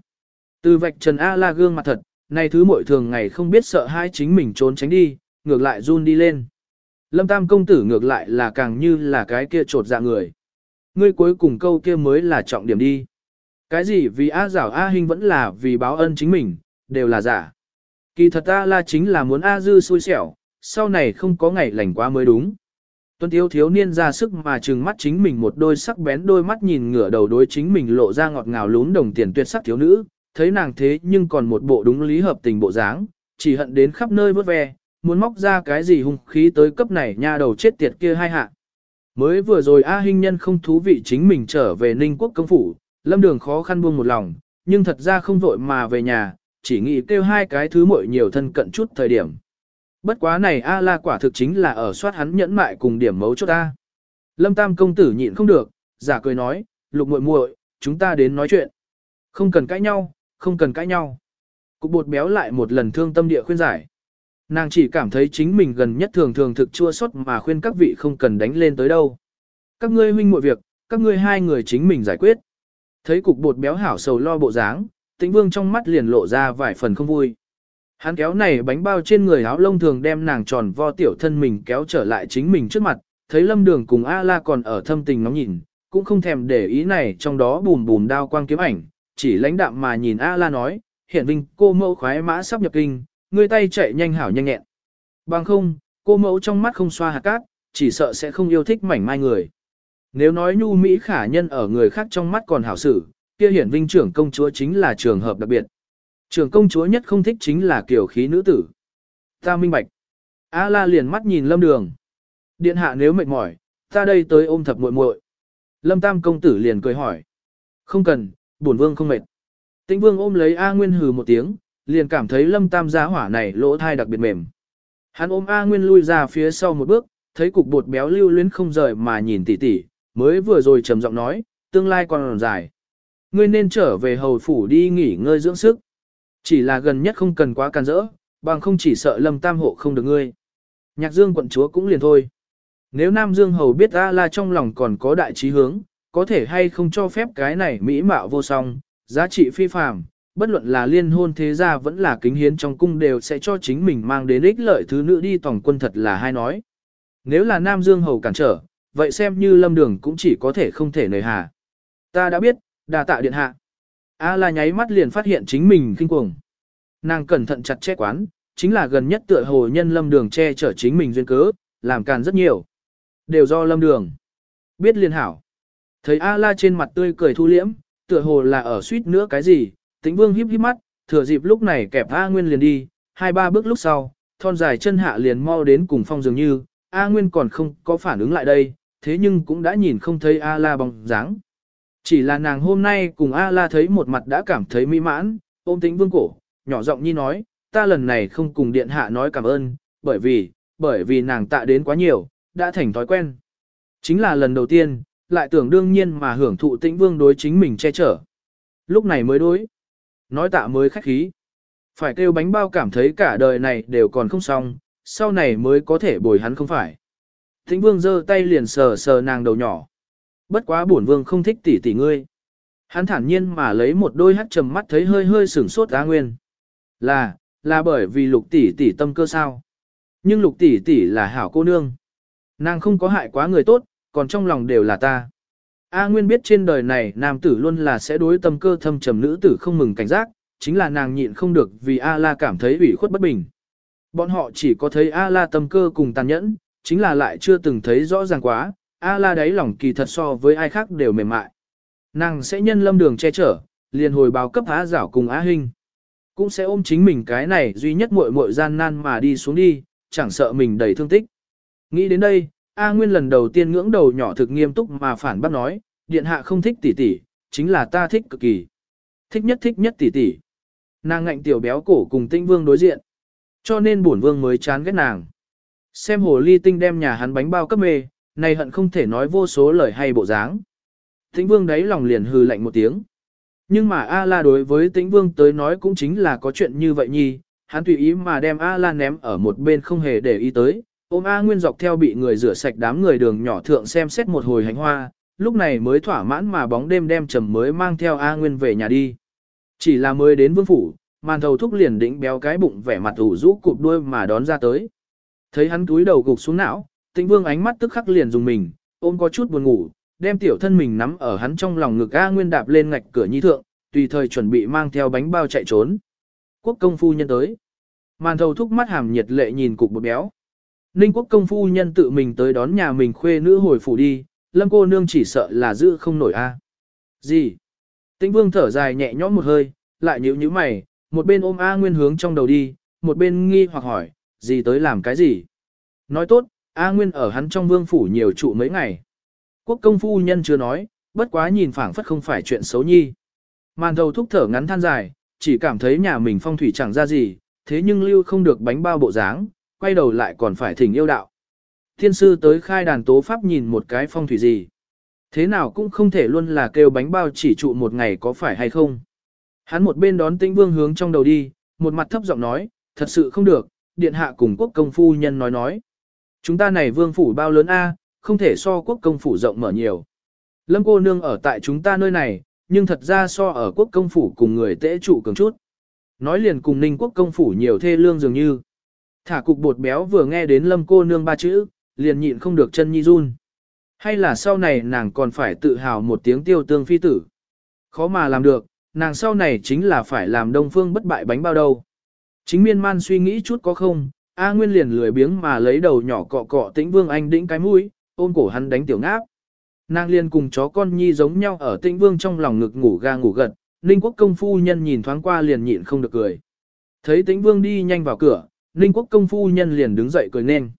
Từ vạch trần A la gương mặt thật, này thứ mỗi thường ngày không biết sợ hai chính mình trốn tránh đi, ngược lại run đi lên. Lâm tam công tử ngược lại là càng như là cái kia trột dạ người. Ngươi cuối cùng câu kia mới là trọng điểm đi. Cái gì vì A giảo A hình vẫn là vì báo ân chính mình, đều là giả. Kỳ thật A la chính là muốn A dư xui xẻo, sau này không có ngày lành quá mới đúng. Tuân thiếu thiếu niên ra sức mà trừng mắt chính mình một đôi sắc bén đôi mắt nhìn ngửa đầu đối chính mình lộ ra ngọt ngào lún đồng tiền tuyệt sắc thiếu nữ, thấy nàng thế nhưng còn một bộ đúng lý hợp tình bộ dáng, chỉ hận đến khắp nơi vớt ve, muốn móc ra cái gì hung khí tới cấp này nha đầu chết tiệt kia hai hạ. Mới vừa rồi A Hinh Nhân không thú vị chính mình trở về Ninh Quốc công phủ, lâm đường khó khăn buông một lòng, nhưng thật ra không vội mà về nhà, chỉ nghĩ kêu hai cái thứ muội nhiều thân cận chút thời điểm. Bất quá này A la quả thực chính là ở soát hắn nhẫn mại cùng điểm mấu chốt A. Lâm Tam công tử nhịn không được, giả cười nói, lục muội muội, chúng ta đến nói chuyện. Không cần cãi nhau, không cần cãi nhau. Cục bột béo lại một lần thương tâm địa khuyên giải. Nàng chỉ cảm thấy chính mình gần nhất thường thường thực chua xót mà khuyên các vị không cần đánh lên tới đâu. Các ngươi huynh muội việc, các ngươi hai người chính mình giải quyết. Thấy cục bột béo hảo sầu lo bộ dáng, tĩnh vương trong mắt liền lộ ra vài phần không vui. Hắn kéo này bánh bao trên người áo lông thường đem nàng tròn vo tiểu thân mình kéo trở lại chính mình trước mặt, thấy lâm đường cùng A-la còn ở thâm tình nóng nhìn, cũng không thèm để ý này trong đó bùm bùm đao quang kiếm ảnh, chỉ lãnh đạm mà nhìn A-la nói, hiện vinh cô mẫu khoái mã sắp nhập kinh, người tay chạy nhanh hảo nhanh nhẹn. Bằng không, cô mẫu trong mắt không xoa hạt cát, chỉ sợ sẽ không yêu thích mảnh mai người. Nếu nói nhu Mỹ khả nhân ở người khác trong mắt còn hảo xử, kia hiển vinh trưởng công chúa chính là trường hợp đặc biệt. Trưởng công chúa nhất không thích chính là kiểu khí nữ tử. Ta minh bạch. A la liền mắt nhìn lâm đường. Điện hạ nếu mệt mỏi, ta đây tới ôm thập muội muội. Lâm tam công tử liền cười hỏi. Không cần, bổn vương không mệt. Tĩnh vương ôm lấy A Nguyên hừ một tiếng, liền cảm thấy lâm tam giá hỏa này lỗ thai đặc biệt mềm. Hắn ôm A Nguyên lui ra phía sau một bước, thấy cục bột béo lưu luyến không rời mà nhìn tỉ tỉ, mới vừa rồi trầm giọng nói, tương lai còn dài. Ngươi nên trở về hầu phủ đi nghỉ ngơi dưỡng sức. Chỉ là gần nhất không cần quá can rỡ, bằng không chỉ sợ lâm tam hộ không được ngươi. Nhạc dương quận chúa cũng liền thôi. Nếu Nam Dương hầu biết A la trong lòng còn có đại trí hướng, có thể hay không cho phép cái này mỹ mạo vô song, giá trị phi phàm, bất luận là liên hôn thế gia vẫn là kính hiến trong cung đều sẽ cho chính mình mang đến ích lợi thứ nữ đi tổng quân thật là hay nói. Nếu là Nam Dương hầu cản trở, vậy xem như lâm đường cũng chỉ có thể không thể nời hà. Ta đã biết, đà tạ điện hạ. A la nháy mắt liền phát hiện chính mình kinh cuồng. Nàng cẩn thận chặt che quán, chính là gần nhất tựa hồ nhân lâm đường che chở chính mình duyên cớ, làm càn rất nhiều. Đều do lâm đường. Biết liên hảo. Thấy A la trên mặt tươi cười thu liễm, tựa hồ là ở suýt nữa cái gì, tĩnh vương híp híp mắt, thừa dịp lúc này kẹp A Nguyên liền đi, hai ba bước lúc sau, thon dài chân hạ liền mau đến cùng phong dường như, A Nguyên còn không có phản ứng lại đây, thế nhưng cũng đã nhìn không thấy A la bóng dáng. Chỉ là nàng hôm nay cùng A la thấy một mặt đã cảm thấy mỹ mãn, ôm tĩnh vương cổ, nhỏ giọng nhi nói, ta lần này không cùng điện hạ nói cảm ơn, bởi vì, bởi vì nàng tạ đến quá nhiều, đã thành thói quen. Chính là lần đầu tiên, lại tưởng đương nhiên mà hưởng thụ tĩnh vương đối chính mình che chở. Lúc này mới đối. Nói tạ mới khách khí. Phải kêu bánh bao cảm thấy cả đời này đều còn không xong, sau này mới có thể bồi hắn không phải. Tĩnh vương giơ tay liền sờ sờ nàng đầu nhỏ. Bất quá bổn vương không thích tỷ tỷ ngươi. Hắn thản nhiên mà lấy một đôi hắt trầm mắt thấy hơi hơi sửng sốt á nguyên. Là, là bởi vì lục tỷ tỷ tâm cơ sao. Nhưng lục tỷ tỷ là hảo cô nương. Nàng không có hại quá người tốt, còn trong lòng đều là ta. A Nguyên biết trên đời này nam tử luôn là sẽ đối tâm cơ thâm trầm nữ tử không mừng cảnh giác, chính là nàng nhịn không được vì A La cảm thấy ủy khuất bất bình. Bọn họ chỉ có thấy A La tâm cơ cùng tàn nhẫn, chính là lại chưa từng thấy rõ ràng quá, A La đáy lòng kỳ thật so với ai khác đều mềm mại. Nàng sẽ nhân lâm đường che chở, liền hồi báo cấp Á giảo cùng Á Hinh. Cũng sẽ ôm chính mình cái này duy nhất muội muội gian nan mà đi xuống đi, chẳng sợ mình đầy thương tích. Nghĩ đến đây, A Nguyên lần đầu tiên ngưỡng đầu nhỏ thực nghiêm túc mà phản bác nói, điện hạ không thích tỷ tỷ, chính là ta thích cực kỳ. Thích nhất thích nhất tỷ tỷ. Nàng ngạnh tiểu béo cổ cùng tinh vương đối diện. Cho nên bổn vương mới chán ghét nàng. Xem hồ ly tinh đem nhà hắn bánh bao cấp mê, này hận không thể nói vô số lời hay bộ dáng. Tĩnh vương đấy lòng liền hừ lạnh một tiếng. Nhưng mà A-la đối với tĩnh vương tới nói cũng chính là có chuyện như vậy nhi, hắn tùy ý mà đem A-la ném ở một bên không hề để ý tới, ôm A Nguyên dọc theo bị người rửa sạch đám người đường nhỏ thượng xem xét một hồi hành hoa, lúc này mới thỏa mãn mà bóng đêm đem trầm mới mang theo A Nguyên về nhà đi. Chỉ là mới đến vương phủ, màn thầu thúc liền đĩnh béo cái bụng vẻ mặt ủ rũ cụp đuôi mà đón ra tới. Thấy hắn túi đầu gục xuống não, tĩnh vương ánh mắt tức khắc liền dùng mình, ôm có chút buồn ngủ, đem tiểu thân mình nắm ở hắn trong lòng ngực A Nguyên đạp lên ngạch cửa nhi thượng, tùy thời chuẩn bị mang theo bánh bao chạy trốn. Quốc công phu nhân tới. Màn thầu thúc mắt hàm nhiệt lệ nhìn cục bột béo. Ninh quốc công phu nhân tự mình tới đón nhà mình khuê nữ hồi phủ đi, lâm cô nương chỉ sợ là giữ không nổi a. Gì? Tĩnh vương thở dài nhẹ nhõm một hơi, lại nhíu nhíu mày, một bên ôm A Nguyên hướng trong đầu đi, một bên nghi hoặc hỏi, gì tới làm cái gì? Nói tốt, A Nguyên ở hắn trong vương phủ nhiều trụ mấy ngày. Quốc công phu nhân chưa nói, bất quá nhìn phảng phất không phải chuyện xấu nhi. Màn đầu thúc thở ngắn than dài, chỉ cảm thấy nhà mình phong thủy chẳng ra gì, thế nhưng lưu không được bánh bao bộ dáng, quay đầu lại còn phải thỉnh yêu đạo. Thiên sư tới khai đàn tố pháp nhìn một cái phong thủy gì. Thế nào cũng không thể luôn là kêu bánh bao chỉ trụ một ngày có phải hay không. Hắn một bên đón tĩnh vương hướng trong đầu đi, một mặt thấp giọng nói, thật sự không được, điện hạ cùng quốc công phu nhân nói nói. Chúng ta này vương phủ bao lớn a, không thể so quốc công phủ rộng mở nhiều. Lâm cô nương ở tại chúng ta nơi này, nhưng thật ra so ở quốc công phủ cùng người tễ trụ cường chút. Nói liền cùng ninh quốc công phủ nhiều thê lương dường như. Thả cục bột béo vừa nghe đến lâm cô nương ba chữ, liền nhịn không được chân nhi run. Hay là sau này nàng còn phải tự hào một tiếng tiêu tương phi tử. Khó mà làm được, nàng sau này chính là phải làm đông phương bất bại bánh bao đâu. Chính miên man suy nghĩ chút có không, A Nguyên liền lười biếng mà lấy đầu nhỏ cọ cọ tĩnh vương anh đĩnh cái mũi, ôm cổ hắn đánh tiểu ngáp. Nàng liền cùng chó con nhi giống nhau ở tĩnh vương trong lòng ngực ngủ ga ngủ gật, Ninh quốc công phu nhân nhìn thoáng qua liền nhịn không được cười. Thấy tĩnh vương đi nhanh vào cửa, Ninh quốc công phu nhân liền đứng dậy cười nên.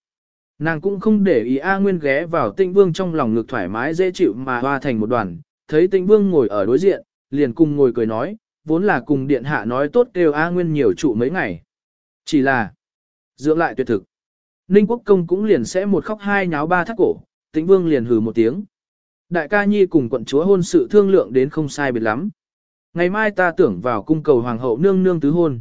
Nàng cũng không để ý A Nguyên ghé vào tĩnh vương trong lòng ngực thoải mái dễ chịu mà hoa thành một đoàn, thấy tĩnh vương ngồi ở đối diện, liền cùng ngồi cười nói, vốn là cùng điện hạ nói tốt kêu A Nguyên nhiều trụ mấy ngày. Chỉ là, dưỡng lại tuyệt thực. Ninh quốc công cũng liền sẽ một khóc hai nháo ba thắt cổ, tĩnh vương liền hừ một tiếng. Đại ca nhi cùng quận chúa hôn sự thương lượng đến không sai biệt lắm. Ngày mai ta tưởng vào cung cầu hoàng hậu nương nương tứ hôn.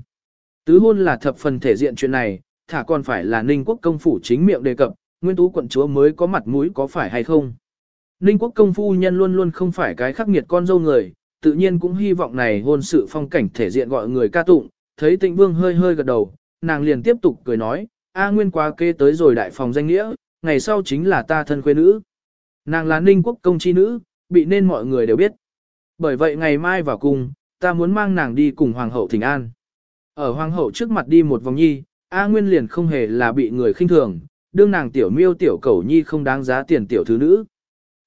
Tứ hôn là thập phần thể diện chuyện này, thả còn phải là Ninh quốc công phủ chính miệng đề cập, nguyên tú quận chúa mới có mặt mũi có phải hay không. Ninh quốc công phu nhân luôn luôn không phải cái khắc nghiệt con dâu người, tự nhiên cũng hy vọng này hôn sự phong cảnh thể diện gọi người ca tụng, thấy tịnh vương hơi hơi gật đầu, nàng liền tiếp tục cười nói, A Nguyên quá kê tới rồi đại phòng danh nghĩa, ngày sau chính là ta thân quê nữ. Nàng là ninh quốc công chi nữ, bị nên mọi người đều biết. Bởi vậy ngày mai vào cung, ta muốn mang nàng đi cùng hoàng hậu thỉnh an. Ở hoàng hậu trước mặt đi một vòng nhi, A Nguyên liền không hề là bị người khinh thường, đương nàng tiểu miêu tiểu cẩu nhi không đáng giá tiền tiểu thứ nữ.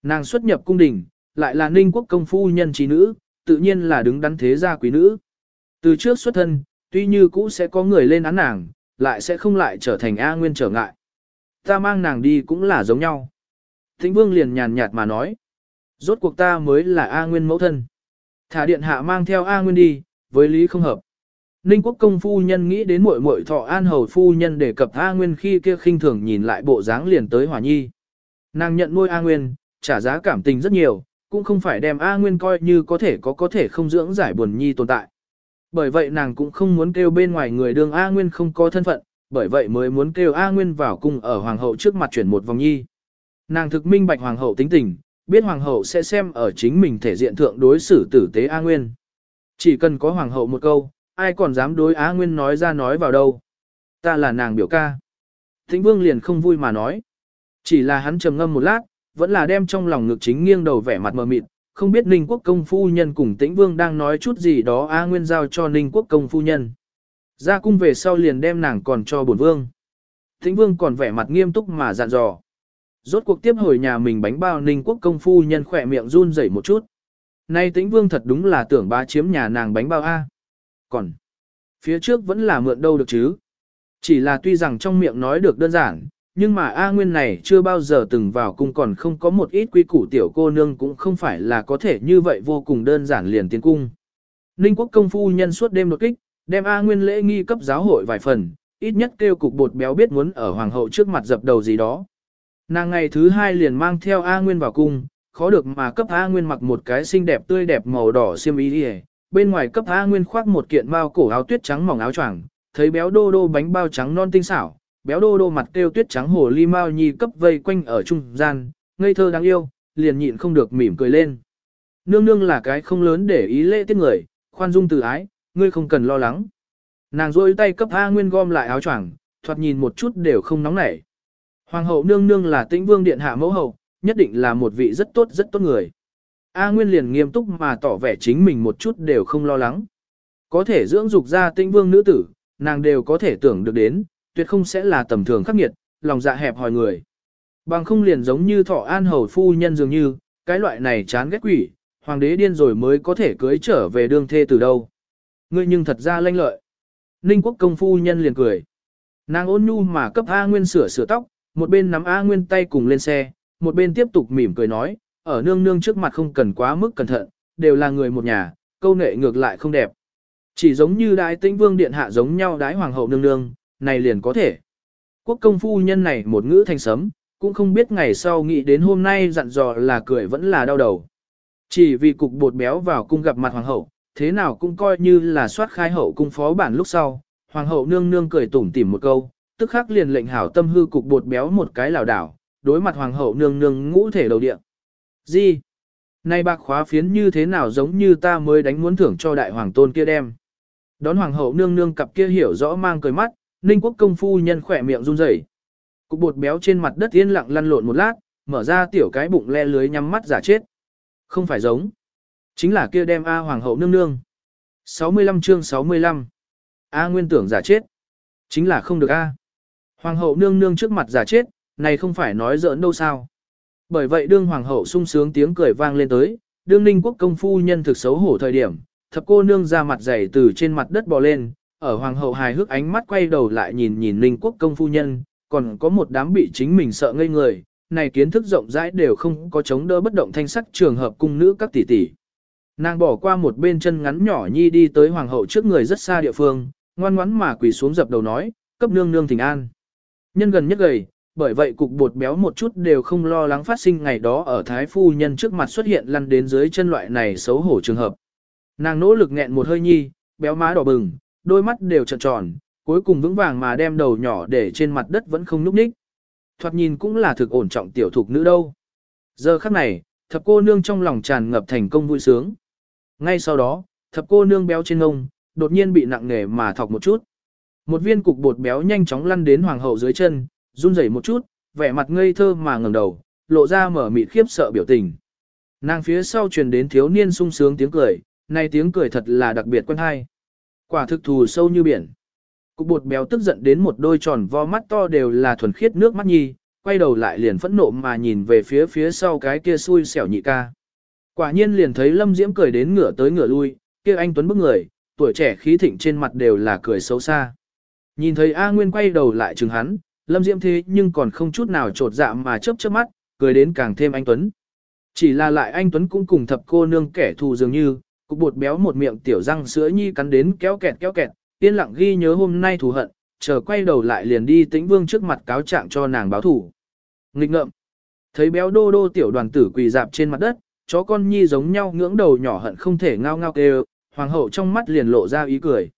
Nàng xuất nhập cung đình, lại là ninh quốc công phu nhân trí nữ, tự nhiên là đứng đắn thế gia quý nữ. Từ trước xuất thân, tuy như cũ sẽ có người lên án nàng, lại sẽ không lại trở thành A Nguyên trở ngại. Ta mang nàng đi cũng là giống nhau. Thịnh Vương liền nhàn nhạt mà nói. Rốt cuộc ta mới là A Nguyên mẫu thân. Thả điện hạ mang theo A Nguyên đi, với lý không hợp. Ninh quốc công phu nhân nghĩ đến muội muội thọ an hầu phu nhân để cập A Nguyên khi kia khinh thường nhìn lại bộ dáng liền tới hỏa nhi. Nàng nhận nuôi A Nguyên, trả giá cảm tình rất nhiều, cũng không phải đem A Nguyên coi như có thể có có thể không dưỡng giải buồn nhi tồn tại. Bởi vậy nàng cũng không muốn kêu bên ngoài người đương A Nguyên không có thân phận, bởi vậy mới muốn kêu A Nguyên vào cung ở hoàng hậu trước mặt chuyển một vòng nhi. Nàng thực minh bạch hoàng hậu tính tình, biết hoàng hậu sẽ xem ở chính mình thể diện thượng đối xử tử tế A Nguyên. Chỉ cần có hoàng hậu một câu, ai còn dám đối A Nguyên nói ra nói vào đâu. Ta là nàng biểu ca. Thịnh vương liền không vui mà nói. Chỉ là hắn trầm ngâm một lát, vẫn là đem trong lòng ngực chính nghiêng đầu vẻ mặt mờ mịt, không biết Ninh Quốc công phu nhân cùng Tĩnh Vương đang nói chút gì đó A Nguyên giao cho Ninh Quốc công phu nhân. Ra cung về sau liền đem nàng còn cho bổn vương. Tĩnh Vương còn vẻ mặt nghiêm túc mà dặn dò. Rốt cuộc tiếp hồi nhà mình bánh bao Ninh Quốc công phu nhân khỏe miệng run rẩy một chút. Nay Tĩnh Vương thật đúng là tưởng bá chiếm nhà nàng bánh bao A. Còn, phía trước vẫn là mượn đâu được chứ. Chỉ là tuy rằng trong miệng nói được đơn giản, nhưng mà A Nguyên này chưa bao giờ từng vào cung còn không có một ít quy củ tiểu cô nương cũng không phải là có thể như vậy vô cùng đơn giản liền tiến cung. Ninh quốc công phu nhân suốt đêm đột kích, đem A Nguyên lễ nghi cấp giáo hội vài phần, ít nhất kêu cục bột béo biết muốn ở hoàng hậu trước mặt dập đầu gì đó. Nàng ngày thứ hai liền mang theo A Nguyên vào cung, khó được mà cấp A Nguyên mặc một cái xinh đẹp tươi đẹp màu đỏ xiêm y đi bên ngoài cấp A Nguyên khoác một kiện bao cổ áo tuyết trắng mỏng áo choàng, thấy béo đô đô bánh bao trắng non tinh xảo, béo đô đô mặt kêu tuyết trắng hồ ly mao nhi cấp vây quanh ở trung gian, ngây thơ đáng yêu, liền nhịn không được mỉm cười lên. Nương nương là cái không lớn để ý lễ tiết người, khoan dung từ ái, ngươi không cần lo lắng. Nàng rôi tay cấp A Nguyên gom lại áo choàng, thoạt nhìn một chút đều không nóng nảy. Hoàng hậu nương nương là tĩnh vương điện hạ mẫu hậu, nhất định là một vị rất tốt rất tốt người. A Nguyên liền nghiêm túc mà tỏ vẻ chính mình một chút đều không lo lắng. Có thể dưỡng dục ra tĩnh vương nữ tử, nàng đều có thể tưởng được đến, tuyệt không sẽ là tầm thường khắc nghiệt, lòng dạ hẹp hòi người. Bằng không liền giống như thọ an hầu phu nhân dường như, cái loại này chán ghét quỷ, hoàng đế điên rồi mới có thể cưới trở về đương thê từ đâu. Ngươi nhưng thật ra lanh lợi. Ninh quốc công phu nhân liền cười. Nàng ôn nhu mà cấp A Nguyên sửa sửa tóc, một bên nắm A Nguyên tay cùng lên xe, một bên tiếp tục mỉm cười nói, ở nương nương trước mặt không cần quá mức cẩn thận, đều là người một nhà, câu nệ ngược lại không đẹp. Chỉ giống như đái tĩnh vương điện hạ giống nhau đái hoàng hậu nương nương, này liền có thể. Quốc công phu nhân này một ngữ thành sấm, cũng không biết ngày sau nghĩ đến hôm nay dặn dò là cười vẫn là đau đầu. Chỉ vì cục bột béo vào cung gặp mặt hoàng hậu, thế nào cũng coi như là soát khai hậu cung phó bản lúc sau, hoàng hậu nương nương cười tủm tỉm một câu, tức khắc liền lệnh hảo tâm hư cục bột béo một cái lảo đảo, đối mặt hoàng hậu nương nương ngũ thể đầu địa. Gì? Này bạc khóa phiến như thế nào giống như ta mới đánh muốn thưởng cho đại hoàng tôn kia đem. Đón hoàng hậu nương nương cặp kia hiểu rõ mang cười mắt, ninh quốc công phu nhân khỏe miệng run rẩy. Cục bột béo trên mặt đất yên lặng lăn lộn một lát, mở ra tiểu cái bụng le lưới nhắm mắt giả chết. Không phải giống. Chính là kia đem A hoàng hậu nương nương. 65 chương 65. A nguyên tưởng giả chết. Chính là không được A. Hoàng hậu nương nương trước mặt giả chết, này không phải nói giỡn đâu sao. Bởi vậy đương hoàng hậu sung sướng tiếng cười vang lên tới, đương ninh quốc công phu nhân thực xấu hổ thời điểm, thập cô nương ra mặt dày từ trên mặt đất bò lên, ở hoàng hậu hài hước ánh mắt quay đầu lại nhìn nhìn ninh quốc công phu nhân, còn có một đám bị chính mình sợ ngây người, này kiến thức rộng rãi đều không có chống đỡ bất động thanh sắc trường hợp cung nữ các tỷ tỷ. Nàng bỏ qua một bên chân ngắn nhỏ nhi đi tới hoàng hậu trước người rất xa địa phương, ngoan ngoắn mà quỳ xuống dập đầu nói, cấp nương nương thỉnh an. Nhân gần nhất gầy, bởi vậy cục bột béo một chút đều không lo lắng phát sinh ngày đó ở thái phu nhân trước mặt xuất hiện lăn đến dưới chân loại này xấu hổ trường hợp. Nàng nỗ lực nghẹn một hơi nhi, béo má đỏ bừng, đôi mắt đều trợn tròn, cuối cùng vững vàng mà đem đầu nhỏ để trên mặt đất vẫn không núp ních. Thoạt nhìn cũng là thực ổn trọng tiểu thục nữ đâu. Giờ khắc này, thập cô nương trong lòng tràn ngập thành công vui sướng. Ngay sau đó, thập cô nương béo trên ngông, đột nhiên bị nặng nề mà thọc một chút. Một viên cục bột béo nhanh chóng lăn đến hoàng hậu dưới chân, run rẩy một chút, vẻ mặt ngây thơ mà ngẩng đầu, lộ ra mở mịt khiếp sợ biểu tình. Nàng phía sau truyền đến thiếu niên sung sướng tiếng cười, này tiếng cười thật là đặc biệt quen hay. Quả thực thù sâu như biển. Cục bột béo tức giận đến một đôi tròn vo mắt to đều là thuần khiết nước mắt nhi, quay đầu lại liền phẫn nộ mà nhìn về phía phía sau cái kia xui xẻo nhị ca. Quả nhiên liền thấy Lâm Diễm cười đến ngửa tới ngửa lui, kia anh Tuấn bức người, tuổi trẻ khí thịnh trên mặt đều là cười xấu xa. Nhìn thấy A Nguyên quay đầu lại chừng hắn, Lâm Diễm thế nhưng còn không chút nào trột dạ mà chớp chớp mắt, cười đến càng thêm anh Tuấn. Chỉ là lại anh Tuấn cũng cùng thập cô nương kẻ thù dường như, cục bột béo một miệng tiểu răng sữa nhi cắn đến kéo kẹt kéo kẹt, yên lặng ghi nhớ hôm nay thù hận, chờ quay đầu lại liền đi tĩnh vương trước mặt cáo trạng cho nàng báo thủ. Nghịch ngợm. Thấy béo đô đô tiểu đoàn tử quỳ dạp trên mặt đất, chó con nhi giống nhau ngưỡng đầu nhỏ hận không thể ngao ngao kêu, hoàng hậu trong mắt liền lộ ra ý cười.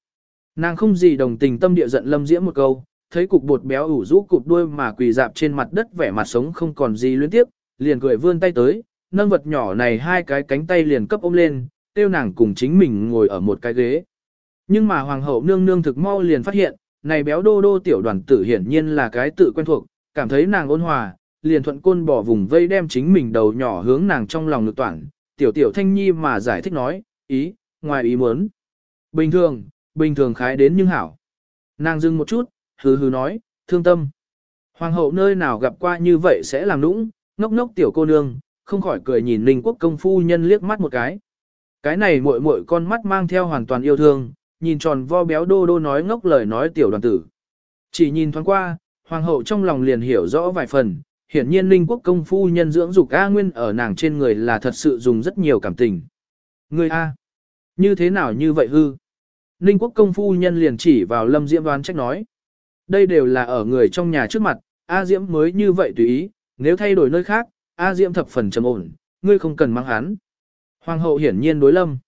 Nàng không gì đồng tình tâm địa giận lâm diễm một câu, thấy cục bột béo ủ rũ cục đuôi mà quỳ dạp trên mặt đất vẻ mặt sống không còn gì liên tiếp, liền cười vươn tay tới, nâng vật nhỏ này hai cái cánh tay liền cấp ôm lên, tiêu nàng cùng chính mình ngồi ở một cái ghế. Nhưng mà hoàng hậu nương nương thực mau liền phát hiện, này béo đô đô tiểu đoàn tử hiển nhiên là cái tự quen thuộc, cảm thấy nàng ôn hòa, liền thuận côn bỏ vùng vây đem chính mình đầu nhỏ hướng nàng trong lòng lực toàn, tiểu tiểu thanh nhi mà giải thích nói, ý, ngoài ý muốn. Bình thường, bình thường khái đến nhưng hảo. Nàng dừng một chút, hừ hừ nói, thương tâm. Hoàng hậu nơi nào gặp qua như vậy sẽ làm nũng, ngốc ngốc tiểu cô nương, không khỏi cười nhìn Ninh quốc công phu nhân liếc mắt một cái. Cái này muội muội con mắt mang theo hoàn toàn yêu thương, nhìn tròn vo béo đô đô nói ngốc lời nói tiểu đoàn tử. Chỉ nhìn thoáng qua, hoàng hậu trong lòng liền hiểu rõ vài phần, hiển nhiên linh quốc công phu nhân dưỡng dục A Nguyên ở nàng trên người là thật sự dùng rất nhiều cảm tình. Người A, như thế nào như vậy hư? Ninh quốc công phu nhân liền chỉ vào lâm diễm đoán trách nói. Đây đều là ở người trong nhà trước mặt, A Diễm mới như vậy tùy ý, nếu thay đổi nơi khác, A Diễm thập phần trầm ổn, ngươi không cần mang hắn. Hoàng hậu hiển nhiên đối lâm.